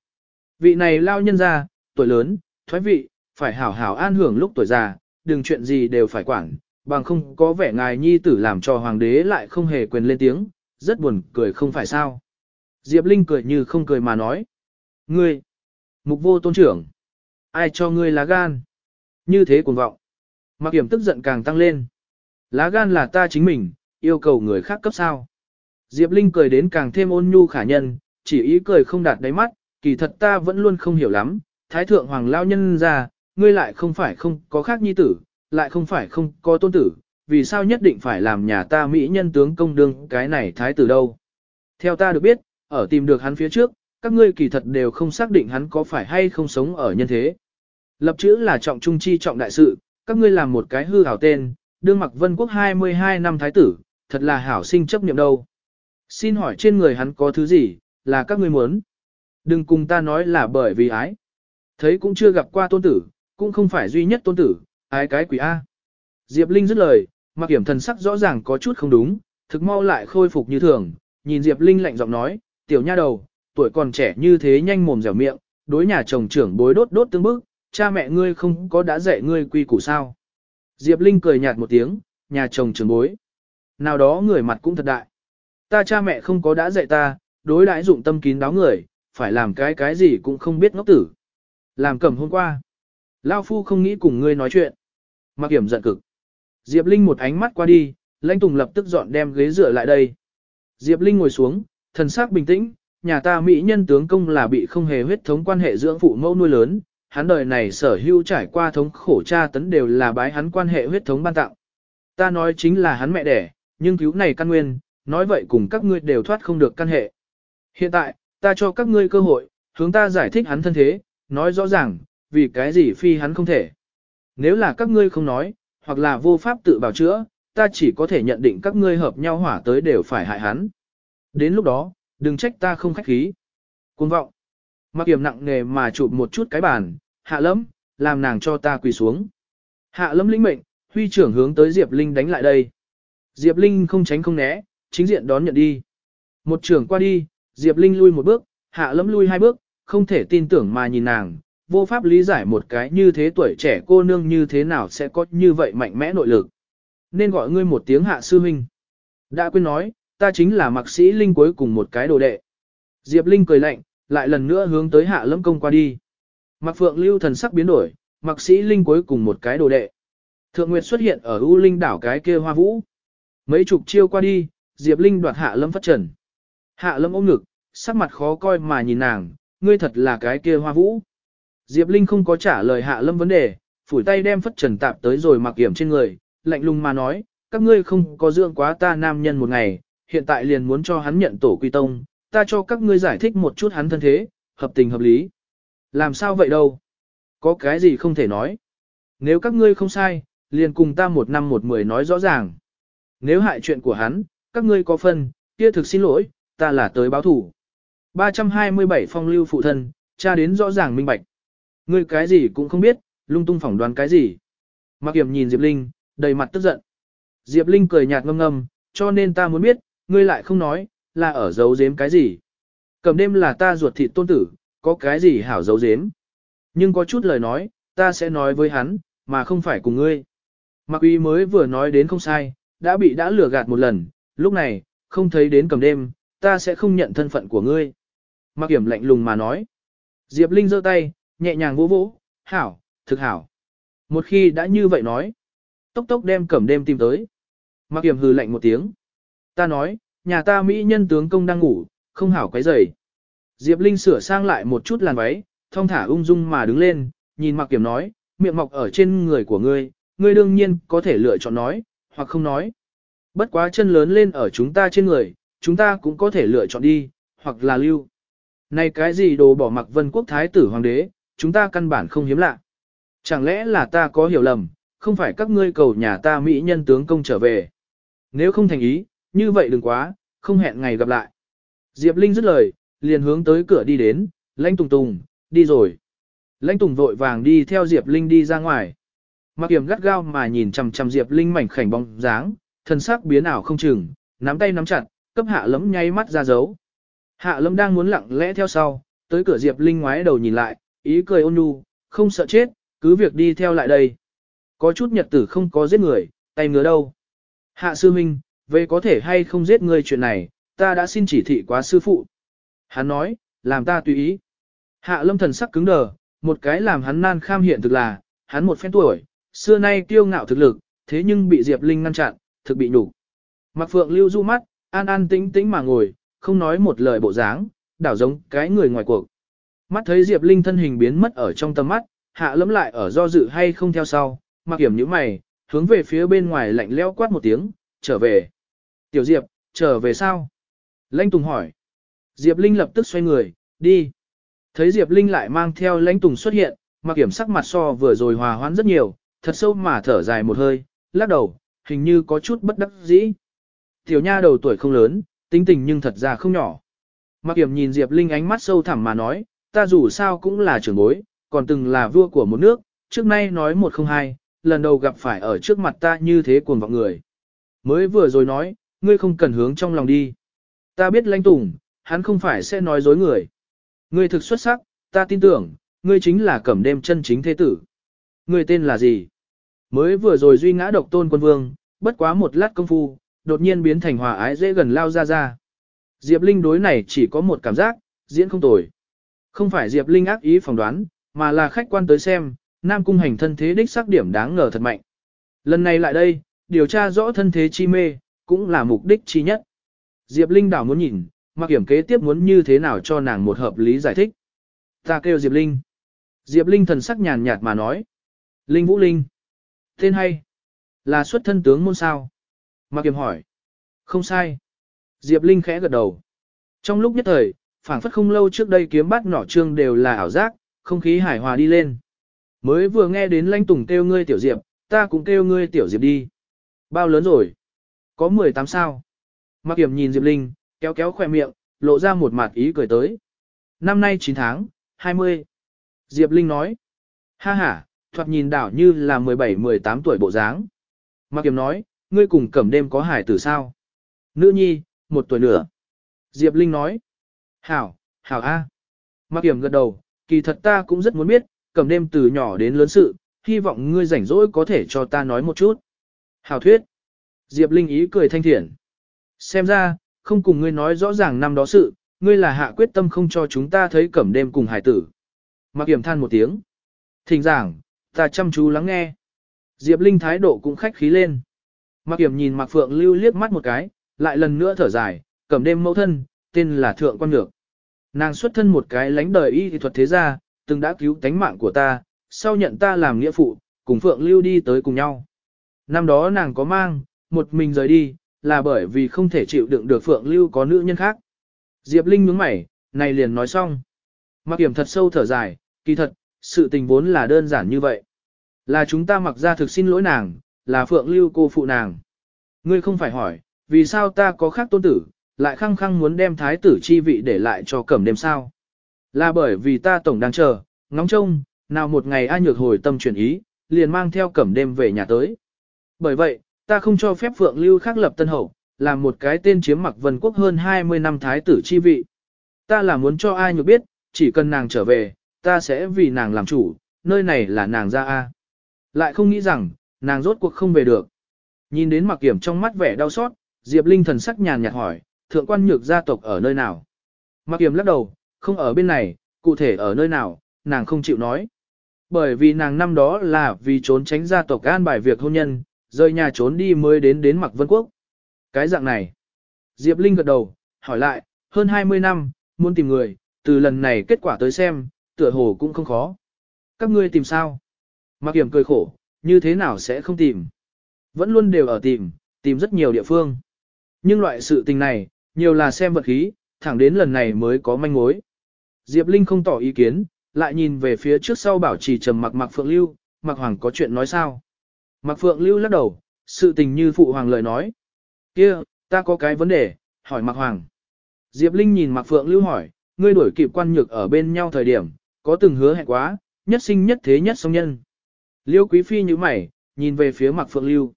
Speaker 1: Vị này lao nhân ra, tuổi lớn, thoái vị, phải hảo hảo an hưởng lúc tuổi già, đừng chuyện gì đều phải quản, bằng không có vẻ ngài nhi tử làm cho hoàng đế lại không hề quyền lên tiếng, rất buồn cười không phải sao. Diệp Linh cười như không cười mà nói. Ngươi, mục vô tôn trưởng, ai cho ngươi lá gan? Như thế cuồng vọng. Mặc điểm tức giận càng tăng lên. Lá gan là ta chính mình, yêu cầu người khác cấp sao. Diệp Linh cười đến càng thêm ôn nhu khả nhân, chỉ ý cười không đạt đáy mắt, kỳ thật ta vẫn luôn không hiểu lắm, thái thượng hoàng lao nhân ra, ngươi lại không phải không có khác nhi tử, lại không phải không có tôn tử, vì sao nhất định phải làm nhà ta mỹ nhân tướng công đương cái này thái tử đâu. Theo ta được biết, ở tìm được hắn phía trước, các ngươi kỳ thật đều không xác định hắn có phải hay không sống ở nhân thế. Lập chữ là trọng trung chi trọng đại sự, các ngươi làm một cái hư hảo tên, đương mặc vân quốc 22 năm thái tử, thật là hảo sinh chấp niệm đâu. Xin hỏi trên người hắn có thứ gì, là các ngươi muốn. Đừng cùng ta nói là bởi vì ái. Thấy cũng chưa gặp qua tôn tử, cũng không phải duy nhất tôn tử, ái cái quỷ A. Diệp Linh dứt lời, mặc hiểm thần sắc rõ ràng có chút không đúng, thực mau lại khôi phục như thường, nhìn Diệp Linh lạnh giọng nói, tiểu nha đầu, tuổi còn trẻ như thế nhanh mồm dẻo miệng, đối nhà chồng trưởng bối đốt đốt tương bức, cha mẹ ngươi không có đã dạy ngươi quy củ sao. Diệp Linh cười nhạt một tiếng, nhà chồng trưởng bối. Nào đó người mặt cũng thật đại. Ta cha mẹ không có đã dạy ta, đối đãi dụng tâm kín đáo người, phải làm cái cái gì cũng không biết ngốc tử. Làm cầm hôm qua. Lao phu không nghĩ cùng ngươi nói chuyện. Mặc hiểm giận cực. Diệp Linh một ánh mắt qua đi, lãnh tùng lập tức dọn đem ghế dựa lại đây. Diệp Linh ngồi xuống, thần sắc bình tĩnh, nhà ta mỹ nhân tướng công là bị không hề huyết thống quan hệ dưỡng phụ mẫu nuôi lớn, hắn đời này sở hữu trải qua thống khổ cha tấn đều là bái hắn quan hệ huyết thống ban tặng. Ta nói chính là hắn mẹ đẻ, nhưng cứu này căn nguyên, nói vậy cùng các ngươi đều thoát không được căn hệ. Hiện tại, ta cho các ngươi cơ hội, hướng ta giải thích hắn thân thế, nói rõ ràng, vì cái gì phi hắn không thể. Nếu là các ngươi không nói, hoặc là vô pháp tự bảo chữa, ta chỉ có thể nhận định các ngươi hợp nhau hỏa tới đều phải hại hắn. Đến lúc đó, đừng trách ta không khách khí. Cuồng vọng. Mặc kiểm nặng nề mà chụp một chút cái bàn, hạ lẫm, làm nàng cho ta quỳ xuống. Hạ lẫm lĩnh mệnh, huy trưởng hướng tới Diệp Linh đánh lại đây. Diệp Linh không tránh không né, chính diện đón nhận đi. Một trưởng qua đi, Diệp Linh lui một bước, hạ lẫm lui hai bước, không thể tin tưởng mà nhìn nàng, vô pháp lý giải một cái như thế tuổi trẻ cô nương như thế nào sẽ có như vậy mạnh mẽ nội lực. Nên gọi ngươi một tiếng hạ sư huynh. Đã quên nói, ta chính là mạc sĩ Linh cuối cùng một cái đồ đệ. Diệp Linh cười lạnh, lại lần nữa hướng tới hạ lâm công qua đi. Mạc Phượng lưu thần sắc biến đổi, mạc sĩ Linh cuối cùng một cái đồ đệ. Thượng Nguyệt xuất hiện ở U Linh đảo cái kia hoa vũ. Mấy chục chiêu qua đi, Diệp Linh đoạt hạ lâm phát trần. Hạ lâm ôm ngực, sắc mặt khó coi mà nhìn nàng, ngươi thật là cái kia hoa vũ. Diệp Linh không có trả lời hạ lâm vấn đề, phủi tay đem phất trần tạp tới rồi mặc kiểm trên người, lạnh lùng mà nói, các ngươi không có dưỡng quá ta nam nhân một ngày, hiện tại liền muốn cho hắn nhận tổ quy tông, ta cho các ngươi giải thích một chút hắn thân thế, hợp tình hợp lý. Làm sao vậy đâu? Có cái gì không thể nói? Nếu các ngươi không sai, liền cùng ta một năm một mười nói rõ ràng. Nếu hại chuyện của hắn, các ngươi có phân, kia thực xin lỗi, ta là tới báo thủ. 327 phong lưu phụ thân, cha đến rõ ràng minh bạch. Ngươi cái gì cũng không biết, lung tung phỏng đoán cái gì. Mặc Kiểm nhìn Diệp Linh, đầy mặt tức giận. Diệp Linh cười nhạt ngâm ngâm, cho nên ta muốn biết, ngươi lại không nói, là ở giấu giếm cái gì. Cầm đêm là ta ruột thịt tôn tử, có cái gì hảo giấu giếm. Nhưng có chút lời nói, ta sẽ nói với hắn, mà không phải cùng ngươi. Mặc uy mới vừa nói đến không sai, đã bị đã lừa gạt một lần, lúc này, không thấy đến cầm đêm, ta sẽ không nhận thân phận của ngươi. Mặc Kiểm lạnh lùng mà nói. Diệp Linh giơ tay, nhẹ nhàng vỗ vỗ, hảo, thực hảo. Một khi đã như vậy nói, tốc tốc đem cẩm đêm tìm tới. Mặc Kiểm hừ lạnh một tiếng. Ta nói, nhà ta Mỹ nhân tướng công đang ngủ, không hảo quấy rầy. Diệp Linh sửa sang lại một chút làn váy, thong thả ung dung mà đứng lên, nhìn Mặc Kiểm nói, miệng mọc ở trên người của ngươi, ngươi đương nhiên có thể lựa chọn nói, hoặc không nói. Bất quá chân lớn lên ở chúng ta trên người, chúng ta cũng có thể lựa chọn đi, hoặc là lưu. Này cái gì đồ bỏ mặc vân quốc thái tử hoàng đế, chúng ta căn bản không hiếm lạ. Chẳng lẽ là ta có hiểu lầm, không phải các ngươi cầu nhà ta mỹ nhân tướng công trở về. Nếu không thành ý, như vậy đừng quá, không hẹn ngày gặp lại. Diệp Linh dứt lời, liền hướng tới cửa đi đến, lãnh tùng tùng, đi rồi. Lãnh tùng vội vàng đi theo Diệp Linh đi ra ngoài. Mặc Kiểm gắt gao mà nhìn chằm chằm Diệp Linh mảnh khảnh bóng dáng, thân sắc biến ảo không chừng, nắm tay nắm chặt, cấp hạ lấm nháy mắt ra dấu. Hạ lâm đang muốn lặng lẽ theo sau, tới cửa Diệp Linh ngoái đầu nhìn lại, ý cười ôn nhu, không sợ chết, cứ việc đi theo lại đây. Có chút nhật tử không có giết người, tay ngứa đâu. Hạ sư minh, về có thể hay không giết người chuyện này, ta đã xin chỉ thị quá sư phụ. Hắn nói, làm ta tùy ý. Hạ lâm thần sắc cứng đờ, một cái làm hắn nan kham hiện thực là, hắn một phen tuổi, xưa nay kiêu ngạo thực lực, thế nhưng bị Diệp Linh ngăn chặn, thực bị nhục. mặc Phượng lưu du mắt, an an tĩnh tĩnh mà ngồi, không nói một lời bộ dáng, đảo giống cái người ngoài cuộc. Mắt thấy Diệp Linh thân hình biến mất ở trong tầm mắt, hạ lâm lại ở do dự hay không theo sau, mặc hiểm như mày, hướng về phía bên ngoài lạnh lẽo quát một tiếng, trở về. Tiểu Diệp, trở về sao? Lãnh Tùng hỏi. Diệp Linh lập tức xoay người, đi. Thấy Diệp Linh lại mang theo Lãnh Tùng xuất hiện, mặc Kiểm sắc mặt so vừa rồi hòa hoãn rất nhiều, thật sâu mà thở dài một hơi, lắc đầu, hình như có chút bất đắc dĩ. Tiểu nha đầu tuổi không lớn, tính tình nhưng thật ra không nhỏ. Mặc Kiểm nhìn Diệp Linh ánh mắt sâu thẳm mà nói, ta dù sao cũng là trưởng bối, còn từng là vua của một nước, trước nay nói một không hai, lần đầu gặp phải ở trước mặt ta như thế cuồng vọng người. Mới vừa rồi nói, ngươi không cần hướng trong lòng đi. Ta biết lãnh tùng, hắn không phải sẽ nói dối người. Ngươi thực xuất sắc, ta tin tưởng, ngươi chính là cẩm đêm chân chính thế tử. Ngươi tên là gì? Mới vừa rồi duy ngã độc tôn quân vương, bất quá một lát công phu, đột nhiên biến thành hòa ái dễ gần lao ra ra. Diệp Linh đối này chỉ có một cảm giác, diễn không tồi. Không phải Diệp Linh ác ý phỏng đoán, mà là khách quan tới xem, Nam Cung hành thân thế đích xác điểm đáng ngờ thật mạnh. Lần này lại đây, điều tra rõ thân thế chi mê, cũng là mục đích chi nhất. Diệp Linh đảo muốn nhìn, mặc hiểm kế tiếp muốn như thế nào cho nàng một hợp lý giải thích. Ta kêu Diệp Linh. Diệp Linh thần sắc nhàn nhạt mà nói. Linh Vũ Linh. Tên hay. Là xuất thân tướng môn sao. Mạc Kiềm hỏi. Không sai. Diệp Linh khẽ gật đầu. Trong lúc nhất thời, phảng phất không lâu trước đây kiếm bắt nỏ trương đều là ảo giác, không khí hài hòa đi lên. Mới vừa nghe đến lanh tùng kêu ngươi tiểu Diệp, ta cũng kêu ngươi tiểu Diệp đi. Bao lớn rồi? Có 18 sao? Mạc Kiểm nhìn Diệp Linh, kéo kéo khỏe miệng, lộ ra một mặt ý cười tới. Năm nay 9 tháng, 20. Diệp Linh nói. Ha ha, thoạt nhìn đảo như là 17-18 tuổi bộ dáng. Mạc Kiểm nói, ngươi cùng cẩm đêm có hải tử sao? Nữ nhi, một tuổi nữa. Diệp Linh nói. Hảo, hảo A. Mạc Kiểm gật đầu, kỳ thật ta cũng rất muốn biết, cẩm đêm từ nhỏ đến lớn sự, hy vọng ngươi rảnh rỗi có thể cho ta nói một chút. Hảo thuyết. Diệp Linh ý cười thanh thiện. Xem ra, không cùng ngươi nói rõ ràng năm đó sự, ngươi là hạ quyết tâm không cho chúng ta thấy cẩm đêm cùng hải tử. Mặc Kiểm than một tiếng. Thỉnh giảng, ta chăm chú lắng nghe. Diệp Linh thái độ cũng khách khí lên. Mặc Kiểm nhìn Mạc Phượng Lưu liếc mắt một cái, lại lần nữa thở dài, cẩm đêm mẫu thân, tên là Thượng Quan Nhược. Nàng xuất thân một cái lãnh đời y thuật thế gia, từng đã cứu tánh mạng của ta, sau nhận ta làm nghĩa phụ, cùng Phượng Lưu đi tới cùng nhau. Năm đó nàng có mang, một mình rời đi, là bởi vì không thể chịu đựng được Phượng Lưu có nữ nhân khác. Diệp Linh nhướng mày, này liền nói xong. mặc Kiểm thật sâu thở dài, kỳ thật, sự tình vốn là đơn giản như vậy. Là chúng ta mặc ra thực xin lỗi nàng, là Phượng Lưu cô phụ nàng. Ngươi không phải hỏi, vì sao ta có khác tôn tử, lại khăng khăng muốn đem thái tử chi vị để lại cho cẩm đêm sao? Là bởi vì ta tổng đang chờ, ngóng trông, nào một ngày ai nhược hồi tâm chuyển ý, liền mang theo cẩm đêm về nhà tới. Bởi vậy, ta không cho phép Phượng Lưu khác lập tân hậu, làm một cái tên chiếm mặc vân quốc hơn 20 năm thái tử chi vị. Ta là muốn cho ai nhược biết, chỉ cần nàng trở về, ta sẽ vì nàng làm chủ, nơi này là nàng ra A. Lại không nghĩ rằng, nàng rốt cuộc không về được. Nhìn đến mặc kiểm trong mắt vẻ đau xót, Diệp Linh thần sắc nhàn nhạt hỏi, thượng quan nhược gia tộc ở nơi nào? Mặc kiểm lắc đầu, không ở bên này, cụ thể ở nơi nào, nàng không chịu nói. Bởi vì nàng năm đó là vì trốn tránh gia tộc an bài việc hôn nhân, rời nhà trốn đi mới đến đến mặc vân quốc. Cái dạng này. Diệp Linh gật đầu, hỏi lại, hơn 20 năm, muốn tìm người, từ lần này kết quả tới xem, tựa hồ cũng không khó. Các ngươi tìm sao? Mặc kiểm cười khổ, như thế nào sẽ không tìm? Vẫn luôn đều ở tìm, tìm rất nhiều địa phương. Nhưng loại sự tình này, nhiều là xem vật khí, thẳng đến lần này mới có manh mối. Diệp Linh không tỏ ý kiến, lại nhìn về phía trước sau bảo trì trầm mặc mặc Phượng Lưu, mặc Hoàng có chuyện nói sao. Mạc Phượng Lưu lắc đầu, sự tình như Phụ Hoàng lời nói. kia ta có cái vấn đề, hỏi Mạc Hoàng. Diệp Linh nhìn Mạc Phượng Lưu hỏi, ngươi đuổi kịp quan nhược ở bên nhau thời điểm, có từng hứa hẹn quá, nhất sinh nhất thế nhất song nhân. Liêu Quý Phi như mày, nhìn về phía Mạc Phượng Lưu.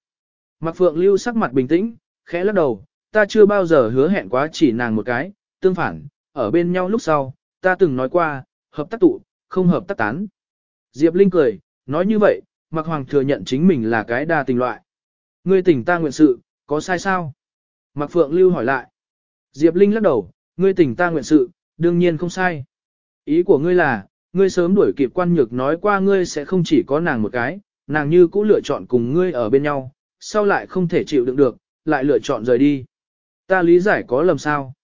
Speaker 1: Mạc Phượng Lưu sắc mặt bình tĩnh, khẽ lắc đầu, ta chưa bao giờ hứa hẹn quá chỉ nàng một cái, tương phản, ở bên nhau lúc sau, ta từng nói qua, hợp tác tụ, không hợp tác tán. Diệp Linh cười, nói như vậy, Mạc Hoàng thừa nhận chính mình là cái đa tình loại. Ngươi tỉnh ta nguyện sự, có sai sao? Mạc Phượng Lưu hỏi lại. Diệp Linh lắc đầu, ngươi tỉnh ta nguyện sự, đương nhiên không sai. Ý của ngươi là, ngươi sớm đuổi kịp quan nhược nói qua ngươi sẽ không chỉ có nàng một cái, nàng như cũ lựa chọn cùng ngươi ở bên nhau, sau lại không thể chịu đựng được, lại lựa chọn rời đi. Ta lý giải có lầm sao?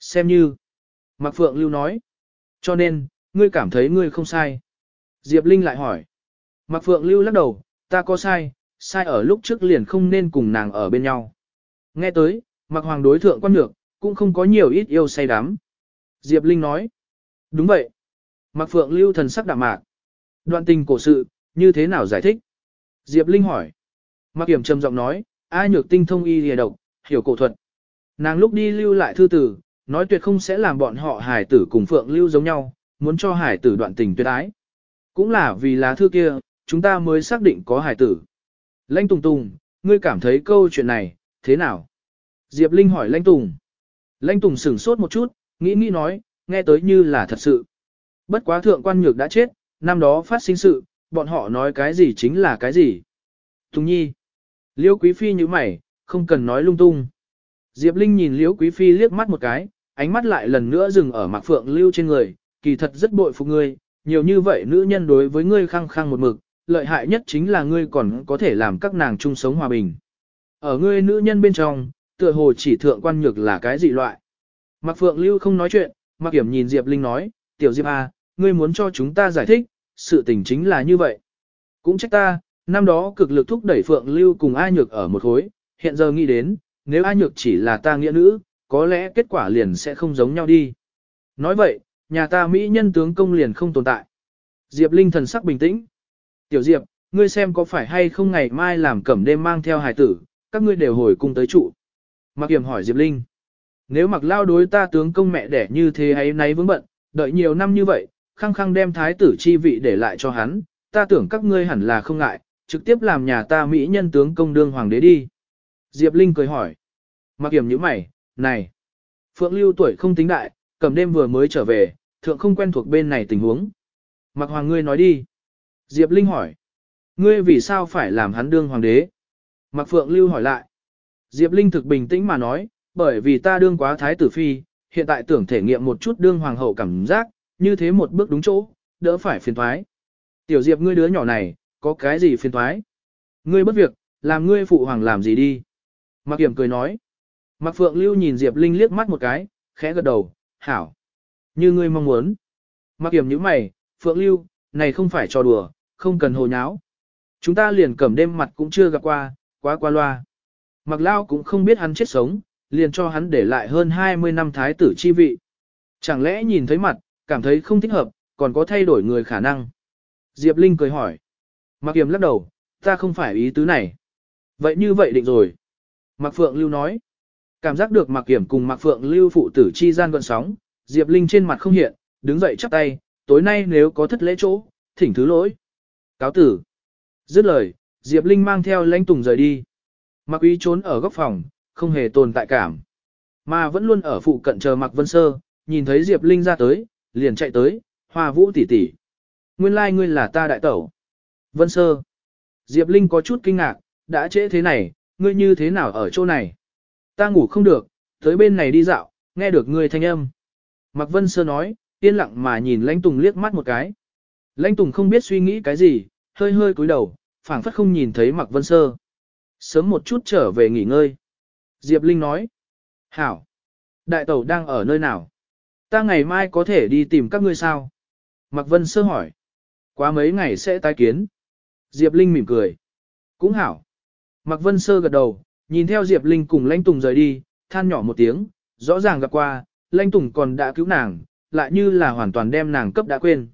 Speaker 1: Xem như. Mạc Phượng Lưu nói. Cho nên, ngươi cảm thấy ngươi không sai. Diệp Linh lại hỏi. Mạc Phượng Lưu lắc đầu, ta có sai, sai ở lúc trước liền không nên cùng nàng ở bên nhau. Nghe tới, Mạc Hoàng đối thượng quan nhược, cũng không có nhiều ít yêu say đắm. Diệp Linh nói. Đúng vậy. Mạc Phượng Lưu thần sắc đạm mạc. Đoạn tình cổ sự, như thế nào giải thích? Diệp Linh hỏi. Mạc Kiểm trầm giọng nói, ai nhược tinh thông y lìa độc, hiểu cổ thuật. Nàng lúc đi lưu lại thư tử, nói tuyệt không sẽ làm bọn họ hải tử cùng Phượng Lưu giống nhau, muốn cho hải tử đoạn tình tuyệt ái. Cũng là vì lá thư kia, chúng ta mới xác định có hải tử. Lãnh Tùng Tùng, ngươi cảm thấy câu chuyện này, thế nào? Diệp Linh hỏi Lãnh Tùng. Lãnh Tùng sửng sốt một chút, nghĩ nghĩ nói, nghe tới như là thật sự. Bất quá thượng quan nhược đã chết, năm đó phát sinh sự, bọn họ nói cái gì chính là cái gì. Tùng nhi. Liễu Quý Phi như mày, không cần nói lung tung. Diệp Linh nhìn Liễu Quý Phi liếc mắt một cái, ánh mắt lại lần nữa dừng ở Mạc Phượng Lưu trên người, kỳ thật rất bội phục ngươi, nhiều như vậy nữ nhân đối với ngươi khăng khăng một mực, lợi hại nhất chính là ngươi còn có thể làm các nàng chung sống hòa bình. Ở ngươi nữ nhân bên trong, tựa hồ chỉ thượng quan nhược là cái dị loại. Mạc Phượng Lưu không nói chuyện, Mạc Kiểm nhìn Diệp Linh nói, Tiểu Diệp à, ngươi muốn cho chúng ta giải thích, sự tình chính là như vậy. Cũng trách ta, năm đó cực lực thúc đẩy Phượng Lưu cùng A Nhược ở một khối, hiện giờ nghĩ đến, nếu A Nhược chỉ là ta nghĩa nữ, có lẽ kết quả liền sẽ không giống nhau đi. Nói vậy, nhà ta Mỹ nhân tướng công liền không tồn tại. Diệp Linh thần sắc bình tĩnh. Tiểu Diệp, ngươi xem có phải hay không ngày mai làm cẩm đêm mang theo hài tử, các ngươi đều hồi cung tới trụ. Mặc Kiểm hỏi Diệp Linh. Nếu mặc lao đối ta tướng công mẹ đẻ như thế ấy nấy vướng bận, đợi nhiều năm như vậy, khăng khăng đem thái tử chi vị để lại cho hắn, ta tưởng các ngươi hẳn là không ngại, trực tiếp làm nhà ta Mỹ nhân tướng công đương hoàng đế đi. Diệp Linh cười hỏi. Mặc Kiểm như mày, này. Phượng Lưu tuổi không tính đại, cầm đêm vừa mới trở về, thượng không quen thuộc bên này tình huống. Mặc Hoàng ngươi nói đi. Diệp Linh hỏi. Ngươi vì sao phải làm hắn đương hoàng đế? Mặc Phượng Lưu hỏi lại. Diệp Linh thực bình tĩnh mà nói, bởi vì ta đương quá thái tử phi, hiện tại tưởng thể nghiệm một chút đương hoàng hậu cảm giác, như thế một bước đúng chỗ, đỡ phải phiền thoái. Tiểu Diệp ngươi đứa nhỏ này, có cái gì phiền thoái? Ngươi bất việc, làm ngươi phụ hoàng làm gì đi? Mặc Kiểm cười nói. Mặc Phượng Lưu nhìn Diệp Linh liếc mắt một cái, khẽ gật đầu, hảo. Như ngươi mong muốn. Mặc Kiểm nhíu mày, Phượng Lưu, này không phải trò đùa, không cần hồ nháo. Chúng ta liền cầm đêm mặt cũng chưa gặp qua, quá qua loa. Mặc Lao cũng không biết hắn chết sống, liền cho hắn để lại hơn 20 năm thái tử chi vị. Chẳng lẽ nhìn thấy mặt, cảm thấy không thích hợp, còn có thay đổi người khả năng. Diệp Linh cười hỏi. Mặc Kiểm lắc đầu, ta không phải ý tứ này. Vậy như vậy định rồi. Mạc Phượng Lưu nói. Cảm giác được Mạc Kiểm cùng Mạc Phượng Lưu phụ tử chi gian gọn sóng, Diệp Linh trên mặt không hiện, đứng dậy chắp tay, tối nay nếu có thất lễ chỗ, thỉnh thứ lỗi. Cáo tử. Dứt lời, Diệp Linh mang theo lãnh tùng rời đi. Mạc Ý trốn ở góc phòng, không hề tồn tại cảm. Mà vẫn luôn ở phụ cận chờ Mạc Vân Sơ, nhìn thấy Diệp Linh ra tới, liền chạy tới, hoa vũ tỷ tỷ. Nguyên lai like ngươi là ta đại tẩu. Vân Sơ. Diệp Linh có chút kinh ngạc, đã trễ thế này, ngươi như thế nào ở chỗ này? Ta ngủ không được, tới bên này đi dạo, nghe được ngươi thanh âm. Mạc Vân Sơ nói, yên lặng mà nhìn Lãnh Tùng liếc mắt một cái. Lãnh Tùng không biết suy nghĩ cái gì, hơi hơi cúi đầu, phảng phất không nhìn thấy Mạc Vân Sơ. Sớm một chút trở về nghỉ ngơi. Diệp Linh nói, Hảo, đại tẩu đang ở nơi nào? Ta ngày mai có thể đi tìm các ngươi sao? Mạc Vân Sơ hỏi, quá mấy ngày sẽ tái kiến. Diệp Linh mỉm cười, cũng hảo. Mạc Vân Sơ gật đầu, nhìn theo Diệp Linh cùng Lãnh Tùng rời đi, than nhỏ một tiếng, rõ ràng gặp qua, Lãnh Tùng còn đã cứu nàng, lại như là hoàn toàn đem nàng cấp đã quên.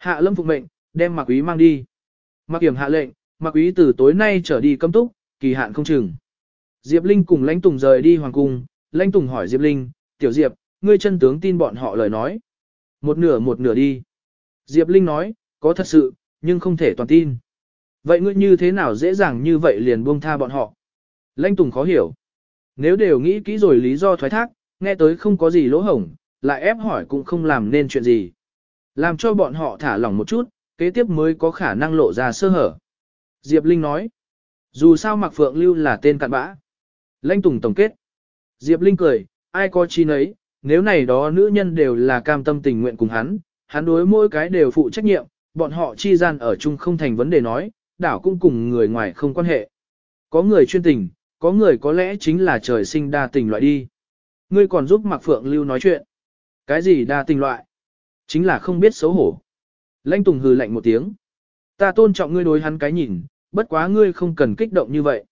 Speaker 1: Hạ Lâm phục mệnh, đem mặc Quý mang đi. Mặc Kiểm hạ lệnh, mặc Quý từ tối nay trở đi cấm túc, kỳ hạn không chừng. Diệp Linh cùng Lãnh Tùng rời đi hoàng cung, Lãnh Tùng hỏi Diệp Linh, "Tiểu Diệp, ngươi chân tướng tin bọn họ lời nói?" Một nửa một nửa đi. Diệp Linh nói, "Có thật sự, nhưng không thể toàn tin." Vậy ngươi như thế nào dễ dàng như vậy liền buông tha bọn họ? Lãnh Tùng khó hiểu. Nếu đều nghĩ kỹ rồi lý do thoái thác, nghe tới không có gì lỗ hổng, lại ép hỏi cũng không làm nên chuyện gì. Làm cho bọn họ thả lỏng một chút, kế tiếp mới có khả năng lộ ra sơ hở. Diệp Linh nói, dù sao Mạc Phượng Lưu là tên cặn bã. Lãnh Tùng tổng kết. Diệp Linh cười, ai có chi nấy, nếu này đó nữ nhân đều là cam tâm tình nguyện cùng hắn, hắn đối mỗi cái đều phụ trách nhiệm, bọn họ chi gian ở chung không thành vấn đề nói, đảo cũng cùng người ngoài không quan hệ. Có người chuyên tình, có người có lẽ chính là trời sinh đa tình loại đi. Ngươi còn giúp Mạc Phượng Lưu nói chuyện. Cái gì đa tình loại? Chính là không biết xấu hổ. Lãnh Tùng hừ lạnh một tiếng. Ta tôn trọng ngươi đối hắn cái nhìn, bất quá ngươi không cần kích động như vậy.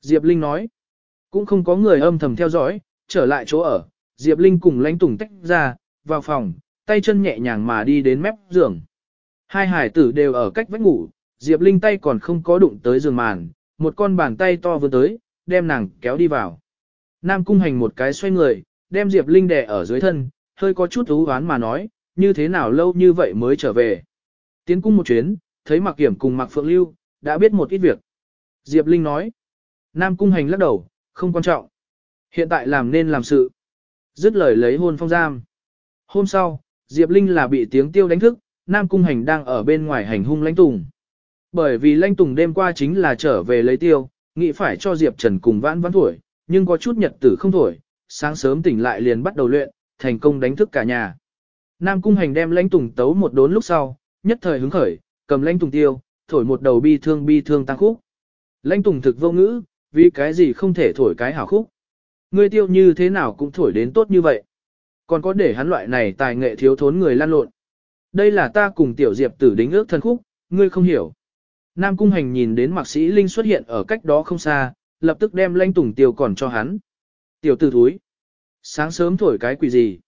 Speaker 1: Diệp Linh nói. Cũng không có người âm thầm theo dõi, trở lại chỗ ở. Diệp Linh cùng Lãnh Tùng tách ra, vào phòng, tay chân nhẹ nhàng mà đi đến mép giường. Hai hải tử đều ở cách vách ngủ, Diệp Linh tay còn không có đụng tới giường màn, một con bàn tay to vừa tới, đem nàng kéo đi vào. Nam cung hành một cái xoay người, đem Diệp Linh đè ở dưới thân, hơi có chút thú hoán mà nói, như thế nào lâu như vậy mới trở về. Tiến cung một chuyến, thấy Mạc Kiểm cùng Mạc Phượng Lưu, đã biết một ít việc. Diệp Linh nói, Nam cung hành lắc đầu, không quan trọng. Hiện tại làm nên làm sự. Dứt lời lấy hôn phong giam. Hôm sau, Diệp Linh là bị tiếng tiêu đánh thức, Nam cung hành đang ở bên ngoài hành hung lãnh tùng. Bởi vì lãnh tùng đêm qua chính là trở về lấy tiêu, nghĩ phải cho Diệp Trần cùng vãn vãn tuổi, nhưng có chút nhật tử không thổi, sáng sớm tỉnh lại liền bắt đầu luyện, thành công đánh thức cả nhà. Nam Cung Hành đem lãnh tùng tấu một đốn lúc sau, nhất thời hứng khởi, cầm lãnh tùng tiêu, thổi một đầu bi thương bi thương tăng khúc. Lãnh tùng thực vô ngữ, vì cái gì không thể thổi cái hảo khúc. Ngươi tiêu như thế nào cũng thổi đến tốt như vậy. Còn có để hắn loại này tài nghệ thiếu thốn người lan lộn. Đây là ta cùng tiểu diệp tử đính ước thân khúc, ngươi không hiểu. Nam Cung Hành nhìn đến Mạc Sĩ Linh xuất hiện ở cách đó không xa, lập tức đem lãnh tùng tiêu còn cho hắn. Tiểu tử thúi. Sáng sớm thổi cái quỷ gì.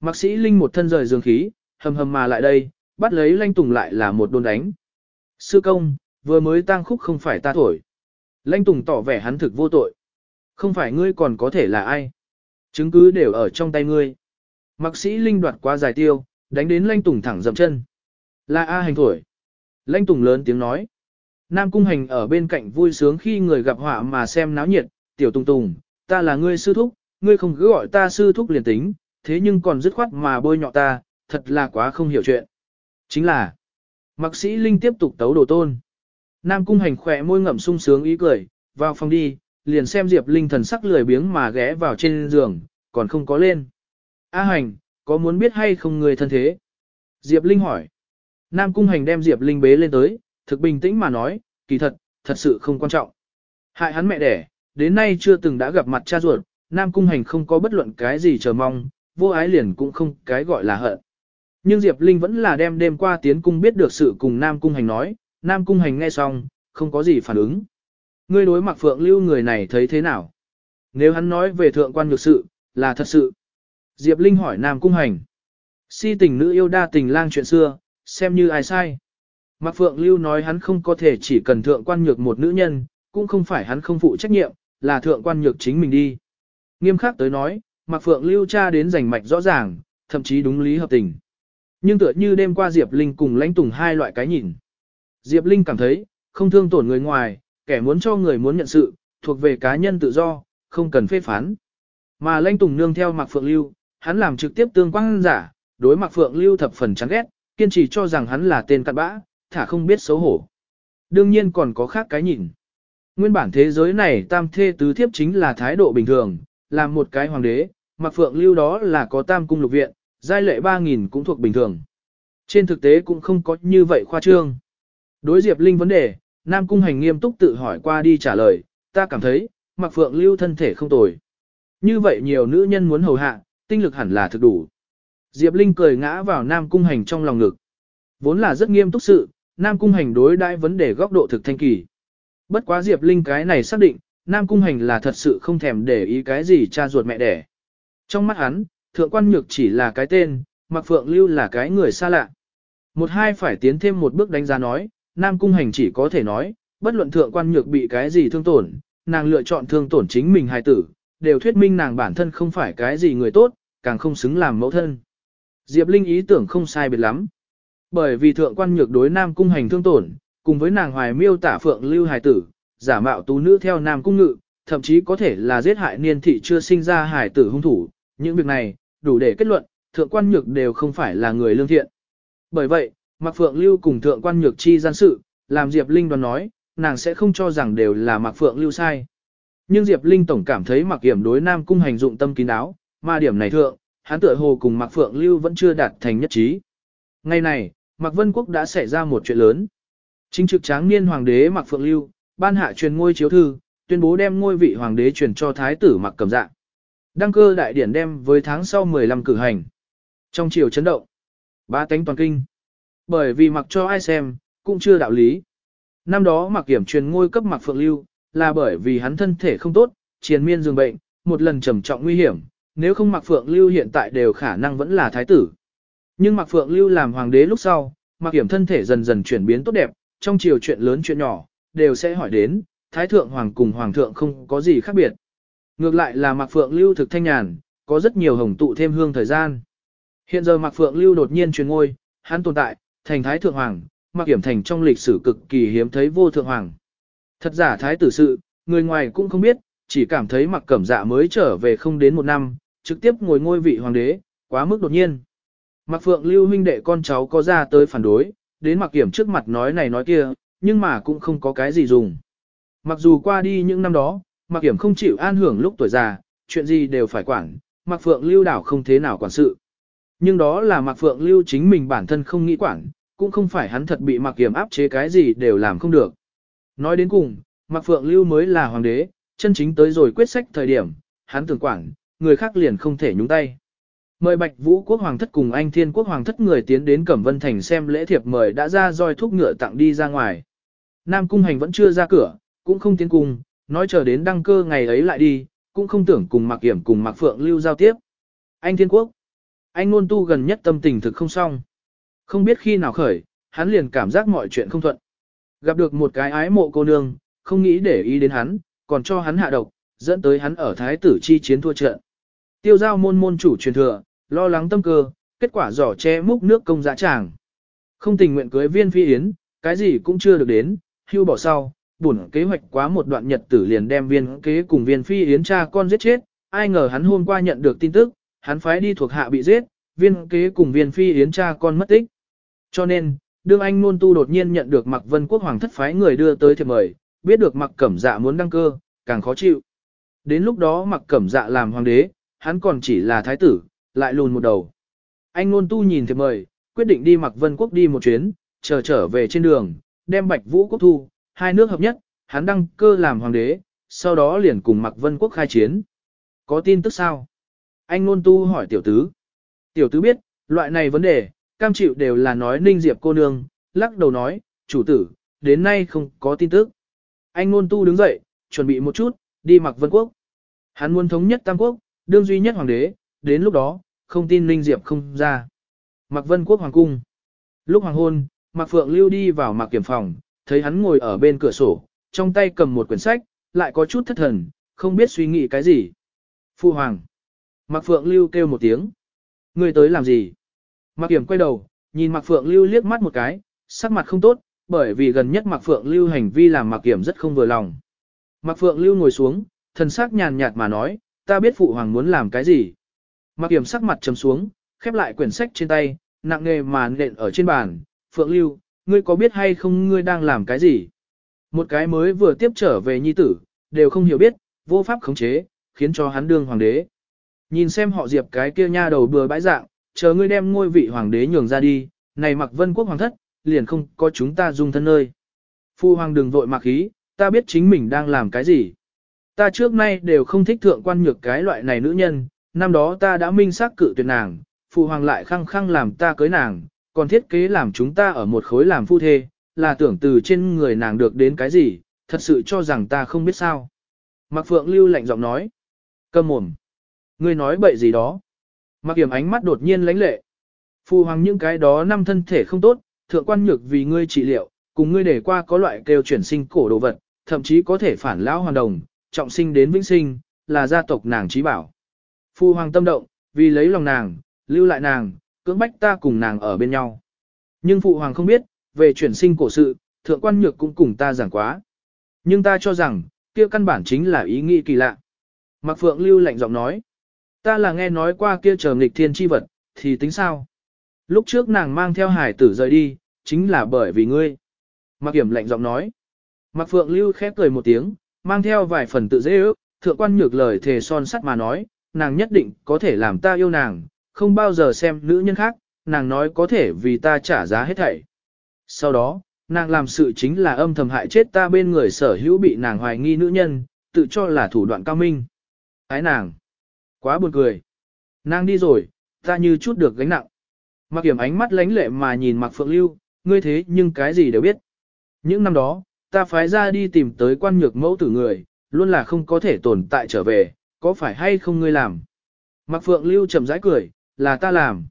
Speaker 1: Mạc Sĩ Linh một thân rời dương khí, hầm hầm mà lại đây, bắt lấy Lanh tùng lại là một đôn đánh. Sư công, vừa mới tang khúc không phải ta thổi. Lanh tùng tỏ vẻ hắn thực vô tội. Không phải ngươi còn có thể là ai. Chứng cứ đều ở trong tay ngươi. Mạc Sĩ Linh đoạt qua dài tiêu, đánh đến Lanh tùng thẳng dậm chân. Là A hành thổi. Lanh tùng lớn tiếng nói. Nam Cung Hành ở bên cạnh vui sướng khi người gặp họa mà xem náo nhiệt, tiểu tùng tùng, ta là ngươi sư thúc, ngươi không cứ gọi ta sư thúc liền tính, thế nhưng còn dứt khoát mà bôi nhọ ta, thật là quá không hiểu chuyện. Chính là, Mạc sĩ Linh tiếp tục tấu đồ tôn. Nam Cung Hành khỏe môi ngậm sung sướng ý cười, vào phòng đi, liền xem Diệp Linh thần sắc lười biếng mà ghé vào trên giường, còn không có lên. A Hành, có muốn biết hay không người thân thế? Diệp Linh hỏi. Nam Cung Hành đem Diệp Linh bế lên tới, thực bình tĩnh mà nói, kỳ thật, thật sự không quan trọng. Hại hắn mẹ đẻ, đến nay chưa từng đã gặp mặt cha ruột, Nam Cung Hành không có bất luận cái gì chờ mong, vô ái liền cũng không cái gọi là hận. Nhưng Diệp Linh vẫn là đem đêm qua tiến cung biết được sự cùng Nam Cung Hành nói, Nam Cung Hành nghe xong, không có gì phản ứng. Ngươi đối mặt Phượng Lưu người này thấy thế nào? Nếu hắn nói về thượng quan nhược sự, là thật sự. Diệp Linh hỏi Nam Cung Hành. Si tình nữ yêu đa tình lang chuyện xưa, xem như ai sai. Mạc Phượng Lưu nói hắn không có thể chỉ cần thượng quan nhược một nữ nhân, cũng không phải hắn không phụ trách nhiệm, là thượng quan nhược chính mình đi. Nghiêm khắc tới nói, Mạc Phượng Lưu tra đến rành mạch rõ ràng, thậm chí đúng lý hợp tình. Nhưng tựa như đêm qua Diệp Linh cùng lãnh tùng hai loại cái nhìn. Diệp Linh cảm thấy, không thương tổn người ngoài, kẻ muốn cho người muốn nhận sự, thuộc về cá nhân tự do, không cần phê phán. Mà lãnh tùng nương theo Mạc Phượng Lưu, hắn làm trực tiếp tương quan giả, đối Mạc Phượng Lưu thập phần chán ghét, kiên trì cho rằng hắn là tên cặn bã, thả không biết xấu hổ. Đương nhiên còn có khác cái nhìn. Nguyên bản thế giới này tam thê tứ thiếp chính là thái độ bình thường, làm một cái hoàng đế, mặc phượng lưu đó là có tam cung lục viện, giai lệ 3.000 cũng thuộc bình thường. Trên thực tế cũng không có như vậy khoa trương. Đối Diệp Linh vấn đề, Nam Cung Hành nghiêm túc tự hỏi qua đi trả lời, ta cảm thấy, mặc phượng lưu thân thể không tồi. Như vậy nhiều nữ nhân muốn hầu hạ, tinh lực hẳn là thực đủ. Diệp Linh cười ngã vào Nam Cung Hành trong lòng ngực. Vốn là rất nghiêm túc sự, Nam Cung Hành đối đãi vấn đề góc độ thực thanh kỳ. Bất quá Diệp Linh cái này xác định, Nam Cung Hành là thật sự không thèm để ý cái gì cha ruột mẹ đẻ. Trong mắt hắn, Thượng Quan Nhược chỉ là cái tên, mặc Phượng Lưu là cái người xa lạ. Một hai phải tiến thêm một bước đánh giá nói, Nam Cung Hành chỉ có thể nói, bất luận Thượng Quan Nhược bị cái gì thương tổn, nàng lựa chọn thương tổn chính mình hài tử, đều thuyết minh nàng bản thân không phải cái gì người tốt, càng không xứng làm mẫu thân. Diệp Linh ý tưởng không sai biệt lắm. Bởi vì thượng quan nhược đối nam cung hành thương tổn, cùng với nàng hoài miêu tả phượng lưu hài tử, giả mạo tú nữ theo nam cung ngự, thậm chí có thể là giết hại niên thị chưa sinh ra hài tử hung thủ. Những việc này, đủ để kết luận, thượng quan nhược đều không phải là người lương thiện. Bởi vậy, Mạc Phượng Lưu cùng thượng quan nhược chi gian sự, làm Diệp Linh đoán nói, nàng sẽ không cho rằng đều là Mạc Phượng Lưu sai. Nhưng Diệp Linh tổng cảm thấy Mạc Kiểm đối Nam Cung hành dụng tâm kín đáo, mà điểm này thượng, hắn tựa hồ cùng Mạc Phượng Lưu vẫn chưa đạt thành nhất trí. Ngày này, Mạc Vân Quốc đã xảy ra một chuyện lớn. Chính trực tráng niên hoàng đế Mạc Phượng Lưu, ban hạ truyền ngôi chiếu thư, tuyên bố đem ngôi vị hoàng đế truyền cho thái tử Mạc Cẩm Dạ. Đăng cơ đại điển đem với tháng sau 15 cử hành. Trong chiều chấn động, ba tánh toàn kinh. Bởi vì mặc cho ai xem, cũng chưa đạo lý. Năm đó mặc Kiểm truyền ngôi cấp mặc Phượng Lưu, là bởi vì hắn thân thể không tốt, triền miên dường bệnh, một lần trầm trọng nguy hiểm, nếu không mặc Phượng Lưu hiện tại đều khả năng vẫn là thái tử. Nhưng mặc Phượng Lưu làm hoàng đế lúc sau, mặc Kiểm thân thể dần dần chuyển biến tốt đẹp, trong chiều chuyện lớn chuyện nhỏ, đều sẽ hỏi đến, thái thượng hoàng cùng hoàng thượng không có gì khác biệt. Ngược lại là Mạc Phượng Lưu thực thanh nhàn, có rất nhiều hồng tụ thêm hương thời gian. Hiện giờ Mạc Phượng Lưu đột nhiên truyền ngôi, hắn tồn tại, thành thái thượng hoàng, Mạc Kiểm thành trong lịch sử cực kỳ hiếm thấy vô thượng hoàng. Thật giả thái tử sự, người ngoài cũng không biết, chỉ cảm thấy Mạc Cẩm Dạ mới trở về không đến một năm, trực tiếp ngồi ngôi vị hoàng đế, quá mức đột nhiên. Mạc Phượng Lưu huynh đệ con cháu có ra tới phản đối, đến Mạc Kiểm trước mặt nói này nói kia, nhưng mà cũng không có cái gì dùng. Mặc dù qua đi những năm đó, Mạc Kiểm không chịu an hưởng lúc tuổi già, chuyện gì đều phải quản, Mạc Phượng Lưu đảo không thế nào quản sự. Nhưng đó là Mạc Phượng Lưu chính mình bản thân không nghĩ quản, cũng không phải hắn thật bị Mạc Kiểm áp chế cái gì đều làm không được. Nói đến cùng, Mạc Phượng Lưu mới là hoàng đế, chân chính tới rồi quyết sách thời điểm, hắn tưởng quản, người khác liền không thể nhúng tay. Mời Bạch Vũ quốc hoàng thất cùng anh Thiên quốc hoàng thất người tiến đến Cẩm Vân Thành xem lễ thiệp mời đã ra roi thuốc ngựa tặng đi ra ngoài. Nam cung hành vẫn chưa ra cửa, cũng không tiến cùng, nói chờ đến đăng cơ ngày ấy lại đi, cũng không tưởng cùng Mạc Kiểm cùng Mạc Phượng lưu giao tiếp. Anh Thiên Quốc, anh ngôn tu gần nhất tâm tình thực không xong. Không biết khi nào khởi, hắn liền cảm giác mọi chuyện không thuận. Gặp được một cái ái mộ cô nương, không nghĩ để ý đến hắn, còn cho hắn hạ độc, dẫn tới hắn ở thái tử chi chiến thua trận. Tiêu giao môn môn chủ truyền thừa, lo lắng tâm cơ, kết quả giỏ che múc nước công dã tràng. Không tình nguyện cưới viên phi yến, cái gì cũng chưa được đến, hưu bỏ sau, buồn kế hoạch quá một đoạn nhật tử liền đem viên kế cùng viên phi yến cha con giết chết, ai ngờ hắn hôm qua nhận được tin tức, hắn phái đi thuộc hạ bị giết, viên kế cùng viên phi yến cha con mất tích. Cho nên, đương anh nôn tu đột nhiên nhận được mặc vân quốc hoàng thất phái người đưa tới thiệp mời, biết được mặc cẩm dạ muốn đăng cơ, càng khó chịu. Đến lúc đó mặc cẩm dạ làm hoàng đế, hắn còn chỉ là thái tử, lại lùn một đầu. Anh nôn tu nhìn thiệp mời, quyết định đi mặc vân quốc đi một chuyến, chờ trở về trên đường, đem bạch vũ quốc thu, hai nước hợp nhất, hắn đăng cơ làm hoàng đế, sau đó liền cùng mặc vân quốc khai chiến. Có tin tức sao? Anh nôn tu hỏi tiểu tứ. Tiểu tứ biết, loại này vấn đề, cam chịu đều là nói ninh diệp cô nương, lắc đầu nói, chủ tử, đến nay không có tin tức. Anh nôn tu đứng dậy, chuẩn bị một chút, đi mặc vân quốc. Hắn muốn thống nhất tam quốc, đương duy nhất hoàng đế, đến lúc đó, không tin ninh diệp không ra. Mặc vân quốc hoàng cung. Lúc hoàng hôn, Mạc Phượng lưu đi vào Mạc Kiểm phòng, thấy hắn ngồi ở bên cửa sổ, trong tay cầm một quyển sách, lại có chút thất thần, không biết suy nghĩ cái gì. Phu hoàng. Mạc Phượng lưu kêu một tiếng. Người tới làm gì? Mạc Kiểm quay đầu, nhìn Mạc Phượng lưu liếc mắt một cái, sắc mặt không tốt, bởi vì gần nhất Mạc Phượng lưu hành vi làm Mạc Kiểm rất không vừa lòng. Mạc Phượng lưu ngồi xuống, thần sắc nhàn nhạt mà nói, ta biết phụ hoàng muốn làm cái gì. Mạc Kiểm sắc mặt trầm xuống, khép lại quyển sách trên tay, nặng nghề mà nện ở trên bàn, Phượng Lưu, ngươi có biết hay không ngươi đang làm cái gì? Một cái mới vừa tiếp trở về nhi tử, đều không hiểu biết, vô pháp khống chế, khiến cho hắn đương hoàng đế. Nhìn xem họ diệp cái kia nha đầu bừa bãi dạng, chờ ngươi đem ngôi vị hoàng đế nhường ra đi, này mặc vân quốc hoàng thất, liền không có chúng ta dung thân nơi. Phu hoàng đừng vội mặc khí, ta biết chính mình đang làm cái gì. Ta trước nay đều không thích thượng quan nhược cái loại này nữ nhân, năm đó ta đã minh xác cự tuyệt nàng, phụ hoàng lại khăng khăng làm ta cưới nàng, còn thiết kế làm chúng ta ở một khối làm phu thê, là tưởng từ trên người nàng được đến cái gì, thật sự cho rằng ta không biết sao. Mạc Phượng Lưu lạnh giọng nói. Cầm mồm. Ngươi nói bậy gì đó. Mạc Kiểm ánh mắt đột nhiên lánh lệ. Phu hoàng những cái đó năm thân thể không tốt, thượng quan nhược vì ngươi trị liệu, cùng ngươi để qua có loại kêu chuyển sinh cổ đồ vật, thậm chí có thể phản lão hoàn đồng, trọng sinh đến vĩnh sinh, là gia tộc nàng trí bảo. Phu hoàng tâm động, vì lấy lòng nàng, lưu lại nàng, cưỡng bách ta cùng nàng ở bên nhau. Nhưng phụ hoàng không biết, về chuyển sinh cổ sự, thượng quan nhược cũng cùng ta giảng quá. Nhưng ta cho rằng, kia căn bản chính là ý nghĩ kỳ lạ. Mạc Phượng Lưu lạnh giọng nói, ta là nghe nói qua kia chờ nghịch thiên chi vật, thì tính sao? Lúc trước nàng mang theo hải tử rời đi, chính là bởi vì ngươi. Mạc Kiểm lạnh giọng nói, Mạc Phượng Lưu khép cười một tiếng, mang theo vài phần tự dễ ước, thượng quan nhược lời thề son sắt mà nói, nàng nhất định có thể làm ta yêu nàng, không bao giờ xem nữ nhân khác, nàng nói có thể vì ta trả giá hết thảy. Sau đó, nàng làm sự chính là âm thầm hại chết ta bên người sở hữu bị nàng hoài nghi nữ nhân, tự cho là thủ đoạn cao minh. Ái nàng. Quá buồn cười. Nàng đi rồi, ta như chút được gánh nặng. Mặc kiểm ánh mắt lánh lệ mà nhìn mặc Phượng Lưu, ngươi thế nhưng cái gì đều biết. Những năm đó, ta phái ra đi tìm tới quan nhược mẫu tử người, luôn là không có thể tồn tại trở về, có phải hay không ngươi làm? Mặc Phượng Lưu chậm rãi cười, là ta làm.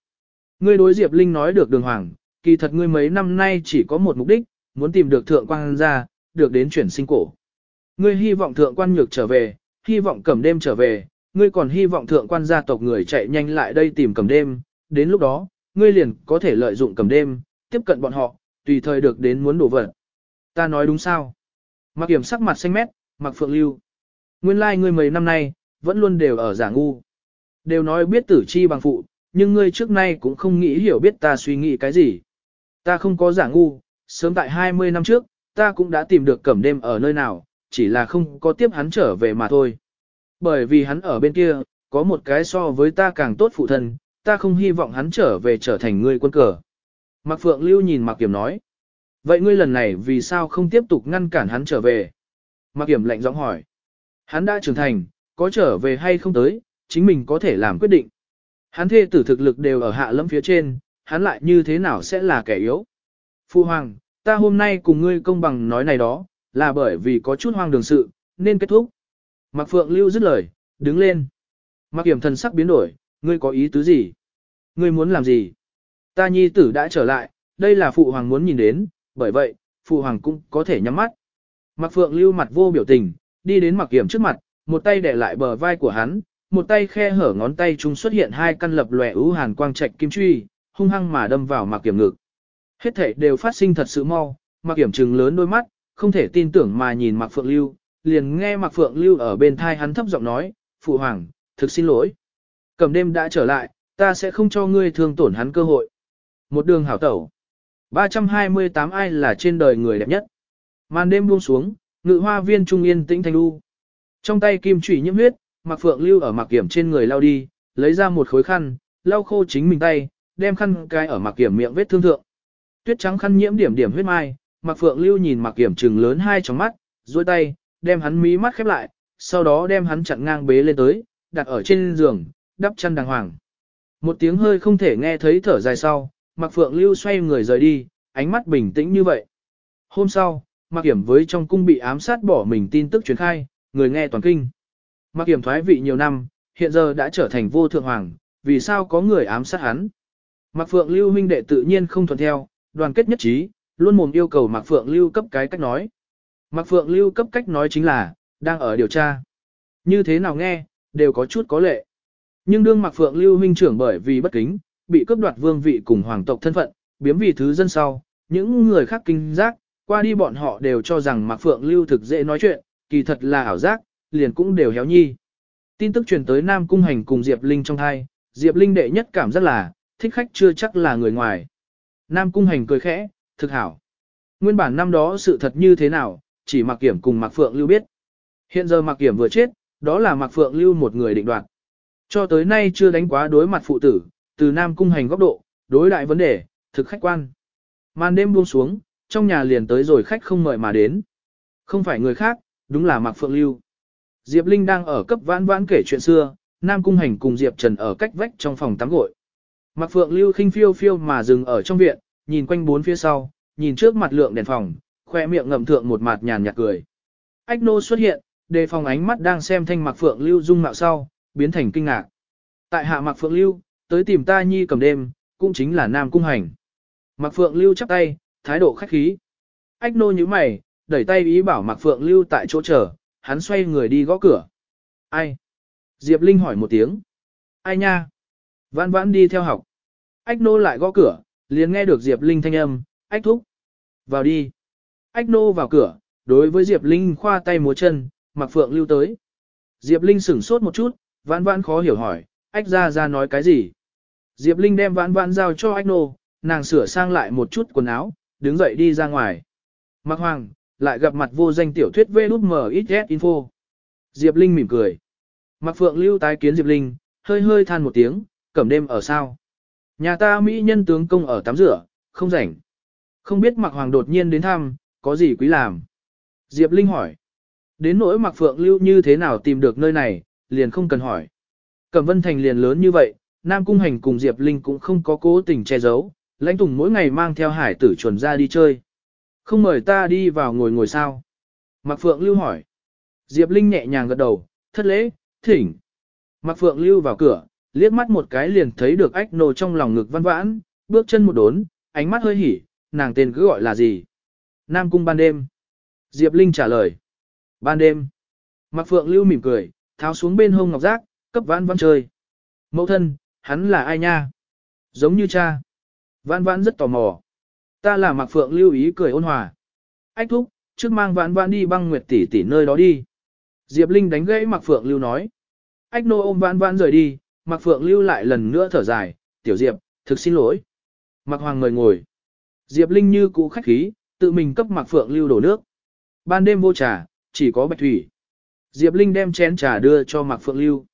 Speaker 1: Ngươi đối Diệp Linh nói được đường hoàng, kỳ thật ngươi mấy năm nay chỉ có một mục đích, muốn tìm được thượng quan ra, được đến chuyển sinh cổ. Ngươi hy vọng thượng quan nhược trở về, hy vọng cẩm đêm trở về, ngươi còn hy vọng thượng quan gia tộc người chạy nhanh lại đây tìm cẩm đêm, đến lúc đó, ngươi liền có thể lợi dụng cẩm đêm, tiếp cận bọn họ, tùy thời được đến muốn đổ vật. Ta nói đúng sao? Mặc kiểm sắc mặt xanh mét, mặc phượng lưu. Nguyên lai like ngươi mấy năm nay, vẫn luôn đều ở giả ngu. Đều nói biết tử chi bằng phụ, nhưng ngươi trước nay cũng không nghĩ hiểu biết ta suy nghĩ cái gì. Ta không có giả ngu, sớm tại 20 năm trước, ta cũng đã tìm được cẩm đêm ở nơi nào, chỉ là không có tiếp hắn trở về mà thôi. Bởi vì hắn ở bên kia, có một cái so với ta càng tốt phụ thân, ta không hy vọng hắn trở về trở thành người quân cờ. Mạc Phượng Lưu nhìn Mạc Kiểm nói. Vậy ngươi lần này vì sao không tiếp tục ngăn cản hắn trở về? Mạc Kiểm lạnh giọng hỏi. Hắn đã trưởng thành, có trở về hay không tới, chính mình có thể làm quyết định. Hắn thê tử thực lực đều ở hạ lâm phía trên, hắn lại như thế nào sẽ là kẻ yếu. Phu Hoàng, ta hôm nay cùng ngươi công bằng nói này đó, là bởi vì có chút hoang đường sự, nên kết thúc. Mạc Phượng Lưu dứt lời, đứng lên. Mạc Kiểm thần sắc biến đổi, ngươi có ý tứ gì? Ngươi muốn làm gì? Ta nhi tử đã trở lại, đây là Phụ Hoàng muốn nhìn đến, bởi vậy, Phụ Hoàng cũng có thể nhắm mắt. Mạc Phượng Lưu mặt vô biểu tình, đi đến Mạc Kiểm trước mặt, một tay để lại bờ vai của hắn, một tay khe hở ngón tay trung xuất hiện hai căn lập lòe ưu hàn quang trạch kim truy, hung hăng mà đâm vào Mạc Kiểm ngực. Hết thể đều phát sinh thật sự mau, Mạc Kiểm trừng lớn đôi mắt, không thể tin tưởng mà nhìn Mạc Phượng Lưu, liền nghe Mạc Phượng Lưu ở bên thai hắn thấp giọng nói, Phụ Hoàng, thực xin lỗi. Cầm đêm đã trở lại, ta sẽ không cho ngươi thương tổn hắn cơ hội. Một đường hảo tẩu. 328 ai là trên đời người đẹp nhất. Màn đêm buông xuống, ngự hoa viên trung yên tĩnh thanh lưu. Trong tay kim chủy nhiễm huyết, Mạc Phượng Lưu ở Mạc Kiểm trên người lao đi, lấy ra một khối khăn, lau khô chính mình tay, đem khăn cái ở Mạc Kiểm miệng vết thương thượng. Tuyết trắng khăn nhiễm điểm điểm huyết mai, Mạc Phượng Lưu nhìn Mạc Kiểm trừng lớn hai tròng mắt, duỗi tay, đem hắn mí mắt khép lại, sau đó đem hắn chặn ngang bế lên tới, đặt ở trên giường, đắp chăn đàng hoàng. Một tiếng hơi không thể nghe thấy thở dài sau, Mạc Phượng Lưu xoay người rời đi, ánh mắt bình tĩnh như vậy. Hôm sau, Mạc Kiểm với trong cung bị ám sát bỏ mình tin tức truyền khai, người nghe toàn kinh. Mạc Kiểm thoái vị nhiều năm, hiện giờ đã trở thành vô thượng hoàng, vì sao có người ám sát hắn? Mạc Phượng Lưu huynh đệ tự nhiên không thuận theo, đoàn kết nhất trí, luôn mồm yêu cầu Mạc Phượng Lưu cấp cái cách nói. Mạc Phượng Lưu cấp cách nói chính là, đang ở điều tra. Như thế nào nghe, đều có chút có lệ. Nhưng đương Mạc Phượng Lưu huynh trưởng bởi vì bất kính, bị cướp đoạt vương vị cùng hoàng tộc thân phận, biếm vì thứ dân sau, những người khác kinh giác, qua đi bọn họ đều cho rằng Mạc Phượng Lưu thực dễ nói chuyện, kỳ thật là ảo giác, liền cũng đều héo nhi. Tin tức truyền tới Nam Cung Hành cùng Diệp Linh trong hai, Diệp Linh đệ nhất cảm giác là, thích khách chưa chắc là người ngoài. Nam Cung Hành cười khẽ, thực hảo. Nguyên bản năm đó sự thật như thế nào, chỉ Mạc Kiểm cùng Mạc Phượng Lưu biết. Hiện giờ Mạc Kiểm vừa chết, đó là Mạc Phượng Lưu một người định đoạt. Cho tới nay chưa đánh quá đối mặt phụ tử, từ Nam Cung Hành góc độ, đối đại vấn đề, thực khách quan. Màn đêm buông xuống, trong nhà liền tới rồi khách không mời mà đến. Không phải người khác, đúng là Mạc Phượng Lưu. Diệp Linh đang ở cấp vãn vãn kể chuyện xưa, Nam Cung Hành cùng Diệp Trần ở cách vách trong phòng tắm gội. Mạc Phượng Lưu khinh phiêu phiêu mà dừng ở trong viện, nhìn quanh bốn phía sau, nhìn trước mặt lượng đèn phòng, khoe miệng ngậm thượng một mặt nhàn nhạt cười. Ách nô xuất hiện, đề phòng ánh mắt đang xem thanh Mạc Phượng Lưu dung mạo sau, biến thành kinh ngạc. Tại hạ Mạc Phượng Lưu, tới tìm ta nhi cầm đêm, cũng chính là Nam Cung Hành. Mạc Phượng Lưu chắp tay, thái độ khách khí. Ách nô như mày, đẩy tay ý bảo Mạc Phượng Lưu tại chỗ chờ, hắn xoay người đi gõ cửa. Ai? Diệp Linh hỏi một tiếng. Ai nha? Vãn vãn đi theo học. Ách nô lại gõ cửa, liền nghe được Diệp Linh thanh âm, ách thúc. Vào đi. Ách nô vào cửa, đối với Diệp Linh khoa tay múa chân, Mặc Phượng lưu tới. Diệp Linh sửng sốt một chút, vãn vãn khó hiểu hỏi, ách ra ra nói cái gì. Diệp Linh đem vãn vãn giao cho ách nô, nàng sửa sang lại một chút quần áo, đứng dậy đi ra ngoài. Mặc Hoàng, lại gặp mặt vô danh tiểu thuyết VLUMXS Info. Diệp Linh mỉm cười. Mạc Phượng lưu tái kiến Diệp Linh, hơi hơi than một tiếng, cẩm đêm ở sao. Nhà ta Mỹ nhân tướng công ở tắm rửa, không rảnh. Không biết Mạc Hoàng đột nhiên đến thăm, có gì quý làm. Diệp Linh hỏi. Đến nỗi Mạc Phượng lưu như thế nào tìm được nơi này, liền không cần hỏi. Cẩm Vân Thành liền lớn như vậy, Nam Cung Hành cùng Diệp Linh cũng không có cố tình che giấu, lãnh tùng mỗi ngày mang theo hải tử chuẩn ra đi chơi. Không mời ta đi vào ngồi ngồi sao? Mạc Phượng Lưu hỏi. Diệp Linh nhẹ nhàng gật đầu, thất lễ, thỉnh. Mạc Phượng Lưu vào cửa, liếc mắt một cái liền thấy được ách nô trong lòng ngực văn vãn, bước chân một đốn, ánh mắt hơi hỉ, nàng tên cứ gọi là gì? Nam Cung ban đêm. Diệp Linh trả lời. Ban đêm. Mạc Phượng Lưu mỉm cười, tháo xuống bên hông ngọc giác, cấp vãn vãn chơi. Mẫu thân, hắn là ai nha? Giống như cha. Vãn vãn rất tò mò. Ta là Mạc Phượng lưu ý cười ôn hòa. Ách thúc, trước mang vãn vãn đi băng nguyệt tỷ tỷ nơi đó đi. Diệp Linh đánh gãy Mạc Phượng lưu nói. Ách nô ôm vãn vãn rời đi, Mạc Phượng lưu lại lần nữa thở dài. Tiểu Diệp, thực xin lỗi. Mạc Hoàng ngồi ngồi. Diệp Linh như cũ khách khí, tự mình cấp Mạc Phượng lưu đổ nước. Ban đêm vô trà, chỉ có bạch thủy. Diệp Linh đem chén trà đưa cho Mạc Phượng lưu.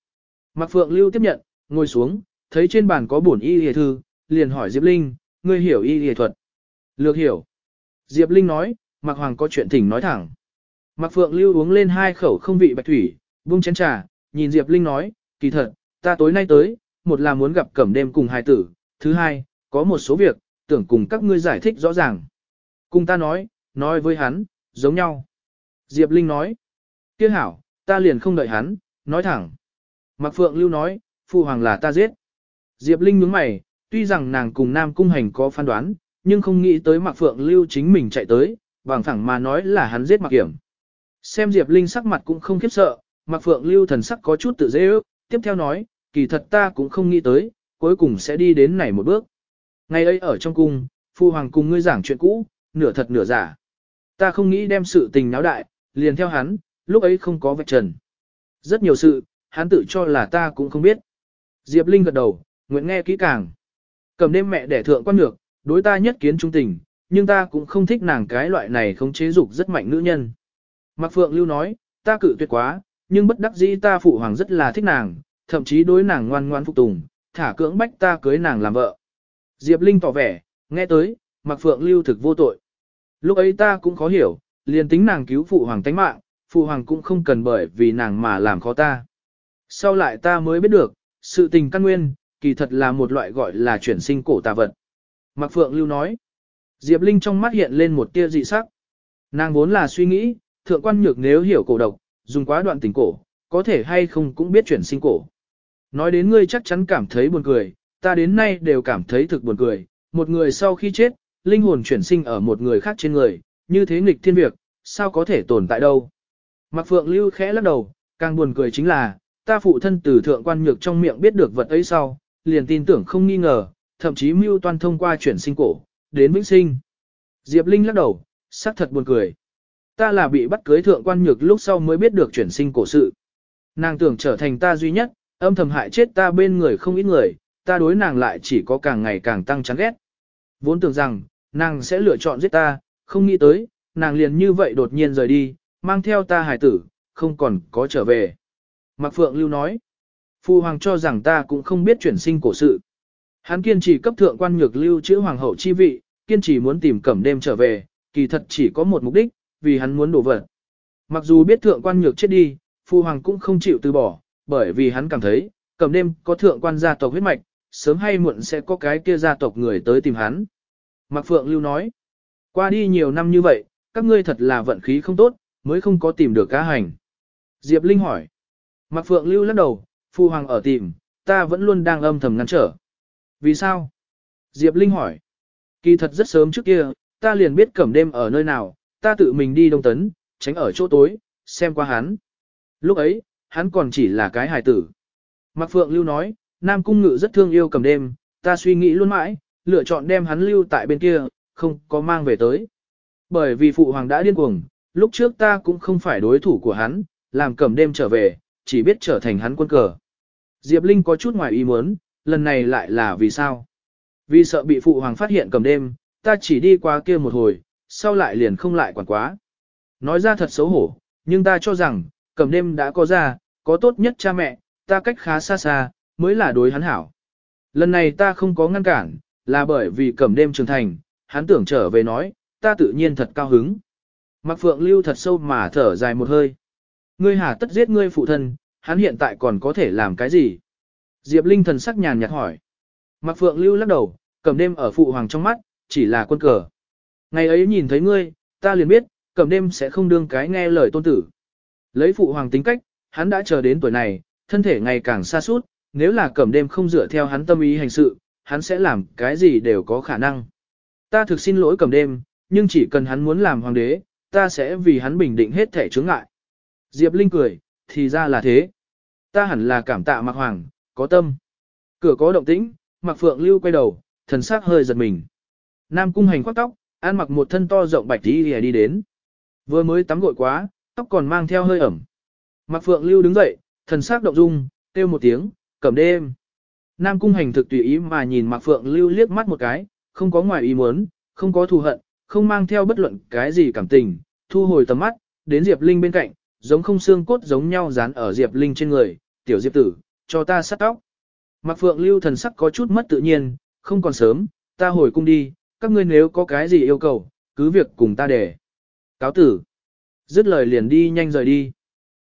Speaker 1: Mạc Phượng lưu tiếp nhận, ngồi xuống, thấy trên bàn có bổn y y thư, liền hỏi Diệp Linh, ngươi hiểu y y thuật. Lược hiểu. Diệp Linh nói, Mạc Hoàng có chuyện thỉnh nói thẳng. Mạc Phượng Lưu uống lên hai khẩu không vị bạch thủy, buông chén trà, nhìn Diệp Linh nói, kỳ thật, ta tối nay tới, một là muốn gặp cẩm đêm cùng hai tử, thứ hai, có một số việc, tưởng cùng các ngươi giải thích rõ ràng. Cùng ta nói, nói với hắn, giống nhau. Diệp Linh nói, kia hảo, ta liền không đợi hắn, nói thẳng. Mạc Phượng Lưu nói, Phu Hoàng là ta giết. Diệp Linh nhướng mày, tuy rằng nàng cùng Nam Cung Hành có phán đoán, nhưng không nghĩ tới Mạc Phượng Lưu chính mình chạy tới, bằng thẳng mà nói là hắn giết Mạc Kiểm. Xem Diệp Linh sắc mặt cũng không khiếp sợ, Mạc Phượng Lưu thần sắc có chút tự dễ ước, tiếp theo nói, kỳ thật ta cũng không nghĩ tới, cuối cùng sẽ đi đến này một bước. Ngày ấy ở trong cung, Phu Hoàng cùng ngươi giảng chuyện cũ, nửa thật nửa giả. Ta không nghĩ đem sự tình náo đại, liền theo hắn, lúc ấy không có vạch trần. Rất nhiều sự, hắn tự cho là ta cũng không biết. Diệp Linh gật đầu, nguyện nghe kỹ càng. Cầm đêm mẹ đẻ thượng quan ngược, đối ta nhất kiến trung tình, nhưng ta cũng không thích nàng cái loại này không chế dục rất mạnh nữ nhân. Mạc Phượng Lưu nói, ta cự tuyệt quá, nhưng bất đắc dĩ ta phụ hoàng rất là thích nàng, thậm chí đối nàng ngoan ngoan phục tùng, thả cưỡng bách ta cưới nàng làm vợ. Diệp Linh tỏ vẻ, nghe tới, Mạc Phượng Lưu thực vô tội. Lúc ấy ta cũng khó hiểu, liền tính nàng cứu phụ hoàng tánh mạng, phụ hoàng cũng không cần bởi vì nàng mà làm khó ta. Sau lại ta mới biết được, sự tình căn nguyên, kỳ thật là một loại gọi là chuyển sinh cổ tà vật. Mạc Phượng Lưu nói, Diệp Linh trong mắt hiện lên một tia dị sắc. Nàng vốn là suy nghĩ, thượng quan nhược nếu hiểu cổ độc, dùng quá đoạn tình cổ, có thể hay không cũng biết chuyển sinh cổ. Nói đến ngươi chắc chắn cảm thấy buồn cười, ta đến nay đều cảm thấy thực buồn cười, một người sau khi chết, linh hồn chuyển sinh ở một người khác trên người, như thế nghịch thiên việc, sao có thể tồn tại đâu. Mạc Phượng Lưu khẽ lắc đầu, càng buồn cười chính là, ta phụ thân từ thượng quan nhược trong miệng biết được vật ấy sau, liền tin tưởng không nghi ngờ, thậm chí mưu toan thông qua chuyển sinh cổ, đến vĩnh sinh. Diệp Linh lắc đầu, sắc thật buồn cười. Ta là bị bắt cưới thượng quan nhược lúc sau mới biết được chuyển sinh cổ sự. Nàng tưởng trở thành ta duy nhất, âm thầm hại chết ta bên người không ít người, ta đối nàng lại chỉ có càng ngày càng tăng chán ghét. Vốn tưởng rằng, nàng sẽ lựa chọn giết ta, không nghĩ tới, nàng liền như vậy đột nhiên rời đi, mang theo ta hài tử, không còn có trở về. Mạc Phượng Lưu nói, Phu Hoàng cho rằng ta cũng không biết chuyển sinh cổ sự. Hắn kiên trì cấp thượng quan nhược lưu chữ Hoàng hậu chi vị, kiên trì muốn tìm cẩm đêm trở về, kỳ thật chỉ có một mục đích, vì hắn muốn đổ vật. Mặc dù biết thượng quan nhược chết đi, Phu Hoàng cũng không chịu từ bỏ, bởi vì hắn cảm thấy, cẩm đêm có thượng quan gia tộc huyết mạch, sớm hay muộn sẽ có cái kia gia tộc người tới tìm hắn. Mạc Phượng Lưu nói, qua đi nhiều năm như vậy, các ngươi thật là vận khí không tốt, mới không có tìm được cá hành. Diệp Linh hỏi, Mạc Phượng Lưu lắc đầu, Phu Hoàng ở tìm, ta vẫn luôn đang âm thầm ngăn trở. Vì sao? Diệp Linh hỏi. Kỳ thật rất sớm trước kia, ta liền biết cẩm đêm ở nơi nào, ta tự mình đi đông tấn, tránh ở chỗ tối, xem qua hắn. Lúc ấy, hắn còn chỉ là cái hài tử. Mạc Phượng Lưu nói, Nam Cung Ngự rất thương yêu cẩm đêm, ta suy nghĩ luôn mãi, lựa chọn đem hắn lưu tại bên kia, không có mang về tới. Bởi vì phụ hoàng đã điên cuồng, lúc trước ta cũng không phải đối thủ của hắn, làm cẩm đêm trở về, chỉ biết trở thành hắn quân cờ. Diệp Linh có chút ngoài ý muốn, lần này lại là vì sao? Vì sợ bị phụ hoàng phát hiện cầm đêm, ta chỉ đi qua kia một hồi, sau lại liền không lại quản quá. Nói ra thật xấu hổ, nhưng ta cho rằng, cầm đêm đã có ra, có tốt nhất cha mẹ, ta cách khá xa xa, mới là đối hắn hảo. Lần này ta không có ngăn cản, là bởi vì cầm đêm trưởng thành, hắn tưởng trở về nói, ta tự nhiên thật cao hứng. Mạc Phượng lưu thật sâu mà thở dài một hơi. Ngươi hà tất giết ngươi phụ thân, hắn hiện tại còn có thể làm cái gì? Diệp Linh thần sắc nhàn nhạt hỏi. Mạc Phượng lưu lắc đầu, cầm đêm ở phụ hoàng trong mắt, chỉ là quân cờ. Ngày ấy nhìn thấy ngươi, ta liền biết, cầm đêm sẽ không đương cái nghe lời tôn tử. Lấy phụ hoàng tính cách, hắn đã chờ đến tuổi này, thân thể ngày càng xa suốt, nếu là cầm đêm không dựa theo hắn tâm ý hành sự, hắn sẽ làm cái gì đều có khả năng. Ta thực xin lỗi cầm đêm, nhưng chỉ cần hắn muốn làm hoàng đế, ta sẽ vì hắn bình định hết thể chướng ngại. Diệp Linh cười, thì ra là thế. Ta hẳn là cảm tạ Mạc Hoàng, có tâm. Cửa có động tĩnh, Mạc Phượng Lưu quay đầu, thần sắc hơi giật mình. Nam cung hành khoác tóc, ăn mặc một thân to rộng bạch đi đi đến. Vừa mới tắm gội quá, tóc còn mang theo hơi ẩm. Mạc Phượng Lưu đứng dậy, thần sắc động dung, kêu một tiếng, cẩm đêm. Nam cung hành thực tùy ý mà nhìn Mạc Phượng Lưu liếc mắt một cái, không có ngoài ý muốn, không có thù hận, không mang theo bất luận cái gì cảm tình, thu hồi tầm mắt, đến Diệp Linh bên cạnh, giống không xương cốt giống nhau dán ở Diệp Linh trên người, tiểu Diệp tử, cho ta sắt tóc. Mạc Phượng Lưu thần sắc có chút mất tự nhiên, không còn sớm, ta hồi cung đi, các ngươi nếu có cái gì yêu cầu, cứ việc cùng ta để. Cáo tử. Dứt lời liền đi nhanh rời đi.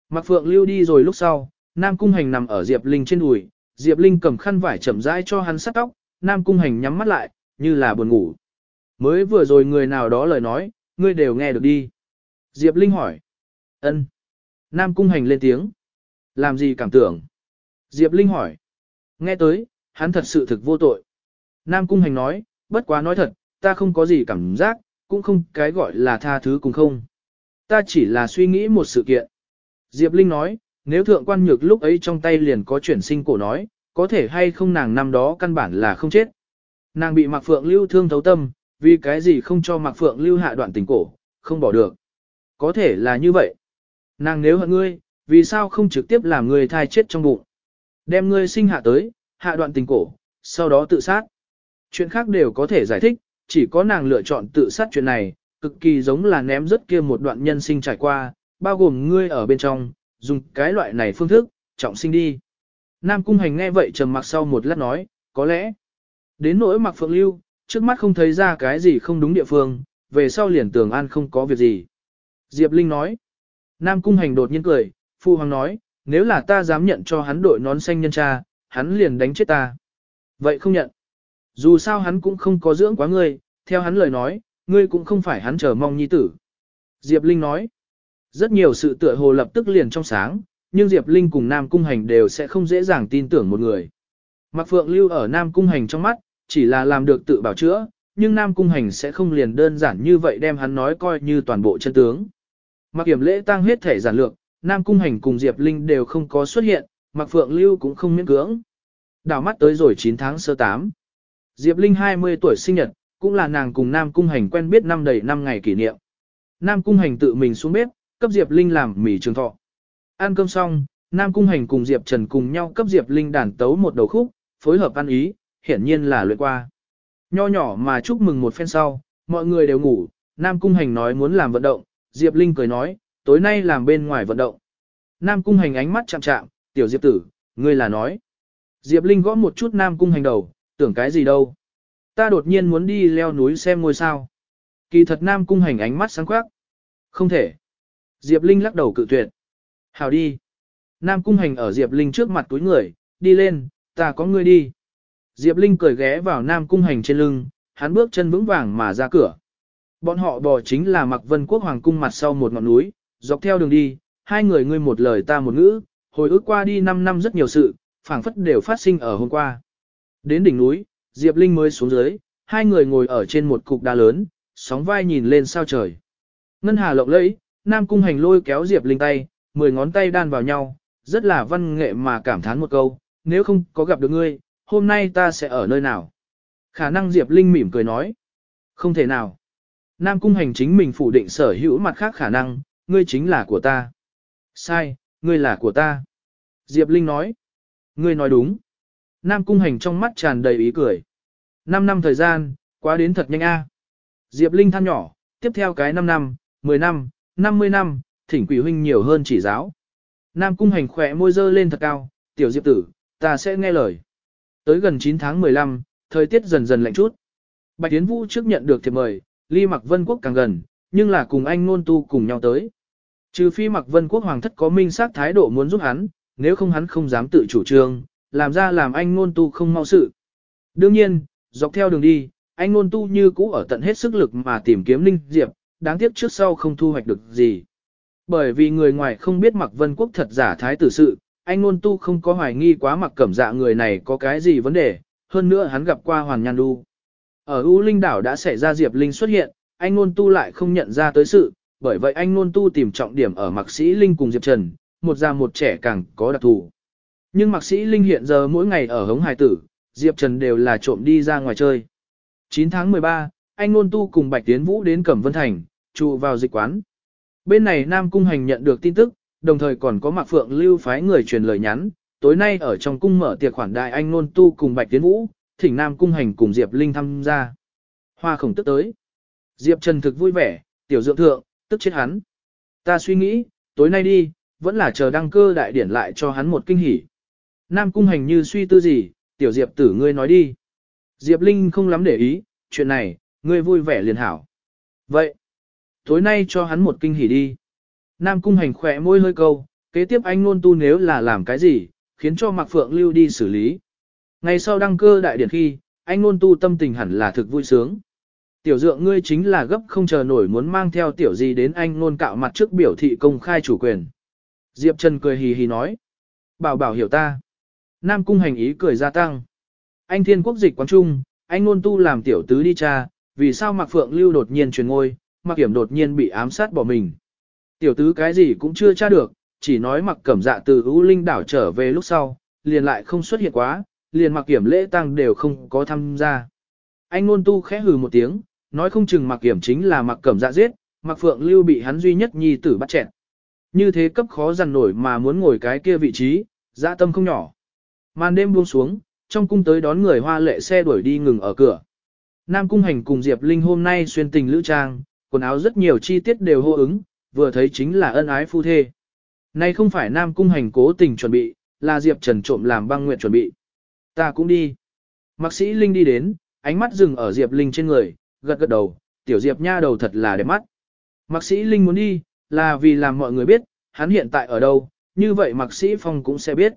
Speaker 1: Mạc Phượng Lưu đi rồi lúc sau, Nam Cung Hành nằm ở Diệp Linh trên đùi, Diệp Linh cầm khăn vải chậm rãi cho hắn sắt tóc, Nam Cung Hành nhắm mắt lại, như là buồn ngủ. Mới vừa rồi người nào đó lời nói, ngươi đều nghe được đi. Diệp Linh hỏi. Ân. Nam Cung Hành lên tiếng. Làm gì cảm tưởng? Diệp Linh hỏi. Nghe tới, hắn thật sự thực vô tội. Nam Cung Hành nói, bất quá nói thật, ta không có gì cảm giác, cũng không cái gọi là tha thứ cùng không. Ta chỉ là suy nghĩ một sự kiện. Diệp Linh nói, nếu thượng quan nhược lúc ấy trong tay liền có chuyển sinh cổ nói, có thể hay không nàng năm đó căn bản là không chết. Nàng bị Mạc Phượng lưu thương thấu tâm, vì cái gì không cho Mạc Phượng lưu hạ đoạn tình cổ, không bỏ được. Có thể là như vậy. Nàng nếu hận ngươi, vì sao không trực tiếp làm ngươi thai chết trong bụng. Đem ngươi sinh hạ tới, hạ đoạn tình cổ, sau đó tự sát. Chuyện khác đều có thể giải thích, chỉ có nàng lựa chọn tự sát chuyện này, cực kỳ giống là ném rất kia một đoạn nhân sinh trải qua, bao gồm ngươi ở bên trong, dùng cái loại này phương thức, trọng sinh đi. Nam Cung Hành nghe vậy trầm mặc sau một lát nói, có lẽ, đến nỗi mặc phượng lưu, trước mắt không thấy ra cái gì không đúng địa phương, về sau liền tưởng an không có việc gì. Diệp Linh nói, Nam Cung Hành đột nhiên cười, Phu Hoàng nói, nếu là ta dám nhận cho hắn đội nón xanh nhân cha, hắn liền đánh chết ta. Vậy không nhận. Dù sao hắn cũng không có dưỡng quá ngươi, theo hắn lời nói, ngươi cũng không phải hắn chờ mong nhi tử. Diệp Linh nói, rất nhiều sự tựa hồ lập tức liền trong sáng, nhưng Diệp Linh cùng Nam Cung Hành đều sẽ không dễ dàng tin tưởng một người. Mạc Phượng lưu ở Nam Cung Hành trong mắt, chỉ là làm được tự bảo chữa, nhưng Nam Cung Hành sẽ không liền đơn giản như vậy đem hắn nói coi như toàn bộ chân tướng. Mặc kiểm lễ tăng hết thể giản lược, Nam Cung Hành cùng Diệp Linh đều không có xuất hiện, Mạc Phượng Lưu cũng không miễn cưỡng. Đảo mắt tới rồi 9 tháng sơ 8. Diệp Linh 20 tuổi sinh nhật, cũng là nàng cùng Nam Cung Hành quen biết năm đầy 5 ngày kỷ niệm. Nam Cung Hành tự mình xuống bếp, cấp Diệp Linh làm mì trường thọ. Ăn cơm xong, Nam Cung Hành cùng Diệp Trần cùng nhau cấp Diệp Linh đàn tấu một đầu khúc, phối hợp ăn ý, hiển nhiên là luyện qua. Nho nhỏ mà chúc mừng một phen sau, mọi người đều ngủ, Nam Cung Hành nói muốn làm vận động, Diệp Linh cười nói, tối nay làm bên ngoài vận động. Nam Cung Hành ánh mắt chạm chạm, tiểu Diệp tử, ngươi là nói. Diệp Linh gõ một chút Nam Cung Hành đầu, tưởng cái gì đâu. Ta đột nhiên muốn đi leo núi xem ngôi sao. Kỳ thật Nam Cung Hành ánh mắt sáng quắc. Không thể. Diệp Linh lắc đầu cự tuyệt. Hào đi. Nam Cung Hành ở Diệp Linh trước mặt túi người, đi lên, ta có ngươi đi. Diệp Linh cười ghé vào Nam Cung Hành trên lưng, hắn bước chân vững vàng mà ra cửa. Bọn họ bò chính là Mặc Vân Quốc Hoàng cung mặt sau một ngọn núi, dọc theo đường đi, hai người ngươi một lời ta một ngữ, hồi ức qua đi 5 năm rất nhiều sự, phảng phất đều phát sinh ở hôm qua. Đến đỉnh núi, Diệp Linh mới xuống dưới, hai người ngồi ở trên một cục đá lớn, sóng vai nhìn lên sao trời. Ngân Hà lộng lẫy, Nam Cung Hành lôi kéo Diệp Linh tay, mười ngón tay đan vào nhau, rất là văn nghệ mà cảm thán một câu, nếu không có gặp được ngươi, hôm nay ta sẽ ở nơi nào? Khả năng Diệp Linh mỉm cười nói, không thể nào. Nam Cung Hành chính mình phủ định sở hữu mặt khác khả năng, ngươi chính là của ta. Sai, ngươi là của ta. Diệp Linh nói. Ngươi nói đúng. Nam Cung Hành trong mắt tràn đầy ý cười. Năm năm thời gian, quá đến thật nhanh a. Diệp Linh than nhỏ, tiếp theo cái 5 năm, 10 năm, 50 năm, thỉnh quỷ huynh nhiều hơn chỉ giáo. Nam Cung Hành khỏe môi dơ lên thật cao, tiểu Diệp tử, ta sẽ nghe lời. Tới gần 9 tháng 15, thời tiết dần dần lạnh chút. Bạch Tiến Vũ trước nhận được thiệp mời, ly mặc vân quốc càng gần, nhưng là cùng anh nôn tu cùng nhau tới. Trừ phi mặc vân quốc hoàng thất có minh sát thái độ muốn giúp hắn, nếu không hắn không dám tự chủ trương, làm ra làm anh nôn tu không mau sự. Đương nhiên, dọc theo đường đi, anh nôn tu như cũ ở tận hết sức lực mà tìm kiếm Linh Diệp, đáng tiếc trước sau không thu hoạch được gì. Bởi vì người ngoài không biết mặc vân quốc thật giả thái tử sự, anh nôn tu không có hoài nghi quá mặc cẩm dạ người này có cái gì vấn đề, hơn nữa hắn gặp qua Hoàn Nhan Du. Ở U Linh đảo đã xảy ra Diệp Linh xuất hiện, anh nôn tu lại không nhận ra tới sự, bởi vậy anh nôn tu tìm trọng điểm ở mạc sĩ Linh cùng Diệp Trần, một già một trẻ càng có đặc thù. Nhưng mạc sĩ Linh hiện giờ mỗi ngày ở hống hài tử, Diệp Trần đều là trộm đi ra ngoài chơi. 9 tháng 13, anh nôn tu cùng Bạch Tiến Vũ đến Cẩm Vân Thành, trụ vào dịch quán. Bên này Nam Cung Hành nhận được tin tức, đồng thời còn có Mạc Phượng lưu phái người truyền lời nhắn, tối nay ở trong cung mở tiệc khoản đại anh nôn tu cùng Bạch Tiến Vũ, thỉnh Nam Cung Hành cùng Diệp Linh tham gia. Hoa khổng tức tới. Diệp Trần thực vui vẻ, tiểu dượng thượng, tức chết hắn. Ta suy nghĩ, tối nay đi, vẫn là chờ đăng cơ đại điển lại cho hắn một kinh hỉ. Nam Cung Hành như suy tư gì, tiểu Diệp tử ngươi nói đi. Diệp Linh không lắm để ý, chuyện này, ngươi vui vẻ liền hảo. Vậy, tối nay cho hắn một kinh hỉ đi. Nam Cung Hành khỏe môi hơi câu, kế tiếp anh nôn tu nếu là làm cái gì, khiến cho Mạc Phượng Lưu đi xử lý. Ngày sau đăng cơ đại điển khi, anh nôn tu tâm tình hẳn là thực vui sướng. Tiểu dượng ngươi chính là gấp không chờ nổi muốn mang theo tiểu gì đến anh nôn cạo mặt trước biểu thị công khai chủ quyền. Diệp Trần cười hì hì nói. Bảo bảo hiểu ta. Nam cung hành ý cười gia tăng. Anh thiên quốc dịch quán trung, anh nôn tu làm tiểu tứ đi cha, vì sao Mạc Phượng Lưu đột nhiên truyền ngôi, Mạc Kiểm đột nhiên bị ám sát bỏ mình. Tiểu tứ cái gì cũng chưa tra được, chỉ nói Mạc Cẩm dạ từ U Linh đảo trở về lúc sau, liền lại không xuất hiện quá, liền Mạc Kiểm lễ tăng đều không có tham gia. Anh nôn tu khẽ hừ một tiếng, nói không chừng mặc Kiểm chính là mặc Cẩm dạ giết, mặc Phượng Lưu bị hắn duy nhất nhi tử bắt chẹn. Như thế cấp khó dằn nổi mà muốn ngồi cái kia vị trí, dạ tâm không nhỏ. Màn đêm buông xuống, trong cung tới đón người hoa lệ xe đuổi đi ngừng ở cửa. Nam Cung Hành cùng Diệp Linh hôm nay xuyên tình lữ trang, quần áo rất nhiều chi tiết đều hô ứng, vừa thấy chính là ân ái phu thê. Nay không phải Nam Cung Hành cố tình chuẩn bị, là Diệp Trần trộm làm băng nguyện chuẩn bị. Ta cũng đi. Mạc sĩ Linh đi đến, ánh mắt dừng ở Diệp Linh trên người, gật gật đầu, tiểu Diệp nha đầu thật là đẹp mắt. Mạc sĩ Linh muốn đi, là vì làm mọi người biết, hắn hiện tại ở đâu, như vậy Mạc sĩ Phong cũng sẽ biết.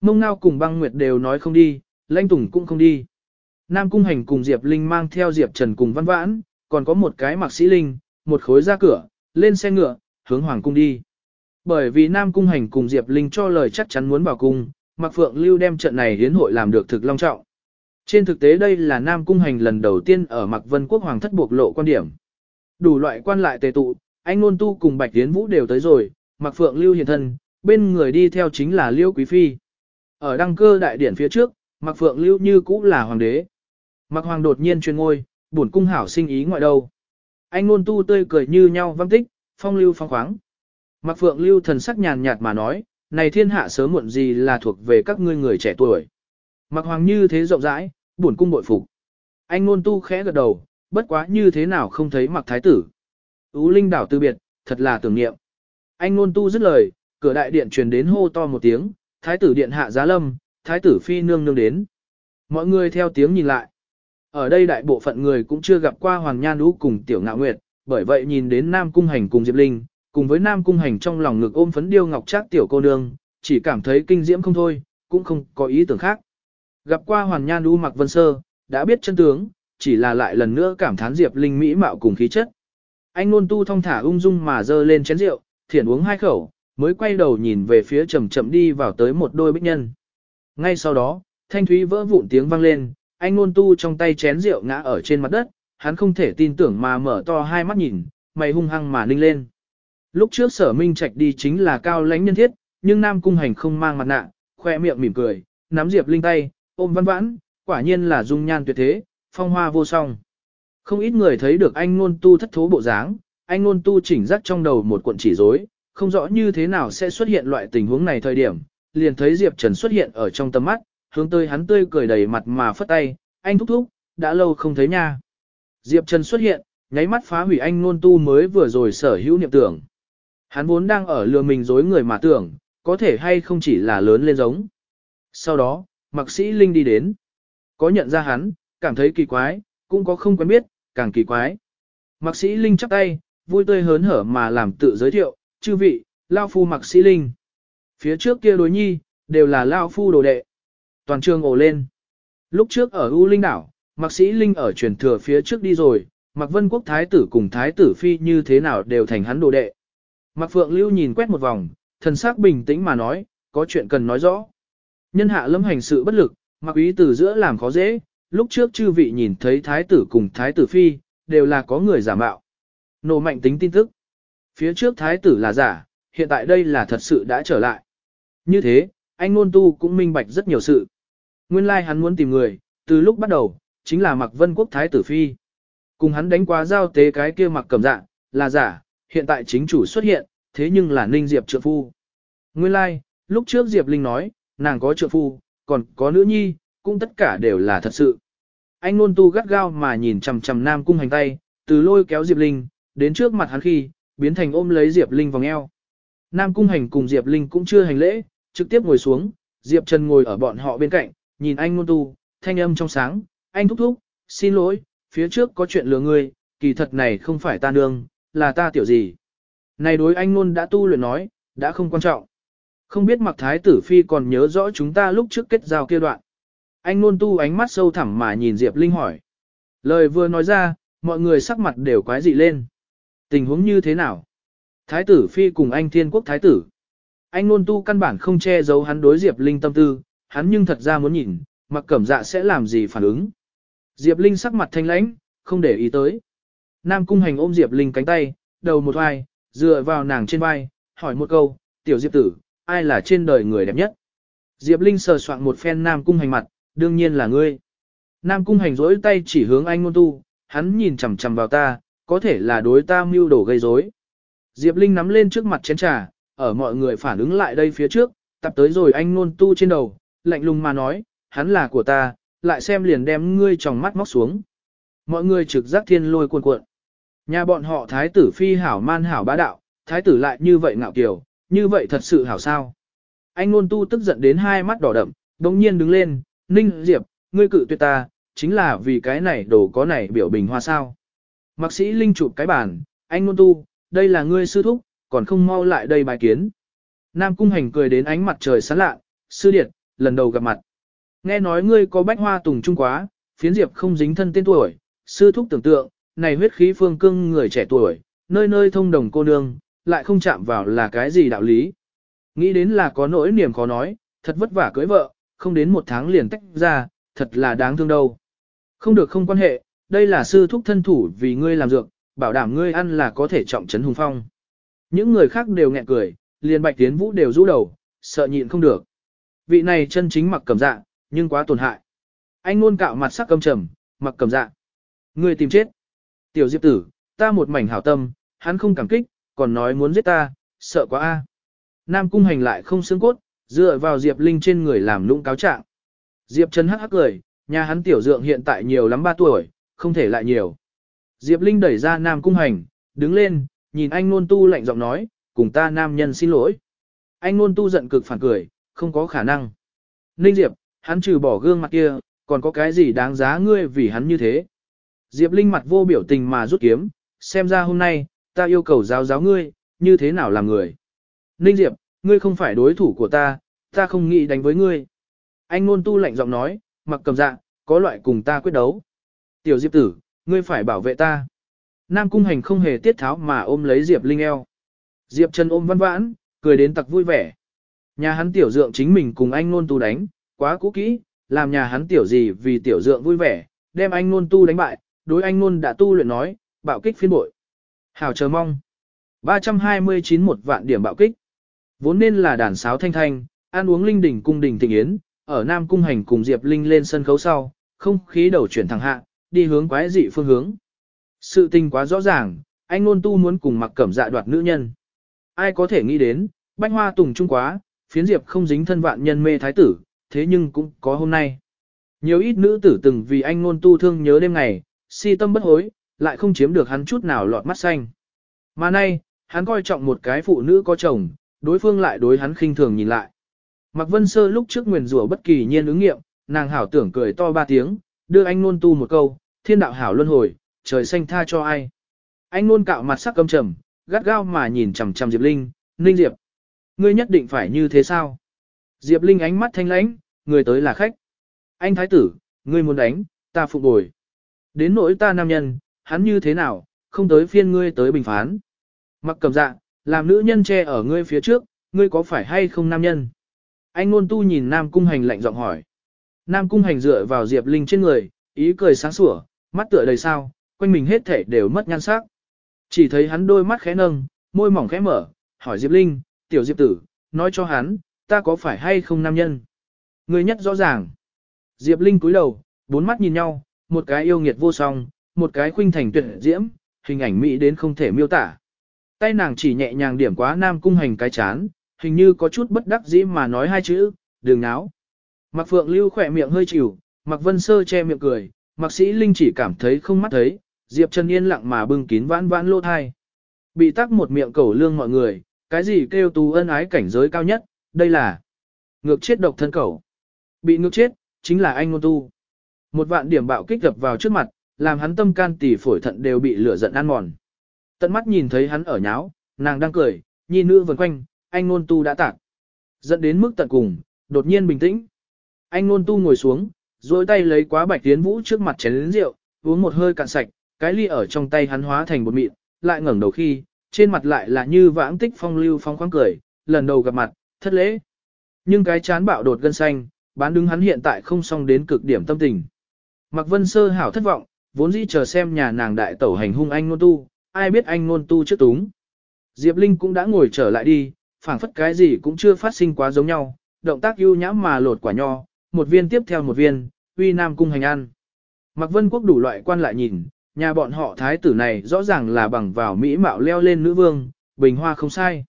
Speaker 1: Mông Ngao cùng băng nguyệt đều nói không đi, Lanh Tùng cũng không đi. Nam Cung Hành cùng Diệp Linh mang theo Diệp Trần cùng Văn Vãn, còn có một cái Mạc sĩ Linh, một khối ra cửa, lên xe ngựa, hướng Hoàng Cung đi. Bởi vì Nam Cung Hành cùng Diệp Linh cho lời chắc chắn muốn vào cung, Mạc Phượng Lưu đem trận này hiến hội làm được thực long trọng. Trên thực tế đây là Nam Cung Hành lần đầu tiên ở Mạc Vân Quốc Hoàng thất buộc lộ quan điểm. Đủ loại quan lại tề tụ, anh Nôn Tu cùng Bạch Tiến Vũ đều tới rồi, Mạc Phượng Lưu hiện thân, bên người đi theo chính là Liêu Quý Phi. Ở đăng cơ đại điển phía trước, Mạc Phượng Lưu như cũ là hoàng đế. Mạc Hoàng đột nhiên truyền ngôi, bổn cung hảo sinh ý ngoại đâu. Anh Nôn Tu tươi cười như nhau văng tích, phong lưu phong khoáng. Mạc Phượng Lưu thần sắc nhàn nhạt mà nói, này thiên hạ sớm muộn gì là thuộc về các ngươi người trẻ tuổi. Mạc Hoàng như thế rộng rãi, buồn cung bội phục. Anh Nôn Tu khẽ gật đầu, bất quá như thế nào không thấy mặc Thái Tử. Ú Linh đảo từ biệt, thật là tưởng niệm. Anh Nôn Tu dứt lời, cửa đại điện truyền đến hô to một tiếng, Thái tử điện hạ giá lâm, Thái tử phi nương nương đến. Mọi người theo tiếng nhìn lại. Ở đây đại bộ phận người cũng chưa gặp qua Hoàng Nhan Ú cùng Tiểu Ngạo Nguyệt, bởi vậy nhìn đến Nam Cung Hành cùng Diệp Linh, cùng với Nam Cung Hành trong lòng ngực ôm phấn điêu ngọc trác tiểu cô nương, chỉ cảm thấy kinh diễm không thôi, cũng không có ý tưởng khác. Gặp qua Hoàn Nhan U Mặc Vân Sơ, đã biết chân tướng, chỉ là lại lần nữa cảm thán Diệp Linh mỹ mạo cùng khí chất. Anh luôn tu thong thả ung dung mà dơ lên chén rượu, thiển uống hai khẩu, mới quay đầu nhìn về phía chậm chậm đi vào tới một đôi bích nhân. Ngay sau đó, thanh thúy vỡ vụn tiếng vang lên, anh luôn tu trong tay chén rượu ngã ở trên mặt đất, hắn không thể tin tưởng mà mở to hai mắt nhìn, mày hung hăng mà ninh lên. Lúc trước sở minh trạch đi chính là cao lãnh nhân thiết, nhưng Nam Cung Hành không mang mặt nạ, khoe miệng mỉm cười, nắm Diệp Linh tay, ôm văn vãn, quả nhiên là dung nhan tuyệt thế, phong hoa vô song. Không ít người thấy được anh ngôn tu thất thố bộ dáng, anh ngôn tu chỉnh rắc trong đầu một cuộn chỉ rối, không rõ như thế nào sẽ xuất hiện loại tình huống này thời điểm, liền thấy Diệp Trần xuất hiện ở trong tầm mắt, hướng tới hắn tươi cười đầy mặt mà phất tay, anh thúc thúc, đã lâu không thấy nha. Diệp Trần xuất hiện, nháy mắt phá hủy anh ngôn tu mới vừa rồi sở hữu niệm tưởng. Hắn vốn đang ở lừa mình dối người mà tưởng, có thể hay không chỉ là lớn lên giống. Sau đó, mạc sĩ Linh đi đến. Có nhận ra hắn, cảm thấy kỳ quái, cũng có không quen biết, càng kỳ quái. Mạc sĩ Linh chắp tay, vui tươi hớn hở mà làm tự giới thiệu, chư vị, Lao Phu Mạc sĩ Linh. Phía trước kia đối nhi, đều là Lao Phu đồ đệ. Toàn trường ổ lên. Lúc trước ở U Linh đảo, Mạc sĩ Linh ở truyền thừa phía trước đi rồi, Mạc Vân Quốc Thái tử cùng Thái tử Phi như thế nào đều thành hắn đồ đệ. Mạc Phượng Lưu nhìn quét một vòng, thần sắc bình tĩnh mà nói, có chuyện cần nói rõ. Nhân hạ lâm hành sự bất lực, mặc Ý từ giữa làm khó dễ, lúc trước chư vị nhìn thấy Thái tử cùng Thái tử Phi, đều là có người giả mạo. Nổ mạnh tính tin tức. Phía trước Thái tử là giả, hiện tại đây là thật sự đã trở lại. Như thế, anh ngôn tu cũng minh bạch rất nhiều sự. Nguyên lai like hắn muốn tìm người, từ lúc bắt đầu, chính là mặc Vân Quốc Thái tử Phi. Cùng hắn đánh quá giao tế cái kia mặc cầm dạ, là giả, hiện tại chính chủ xuất hiện, thế nhưng là Ninh Diệp trượng phu. Nguyên lai, like, lúc trước Diệp Linh nói, nàng có trượng phu, còn có nữ nhi, cũng tất cả đều là thật sự. Anh nôn tu gắt gao mà nhìn chằm chằm Nam Cung hành tay, từ lôi kéo Diệp Linh, đến trước mặt hắn khi, biến thành ôm lấy Diệp Linh vòng eo. Nam Cung hành cùng Diệp Linh cũng chưa hành lễ, trực tiếp ngồi xuống, Diệp Trần ngồi ở bọn họ bên cạnh, nhìn anh nôn tu, thanh âm trong sáng, anh thúc thúc, xin lỗi, phía trước có chuyện lừa ngươi, kỳ thật này không phải ta nương, là ta tiểu gì. Này đối anh Nôn đã tu luyện nói, đã không quan trọng. Không biết mặc thái tử phi còn nhớ rõ chúng ta lúc trước kết giao kia đoạn. Anh nôn tu ánh mắt sâu thẳm mà nhìn Diệp Linh hỏi. Lời vừa nói ra, mọi người sắc mặt đều quái dị lên. Tình huống như thế nào? Thái tử phi cùng anh thiên quốc thái tử. Anh nôn tu căn bản không che giấu hắn đối Diệp Linh tâm tư, hắn nhưng thật ra muốn nhìn, mặc cẩm dạ sẽ làm gì phản ứng. Diệp Linh sắc mặt thanh lãnh, không để ý tới. Nam Cung Hành ôm Diệp Linh cánh tay, đầu một vai, dựa vào nàng trên vai, hỏi một câu, tiểu Diệp tử, ai là trên đời người đẹp nhất? Diệp Linh sờ soạn một phen Nam Cung Hành mặt, đương nhiên là ngươi. Nam Cung Hành rỗi tay chỉ hướng anh ngôn tu, hắn nhìn chằm chằm vào ta, có thể là đối ta mưu đồ gây rối. Diệp Linh nắm lên trước mặt chén trà, ở mọi người phản ứng lại đây phía trước, tập tới rồi anh ngôn tu trên đầu, lạnh lùng mà nói, hắn là của ta, lại xem liền đem ngươi trong mắt móc xuống. Mọi người trực giác thiên lôi cuồn cuộn. Nhà bọn họ thái tử phi hảo man hảo bá đạo, thái tử lại như vậy ngạo kiều, như vậy thật sự hảo sao. Anh ngôn tu tức giận đến hai mắt đỏ đậm, đồng nhiên đứng lên, ninh diệp, ngươi cự tuyệt ta, chính là vì cái này đồ có này biểu bình hoa sao. Mạc sĩ Linh chụp cái bàn, anh ngôn tu, đây là ngươi sư thúc, còn không mau lại đây bài kiến. Nam cung hành cười đến ánh mặt trời sáng lạ, sư điệt, lần đầu gặp mặt. Nghe nói ngươi có bách hoa tùng trung quá, phiến diệp không dính thân tên tuổi, sư thúc tưởng tượng, này huyết khí phương cương người trẻ tuổi, nơi nơi thông đồng cô nương, lại không chạm vào là cái gì đạo lý. Nghĩ đến là có nỗi niềm khó nói, thật vất vả cưới vợ, không đến một tháng liền tách ra, thật là đáng thương đâu. Không được không quan hệ, đây là sư thúc thân thủ vì ngươi làm dược, bảo đảm ngươi ăn là có thể trọng trấn hùng phong. Những người khác đều nghẹn cười, liền bạch tiến vũ đều rũ đầu, sợ nhịn không được. Vị này chân chính mặc cầm dạ, nhưng quá tổn hại. Anh luôn cạo mặt sắc cầm trầm, mặc cầm dạ. Ngươi tìm chết. Tiểu Diệp tử, ta một mảnh hảo tâm, hắn không cảm kích, còn nói muốn giết ta, sợ quá a. Nam cung hành lại không xương cốt, dựa vào Diệp Linh trên người làm lũng cáo trạng. Diệp Trần hắc hắc cười, nhà hắn tiểu dượng hiện tại nhiều lắm 3 tuổi, không thể lại nhiều. Diệp Linh đẩy ra Nam cung hành, đứng lên, nhìn anh nôn tu lạnh giọng nói, cùng ta nam nhân xin lỗi. Anh nôn tu giận cực phản cười, không có khả năng. Ninh Diệp, hắn trừ bỏ gương mặt kia, còn có cái gì đáng giá ngươi vì hắn như thế. Diệp Linh mặt vô biểu tình mà rút kiếm, xem ra hôm nay, ta yêu cầu giáo giáo ngươi, như thế nào làm người. Ninh Diệp, ngươi không phải đối thủ của ta, ta không nghĩ đánh với ngươi. Anh nôn tu lạnh giọng nói, mặc cầm dạ, có loại cùng ta quyết đấu. Tiểu Diệp tử, ngươi phải bảo vệ ta. Nam Cung Hành không hề tiết tháo mà ôm lấy Diệp Linh eo. Diệp Trần ôm văn vãn, cười đến tặc vui vẻ. Nhà hắn tiểu dượng chính mình cùng anh nôn tu đánh, quá cũ kỹ, làm nhà hắn tiểu gì vì tiểu dượng vui vẻ, đem anh nôn tu đánh bại, đối anh nôn đã tu luyện nói, bạo kích phiên bội. Hảo chờ mong. 329 một vạn điểm bạo kích. Vốn nên là đàn sáo thanh thanh, ăn uống linh đỉnh cung đỉnh tình yến, ở Nam Cung Hành cùng Diệp Linh lên sân khấu sau, không khí đầu chuyển thẳng hạ, đi hướng quái dị phương hướng. Sự tình quá rõ ràng, anh ngôn tu muốn cùng mặc cẩm dạ đoạt nữ nhân. Ai có thể nghĩ đến, bách hoa tùng trung quá, phiến diệp không dính thân vạn nhân mê thái tử, thế nhưng cũng có hôm nay. Nhiều ít nữ tử từng vì anh ngôn tu thương nhớ đêm ngày, si tâm bất hối, lại không chiếm được hắn chút nào lọt mắt xanh. Mà nay, hắn coi trọng một cái phụ nữ có chồng, đối phương lại đối hắn khinh thường nhìn lại. Mạc Vân Sơ lúc trước nguyền rủa bất kỳ nhiên ứng nghiệm, nàng hảo tưởng cười to ba tiếng, đưa anh nôn tu một câu, thiên đạo hảo luân hồi, trời xanh tha cho ai. Anh nôn cạo mặt sắc căm trầm, gắt gao mà nhìn chằm chằm Diệp Linh, Ninh Diệp. Ngươi nhất định phải như thế sao? Diệp Linh ánh mắt thanh lãnh, người tới là khách. Anh thái tử, ngươi muốn đánh, ta phục bồi. Đến nỗi ta nam nhân, hắn như thế nào, không tới phiên ngươi tới bình phán. Mặc cầm dạ, làm nữ nhân che ở ngươi phía trước, ngươi có phải hay không nam nhân? Anh ngôn tu nhìn Nam Cung Hành lạnh giọng hỏi. Nam Cung Hành dựa vào Diệp Linh trên người, ý cười sáng sủa, mắt tựa đầy sao, quanh mình hết thể đều mất nhan sắc. Chỉ thấy hắn đôi mắt khẽ nâng, môi mỏng khẽ mở, hỏi Diệp Linh, tiểu Diệp tử, nói cho hắn, ta có phải hay không nam nhân? Ngươi nhất rõ ràng. Diệp Linh cúi đầu, bốn mắt nhìn nhau, một cái yêu nghiệt vô song, một cái khuynh thành tuyệt diễm, hình ảnh mỹ đến không thể miêu tả. Tay nàng chỉ nhẹ nhàng điểm quá Nam Cung Hành cái chán, hình như có chút bất đắc dĩ mà nói hai chữ, đường náo. Mạc Phượng Lưu khỏe miệng hơi chịu, Mạc Vân Sơ che miệng cười, Mạc Sĩ Linh chỉ cảm thấy không mắt thấy, Diệp Trần yên lặng mà bưng kín vãn vãn lô thai. Bị tắc một miệng cầu lương mọi người, cái gì kêu tù ân ái cảnh giới cao nhất, đây là ngược chết độc thân cầu. Bị ngược chết, chính là anh ngôn tu. Một vạn điểm bạo kích gặp vào trước mặt, làm hắn tâm can tỉ phổi thận đều bị lửa giận ăn mòn. Tận mắt nhìn thấy hắn ở nháo, nàng đang cười, nhi nữ vần quanh, anh nôn tu đã tạc. Dẫn đến mức tận cùng, đột nhiên bình tĩnh. Anh nôn tu ngồi xuống, duỗi tay lấy quá bạch tiến vũ trước mặt chén lĩnh rượu, uống một hơi cạn sạch, cái ly ở trong tay hắn hóa thành bột mịn, lại ngẩng đầu khi, trên mặt lại là như vãng tích phong lưu phong khoáng cười, lần đầu gặp mặt, thất lễ. Nhưng cái chán bạo đột gân xanh, bán đứng hắn hiện tại không xong đến cực điểm tâm tình. Mạc Vân Sơ hảo thất vọng, vốn dĩ chờ xem nhà nàng đại tẩu hành hung anh nôn tu, ai biết anh nôn tu trước túng. Diệp Linh cũng đã ngồi trở lại đi, phảng phất cái gì cũng chưa phát sinh quá giống nhau, động tác ưu nhãm mà lột quả nho, một viên tiếp theo một viên, uy nam cung hành ăn. Mạc Vân Quốc đủ loại quan lại nhìn, nhà bọn họ thái tử này rõ ràng là bằng vào mỹ mạo leo lên nữ vương, bình hoa không sai.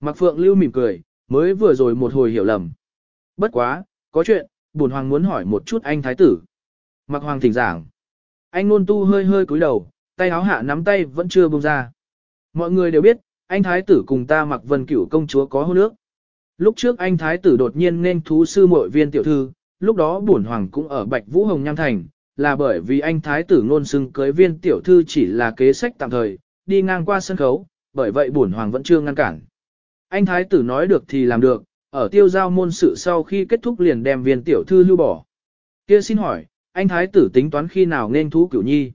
Speaker 1: Mạc Phượng lưu mỉm cười, mới vừa rồi một hồi hiểu lầm. Bất quá, có chuyện, bổn hoàng muốn hỏi một chút anh thái tử. Mạc Hoàng thỉnh giảng. Anh ngôn tu hơi hơi cúi đầu, tay áo hạ nắm tay vẫn chưa buông ra. Mọi người đều biết, anh thái tử cùng ta mặc vân cửu công chúa có hôn nước. Lúc trước anh thái tử đột nhiên nên thú sư mội viên tiểu thư, lúc đó bổn hoàng cũng ở Bạch Vũ Hồng Nham Thành, là bởi vì anh thái tử ngôn xưng cưới viên tiểu thư chỉ là kế sách tạm thời, đi ngang qua sân khấu, bởi vậy bổn hoàng vẫn chưa ngăn cản. Anh thái tử nói được thì làm được, ở tiêu giao môn sự sau khi kết thúc liền đem viên tiểu thư lưu bỏ. Kia xin hỏi, anh thái tử tính toán khi nào nên thú cửu nhi?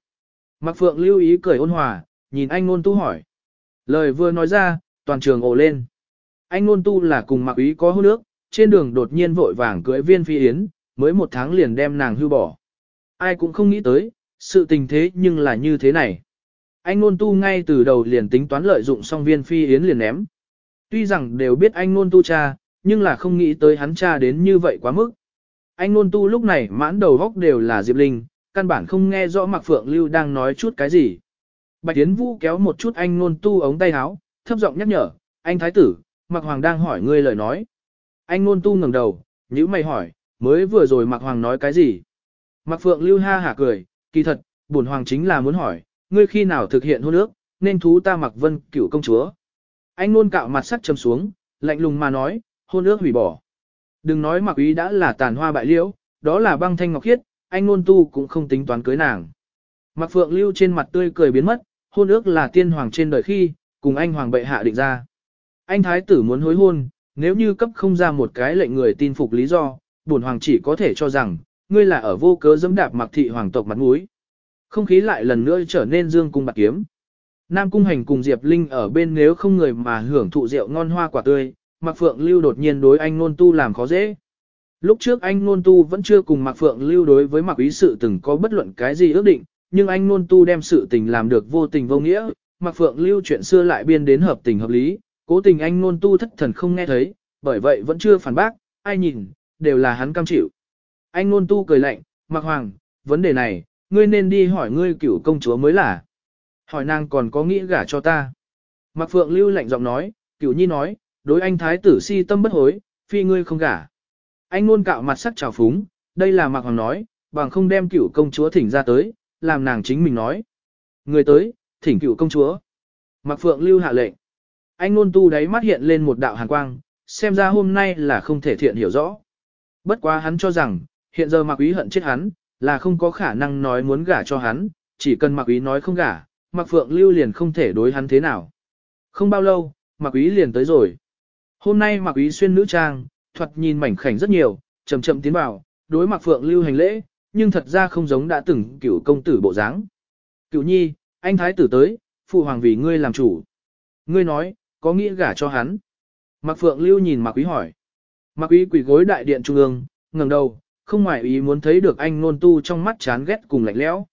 Speaker 1: Mạc Phượng lưu ý cười ôn hòa, nhìn anh ngôn tu hỏi. Lời vừa nói ra, toàn trường ồ lên. Anh ngôn tu là cùng Mạc Ý có hôn nước, trên đường đột nhiên vội vàng cưới viên phi yến, mới một tháng liền đem nàng hưu bỏ. Ai cũng không nghĩ tới, sự tình thế nhưng là như thế này. Anh ngôn tu ngay từ đầu liền tính toán lợi dụng xong viên phi yến liền ném. Tuy rằng đều biết anh ngôn tu cha, nhưng là không nghĩ tới hắn cha đến như vậy quá mức. Anh Nôn tu lúc này mãn đầu góc đều là Diệp Linh, căn bản không nghe rõ Mạc Phượng Lưu đang nói chút cái gì. Bạch Tiến Vũ kéo một chút anh Nôn tu ống tay áo, thấp giọng nhắc nhở, anh thái tử, Mạc Hoàng đang hỏi ngươi lời nói. Anh Nôn tu ngẩng đầu, nhữ mày hỏi, mới vừa rồi Mạc Hoàng nói cái gì? Mạc Phượng Lưu ha hả cười, kỳ thật, bổn Hoàng chính là muốn hỏi, ngươi khi nào thực hiện hôn ước, nên thú ta Mạc Vân cửu công chúa. Anh Nôn cạo mặt sắc trầm xuống, lạnh lùng mà nói, hôn ước hủy bỏ. Đừng nói mặc Ý đã là tàn hoa bại liễu, đó là băng thanh ngọc khiết, anh nôn tu cũng không tính toán cưới nàng. Mặc Phượng Lưu trên mặt tươi cười biến mất, hôn ước là tiên hoàng trên đời khi, cùng anh hoàng bệ hạ định ra. Anh thái tử muốn hối hôn, nếu như cấp không ra một cái lệnh người tin phục lý do, bổn hoàng chỉ có thể cho rằng, ngươi là ở vô cớ dẫm đạp mặc thị hoàng tộc mặt mũi. Không khí lại lần nữa trở nên dương cung bạc kiếm. Nam cung hành cùng Diệp Linh ở bên nếu không người mà hưởng thụ rượu ngon hoa quả tươi, Mạc Phượng Lưu đột nhiên đối anh nôn tu làm khó dễ. Lúc trước anh nôn tu vẫn chưa cùng Mạc Phượng Lưu đối với Mạc Ý sự từng có bất luận cái gì ước định, nhưng anh nôn tu đem sự tình làm được vô tình vô nghĩa, Mạc Phượng Lưu chuyện xưa lại biên đến hợp tình hợp lý, cố tình anh nôn tu thất thần không nghe thấy, bởi vậy vẫn chưa phản bác, ai nhìn, đều là hắn cam chịu. Anh nôn tu cười lạnh, Mạc Hoàng, vấn đề này, ngươi nên đi hỏi ngươi cửu công chúa mới là. Hỏi nàng còn có nghĩ gả cho ta. Mạc Phượng Lưu lạnh giọng nói, cửu nhi nói, đối anh thái tử si tâm bất hối, phi ngươi không gả. Anh luôn cạo mặt sắc trào phúng, đây là Mạc Hoàng nói, bằng không đem cửu công chúa thỉnh ra tới, làm nàng chính mình nói. Người tới, thỉnh cửu công chúa. Mạc Phượng Lưu hạ lệnh. Anh luôn tu đáy mắt hiện lên một đạo hàn quang, xem ra hôm nay là không thể thiện hiểu rõ. Bất quá hắn cho rằng, hiện giờ Mạc Quý hận chết hắn, là không có khả năng nói muốn gả cho hắn, chỉ cần Mạc Quý nói không gả, Mạc Phượng Lưu liền không thể đối hắn thế nào. Không bao lâu, Mạc Quý liền tới rồi. Hôm nay Mặc Quý xuyên nữ trang, thuật nhìn mảnh khảnh rất nhiều, chậm chậm tiến vào, đối mặc Phượng Lưu hành lễ, nhưng thật ra không giống đã từng cựu công tử bộ dáng. Cựu nhi, anh thái tử tới, phụ hoàng vì ngươi làm chủ. Ngươi nói, có nghĩa gả cho hắn. Mạc Phượng Lưu nhìn Mạc Quý hỏi. Mạc Quý quỳ gối đại điện trung ương, ngẩng đầu, không ngoài ý muốn thấy được anh nôn tu trong mắt chán ghét cùng lạnh lẽo.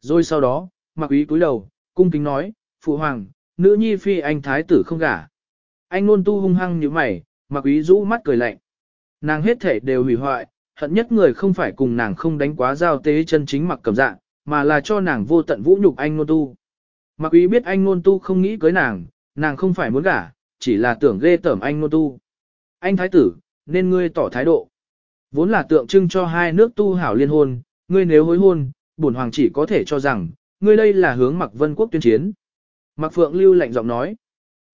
Speaker 1: Rồi sau đó, Mạc Quý cúi đầu, cung kính nói, phụ hoàng, nữ nhi phi anh thái tử không gả. Anh nôn tu hung hăng như mày, mặc ý rũ mắt cười lạnh. Nàng hết thể đều hủy hoại, hận nhất người không phải cùng nàng không đánh quá giao tế chân chính mặc cầm dạng, mà là cho nàng vô tận vũ nhục anh nôn tu. Mặc ý biết anh nôn tu không nghĩ cưới nàng, nàng không phải muốn gả, chỉ là tưởng ghê tởm anh nôn tu. Anh thái tử, nên ngươi tỏ thái độ. Vốn là tượng trưng cho hai nước tu hảo liên hôn, ngươi nếu hối hôn, bổn hoàng chỉ có thể cho rằng, ngươi đây là hướng Mặc Vân Quốc tuyên chiến. Mặc Phượng Lưu lạnh giọng nói.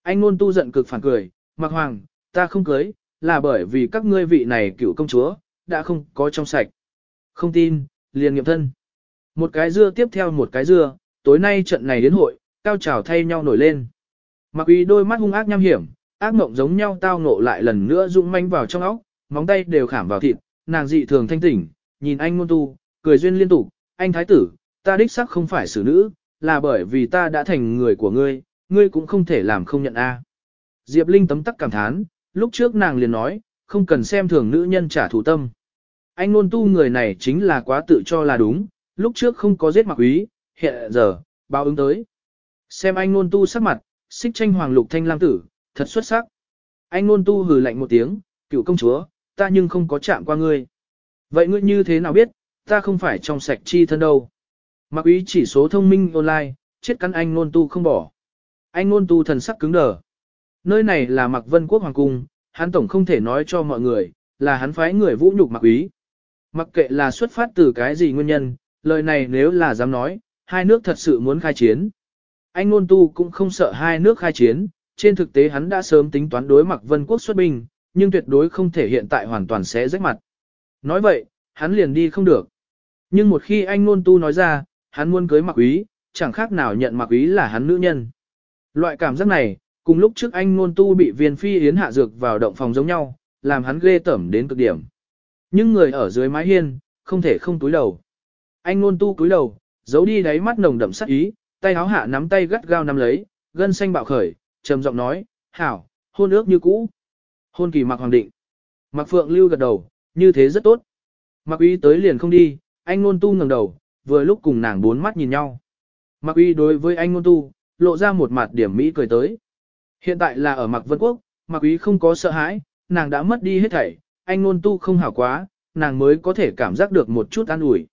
Speaker 1: Anh Ngôn tu giận cực phản cười, Mặc Hoàng, ta không cưới, là bởi vì các ngươi vị này cựu công chúa, đã không có trong sạch. Không tin, liền nghiệm thân. Một cái dưa tiếp theo một cái dưa, tối nay trận này đến hội, cao trào thay nhau nổi lên. Mặc Uy đôi mắt hung ác nham hiểm, ác mộng giống nhau tao ngộ lại lần nữa rung manh vào trong óc, móng tay đều khảm vào thịt, nàng dị thường thanh tỉnh, nhìn anh ngôn tu, cười duyên liên tục, anh thái tử, ta đích xác không phải xử nữ, là bởi vì ta đã thành người của ngươi, ngươi cũng không thể làm không nhận a. Diệp Linh tấm tắc cảm thán, lúc trước nàng liền nói, không cần xem thường nữ nhân trả thù tâm. Anh nôn tu người này chính là quá tự cho là đúng, lúc trước không có giết mặc quý, hiện giờ, báo ứng tới. Xem anh nôn tu sắc mặt, xích tranh hoàng lục thanh lam tử, thật xuất sắc. Anh nôn tu hừ lạnh một tiếng, cựu công chúa, ta nhưng không có chạm qua ngươi. Vậy ngươi như thế nào biết, ta không phải trong sạch chi thân đâu. Mặc ý chỉ số thông minh online, chết cắn anh nôn tu không bỏ. Anh ngôn tu thần sắc cứng đờ. Nơi này là mặc vân quốc hoàng cung, hắn tổng không thể nói cho mọi người, là hắn phái người vũ nhục mặc ý. Mặc kệ là xuất phát từ cái gì nguyên nhân, lời này nếu là dám nói, hai nước thật sự muốn khai chiến. Anh ngôn tu cũng không sợ hai nước khai chiến, trên thực tế hắn đã sớm tính toán đối mặc vân quốc xuất binh, nhưng tuyệt đối không thể hiện tại hoàn toàn sẽ rách mặt. Nói vậy, hắn liền đi không được. Nhưng một khi anh ngôn tu nói ra, hắn muốn cưới mặc ý, chẳng khác nào nhận mặc ý là hắn nữ nhân. Loại cảm giác này, cùng lúc trước anh ngôn tu bị viên phi yến hạ dược vào động phòng giống nhau, làm hắn ghê tẩm đến cực điểm. Nhưng người ở dưới mái hiên, không thể không túi đầu. Anh ngôn tu túi đầu, giấu đi đáy mắt nồng đậm sắc ý, tay áo hạ nắm tay gắt gao nắm lấy, gân xanh bạo khởi, trầm giọng nói, hảo, hôn ước như cũ. Hôn kỳ mặc hoàng định. Mặc phượng lưu gật đầu, như thế rất tốt. Mặc uy tới liền không đi, anh ngôn tu ngẩng đầu, vừa lúc cùng nàng bốn mắt nhìn nhau. Mặc uy đối với anh ngôn tu, lộ ra một mặt điểm mỹ cười tới. Hiện tại là ở mặc vân quốc, mặc uy không có sợ hãi, nàng đã mất đi hết thảy, anh ngôn tu không hảo quá, nàng mới có thể cảm giác được một chút an ủi.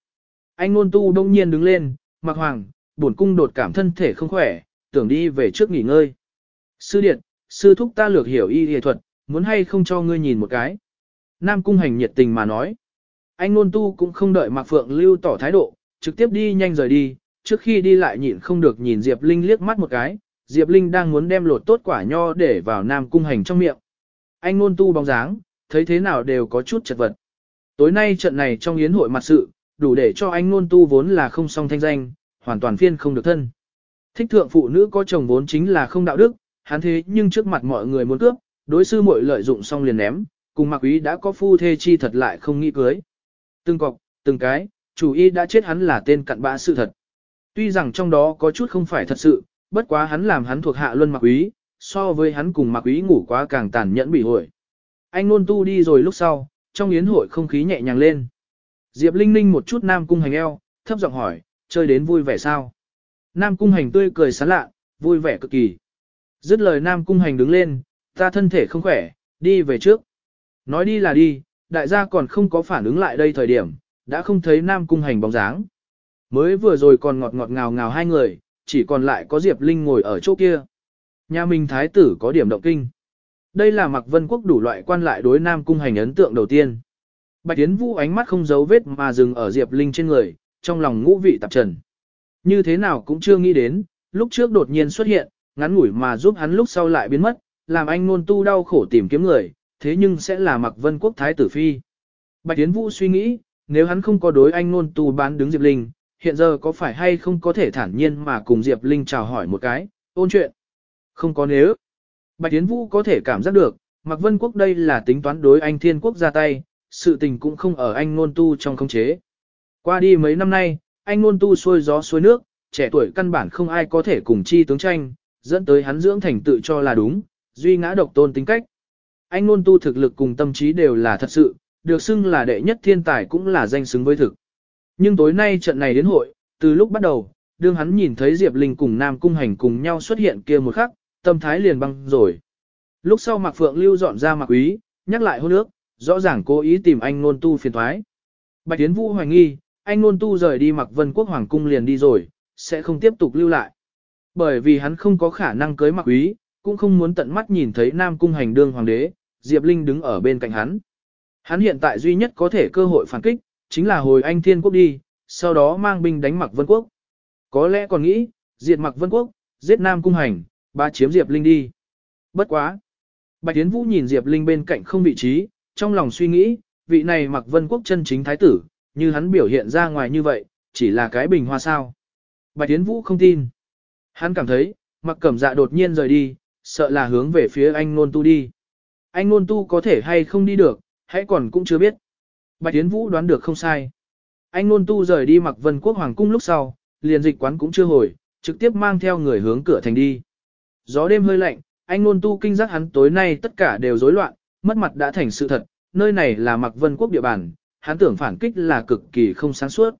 Speaker 1: Anh ngôn tu đông nhiên đứng lên, mặc hoàng, bổn cung đột cảm thân thể không khỏe, tưởng đi về trước nghỉ ngơi. Sư điện, sư thúc ta lược hiểu y y thuật, muốn hay không cho ngươi nhìn một cái. Nam cung hành nhiệt tình mà nói. Anh ngôn tu cũng không đợi Mạc Phượng Lưu tỏ thái độ, trực tiếp đi nhanh rời đi, trước khi đi lại nhịn không được nhìn Diệp Linh liếc mắt một cái, Diệp Linh đang muốn đem lột tốt quả nho để vào Nam cung hành trong miệng. Anh ngôn tu bóng dáng, thấy thế nào đều có chút chật vật. Tối nay trận này trong yến hội mặt sự, đủ để cho anh ngôn tu vốn là không song thanh danh, hoàn toàn phiên không được thân. Thích thượng phụ nữ có chồng vốn chính là không đạo đức, hắn thế nhưng trước mặt mọi người muốn cướp, đối sư muội lợi dụng xong liền ném, cùng mặc quý đã có phu thê chi thật lại không nghĩ cưới. Từng cọc, từng cái, chủ y đã chết hắn là tên cặn bã sự thật. Tuy rằng trong đó có chút không phải thật sự, bất quá hắn làm hắn thuộc hạ luân mặc ý, so với hắn cùng mặc ý ngủ quá càng tàn nhẫn bị hội. Anh nôn tu đi rồi lúc sau, trong yến hội không khí nhẹ nhàng lên. Diệp Linh Ninh một chút nam cung hành eo, thấp giọng hỏi, chơi đến vui vẻ sao? Nam cung hành tươi cười sán lạ, vui vẻ cực kỳ. Dứt lời Nam cung hành đứng lên, ta thân thể không khỏe, đi về trước. Nói đi là đi, đại gia còn không có phản ứng lại đây thời điểm, đã không thấy Nam cung hành bóng dáng. Mới vừa rồi còn ngọt ngọt ngào ngào hai người, chỉ còn lại có Diệp Linh ngồi ở chỗ kia. Nhà mình thái tử có điểm động kinh. Đây là Mạc Vân Quốc đủ loại quan lại đối Nam Cung hành ấn tượng đầu tiên. Bạch Tiến Vũ ánh mắt không giấu vết mà dừng ở Diệp Linh trên người, trong lòng ngũ vị tạp trần. Như thế nào cũng chưa nghĩ đến, lúc trước đột nhiên xuất hiện, ngắn ngủi mà giúp hắn lúc sau lại biến mất, làm anh nôn tu đau khổ tìm kiếm người, thế nhưng sẽ là Mạc Vân Quốc Thái tử Phi. Bạch Tiến Vũ suy nghĩ, nếu hắn không có đối anh nôn tu bán đứng Diệp Linh, hiện giờ có phải hay không có thể thản nhiên mà cùng Diệp Linh chào hỏi một cái, ôn chuyện. Không có nếu. Bạch Tiến Vũ có thể cảm giác được, Mạc Vân Quốc đây là tính toán đối anh Thiên Quốc ra tay, sự tình cũng không ở anh nôn tu trong khống chế. Qua đi mấy năm nay, anh nôn tu xuôi gió xuôi nước, trẻ tuổi căn bản không ai có thể cùng chi tướng tranh, dẫn tới hắn dưỡng thành tự cho là đúng, duy ngã độc tôn tính cách. Anh nôn tu thực lực cùng tâm trí đều là thật sự, được xưng là đệ nhất thiên tài cũng là danh xứng với thực. Nhưng tối nay trận này đến hội, từ lúc bắt đầu, đương hắn nhìn thấy Diệp Linh cùng Nam Cung Hành cùng nhau xuất hiện kia một khắc, tâm thái liền băng rồi. Lúc sau Mạc Phượng Lưu dọn ra Mạc Quý, nhắc lại hôn nước, rõ ràng cố ý tìm anh nôn tu phiền thoái. Bạch Tiến Vũ hoài nghi, anh nôn tu rời đi Mạc Vân Quốc Hoàng Cung liền đi rồi, sẽ không tiếp tục lưu lại. Bởi vì hắn không có khả năng cưới Mạc Quý, cũng không muốn tận mắt nhìn thấy Nam Cung hành đương hoàng đế, Diệp Linh đứng ở bên cạnh hắn. Hắn hiện tại duy nhất có thể cơ hội phản kích, chính là hồi anh thiên quốc đi, sau đó mang binh đánh Mạc Vân Quốc. Có lẽ còn nghĩ, diệt Mạc Vân Quốc, giết Nam Cung hành, ba chiếm Diệp Linh đi. Bất quá. Bạch Tiến Vũ nhìn Diệp Linh bên cạnh không vị trí, trong lòng suy nghĩ, vị này Mạc Vân Quốc chân chính thái tử, như hắn biểu hiện ra ngoài như vậy, chỉ là cái bình hoa sao. Bạch Tiến Vũ không tin. Hắn cảm thấy, Mạc Cẩm Dạ đột nhiên rời đi, sợ là hướng về phía anh Nôn Tu đi. Anh Nôn Tu có thể hay không đi được, hãy còn cũng chưa biết. Bạch Tiến Vũ đoán được không sai. Anh Nôn Tu rời đi mặc Vân Quốc Hoàng Cung lúc sau, liền dịch quán cũng chưa hồi, trực tiếp mang theo người hướng cửa thành đi. Gió đêm hơi lạnh, anh Nôn Tu kinh giác hắn tối nay tất cả đều rối loạn, mất mặt đã thành sự thật, nơi này là mặc Vân Quốc địa bàn, hắn tưởng phản kích là cực kỳ không sáng suốt.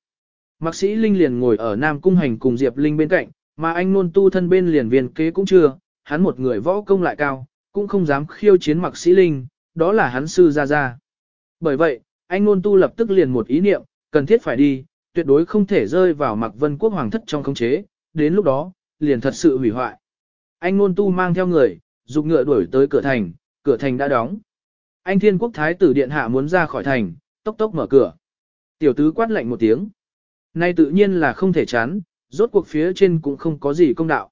Speaker 1: Mạc sĩ Linh liền ngồi ở Nam Cung Hành cùng Diệp Linh bên cạnh, mà anh Nôn Tu thân bên liền viên kế cũng chưa, hắn một người võ công lại cao, cũng không dám khiêu chiến Mạc sĩ Linh, đó là hắn sư ra ra. Bởi vậy, anh ngôn Tu lập tức liền một ý niệm, cần thiết phải đi, tuyệt đối không thể rơi vào Mặc Vân Quốc Hoàng thất trong khống chế, đến lúc đó, liền thật sự hủy hoại. Anh ngôn Tu mang theo người, dục ngựa đuổi tới cửa thành, cửa thành đã đóng. Anh Thiên Quốc Thái tử Điện Hạ muốn ra khỏi thành, tốc tốc mở cửa. Tiểu tứ quát lạnh một tiếng. Nay tự nhiên là không thể chán, rốt cuộc phía trên cũng không có gì công đạo.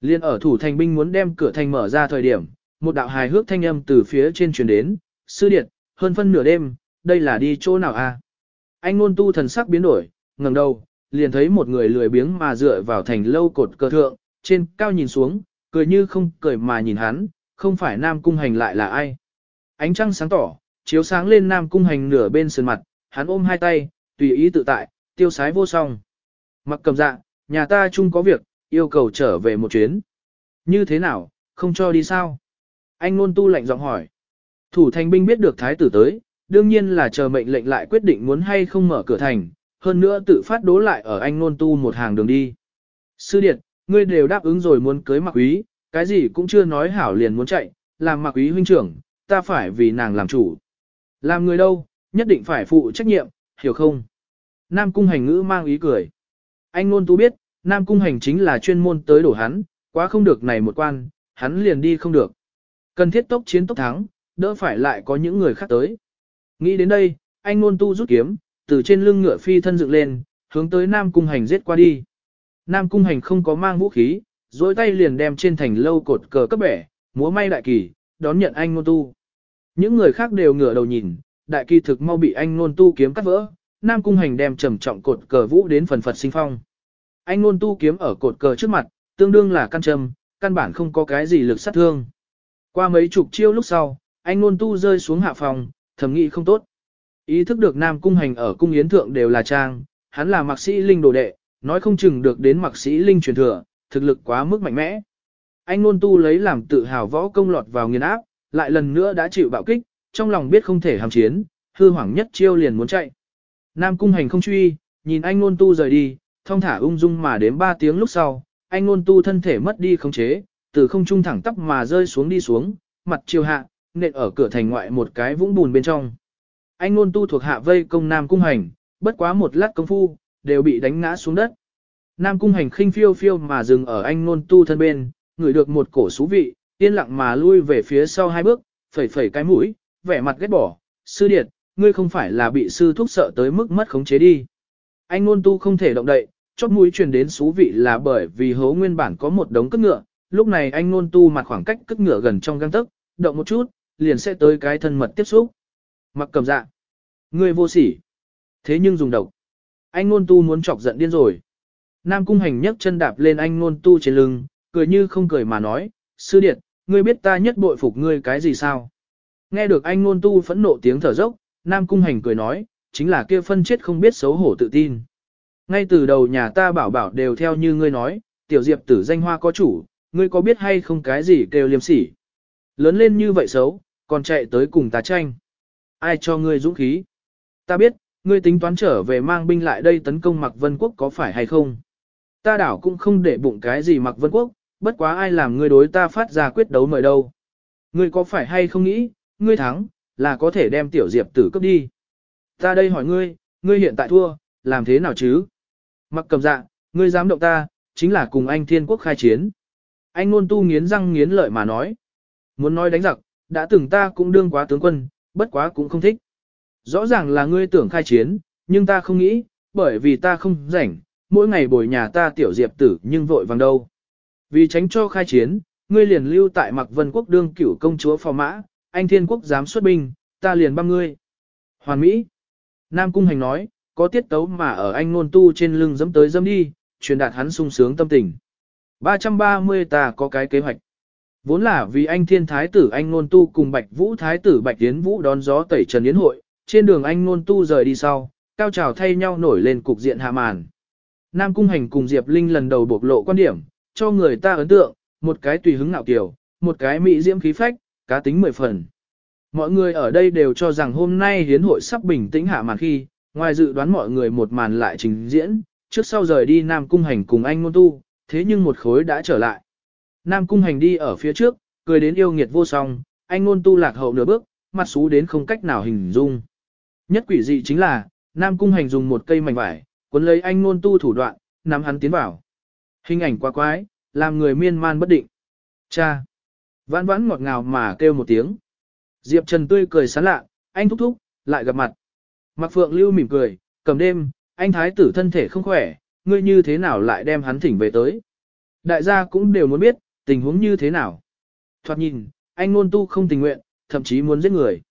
Speaker 1: Liên ở thủ thành binh muốn đem cửa thành mở ra thời điểm, một đạo hài hước thanh âm từ phía trên truyền đến, sư điện, hơn phân nửa đêm, đây là đi chỗ nào a? À? Anh ngôn tu thần sắc biến đổi, ngẩng đầu, liền thấy một người lười biếng mà dựa vào thành lâu cột cờ thượng, trên cao nhìn xuống, cười như không cười mà nhìn hắn, không phải nam cung hành lại là ai. Ánh trăng sáng tỏ, chiếu sáng lên nam cung hành nửa bên sườn mặt, hắn ôm hai tay, tùy ý tự tại, tiêu sái vô song. Mặc cầm dạ, nhà ta chung có việc, yêu cầu trở về một chuyến. Như thế nào, không cho đi sao? Anh ngôn tu lạnh giọng hỏi. Thủ thành binh biết được thái tử tới, đương nhiên là chờ mệnh lệnh lại quyết định muốn hay không mở cửa thành, hơn nữa tự phát đố lại ở anh nôn tu một hàng đường đi. Sư Điệt, ngươi đều đáp ứng rồi muốn cưới mặc quý, cái gì cũng chưa nói hảo liền muốn chạy, làm mặc quý huynh trưởng, ta phải vì nàng làm chủ. Làm người đâu, nhất định phải phụ trách nhiệm, hiểu không? Nam cung hành ngữ mang ý cười. Anh nôn tu biết, Nam cung hành chính là chuyên môn tới đổ hắn, quá không được này một quan, hắn liền đi không được. Cần thiết tốc chiến tốc thắng, đỡ phải lại có những người khác tới. Nghĩ đến đây, anh Nôn tu rút kiếm, từ trên lưng ngựa phi thân dựng lên, hướng tới Nam cung hành giết qua đi. Nam cung hành không có mang vũ khí, dối tay liền đem trên thành lâu cột cờ cấp bẻ, múa may đại kỳ, đón nhận anh Nôn tu. Những người khác đều ngửa đầu nhìn, đại kỳ thực mau bị anh Nôn tu kiếm cắt vỡ, Nam cung hành đem trầm trọng cột cờ vũ đến phần phật sinh phong. Anh Nôn tu kiếm ở cột cờ trước mặt, tương đương là căn trầm, căn bản không có cái gì lực sát thương. Qua mấy chục chiêu lúc sau, anh Nôn tu rơi xuống hạ phòng, thầm nghĩ không tốt. Ý thức được Nam cung hành ở cung yến thượng đều là trang, hắn là mạc sĩ linh đồ đệ, nói không chừng được đến mạc sĩ linh truyền thừa, thực lực quá mức mạnh mẽ. Anh nôn tu lấy làm tự hào võ công lọt vào nghiền áp, lại lần nữa đã chịu bạo kích, trong lòng biết không thể hàm chiến, hư hoảng nhất chiêu liền muốn chạy. Nam cung hành không truy, nhìn anh nôn tu rời đi, thông thả ung dung mà đến 3 tiếng lúc sau, anh nôn tu thân thể mất đi khống chế, từ không trung thẳng tắp mà rơi xuống đi xuống, mặt chiều hạ, nện ở cửa thành ngoại một cái vũng bùn bên trong. Anh nôn tu thuộc hạ vây công Nam cung hành, bất quá một lát công phu, đều bị đánh ngã xuống đất. Nam cung hành khinh phiêu phiêu mà dừng ở anh nôn tu thân bên, ngửi được một cổ xú vị, yên lặng mà lui về phía sau hai bước, phẩy phẩy cái mũi, vẻ mặt ghét bỏ, sư điệt, ngươi không phải là bị sư thúc sợ tới mức mất khống chế đi. Anh nôn tu không thể động đậy, chót mũi truyền đến xú vị là bởi vì hố nguyên bản có một đống cất ngựa, lúc này anh nôn tu mặt khoảng cách cất ngựa gần trong găng tấc, động một chút, liền sẽ tới cái thân mật tiếp xúc. Mặc cầm dạ. Ngươi vô sỉ. Thế nhưng dùng độc. Anh nôn tu muốn chọc giận điên rồi. Nam cung hành nhấc chân đạp lên anh nôn tu trên lưng, cười như không cười mà nói, sư điệt, ngươi biết ta nhất bội phục ngươi cái gì sao? Nghe được anh nôn tu phẫn nộ tiếng thở dốc, Nam cung hành cười nói, chính là kia phân chết không biết xấu hổ tự tin. Ngay từ đầu nhà ta bảo bảo đều theo như ngươi nói, tiểu diệp tử danh hoa có chủ, ngươi có biết hay không cái gì kêu liêm sỉ. Lớn lên như vậy xấu, còn chạy tới cùng ta tranh. Ai cho ngươi dũng khí? Ta biết, ngươi tính toán trở về mang binh lại đây tấn công Mạc Vân Quốc có phải hay không? Ta đảo cũng không để bụng cái gì Mạc Vân Quốc, bất quá ai làm ngươi đối ta phát ra quyết đấu mời đâu. Ngươi có phải hay không nghĩ, ngươi thắng, là có thể đem tiểu diệp tử cấp đi. Ta đây hỏi ngươi, ngươi hiện tại thua, làm thế nào chứ? Mặc cầm dạ, ngươi dám động ta, chính là cùng anh thiên quốc khai chiến. Anh ngôn tu nghiến răng nghiến lợi mà nói. Muốn nói đánh giặc, đã từng ta cũng đương quá tướng quân, bất quá cũng không thích. Rõ ràng là ngươi tưởng khai chiến, nhưng ta không nghĩ, bởi vì ta không rảnh, mỗi ngày bồi nhà ta tiểu diệp tử nhưng vội vàng đâu. Vì tránh cho khai chiến, ngươi liền lưu tại Mạc Vân Quốc đương cửu công chúa phò mã, anh thiên quốc dám xuất binh, ta liền băm ngươi. Hoàn Mỹ. Nam Cung Hành nói, có tiết tấu mà ở anh nôn tu trên lưng dẫm tới dẫm đi, truyền đạt hắn sung sướng tâm tình. 330 ta có cái kế hoạch. Vốn là vì anh thiên thái tử anh nôn tu cùng bạch vũ thái tử bạch tiến vũ đón gió tẩy trần yến hội, trên đường anh nôn tu rời đi sau, cao trào thay nhau nổi lên cục diện hạ màn. Nam Cung Hành cùng Diệp Linh lần đầu bộc lộ quan điểm, cho người ta ấn tượng, một cái tùy hứng ngạo kiều, một cái mỹ diễm khí phách, cá tính mười phần. Mọi người ở đây đều cho rằng hôm nay hiến hội sắp bình tĩnh hạ màn khi, ngoài dự đoán mọi người một màn lại trình diễn, trước sau rời đi Nam Cung Hành cùng anh Ngôn Tu, thế nhưng một khối đã trở lại. Nam Cung Hành đi ở phía trước, cười đến yêu nghiệt vô song, anh Ngôn Tu lạc hậu nửa bước, mặt xú đến không cách nào hình dung. Nhất quỷ dị chính là, Nam Cung Hành dùng một cây mảnh vải, cuốn lấy anh Ngôn Tu thủ đoạn, nắm hắn tiến vào. Hình ảnh quá quái, làm người miên man bất định. Cha! Vãn vãn ngọt ngào mà kêu một tiếng. Diệp Trần tươi cười sán lạ, anh thúc thúc, lại gặp mặt. Mạc Phượng Lưu mỉm cười, cầm đêm, anh thái tử thân thể không khỏe, ngươi như thế nào lại đem hắn thỉnh về tới. Đại gia cũng đều muốn biết, tình huống như thế nào. Thoạt nhìn, anh ngôn tu không tình nguyện, thậm chí muốn giết người.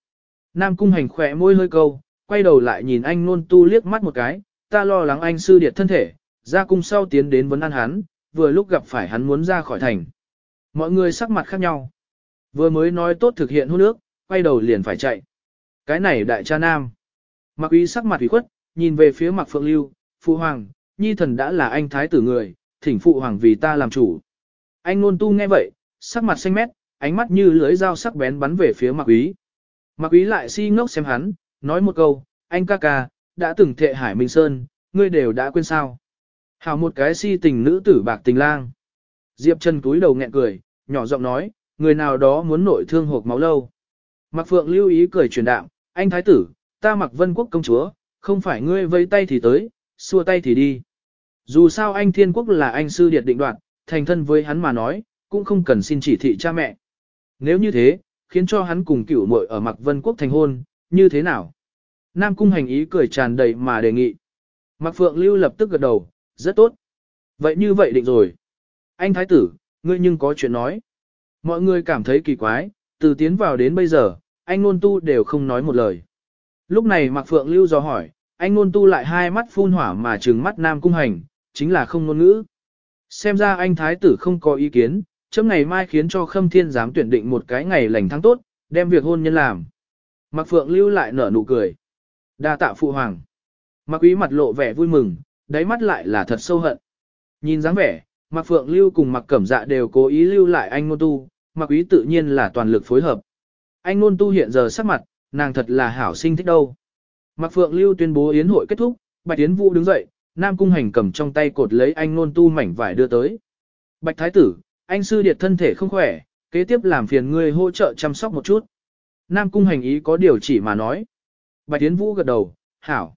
Speaker 1: Nam cung hành khỏe môi hơi câu, quay đầu lại nhìn anh ngôn tu liếc mắt một cái, ta lo lắng anh sư điệt thân thể, ra cung sau tiến đến vấn an hắn, vừa lúc gặp phải hắn muốn ra khỏi thành. Mọi người sắc mặt khác nhau. Vừa mới nói tốt thực hiện hôn nước, quay đầu liền phải chạy. Cái này đại cha nam. Mặc Uy sắc mặt ủy khuất, nhìn về phía mặt phượng lưu, phụ hoàng, nhi thần đã là anh thái tử người, thỉnh phụ hoàng vì ta làm chủ. Anh nôn tu nghe vậy, sắc mặt xanh mét, ánh mắt như lưới dao sắc bén bắn về phía mặc Quý. Mặc Quý lại si ngốc xem hắn, nói một câu, anh ca ca, đã từng thệ hải minh sơn, ngươi đều đã quên sao. Hảo một cái si tình nữ tử bạc tình lang. Diệp Trần cúi đầu nghẹn cười, nhỏ giọng nói, người nào đó muốn nội thương hộp máu lâu. Mạc Phượng lưu ý cười truyền đạo: anh thái tử, ta mặc vân quốc công chúa, không phải ngươi vây tay thì tới, xua tay thì đi. Dù sao anh thiên quốc là anh sư điệt định đoạt, thành thân với hắn mà nói, cũng không cần xin chỉ thị cha mẹ. Nếu như thế, khiến cho hắn cùng cửu muội ở mặc vân quốc thành hôn, như thế nào? Nam cung hành ý cười tràn đầy mà đề nghị. Mạc Phượng lưu lập tức gật đầu, rất tốt. Vậy như vậy định rồi. Anh thái tử, ngươi nhưng có chuyện nói. Mọi người cảm thấy kỳ quái, từ tiến vào đến bây giờ, anh Nôn tu đều không nói một lời. Lúc này Mạc Phượng Lưu do hỏi, anh Nôn tu lại hai mắt phun hỏa mà trừng mắt Nam Cung Hành, chính là không ngôn ngữ. Xem ra anh thái tử không có ý kiến, chấm ngày mai khiến cho Khâm Thiên dám tuyển định một cái ngày lành tháng tốt, đem việc hôn nhân làm. Mạc Phượng Lưu lại nở nụ cười. đa tạ phụ hoàng. Mạc Quý mặt lộ vẻ vui mừng, đáy mắt lại là thật sâu hận. Nhìn dáng vẻ, Mạc Phượng Lưu cùng Mạc Cẩm Dạ đều cố ý lưu lại anh ngôn tu, Mạc Quý tự nhiên là toàn lực phối hợp. Anh ngôn tu hiện giờ sắc mặt, nàng thật là hảo sinh thích đâu. Mạc Phượng Lưu tuyên bố yến hội kết thúc, Bạch Tiến Vũ đứng dậy, Nam Cung Hành cầm trong tay cột lấy anh nôn tu mảnh vải đưa tới. Bạch Thái tử, anh sư điệt thân thể không khỏe, kế tiếp làm phiền ngươi hỗ trợ chăm sóc một chút. Nam Cung Hành ý có điều chỉ mà nói. Bạch Tiến Vũ gật đầu, hảo.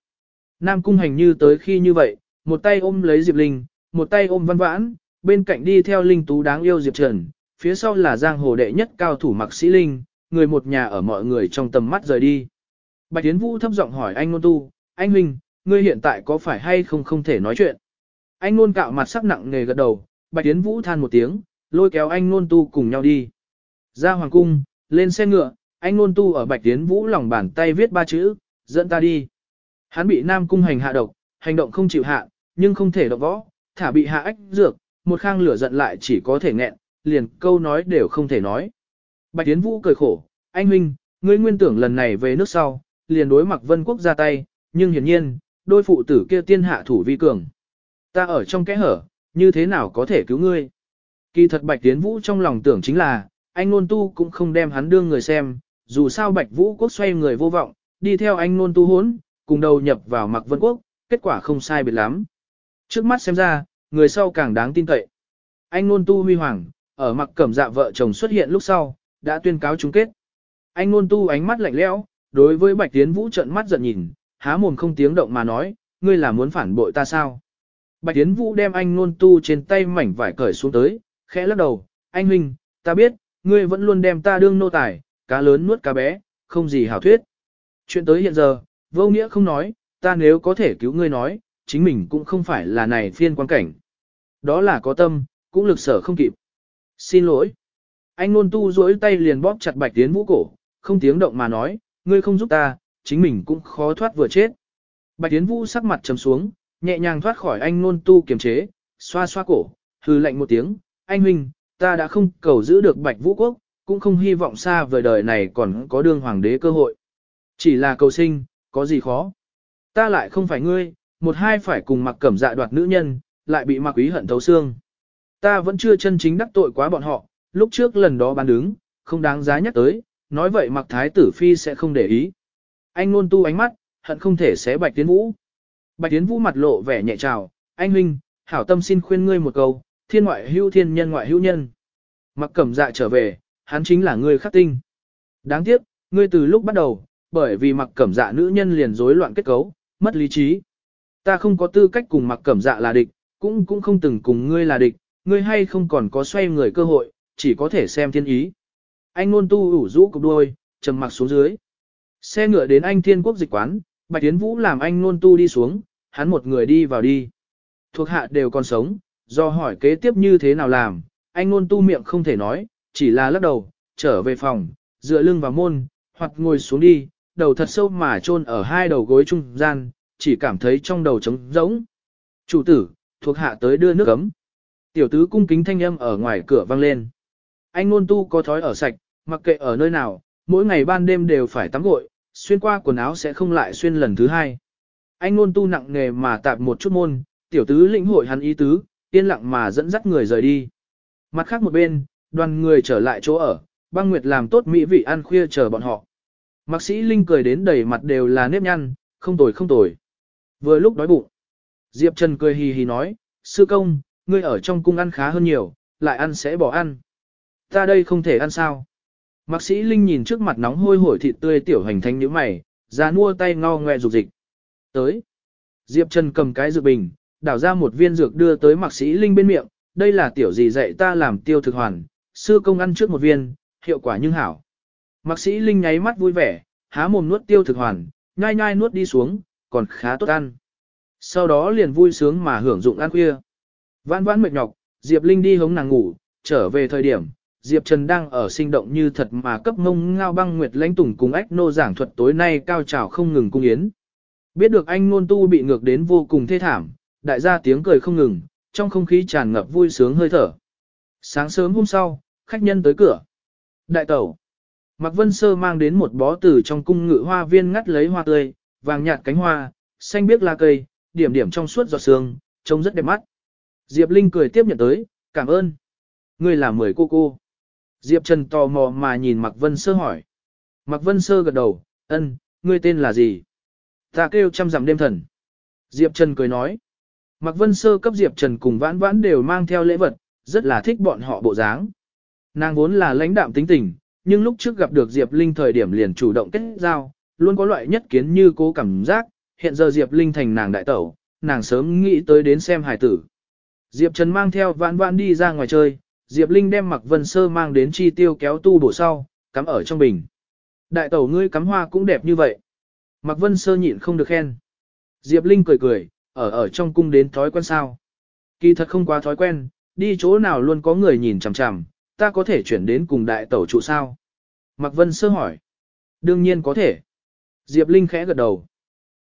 Speaker 1: Nam Cung Hành như tới khi như vậy, một tay ôm lấy Diệp Linh, một tay ôm văn vãn, bên cạnh đi theo Linh Tú đáng yêu Diệp Trần, phía sau là giang hồ đệ nhất cao thủ mặc Sĩ Linh, người một nhà ở mọi người trong tầm mắt rời đi. Bạch Tiến Vũ thấp giọng hỏi anh Nôn Tu, anh huynh, ngươi hiện tại có phải hay không không thể nói chuyện? Anh Nôn cạo mặt sắc nặng nề gật đầu, Bạch Tiến Vũ than một tiếng, lôi kéo anh Nôn Tu cùng nhau đi. Ra hoàng cung, lên xe ngựa, anh Nôn Tu ở Bạch Tiến Vũ lòng bàn tay viết ba chữ, dẫn ta đi. Hắn bị Nam Cung hành hạ độc, hành động không chịu hạ, nhưng không thể động võ, thả bị hạ ách dược, một khang lửa giận lại chỉ có thể nghẹn, liền câu nói đều không thể nói. Bạch Tiến Vũ cười khổ, anh huynh, ngươi nguyên tưởng lần này về nước sau, liền đối mặt vân quốc ra tay, nhưng hiển nhiên, đôi phụ tử kia tiên hạ thủ vi cường. Ta ở trong kẽ hở, như thế nào có thể cứu ngươi? Kỳ thật Bạch Tiến Vũ trong lòng tưởng chính là, anh nôn tu cũng không đem hắn đương người xem, dù sao Bạch Vũ quốc xoay người vô vọng, đi theo anh nôn tu hốn, cùng đầu nhập vào mặc vân quốc, kết quả không sai biệt lắm. Trước mắt xem ra, người sau càng đáng tin cậy. Anh nôn tu huy hoàng, ở mặc cẩm dạ vợ chồng xuất hiện lúc sau, đã tuyên cáo chung kết. Anh nôn tu ánh mắt lạnh lẽo, đối với Bạch Tiến Vũ trợn mắt giận nhìn, há mồm không tiếng động mà nói, ngươi là muốn phản bội ta sao? Bạch Tiến Vũ đem anh nôn tu trên tay mảnh vải cởi xuống tới, khẽ lắc đầu, anh huynh, ta biết, ngươi vẫn luôn đem ta đương nô tài, cá lớn nuốt cá bé, không gì hảo thuyết. Chuyện tới hiện giờ, vô nghĩa không nói, ta nếu có thể cứu ngươi nói, chính mình cũng không phải là này phiên quan cảnh. Đó là có tâm, cũng lực sở không kịp. Xin lỗi. Anh nôn tu duỗi tay liền bóp chặt bạch tiến vũ cổ, không tiếng động mà nói, ngươi không giúp ta, chính mình cũng khó thoát vừa chết. Bạch tiến vũ sắc mặt trầm xuống, nhẹ nhàng thoát khỏi anh nôn tu kiềm chế, xoa xoa cổ, hư lạnh một tiếng, anh huynh, ta đã không cầu giữ được bạch vũ quốc, cũng không hy vọng xa vời đời này còn có đương hoàng đế cơ hội. Chỉ là cầu sinh, có gì khó. Ta lại không phải ngươi, một hai phải cùng mặc cẩm dạ đoạt nữ nhân, lại bị mặc quý hận thấu xương. Ta vẫn chưa chân chính đắc tội quá bọn họ, lúc trước lần đó bán đứng, không đáng giá nhắc tới, nói vậy mặc thái tử phi sẽ không để ý. Anh luôn tu ánh mắt, hận không thể xé bạch tiến vũ. Bạch tiến vũ mặt lộ vẻ nhẹ trào, anh huynh, hảo tâm xin khuyên ngươi một câu, thiên ngoại hữu thiên nhân ngoại hữu nhân. Mặc cẩm dạ trở về, hắn chính là ngươi khắc tinh. Đáng tiếc, ngươi từ lúc bắt đầu, bởi vì mặc cẩm dạ nữ nhân liền rối loạn kết cấu, mất lý trí. Ta không có tư cách cùng mặc cẩm dạ là địch, cũng cũng không từng cùng ngươi là địch, ngươi hay không còn có xoay người cơ hội, chỉ có thể xem thiên ý. Anh nôn tu ủ rũ cục đôi, trầm mặc xuống dưới. Xe ngựa đến anh thiên quốc dịch quán, Bạch Tiến Vũ làm anh nôn tu đi xuống, hắn một người đi vào đi. Thuộc hạ đều còn sống, do hỏi kế tiếp như thế nào làm, anh nôn tu miệng không thể nói, chỉ là lắc đầu, trở về phòng, dựa lưng vào môn, hoặc ngồi xuống đi, đầu thật sâu mà chôn ở hai đầu gối trung gian, chỉ cảm thấy trong đầu trống rỗng. Chủ tử, thuộc hạ tới đưa nước ấm. Tiểu tứ cung kính thanh âm ở ngoài cửa vang lên. Anh nôn tu có thói ở sạch, mặc kệ ở nơi nào, mỗi ngày ban đêm đều phải tắm gội, xuyên qua quần áo sẽ không lại xuyên lần thứ hai. Anh ngôn tu nặng nghề mà tạp một chút môn, tiểu tứ lĩnh hội hắn ý tứ, yên lặng mà dẫn dắt người rời đi. Mặt khác một bên, đoàn người trở lại chỗ ở, băng nguyệt làm tốt mỹ vị ăn khuya chờ bọn họ. Mạc sĩ Linh cười đến đầy mặt đều là nếp nhăn, không tồi không tồi. Vừa lúc đói bụng. Diệp Trần cười hì hì nói, sư công, ngươi ở trong cung ăn khá hơn nhiều, lại ăn sẽ bỏ ăn. Ta đây không thể ăn sao. Mạc sĩ Linh nhìn trước mặt nóng hôi hổi thịt tươi tiểu hành thanh như mày, ra mua tay ngao ngoe rục dịch. Tới. Diệp Trần cầm cái dược bình, đảo ra một viên dược đưa tới Mạc sĩ Linh bên miệng, đây là tiểu gì dạy ta làm tiêu thực hoàn, sư công ăn trước một viên, hiệu quả nhưng hảo. Mạc sĩ Linh nháy mắt vui vẻ, há mồm nuốt tiêu thực hoàn, nhai nhai nuốt đi xuống, còn khá tốt ăn. Sau đó liền vui sướng mà hưởng dụng ăn khuya. Vãn vãn mệt nhọc, Diệp Linh đi hống nàng ngủ, trở về thời điểm, Diệp Trần đang ở sinh động như thật mà cấp mông ngao băng nguyệt lãnh tùng cùng ách nô giảng thuật tối nay cao trào không ngừng cung yến. Biết được anh ngôn tu bị ngược đến vô cùng thê thảm, đại gia tiếng cười không ngừng, trong không khí tràn ngập vui sướng hơi thở. Sáng sớm hôm sau, khách nhân tới cửa. Đại tẩu. Mạc Vân Sơ mang đến một bó từ trong cung ngự hoa viên ngắt lấy hoa tươi, vàng nhạt cánh hoa, xanh biếc lá cây, điểm điểm trong suốt giọt sương, trông rất đẹp mắt. Diệp Linh cười tiếp nhận tới, cảm ơn. Ngươi là mười cô cô. Diệp Trần tò mò mà nhìn Mạc Vân Sơ hỏi. Mạc Vân Sơ gật đầu, ân, ngươi tên là gì? Ta kêu trăm dặm đêm thần. Diệp Trần cười nói. Mạc Vân Sơ cấp Diệp Trần cùng vãn vãn đều mang theo lễ vật, rất là thích bọn họ bộ dáng. Nàng vốn là lãnh đạm tính tình, nhưng lúc trước gặp được Diệp Linh thời điểm liền chủ động kết giao, luôn có loại nhất kiến như cố cảm giác, hiện giờ Diệp Linh thành nàng đại tẩu, nàng sớm nghĩ tới đến xem hài tử. Diệp Trần mang theo vãn vãn đi ra ngoài chơi, Diệp Linh đem Mạc Vân Sơ mang đến chi tiêu kéo tu bổ sau, cắm ở trong bình. Đại tẩu ngươi cắm hoa cũng đẹp như vậy. Mạc Vân Sơ nhịn không được khen. Diệp Linh cười cười, ở ở trong cung đến thói quen sao. Kỳ thật không quá thói quen, đi chỗ nào luôn có người nhìn chằm chằm, ta có thể chuyển đến cùng đại tẩu trụ sao? Mạc Vân Sơ hỏi. Đương nhiên có thể. Diệp Linh khẽ gật đầu.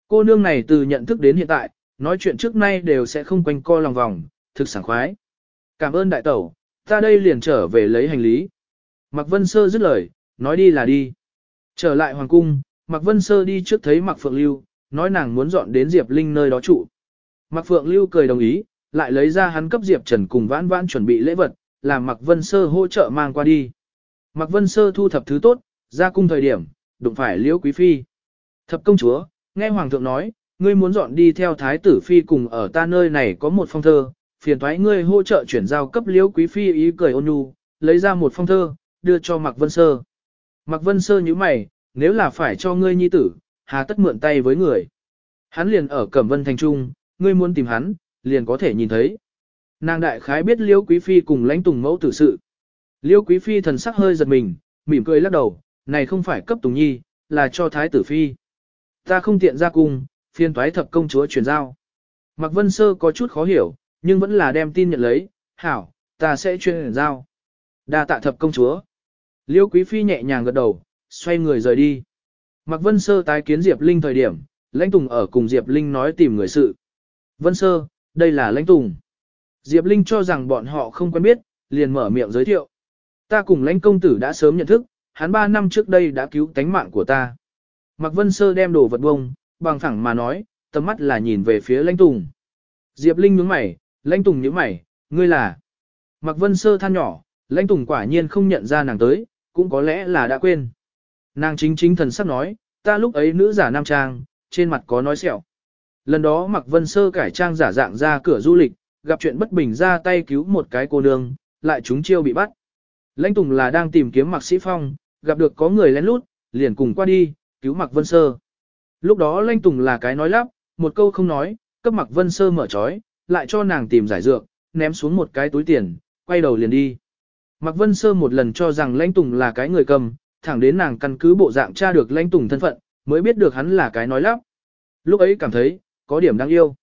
Speaker 1: Cô nương này từ nhận thức đến hiện tại, nói chuyện trước nay đều sẽ không quanh co lòng vòng, thực sảng khoái. Cảm ơn đại tẩu, ta đây liền trở về lấy hành lý. Mạc Vân Sơ dứt lời, nói đi là đi. Trở lại hoàng cung, Mạc Vân Sơ đi trước thấy Mạc Phượng Lưu, nói nàng muốn dọn đến Diệp Linh nơi đó trụ. Mạc Phượng Lưu cười đồng ý, lại lấy ra hắn cấp Diệp Trần cùng vãn vãn chuẩn bị lễ vật, làm Mạc Vân Sơ hỗ trợ mang qua đi. Mạc Vân Sơ thu thập thứ tốt, ra cung thời điểm, đụng phải Liễu Quý Phi. Thập công chúa, nghe Hoàng thượng nói, ngươi muốn dọn đi theo Thái tử Phi cùng ở ta nơi này có một phong thơ, phiền thoái ngươi hỗ trợ chuyển giao cấp Liễu Quý Phi ý cười ôn nhu, lấy ra một phong thơ, đưa cho Mạc Vân Sơ. Mạc Vân Sơ như mày, nếu là phải cho ngươi nhi tử, hà tất mượn tay với người. Hắn liền ở Cẩm Vân Thành Trung, ngươi muốn tìm hắn, liền có thể nhìn thấy. Nàng đại khái biết Liễu Quý Phi cùng lãnh tùng mẫu tử sự. Liễu Quý Phi thần sắc hơi giật mình, mỉm cười lắc đầu, này không phải cấp tùng nhi, là cho Thái tử Phi. Ta không tiện ra cung, phiên toái thập công chúa chuyển giao. Mạc Vân Sơ có chút khó hiểu, nhưng vẫn là đem tin nhận lấy, hảo, ta sẽ chuyển giao. đa tạ thập công chúa. Liêu Quý Phi nhẹ nhàng gật đầu, xoay người rời đi. Mạc Vân Sơ tái kiến Diệp Linh thời điểm, Lãnh Tùng ở cùng Diệp Linh nói tìm người sự. Vân Sơ, đây là Lãnh Tùng. Diệp Linh cho rằng bọn họ không quen biết, liền mở miệng giới thiệu. Ta cùng Lãnh công tử đã sớm nhận thức, hắn 3 năm trước đây đã cứu tánh mạng của ta. Mạc Vân Sơ đem đồ vật bông, bằng phẳng mà nói, tầm mắt là nhìn về phía Lãnh Tùng. Diệp Linh nhướng mày, Lãnh Tùng nhíu mày, ngươi là. Mạc Vân Sơ than nhỏ, Lãnh Tùng quả nhiên không nhận ra nàng tới, cũng có lẽ là đã quên. Nàng chính chính thần sắc nói, ta lúc ấy nữ giả nam trang, trên mặt có nói sẹo. Lần đó Mạc Vân Sơ cải trang giả dạng ra cửa du lịch, gặp chuyện bất bình ra tay cứu một cái cô nương, lại chúng chiêu bị bắt. Lãnh Tùng là đang tìm kiếm Mạc Sĩ Phong, gặp được có người lén lút, liền cùng qua đi, cứu Mạc Vân Sơ. Lúc đó Lãnh Tùng là cái nói lắp, một câu không nói, cấp Mạc Vân Sơ mở trói, lại cho nàng tìm giải dược, ném xuống một cái túi tiền, quay đầu liền đi. Mạc Vân Sơ một lần cho rằng Lãnh Tùng là cái người cầm, thẳng đến nàng căn cứ bộ dạng tra được Lãnh Tùng thân phận, mới biết được hắn là cái nói lắp. Lúc ấy cảm thấy, có điểm đáng yêu.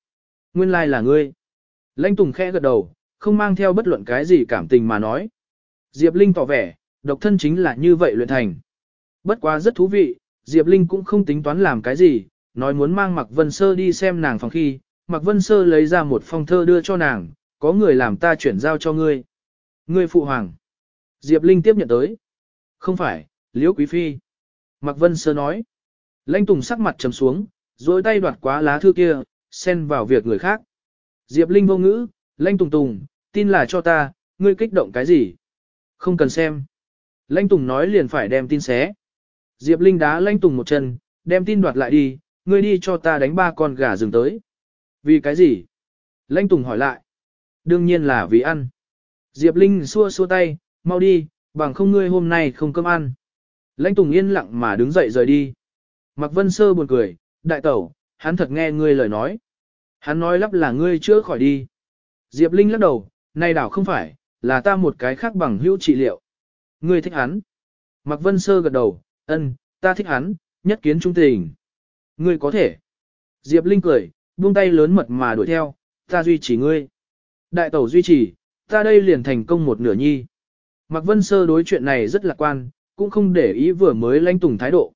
Speaker 1: Nguyên lai like là ngươi. Lãnh Tùng khẽ gật đầu, không mang theo bất luận cái gì cảm tình mà nói. Diệp Linh tỏ vẻ, độc thân chính là như vậy luyện thành. Bất quá rất thú vị, Diệp Linh cũng không tính toán làm cái gì, nói muốn mang Mạc Vân Sơ đi xem nàng phòng khi, Mạc Vân Sơ lấy ra một phong thơ đưa cho nàng, có người làm ta chuyển giao cho ngươi. Ngươi phụ hoàng. Diệp Linh tiếp nhận tới. Không phải, Liễu Quý Phi. Mạc Vân Sơ nói. Lãnh Tùng sắc mặt trầm xuống, rồi tay đoạt quá lá thư kia, xen vào việc người khác. Diệp Linh vô ngữ, Lãnh Tùng Tùng, tin là cho ta, ngươi kích động cái gì? Không cần xem. Lãnh Tùng nói liền phải đem tin xé. Diệp Linh đá Lãnh Tùng một chân, đem tin đoạt lại đi, ngươi đi cho ta đánh ba con gà rừng tới. Vì cái gì? Lãnh Tùng hỏi lại. Đương nhiên là vì ăn. Diệp Linh xua xua tay, mau đi, bằng không ngươi hôm nay không cơm ăn. Lãnh Tùng yên lặng mà đứng dậy rời đi. Mạc Vân Sơ buồn cười, đại tẩu, hắn thật nghe ngươi lời nói. Hắn nói lắp là ngươi chữa khỏi đi. Diệp Linh lắc đầu, nay đảo không phải, là ta một cái khác bằng hữu trị liệu. Ngươi thích hắn. Mạc Vân Sơ gật đầu, ân, ta thích hắn, nhất kiến trung tình. Ngươi có thể. Diệp Linh cười, buông tay lớn mật mà đuổi theo, ta duy trì ngươi. Đại tẩu duy trì, ta đây liền thành công một nửa nhi. Mạc Vân Sơ đối chuyện này rất lạc quan, cũng không để ý vừa mới lãnh tùng thái độ.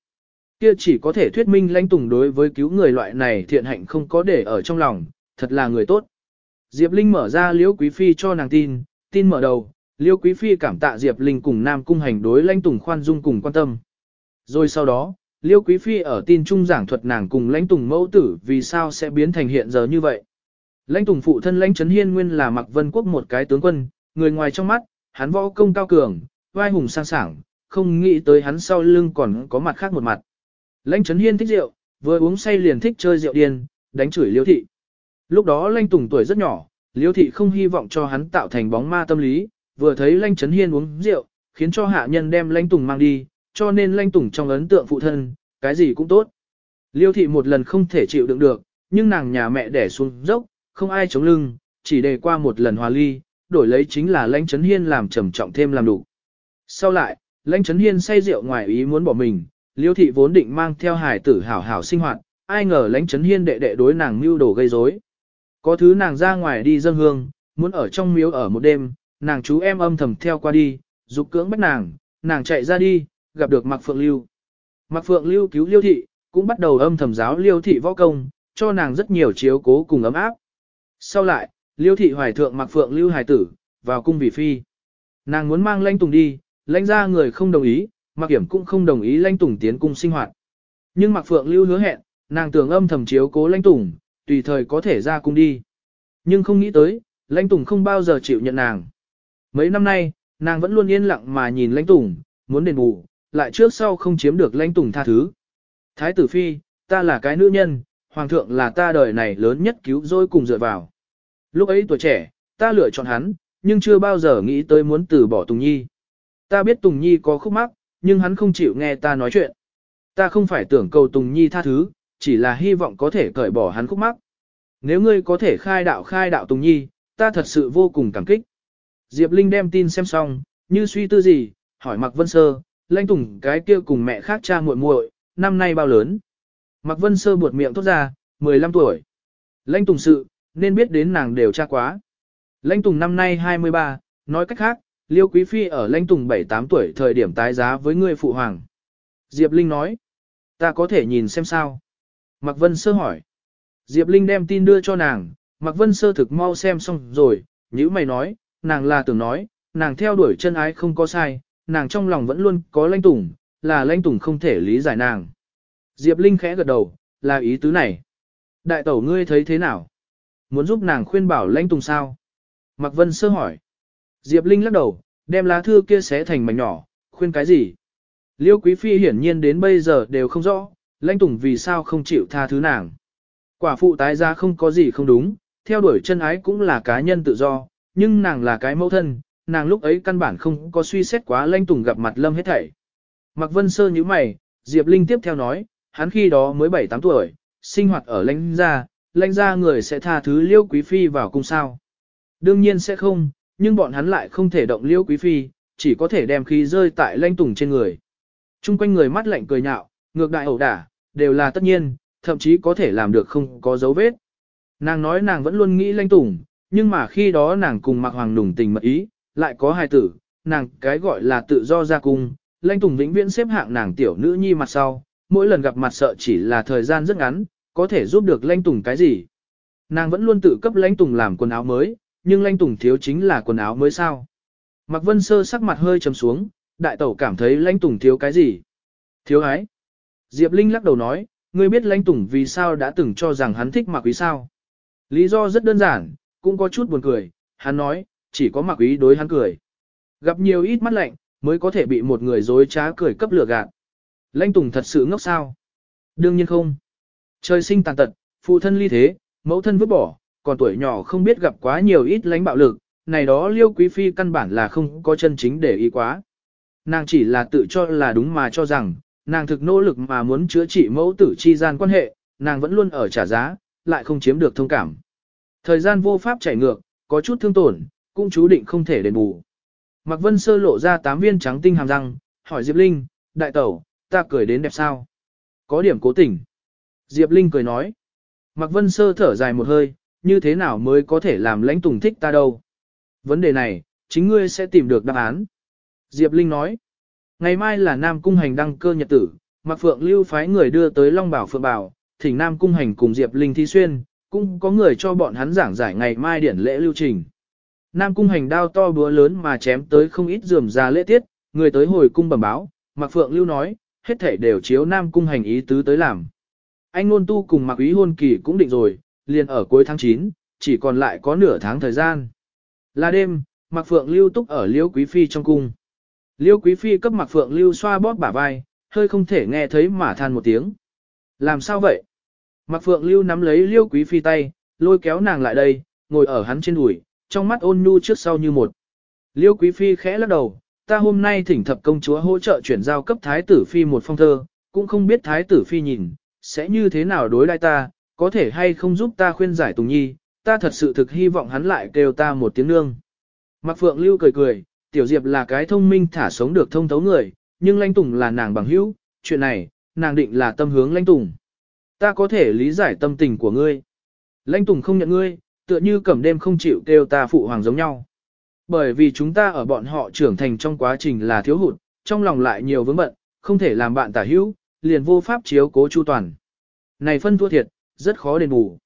Speaker 1: Kia chỉ có thể thuyết minh lãnh tùng đối với cứu người loại này thiện hạnh không có để ở trong lòng, thật là người tốt. Diệp Linh mở ra Liễu Quý Phi cho nàng tin, tin mở đầu, Liễu Quý Phi cảm tạ Diệp Linh cùng Nam Cung hành đối lãnh tùng khoan dung cùng quan tâm. Rồi sau đó, Liêu Quý Phi ở tin trung giảng thuật nàng cùng lãnh tùng mẫu tử vì sao sẽ biến thành hiện giờ như vậy. Lãnh tùng phụ thân lãnh trấn hiên nguyên là mặc vân quốc một cái tướng quân, người ngoài trong mắt, hắn võ công cao cường, vai hùng sang sảng, không nghĩ tới hắn sau lưng còn có mặt khác một mặt. Lãnh Trấn Hiên thích rượu, vừa uống say liền thích chơi rượu điên, đánh chửi Liêu thị. Lúc đó Lãnh Tùng tuổi rất nhỏ, Liêu thị không hy vọng cho hắn tạo thành bóng ma tâm lý, vừa thấy Lãnh Trấn Hiên uống rượu, khiến cho hạ nhân đem Lãnh Tùng mang đi, cho nên lanh Tùng trong ấn tượng phụ thân, cái gì cũng tốt. Liêu thị một lần không thể chịu đựng được, nhưng nàng nhà mẹ đẻ xuống dốc, không ai chống lưng, chỉ đề qua một lần hòa ly, đổi lấy chính là lãnh chấn hiên làm trầm trọng thêm làm đủ. Sau lại, lãnh chấn hiên say rượu ngoài ý muốn bỏ mình, liêu thị vốn định mang theo hải tử hảo hảo sinh hoạt, ai ngờ lãnh chấn hiên đệ đệ đối nàng mưu đồ gây rối. Có thứ nàng ra ngoài đi dân hương, muốn ở trong miếu ở một đêm, nàng chú em âm thầm theo qua đi, dục cưỡng bắt nàng, nàng chạy ra đi, gặp được Mạc Phượng Lưu. Mạc Phượng Lưu cứu Liêu thị, cũng bắt đầu âm thầm giáo Liêu thị võ công, cho nàng rất nhiều chiếu cố cùng ấm áp. Sau lại, Liêu thị hoài thượng Mạc Phượng Lưu hài tử, vào cung vì phi. Nàng muốn mang Lanh Tùng đi, lãnh ra người không đồng ý, Mạc Kiểm cũng không đồng ý Lanh Tùng tiến cung sinh hoạt. Nhưng Mạc Phượng Lưu hứa hẹn, nàng tưởng âm thầm chiếu cố Lanh Tùng, tùy thời có thể ra cung đi. Nhưng không nghĩ tới, Lanh Tùng không bao giờ chịu nhận nàng. Mấy năm nay, nàng vẫn luôn yên lặng mà nhìn Lanh Tùng, muốn đền bù, lại trước sau không chiếm được Lãnh Tùng tha thứ. Thái tử phi, ta là cái nữ nhân, hoàng thượng là ta đời này lớn nhất cứu rỗi cùng dựa vào. Lúc ấy tuổi trẻ, ta lựa chọn hắn, nhưng chưa bao giờ nghĩ tới muốn từ bỏ Tùng Nhi. Ta biết Tùng Nhi có khúc mắc, nhưng hắn không chịu nghe ta nói chuyện. Ta không phải tưởng cầu Tùng Nhi tha thứ, chỉ là hy vọng có thể cởi bỏ hắn khúc mắc. Nếu ngươi có thể khai đạo khai đạo Tùng Nhi, ta thật sự vô cùng cảm kích. Diệp Linh đem tin xem xong, như suy tư gì, hỏi Mạc Vân Sơ, Lãnh Tùng cái kia cùng mẹ khác cha muội muội, năm nay bao lớn? Mạc Vân Sơ buột miệng thốt ra, 15 tuổi. Lãnh Tùng sự, nên biết đến nàng đều cha quá. Lãnh Tùng năm nay 23, nói cách khác, Liêu Quý Phi ở Lãnh Tùng 7-8 tuổi thời điểm tái giá với người phụ hoàng. Diệp Linh nói, ta có thể nhìn xem sao. Mạc Vân Sơ hỏi. Diệp Linh đem tin đưa cho nàng, Mạc Vân Sơ thực mau xem xong rồi, nhữ mày nói, nàng là tưởng nói, nàng theo đuổi chân ái không có sai, nàng trong lòng vẫn luôn có Lãnh Tùng, là Lãnh Tùng không thể lý giải nàng. Diệp Linh khẽ gật đầu, là ý tứ này. Đại tẩu ngươi thấy thế nào? Muốn giúp nàng khuyên bảo lãnh tùng sao? Mạc Vân sơ hỏi. Diệp Linh lắc đầu, đem lá thư kia xé thành mảnh nhỏ, khuyên cái gì? Liêu Quý Phi hiển nhiên đến bây giờ đều không rõ, lãnh tùng vì sao không chịu tha thứ nàng. Quả phụ tái ra không có gì không đúng, theo đuổi chân ái cũng là cá nhân tự do, nhưng nàng là cái mẫu thân, nàng lúc ấy căn bản không có suy xét quá lanh tùng gặp mặt lâm hết thảy. Mạc Vân Sơ như mày, Diệp Linh tiếp theo nói, hắn khi đó mới 7-8 tuổi, sinh hoạt ở lãnh gia, lãnh gia người sẽ tha thứ liêu quý phi vào cung sao. Đương nhiên sẽ không, nhưng bọn hắn lại không thể động liêu quý phi, chỉ có thể đem khí rơi tại lãnh tùng trên người. Trung quanh người mắt lạnh cười nhạo, ngược đại ẩu đả, đều là tất nhiên, thậm chí có thể làm được không có dấu vết. Nàng nói nàng vẫn luôn nghĩ lãnh tùng, nhưng mà khi đó nàng cùng mặc hoàng nùng tình mật ý, lại có hài tử, nàng cái gọi là tự do ra cung, lãnh tùng vĩnh viễn xếp hạng nàng tiểu nữ nhi mặt sau, mỗi lần gặp mặt sợ chỉ là thời gian rất ngắn, có thể giúp được lãnh tùng cái gì. Nàng vẫn luôn tự cấp lãnh tùng làm quần áo mới, nhưng lãnh tùng thiếu chính là quần áo mới sao. Mạc Vân Sơ sắc mặt hơi trầm xuống, đại tẩu cảm thấy lãnh tùng thiếu cái gì? Thiếu ái. Diệp Linh lắc đầu nói, ngươi biết lãnh tùng vì sao đã từng cho rằng hắn thích Mạc Quý sao? Lý do rất đơn giản, cũng có chút buồn cười, hắn nói, chỉ có mặc ý đối hắn cười. Gặp nhiều ít mắt lạnh, mới có thể bị một người dối trá cười cấp lửa gạt. lanh Tùng thật sự ngốc sao? Đương nhiên không. Trời sinh tàn tật, phụ thân ly thế, mẫu thân vứt bỏ, còn tuổi nhỏ không biết gặp quá nhiều ít lãnh bạo lực, này đó liêu quý phi căn bản là không có chân chính để ý quá. Nàng chỉ là tự cho là đúng mà cho rằng, nàng thực nỗ lực mà muốn chữa trị mẫu tử chi gian quan hệ, nàng vẫn luôn ở trả giá, lại không chiếm được thông cảm. Thời gian vô pháp chảy ngược, có chút thương tổn, cũng chú định không thể đền bù. Mạc Vân Sơ lộ ra tám viên trắng tinh hàm răng, hỏi Diệp Linh, đại tẩu, ta cười đến đẹp sao? Có điểm cố tình. Diệp Linh cười nói. Mạc Vân Sơ thở dài một hơi, như thế nào mới có thể làm lãnh tùng thích ta đâu? Vấn đề này, chính ngươi sẽ tìm được đáp án. Diệp Linh nói. Ngày mai là Nam Cung Hành đăng cơ nhật tử, Mạc Phượng lưu phái người đưa tới Long Bảo Phượng Bảo, thỉnh Nam Cung Hành cùng Diệp Linh thi xuyên, cũng có người cho bọn hắn giảng giải ngày mai điển lễ lưu trình. Nam Cung Hành đao to búa lớn mà chém tới không ít dườm ra lễ tiết, người tới hồi cung bẩm báo, Mạc Phượng lưu nói, hết thảy đều chiếu Nam Cung hành ý tứ tới làm. Anh ngôn tu cùng Mạc Ý hôn kỳ cũng định rồi, liền ở cuối tháng 9, chỉ còn lại có nửa tháng thời gian. Là đêm, Mạc Phượng lưu túc ở Liễu Quý Phi trong cung. Liễu Quý Phi cấp Mạc Phượng lưu xoa bóp bả vai, hơi không thể nghe thấy mà than một tiếng. Làm sao vậy? Mạc Phượng lưu nắm lấy Liễu Quý Phi tay, lôi kéo nàng lại đây, ngồi ở hắn trên đùi, trong mắt ôn nhu trước sau như một. liêu Quý Phi khẽ lắc đầu, ta hôm nay thỉnh thập công chúa hỗ trợ chuyển giao cấp thái tử phi một phong thơ, cũng không biết thái tử phi nhìn, sẽ như thế nào đối đãi ta, có thể hay không giúp ta khuyên giải Tùng Nhi, ta thật sự thực hy vọng hắn lại kêu ta một tiếng nương. Mạc Phượng Lưu cười cười, Tiểu Diệp là cái thông minh thả sống được thông thấu người, nhưng Lãnh Tùng là nàng bằng hữu, chuyện này, nàng định là tâm hướng Lãnh Tùng. Ta có thể lý giải tâm tình của ngươi. Lãnh Tùng không nhận ngươi, tựa như cẩm đêm không chịu kêu ta phụ hoàng giống nhau. Bởi vì chúng ta ở bọn họ trưởng thành trong quá trình là thiếu hụt, trong lòng lại nhiều vướng bận, không thể làm bạn tả hữu, liền vô pháp chiếu cố chu toàn. Này phân thua thiệt, rất khó đền bù.